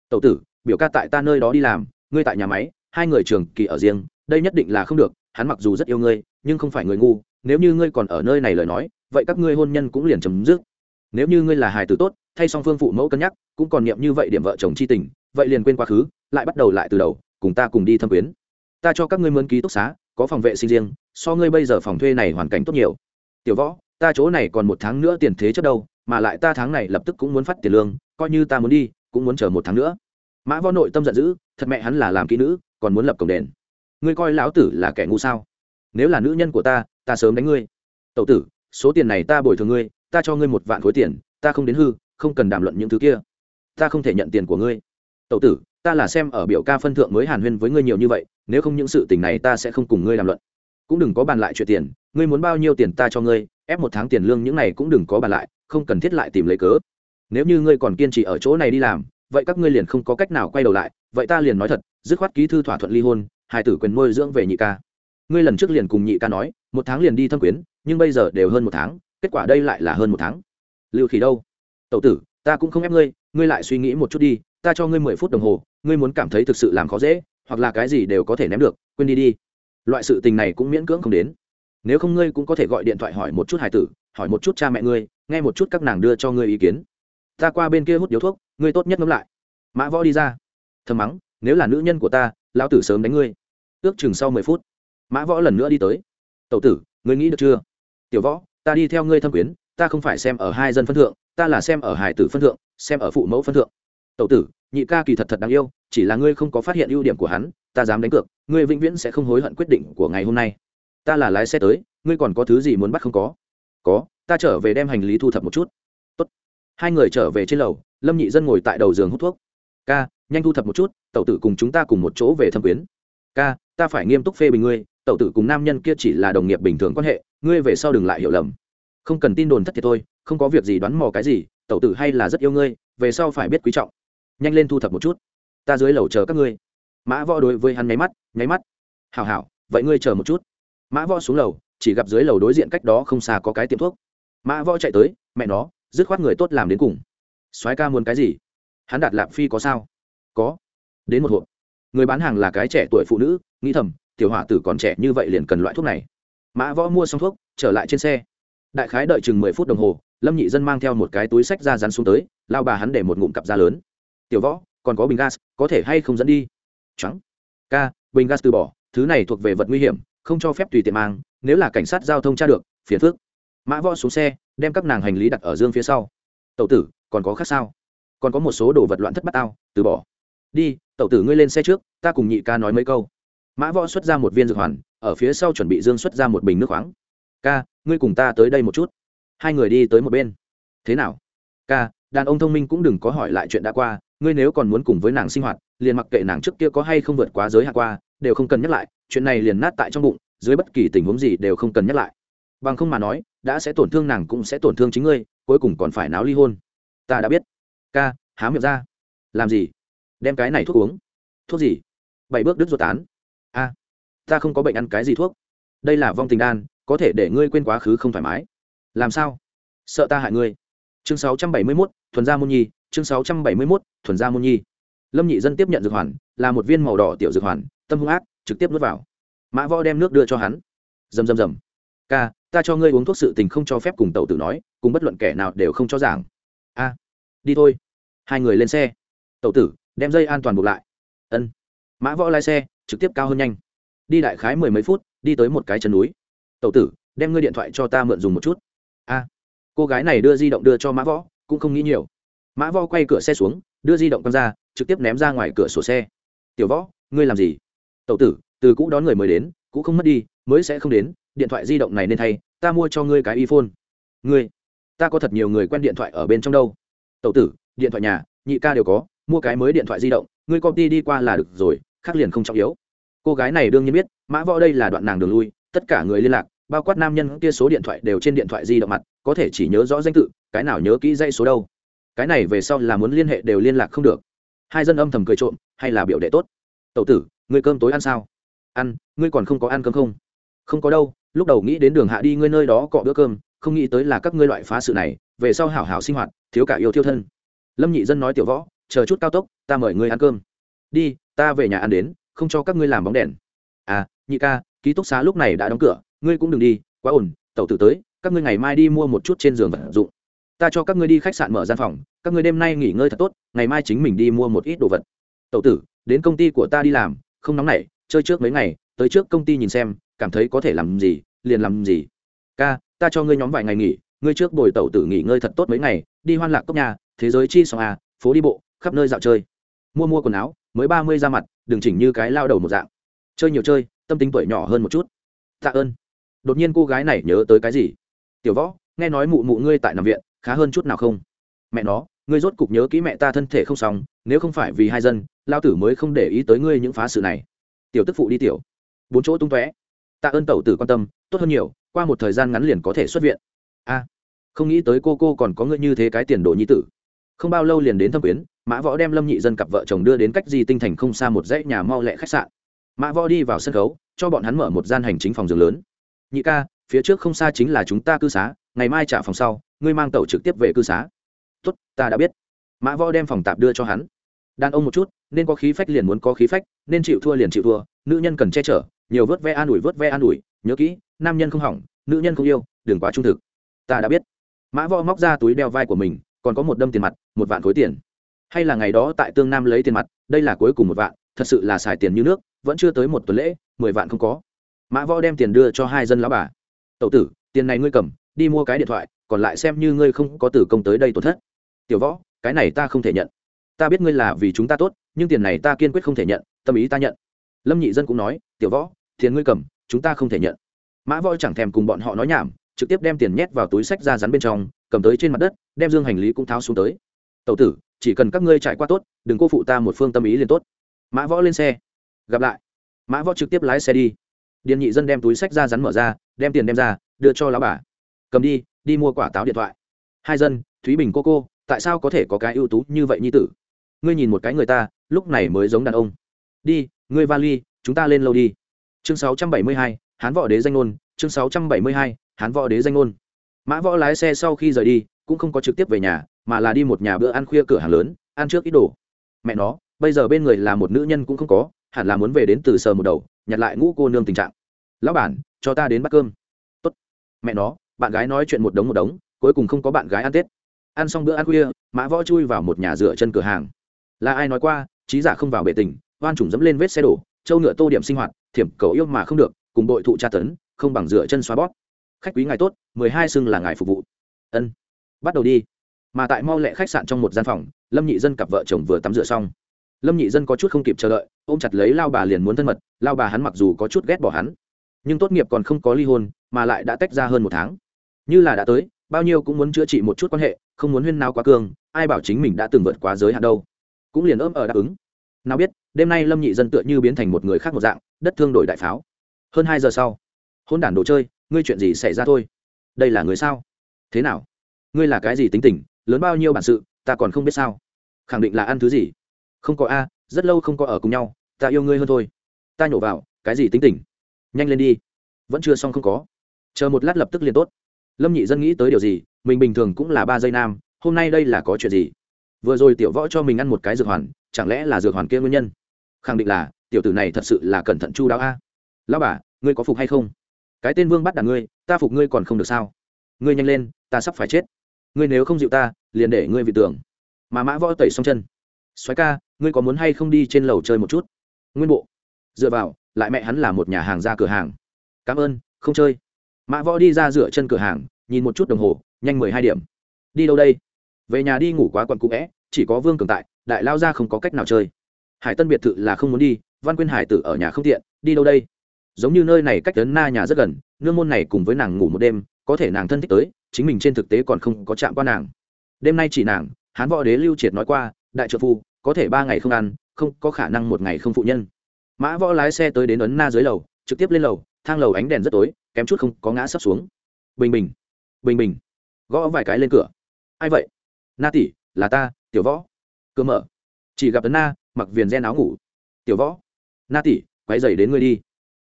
Tậu tử, biểu ca tại ta nơi đó đi làm, ngươi tại nhà máy, hai người trường kỳ ở riêng, đây nhất định là không được, hắn mặc dù rất yêu ngươi, nhưng không phải người ngu, nếu như ngươi còn ở nơi này lời nói, vậy các ngươi hôn nhân cũng liền chấm dứt. Nếu như ngươi là hài tử tốt, thay song phương phụ mẫu cân nhắc, cũng còn niệm như vậy điểm vợ chồng c h i tình, vậy liền quên quá khứ, lại bắt đầu lại từ đầu, cùng ta cùng đi thâm quyến. Ta cho các ngươi mướn ký túc xá, có phòng vệ sinh riêng, so ngươi bây giờ phòng thuê này hoàn cảnh tốt nhiều. Tiểu võ ta chỗ này còn một tháng nữa tiền thế chất đâu, mà lại ta tháng này lập tức cũng muốn phát tiền lương, coi như ta muốn đi, cũng muốn chờ một tháng nữa. Mã võ nội tâm giận dữ, thật mẹ hắn là làm kỹ nữ, còn muốn lập cổng đền. Ngươi coi lão tử là kẻ ngu sao? Nếu là nữ nhân của ta ta sớm đánh ngươi. Tậu tử, số tiền này ta bồi thường ngươi, ta cho ngươi một vạn khối tiền, ta không đến hư, không cần đàm luận những thứ kia. Ta không thể nhận tiền của ngươi. Tậu tử, ta là xem ở biểu ca phân thượng mới hàn huyên với ngươi nhiều như vậy, nếu không những sự tình này ta sẽ không cùng ngươi đàm luận. Cũng đừng có bàn lại chuyện tiền, ngươi muốn bao nhiêu tiền ta cho ngươi ép một tháng tiền lương những này cũng đừng có bàn lại, không cần thiết lại tìm lấy cớ. Nếu như ngươi còn kiên trì ở chỗ này đi làm, vậy các ngươi liền không có cách nào quay đầu lại, vậy ta liền nói thật, dứt khoát ký thư thỏa thuận ly hôn, hai tử quyền nuôi dưỡng về nhị ca. Ngươi lần trước liền cùng nhị ca nói, một tháng liền đi thâm quyến, nhưng bây giờ đều hơn một tháng, kết quả đây lại là hơn một tháng. Lưu khí đâu? Tậu tử, ta cũng không ép ngươi ngươi lại suy nghĩ một chút đi, ta cho ngươi mười phút đồng hồ, ngươi muốn cảm thấy thực sự làm khó dễ, hoặc là cái gì đều có thể ném được, quên đi đi. Loại sự tình này cũng miễn cưỡng không đến nếu không ngươi cũng có thể gọi điện thoại hỏi một chút hài tử, hỏi một chút cha mẹ ngươi, nghe một chút các nàng đưa cho ngươi ý kiến. Ta qua bên kia hút điếu thuốc, ngươi tốt nhất ngẫm lại. Mã võ đi ra. Thầm mắng, nếu là nữ nhân của ta, lão tử sớm đánh ngươi. Ước chừng sau mười phút, mã võ lần nữa đi tới. Tậu tử, ngươi nghĩ được chưa? Tiểu võ, ta đi theo ngươi thâm quyến, ta không phải xem ở hai dân phân thượng, ta là xem ở hải tử phân thượng, xem ở phụ mẫu phân thượng. Tậu tử, nhị ca kỳ thật thật đáng yêu, chỉ là ngươi không có phát hiện ưu điểm của hắn, ta dám đánh cược, ngươi vĩnh viễn sẽ không hối hận quyết định của ngày hôm nay ta là lái xe tới, ngươi còn có thứ gì muốn bắt không có? Có, ta trở về đem hành lý thu thập một chút. Tốt. hai người trở về trên lầu, lâm nhị dân ngồi tại đầu giường hút thuốc. Ca, nhanh thu thập một chút, Tẩu tử cùng chúng ta cùng một chỗ về thâm quyến. Ca, ta phải nghiêm túc phê bình ngươi, Tẩu tử cùng nam nhân kia chỉ là đồng nghiệp bình thường quan hệ, ngươi về sau đừng lại hiểu lầm. Không cần tin đồn thất thiệt thôi, không có việc gì đoán mò cái gì, Tẩu tử hay là rất yêu ngươi, về sau phải biết quý trọng. Nhanh lên thu thập một chút. Ta dưới lầu chờ các ngươi. Mã võ đối với hắn nháy mắt nháy mắt. Hảo hảo, vậy ngươi chờ một chút mã võ xuống lầu, chỉ gặp dưới lầu đối diện cách đó không xa có cái tiệm thuốc. Mã võ chạy tới, mẹ nó, dứt khoát người tốt làm đến cùng. Soái ca muốn cái gì? Hắn đạt lạp phi có sao? Có. Đến một hộp. Người bán hàng là cái trẻ tuổi phụ nữ, nghĩ thầm, tiểu hỏa tử còn trẻ như vậy liền cần loại thuốc này. Mã võ mua xong thuốc, trở lại trên xe. Đại khái đợi chừng mười phút đồng hồ, lâm nhị dân mang theo một cái túi sách ra rắn xuống tới, lao bà hắn để một ngụm cặp da lớn. Tiểu võ, còn có bình gas, có thể hay không dẫn đi? Trắng ca, bình gas từ bỏ, thứ này thuộc về vật nguy hiểm không cho phép tùy tiện mang, nếu là cảnh sát giao thông tra được, phiền phước mã võ xuống xe, đem các nàng hành lý đặt ở dương phía sau. Tậu tử, còn có khác sao? Còn có một số đồ vật loạn thất bát tao, từ bỏ. Đi tậu tử ngươi lên xe trước, ta cùng nhị ca nói mấy câu. Mã võ xuất ra một viên dược hoàn, ở phía sau chuẩn bị dương xuất ra một bình nước khoáng. Ca, ngươi cùng ta tới đây một chút. Hai người đi tới một bên. Thế nào? Ca, đàn ông thông minh cũng đừng có hỏi lại chuyện đã qua, ngươi nếu còn muốn cùng với nàng sinh hoạt, liền mặc kệ nàng trước kia có hay không vượt quá giới hạn qua đều không cần nhắc lại chuyện này liền nát tại trong bụng dưới bất kỳ tình huống gì đều không cần nhắc lại. Bằng không mà nói đã sẽ tổn thương nàng cũng sẽ tổn thương chính ngươi cuối cùng còn phải náo ly hôn. Ta đã biết. Ca há miệng ra. Làm gì? Đem cái này thuốc uống. Thuốc gì? Bảy bước đứt ruột tán. A ta không có bệnh ăn cái gì thuốc. Đây là vong tình đan có thể để ngươi quên quá khứ không thoải mái. Làm sao? Sợ ta hại ngươi. Chương 671, thuần gia môn nhi. Chương 671, thuần gia môn nhi. Lâm nhị dân tiếp nhận dược hoàn là một viên màu đỏ tiểu dược hoàn tâm hung ác, trực tiếp nuốt vào. Mã võ đem nước đưa cho hắn. Rầm rầm rầm. Ca, ta cho ngươi uống thuốc sự tình không cho phép, cùng tàu tử nói, cùng bất luận kẻ nào đều không cho giảng. A, đi thôi. Hai người lên xe. Tàu tử đem dây an toàn buộc lại. Ân. Mã võ lái xe, trực tiếp cao hơn nhanh. Đi đại khái mười mấy phút, đi tới một cái chân núi. Tàu tử, đem ngươi điện thoại cho ta mượn dùng một chút. A. Cô gái này đưa di động đưa cho mã võ, cũng không nghĩ nhiều. Mã võ quay cửa xe xuống, đưa di động con ra, trực tiếp ném ra ngoài cửa sổ xe. Tiểu võ, ngươi làm gì? Tậu tử, từ cũ đón người mới đến, cũ không mất đi, mới sẽ không đến, điện thoại di động này nên thay, ta mua cho ngươi cái iphone. Ngươi, ta có thật nhiều người quen điện thoại ở bên trong đâu. Tậu tử, điện thoại nhà, nhị ca đều có, mua cái mới điện thoại di động, ngươi công ty đi qua là được rồi, khác liền không trọng yếu. Cô gái này đương nhiên biết, mã võ đây là đoạn nàng đường lui, tất cả người liên lạc, bao quát nam nhân kia số điện thoại đều trên điện thoại di động mặt, có thể chỉ nhớ rõ danh tự, cái nào nhớ kỹ dây số đâu. Cái này về sau là muốn liên hệ đều liên lạc không được. Hai dân âm thầm cười trộm, hay là biểu đệ tốt. Tậu tử ngươi cơm tối ăn sao? Ăn, ngươi còn không có ăn cơm không? Không có đâu, lúc đầu nghĩ đến đường hạ đi ngươi nơi đó cọ bữa cơm, không nghĩ tới là các ngươi loại phá sự này, về sau hảo hảo sinh hoạt, thiếu cả yêu thiêu thân. Lâm nhị dân nói tiểu võ, chờ chút cao tốc, ta mời ngươi ăn cơm. Đi, ta về nhà ăn đến, không cho các ngươi làm bóng đèn. À nhị ca, ký túc xá lúc này đã đóng cửa, ngươi cũng đừng đi, quá ổn tẩu tử tới, các ngươi ngày mai đi mua một chút trên giường vật dụng. Ta cho các ngươi đi khách sạn mở gian phòng, các ngươi đêm nay nghỉ ngơi thật tốt, ngày mai chính mình đi mua một ít đồ vật. Tẩu tử, đến công ty của ta đi làm không nóng nảy, chơi trước mấy ngày, tới trước công ty nhìn xem, cảm thấy có thể làm gì, liền làm gì. Ca, ta cho ngươi nhóm vài ngày nghỉ, ngươi trước bồi tẩu tử nghỉ ngơi thật tốt mấy ngày, đi hoan lạc cốc nhà, thế giới chi xong à phố đi bộ, khắp nơi dạo chơi. Mua mua quần áo, mới ba mươi ra mặt, đừng chỉnh như cái lao đầu một dạng. Chơi nhiều chơi, tâm tính tuổi nhỏ hơn một chút. Tạ ơn. Đột nhiên cô gái này nhớ tới cái gì? Tiểu võ, nghe nói mụ mụ ngươi tại nằm viện, khá hơn chút nào không? Mẹ nó ngươi rốt cục nhớ kỹ mẹ ta thân thể không xong, nếu không phải vì hai dân lao tử mới không để ý tới ngươi những phá sự này. Tiểu tức phụ đi tiểu. Bốn chỗ tung tóe. Tạ ơn tẩu tử quan tâm, tốt hơn nhiều, qua một thời gian ngắn liền có thể xuất viện. A, không nghĩ tới cô cô còn có ngươi như thế cái tiền đồ nhi tử. Không bao lâu liền đến thâm quyến, mã võ đem lâm nhị dân cặp vợ chồng đưa đến cách di tinh thành không xa một dãy nhà mau lẹ khách sạn. Mã võ đi vào sân khấu, cho bọn hắn mở một gian hành chính phòng giường lớn. Nhị ca, phía trước không xa chính là chúng ta cư xá, ngày mai trả phòng sau, ngươi mang tàu trực tiếp về cư xá tốt, ta đã biết. Mã võ đem phòng tạp đưa cho hắn. Đàn ông một chút, nên có khí phách liền muốn có khí phách, nên chịu thua liền chịu thua, nữ nhân cần che chở, nhiều vớt ve an ủi vớt ve an ủi, nhớ kỹ, nam nhân không hỏng, nữ nhân không yêu, đừng quá trung thực. Ta đã biết. Mã võ móc ra túi đeo vai của mình, còn có một đâm tiền mặt, một vạn khối tiền. Hay là ngày đó tại tương nam lấy tiền mặt, đây là cuối cùng một vạn, thật sự là xài tiền như nước, vẫn chưa tới một tuần lễ, mười vạn không có. Mã võ đem tiền đưa cho hai dân lão bà. Tậu tử, tiền này ngươi cầm, đi mua cái điện thoại, còn lại xem như ngươi không có tử công tới đây tổn thất tiểu võ, cái này ta không thể nhận. Ta biết ngươi là vì chúng ta tốt, nhưng tiền này ta kiên quyết không thể nhận, tâm ý ta nhận. Lâm nhị dân cũng nói, tiểu võ, tiền ngươi cầm, chúng ta không thể nhận. Mã võ chẳng thèm cùng bọn họ nói nhảm, trực tiếp đem tiền nhét vào túi sách ra rắn bên trong, cầm tới trên mặt đất, đem dương hành lý cũng tháo xuống tới. Tậu tử, chỉ cần các ngươi trải qua tốt, đừng cô phụ ta một phương tâm ý liền tốt. Mã võ lên xe. Gặp lại. Mã võ trực tiếp lái xe đi. Điền nhị dân đem túi sách ra rắn mở ra, đem tiền đem ra, đưa cho lão bà. Cầm đi đi mua quả táo điện thoại. Hai dân, thúy bình cô cô tại sao có thể có cái ưu tú như vậy nhi tử? Ngươi nhìn một cái người ta lúc này mới giống đàn ông. Đi ngươi vali chúng ta lên lâu đi. Chương 672, hán võ đế danh ngôn chương 672, hán võ đế danh ngôn. Mã võ lái xe sau khi rời đi cũng không có trực tiếp về nhà mà là đi một nhà bữa ăn khuya cửa hàng lớn ăn trước ít đồ. Mẹ nó bây giờ bên người là một nữ nhân cũng không có hẳn là muốn về đến từ sờ một đầu nhặt lại ngũ cô nương tình trạng. Lão bản cho ta đến bắt cơm. Tốt. Mẹ nó bạn gái nói chuyện một đống một đống cuối cùng không có bạn gái ăn tết ăn xong bữa ăn khuya, mã võ chui vào một nhà rửa chân cửa hàng. Là ai nói qua, trí giả không vào bệ tình oan trùng dẫm lên vết xe đổ, châu ngựa tô điểm sinh hoạt, thiểm cầu yêu mà không được, cùng đội thụ tra tấn, không bằng rửa chân xóa bót khách quý ngài tốt, mười hai xưng là ngài phục vụ. Ân, bắt đầu đi. Mà tại mau lẹ khách sạn trong một gian phòng, lâm nhị dân cặp vợ chồng vừa tắm rửa xong. Lâm nhị dân có chút không kịp chờ đợi, ôm chặt lấy lao bà liền muốn thân mật, lao bà hắn mặc dù có chút ghét bỏ hắn, nhưng tốt nghiệp còn không có ly hôn, mà lại đã tách ra hơn một tháng. Như là đã tới bao nhiêu cũng muốn chữa trị một chút quan hệ, không muốn huyên nào quá cường. ai bảo chính mình đã từng vượt quá giới hạn đâu. Cũng liền ôm ở đáp ứng. Nào biết, đêm nay lâm nhị dân tựa như biến thành một người khác một dạng, đất thương đổi đại pháo. Hơn hai giờ sau, hôn đản đồ chơi, ngươi chuyện gì xảy ra thôi? Đây là người sao? Thế nào? Ngươi là cái gì tính tình? Lớn bao nhiêu bản sự, ta còn không biết sao? Khẳng định là ăn thứ gì? Không có a, rất lâu không có ở cùng nhau, ta yêu ngươi hơn thôi. Ta nhổ vào, cái gì tính tình? Nhanh lên đi. Vẫn chưa xong không có. Chờ một lát lập tức liền tốt lâm nhị dân nghĩ tới điều gì, mình bình thường cũng là ba giây nam, hôm nay đây là có chuyện gì? Vừa rồi tiểu võ cho mình ăn một cái dược hoàn, chẳng lẽ là dược hoàn kia nguyên nhân? Khẳng định là, tiểu tử này thật sự là cẩn thận chu đáo a. Lão bà, ngươi có phục hay không? Cái tên vương bắt đàn ngươi, ta phục ngươi còn không được sao? Ngươi nhanh lên, ta sắp phải chết. Ngươi nếu không dịu ta, liền để ngươi vị tưởng. Mà mã võ tẩy xong chân. Xoáy ca, ngươi có muốn hay không đi trên lầu chơi một chút? Nguyên bộ. Dựa vào, lại mẹ hắn là một nhà hàng ra cửa hàng. Cảm ơn, không chơi mã võ đi ra dựa chân cửa hàng, nhìn một chút đồng hồ, nhanh mười hai điểm. Đi đâu đây? Về nhà đi ngủ quá quặn cũ vẽ chỉ có vương cường tại, đại lao ra không có cách nào chơi. Hải tân biệt thự là không muốn đi, văn quyên hải tử ở nhà không tiện, đi đâu đây? Giống như nơi này cách tấn na nhà rất gần, nương môn này cùng với nàng ngủ một đêm, có thể nàng thân thích tới, chính mình trên thực tế còn không có chạm qua nàng. Đêm nay chỉ nàng, hán võ đế lưu triệt nói qua, đại trợ phu, có thể ba ngày không ăn, không có khả năng một ngày không phụ nhân. Mã võ lái xe tới đến ấn na dưới lầu, trực tiếp lên lầu, thang lầu ánh đèn rất tối kém chút không có ngã sắp xuống. Bình bình bình bình. Gõ vài cái lên cửa. Ai vậy? Na tỷ, là ta, tiểu võ. Cửa mở. Chỉ gặp tấn na, mặc viền gen áo ngủ. Tiểu võ. Na tỷ, quay dày đến ngươi đi.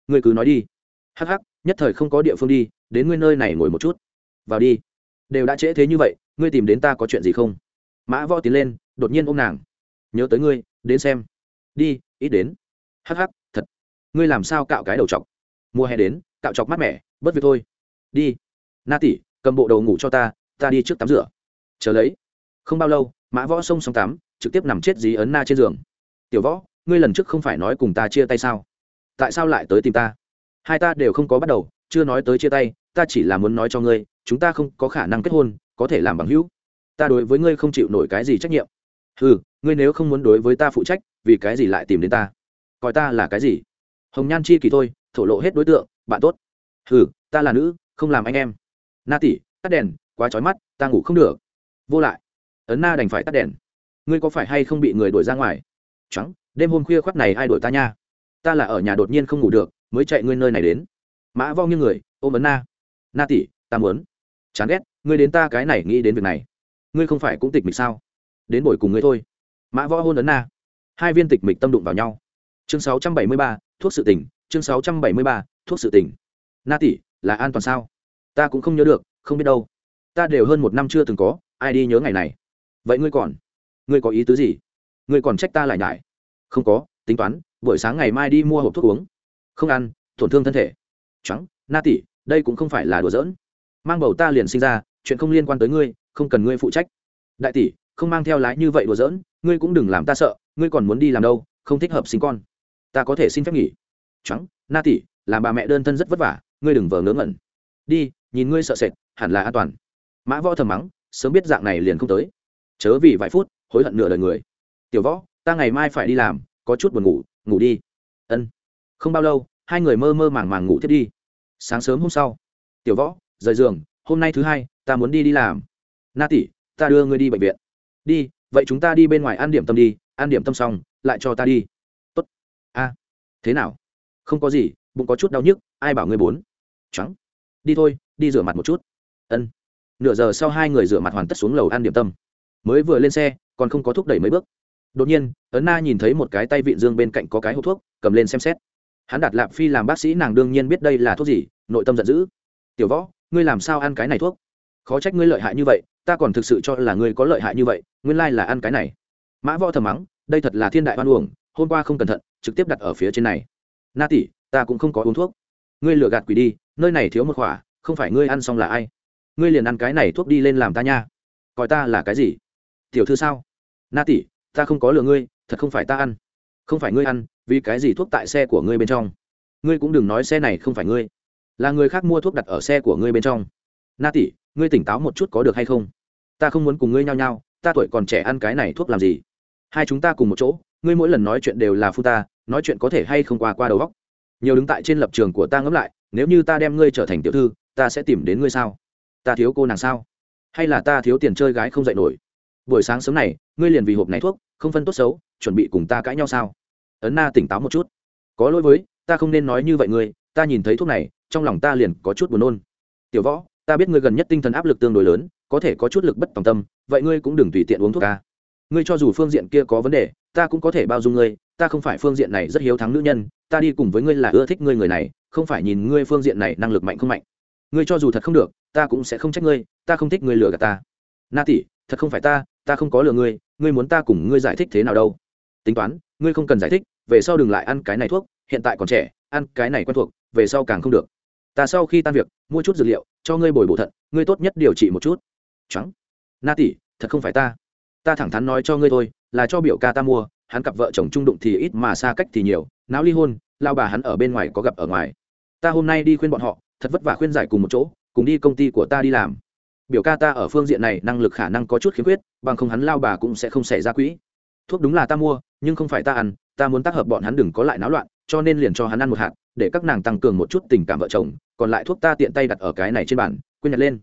Ngươi cứ nói đi. Hắc hắc, nhất thời không có địa phương đi, đến ngươi nơi này ngồi một chút. Vào đi. Đều đã trễ thế như vậy, ngươi tìm đến ta có chuyện gì không? Mã võ tiến lên, đột nhiên ôm nàng. Nhớ tới ngươi, đến xem. Đi, ít đến. Hắc hắc, thật. Ngươi làm sao cạo cái đầu chọc? Mùa hè đến, cạo chọc mát mẻ bất việc thôi. Đi. Na tỷ, cầm bộ đầu ngủ cho ta ta đi trước tắm rửa. Chờ lấy. Không bao lâu, mã võ xông xong tắm, trực tiếp nằm chết dí ấn na trên giường. Tiểu võ, ngươi lần trước không phải nói cùng ta chia tay sao? Tại sao lại tới tìm ta? Hai ta đều không có bắt đầu, chưa nói tới chia tay, ta chỉ là muốn nói cho ngươi, chúng ta không có khả năng kết hôn, có thể làm bằng hữu. Ta đối với ngươi không chịu nổi cái gì trách nhiệm. Ừ ngươi nếu không muốn đối với ta phụ trách, vì cái gì lại tìm đến ta? Coi ta là cái gì? Hồng nhan chi kỳ thôi thổ lộ hết đối tượng bạn tốt. Hừ, ta là nữ không làm anh em. Na tỷ tắt đèn quá trói mắt ta ngủ không được. Vô lại. Ấn na đành phải tắt đèn. Ngươi có phải hay không bị người đuổi ra ngoài? Trắng đêm hôm khuya khoác này ai đuổi ta nha? Ta là ở nhà đột nhiên không ngủ được mới chạy ngươi nơi này đến. Mã vo như người ôm ấn na. Na tỷ ta muốn. Chán ghét ngươi đến ta cái này nghĩ đến việc này. Ngươi không phải cũng tịch mịch sao? Đến buổi cùng ngươi thôi. Mã võ hôn ấn na. Hai viên tịch mịch tâm đụng vào nhau chương sáu trăm bảy mươi ba, thuốc sự tỉnh chương sáu trăm bảy mươi ba, thuốc sự tỉnh na tỷ, là an toàn sao? Ta cũng không nhớ được, không biết đâu. Ta đều hơn một năm chưa từng có, ai đi nhớ ngày này? Vậy ngươi còn, ngươi có ý tứ gì? Ngươi còn trách ta lại nhải? Không có, tính toán, buổi sáng ngày mai đi mua hộp thuốc uống. Không ăn, tổn thương thân thể. Trắng, na tỷ, đây cũng không phải là đùa giỡn. Mang bầu ta liền sinh ra, chuyện không liên quan tới ngươi, không cần ngươi phụ trách. Đại tỷ, không mang theo lái như vậy đùa giỡn, ngươi cũng đừng làm ta sợ, ngươi còn muốn đi làm đâu, không thích hợp sinh con ta có thể xin phép nghỉ. Trắng, na tỷ, làm bà mẹ đơn thân rất vất vả, ngươi đừng vờ ngớ ngẩn. Đi, nhìn ngươi sợ sệt, hẳn là an toàn. Mã võ thầm mắng, sớm biết dạng này liền không tới. Chớ vì vài phút, hối hận nửa đời người. Tiểu võ, ta ngày mai phải đi làm, có chút buồn ngủ ngủ đi. Ân. Không bao lâu, hai người mơ mơ màng màng ngủ thiết đi. Sáng sớm hôm sau, tiểu võ, rời giường, hôm nay thứ hai, ta muốn đi đi làm. Na tỷ, ta đưa ngươi đi bệnh viện. Đi, vậy chúng ta đi bên ngoài ăn điểm tâm đi, ăn điểm tâm xong, lại cho ta đi a, thế nào? Không có gì, bụng có chút đau nhức, ai bảo ngươi bốn? Trắng. Đi thôi, đi rửa mặt một chút. Ân. Nửa giờ sau hai người rửa mặt hoàn tất xuống lầu ăn điểm tâm. Mới vừa lên xe, còn không có thúc đẩy mấy bước. Đột nhiên, ấn na nhìn thấy một cái tay vịn dương bên cạnh có cái hộp thuốc, cầm lên xem xét. Hắn đặt lạp phi làm bác sĩ, nàng đương nhiên biết đây là thuốc gì, nội tâm giận dữ. Tiểu võ, ngươi làm sao ăn cái này thuốc? Khó trách ngươi lợi hại như vậy, ta còn thực sự cho là ngươi có lợi hại như vậy, nguyên lai là ăn cái này. Mã võ thầm mắng, đây thật là thiên đại hoan uổng, hôm qua không cẩn thận trực tiếp đặt ở phía trên này. Na tỷ, ta cũng không có uống thuốc. Ngươi lừa gạt quỷ đi, nơi này thiếu một khỏa, không phải ngươi ăn xong là ai? Ngươi liền ăn cái này thuốc đi lên làm ta nha. Coi ta là cái gì? Tiểu thư sao? Na tỷ, ta không có lừa ngươi, thật không phải ta ăn. Không phải ngươi ăn, vì cái gì thuốc tại xe của ngươi bên trong? Ngươi cũng đừng nói xe này không phải ngươi. Là người khác mua thuốc đặt ở xe của ngươi bên trong. Na tỷ, ngươi tỉnh táo một chút có được hay không? Ta không muốn cùng ngươi nhao nhao, ta tuổi còn trẻ ăn cái này thuốc làm gì? Hai chúng ta cùng một chỗ, ngươi mỗi lần nói chuyện đều là phu ta nói chuyện có thể hay không qua qua đầu góc nhiều đứng tại trên lập trường của ta ngẫm lại, nếu như ta đem ngươi trở thành tiểu thư, ta sẽ tìm đến ngươi sao? Ta thiếu cô nàng sao? Hay là ta thiếu tiền chơi gái không dạy nổi? Buổi sáng sớm này, ngươi liền vì hộp này thuốc, không phân tốt xấu, chuẩn bị cùng ta cãi nhau sao? Ấn na tỉnh táo một chút. Có lỗi với, ta không nên nói như vậy ngươi, ta nhìn thấy thuốc này, trong lòng ta liền có chút buồn nôn. Tiểu võ, ta biết ngươi gần nhất tinh thần áp lực tương đối lớn, có thể có chút lực bất tòng tâm, vậy ngươi cũng đừng tùy tiện uống thuốc ca. Ngươi cho dù phương diện kia có vấn đề ta cũng có thể bao dung ngươi, ta không phải phương diện này rất hiếu thắng nữ nhân, ta đi cùng với ngươi là ưa thích ngươi người này, không phải nhìn ngươi phương diện này năng lực mạnh không mạnh. Ngươi cho dù thật không được, ta cũng sẽ không trách ngươi, ta không thích ngươi lừa gạt ta. Na tỷ, thật không phải ta ta không có lừa ngươi ngươi muốn ta cùng ngươi giải thích thế nào đâu. Tính toán, ngươi không cần giải thích, về sau đừng lại ăn cái này thuốc, hiện tại còn trẻ, ăn cái này quen thuộc, về sau càng không được. Ta sau khi tan việc, mua chút dược liệu, cho ngươi bồi bổ thận, ngươi tốt nhất điều trị một chút. Trắng na tỷ, thật không phải ta ta thẳng thắn nói cho ngươi thôi, là cho biểu ca ta mua, hắn cặp vợ chồng trung đụng thì ít mà xa cách thì nhiều não ly hôn, lao bà hắn ở bên ngoài có gặp ở ngoài. Ta hôm nay đi khuyên bọn họ, thật vất vả khuyên giải cùng một chỗ, cùng đi công ty của ta đi làm. Biểu ca ta ở phương diện này năng lực khả năng có chút khiếm khuyết, bằng không hắn lao bà cũng sẽ không xảy ra quỹ. Thuốc đúng là ta mua, nhưng không phải ta ăn, ta muốn tác hợp bọn hắn đừng có lại náo loạn, cho nên liền cho hắn ăn một hạt, để các nàng tăng cường một chút tình cảm vợ chồng, còn lại thuốc ta tiện tay đặt ở cái này trên bàn, quên nhặt lên.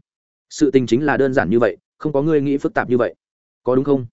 Sự tình chính là đơn giản như vậy, không có ngươi nghĩ phức tạp như vậy có đúng không?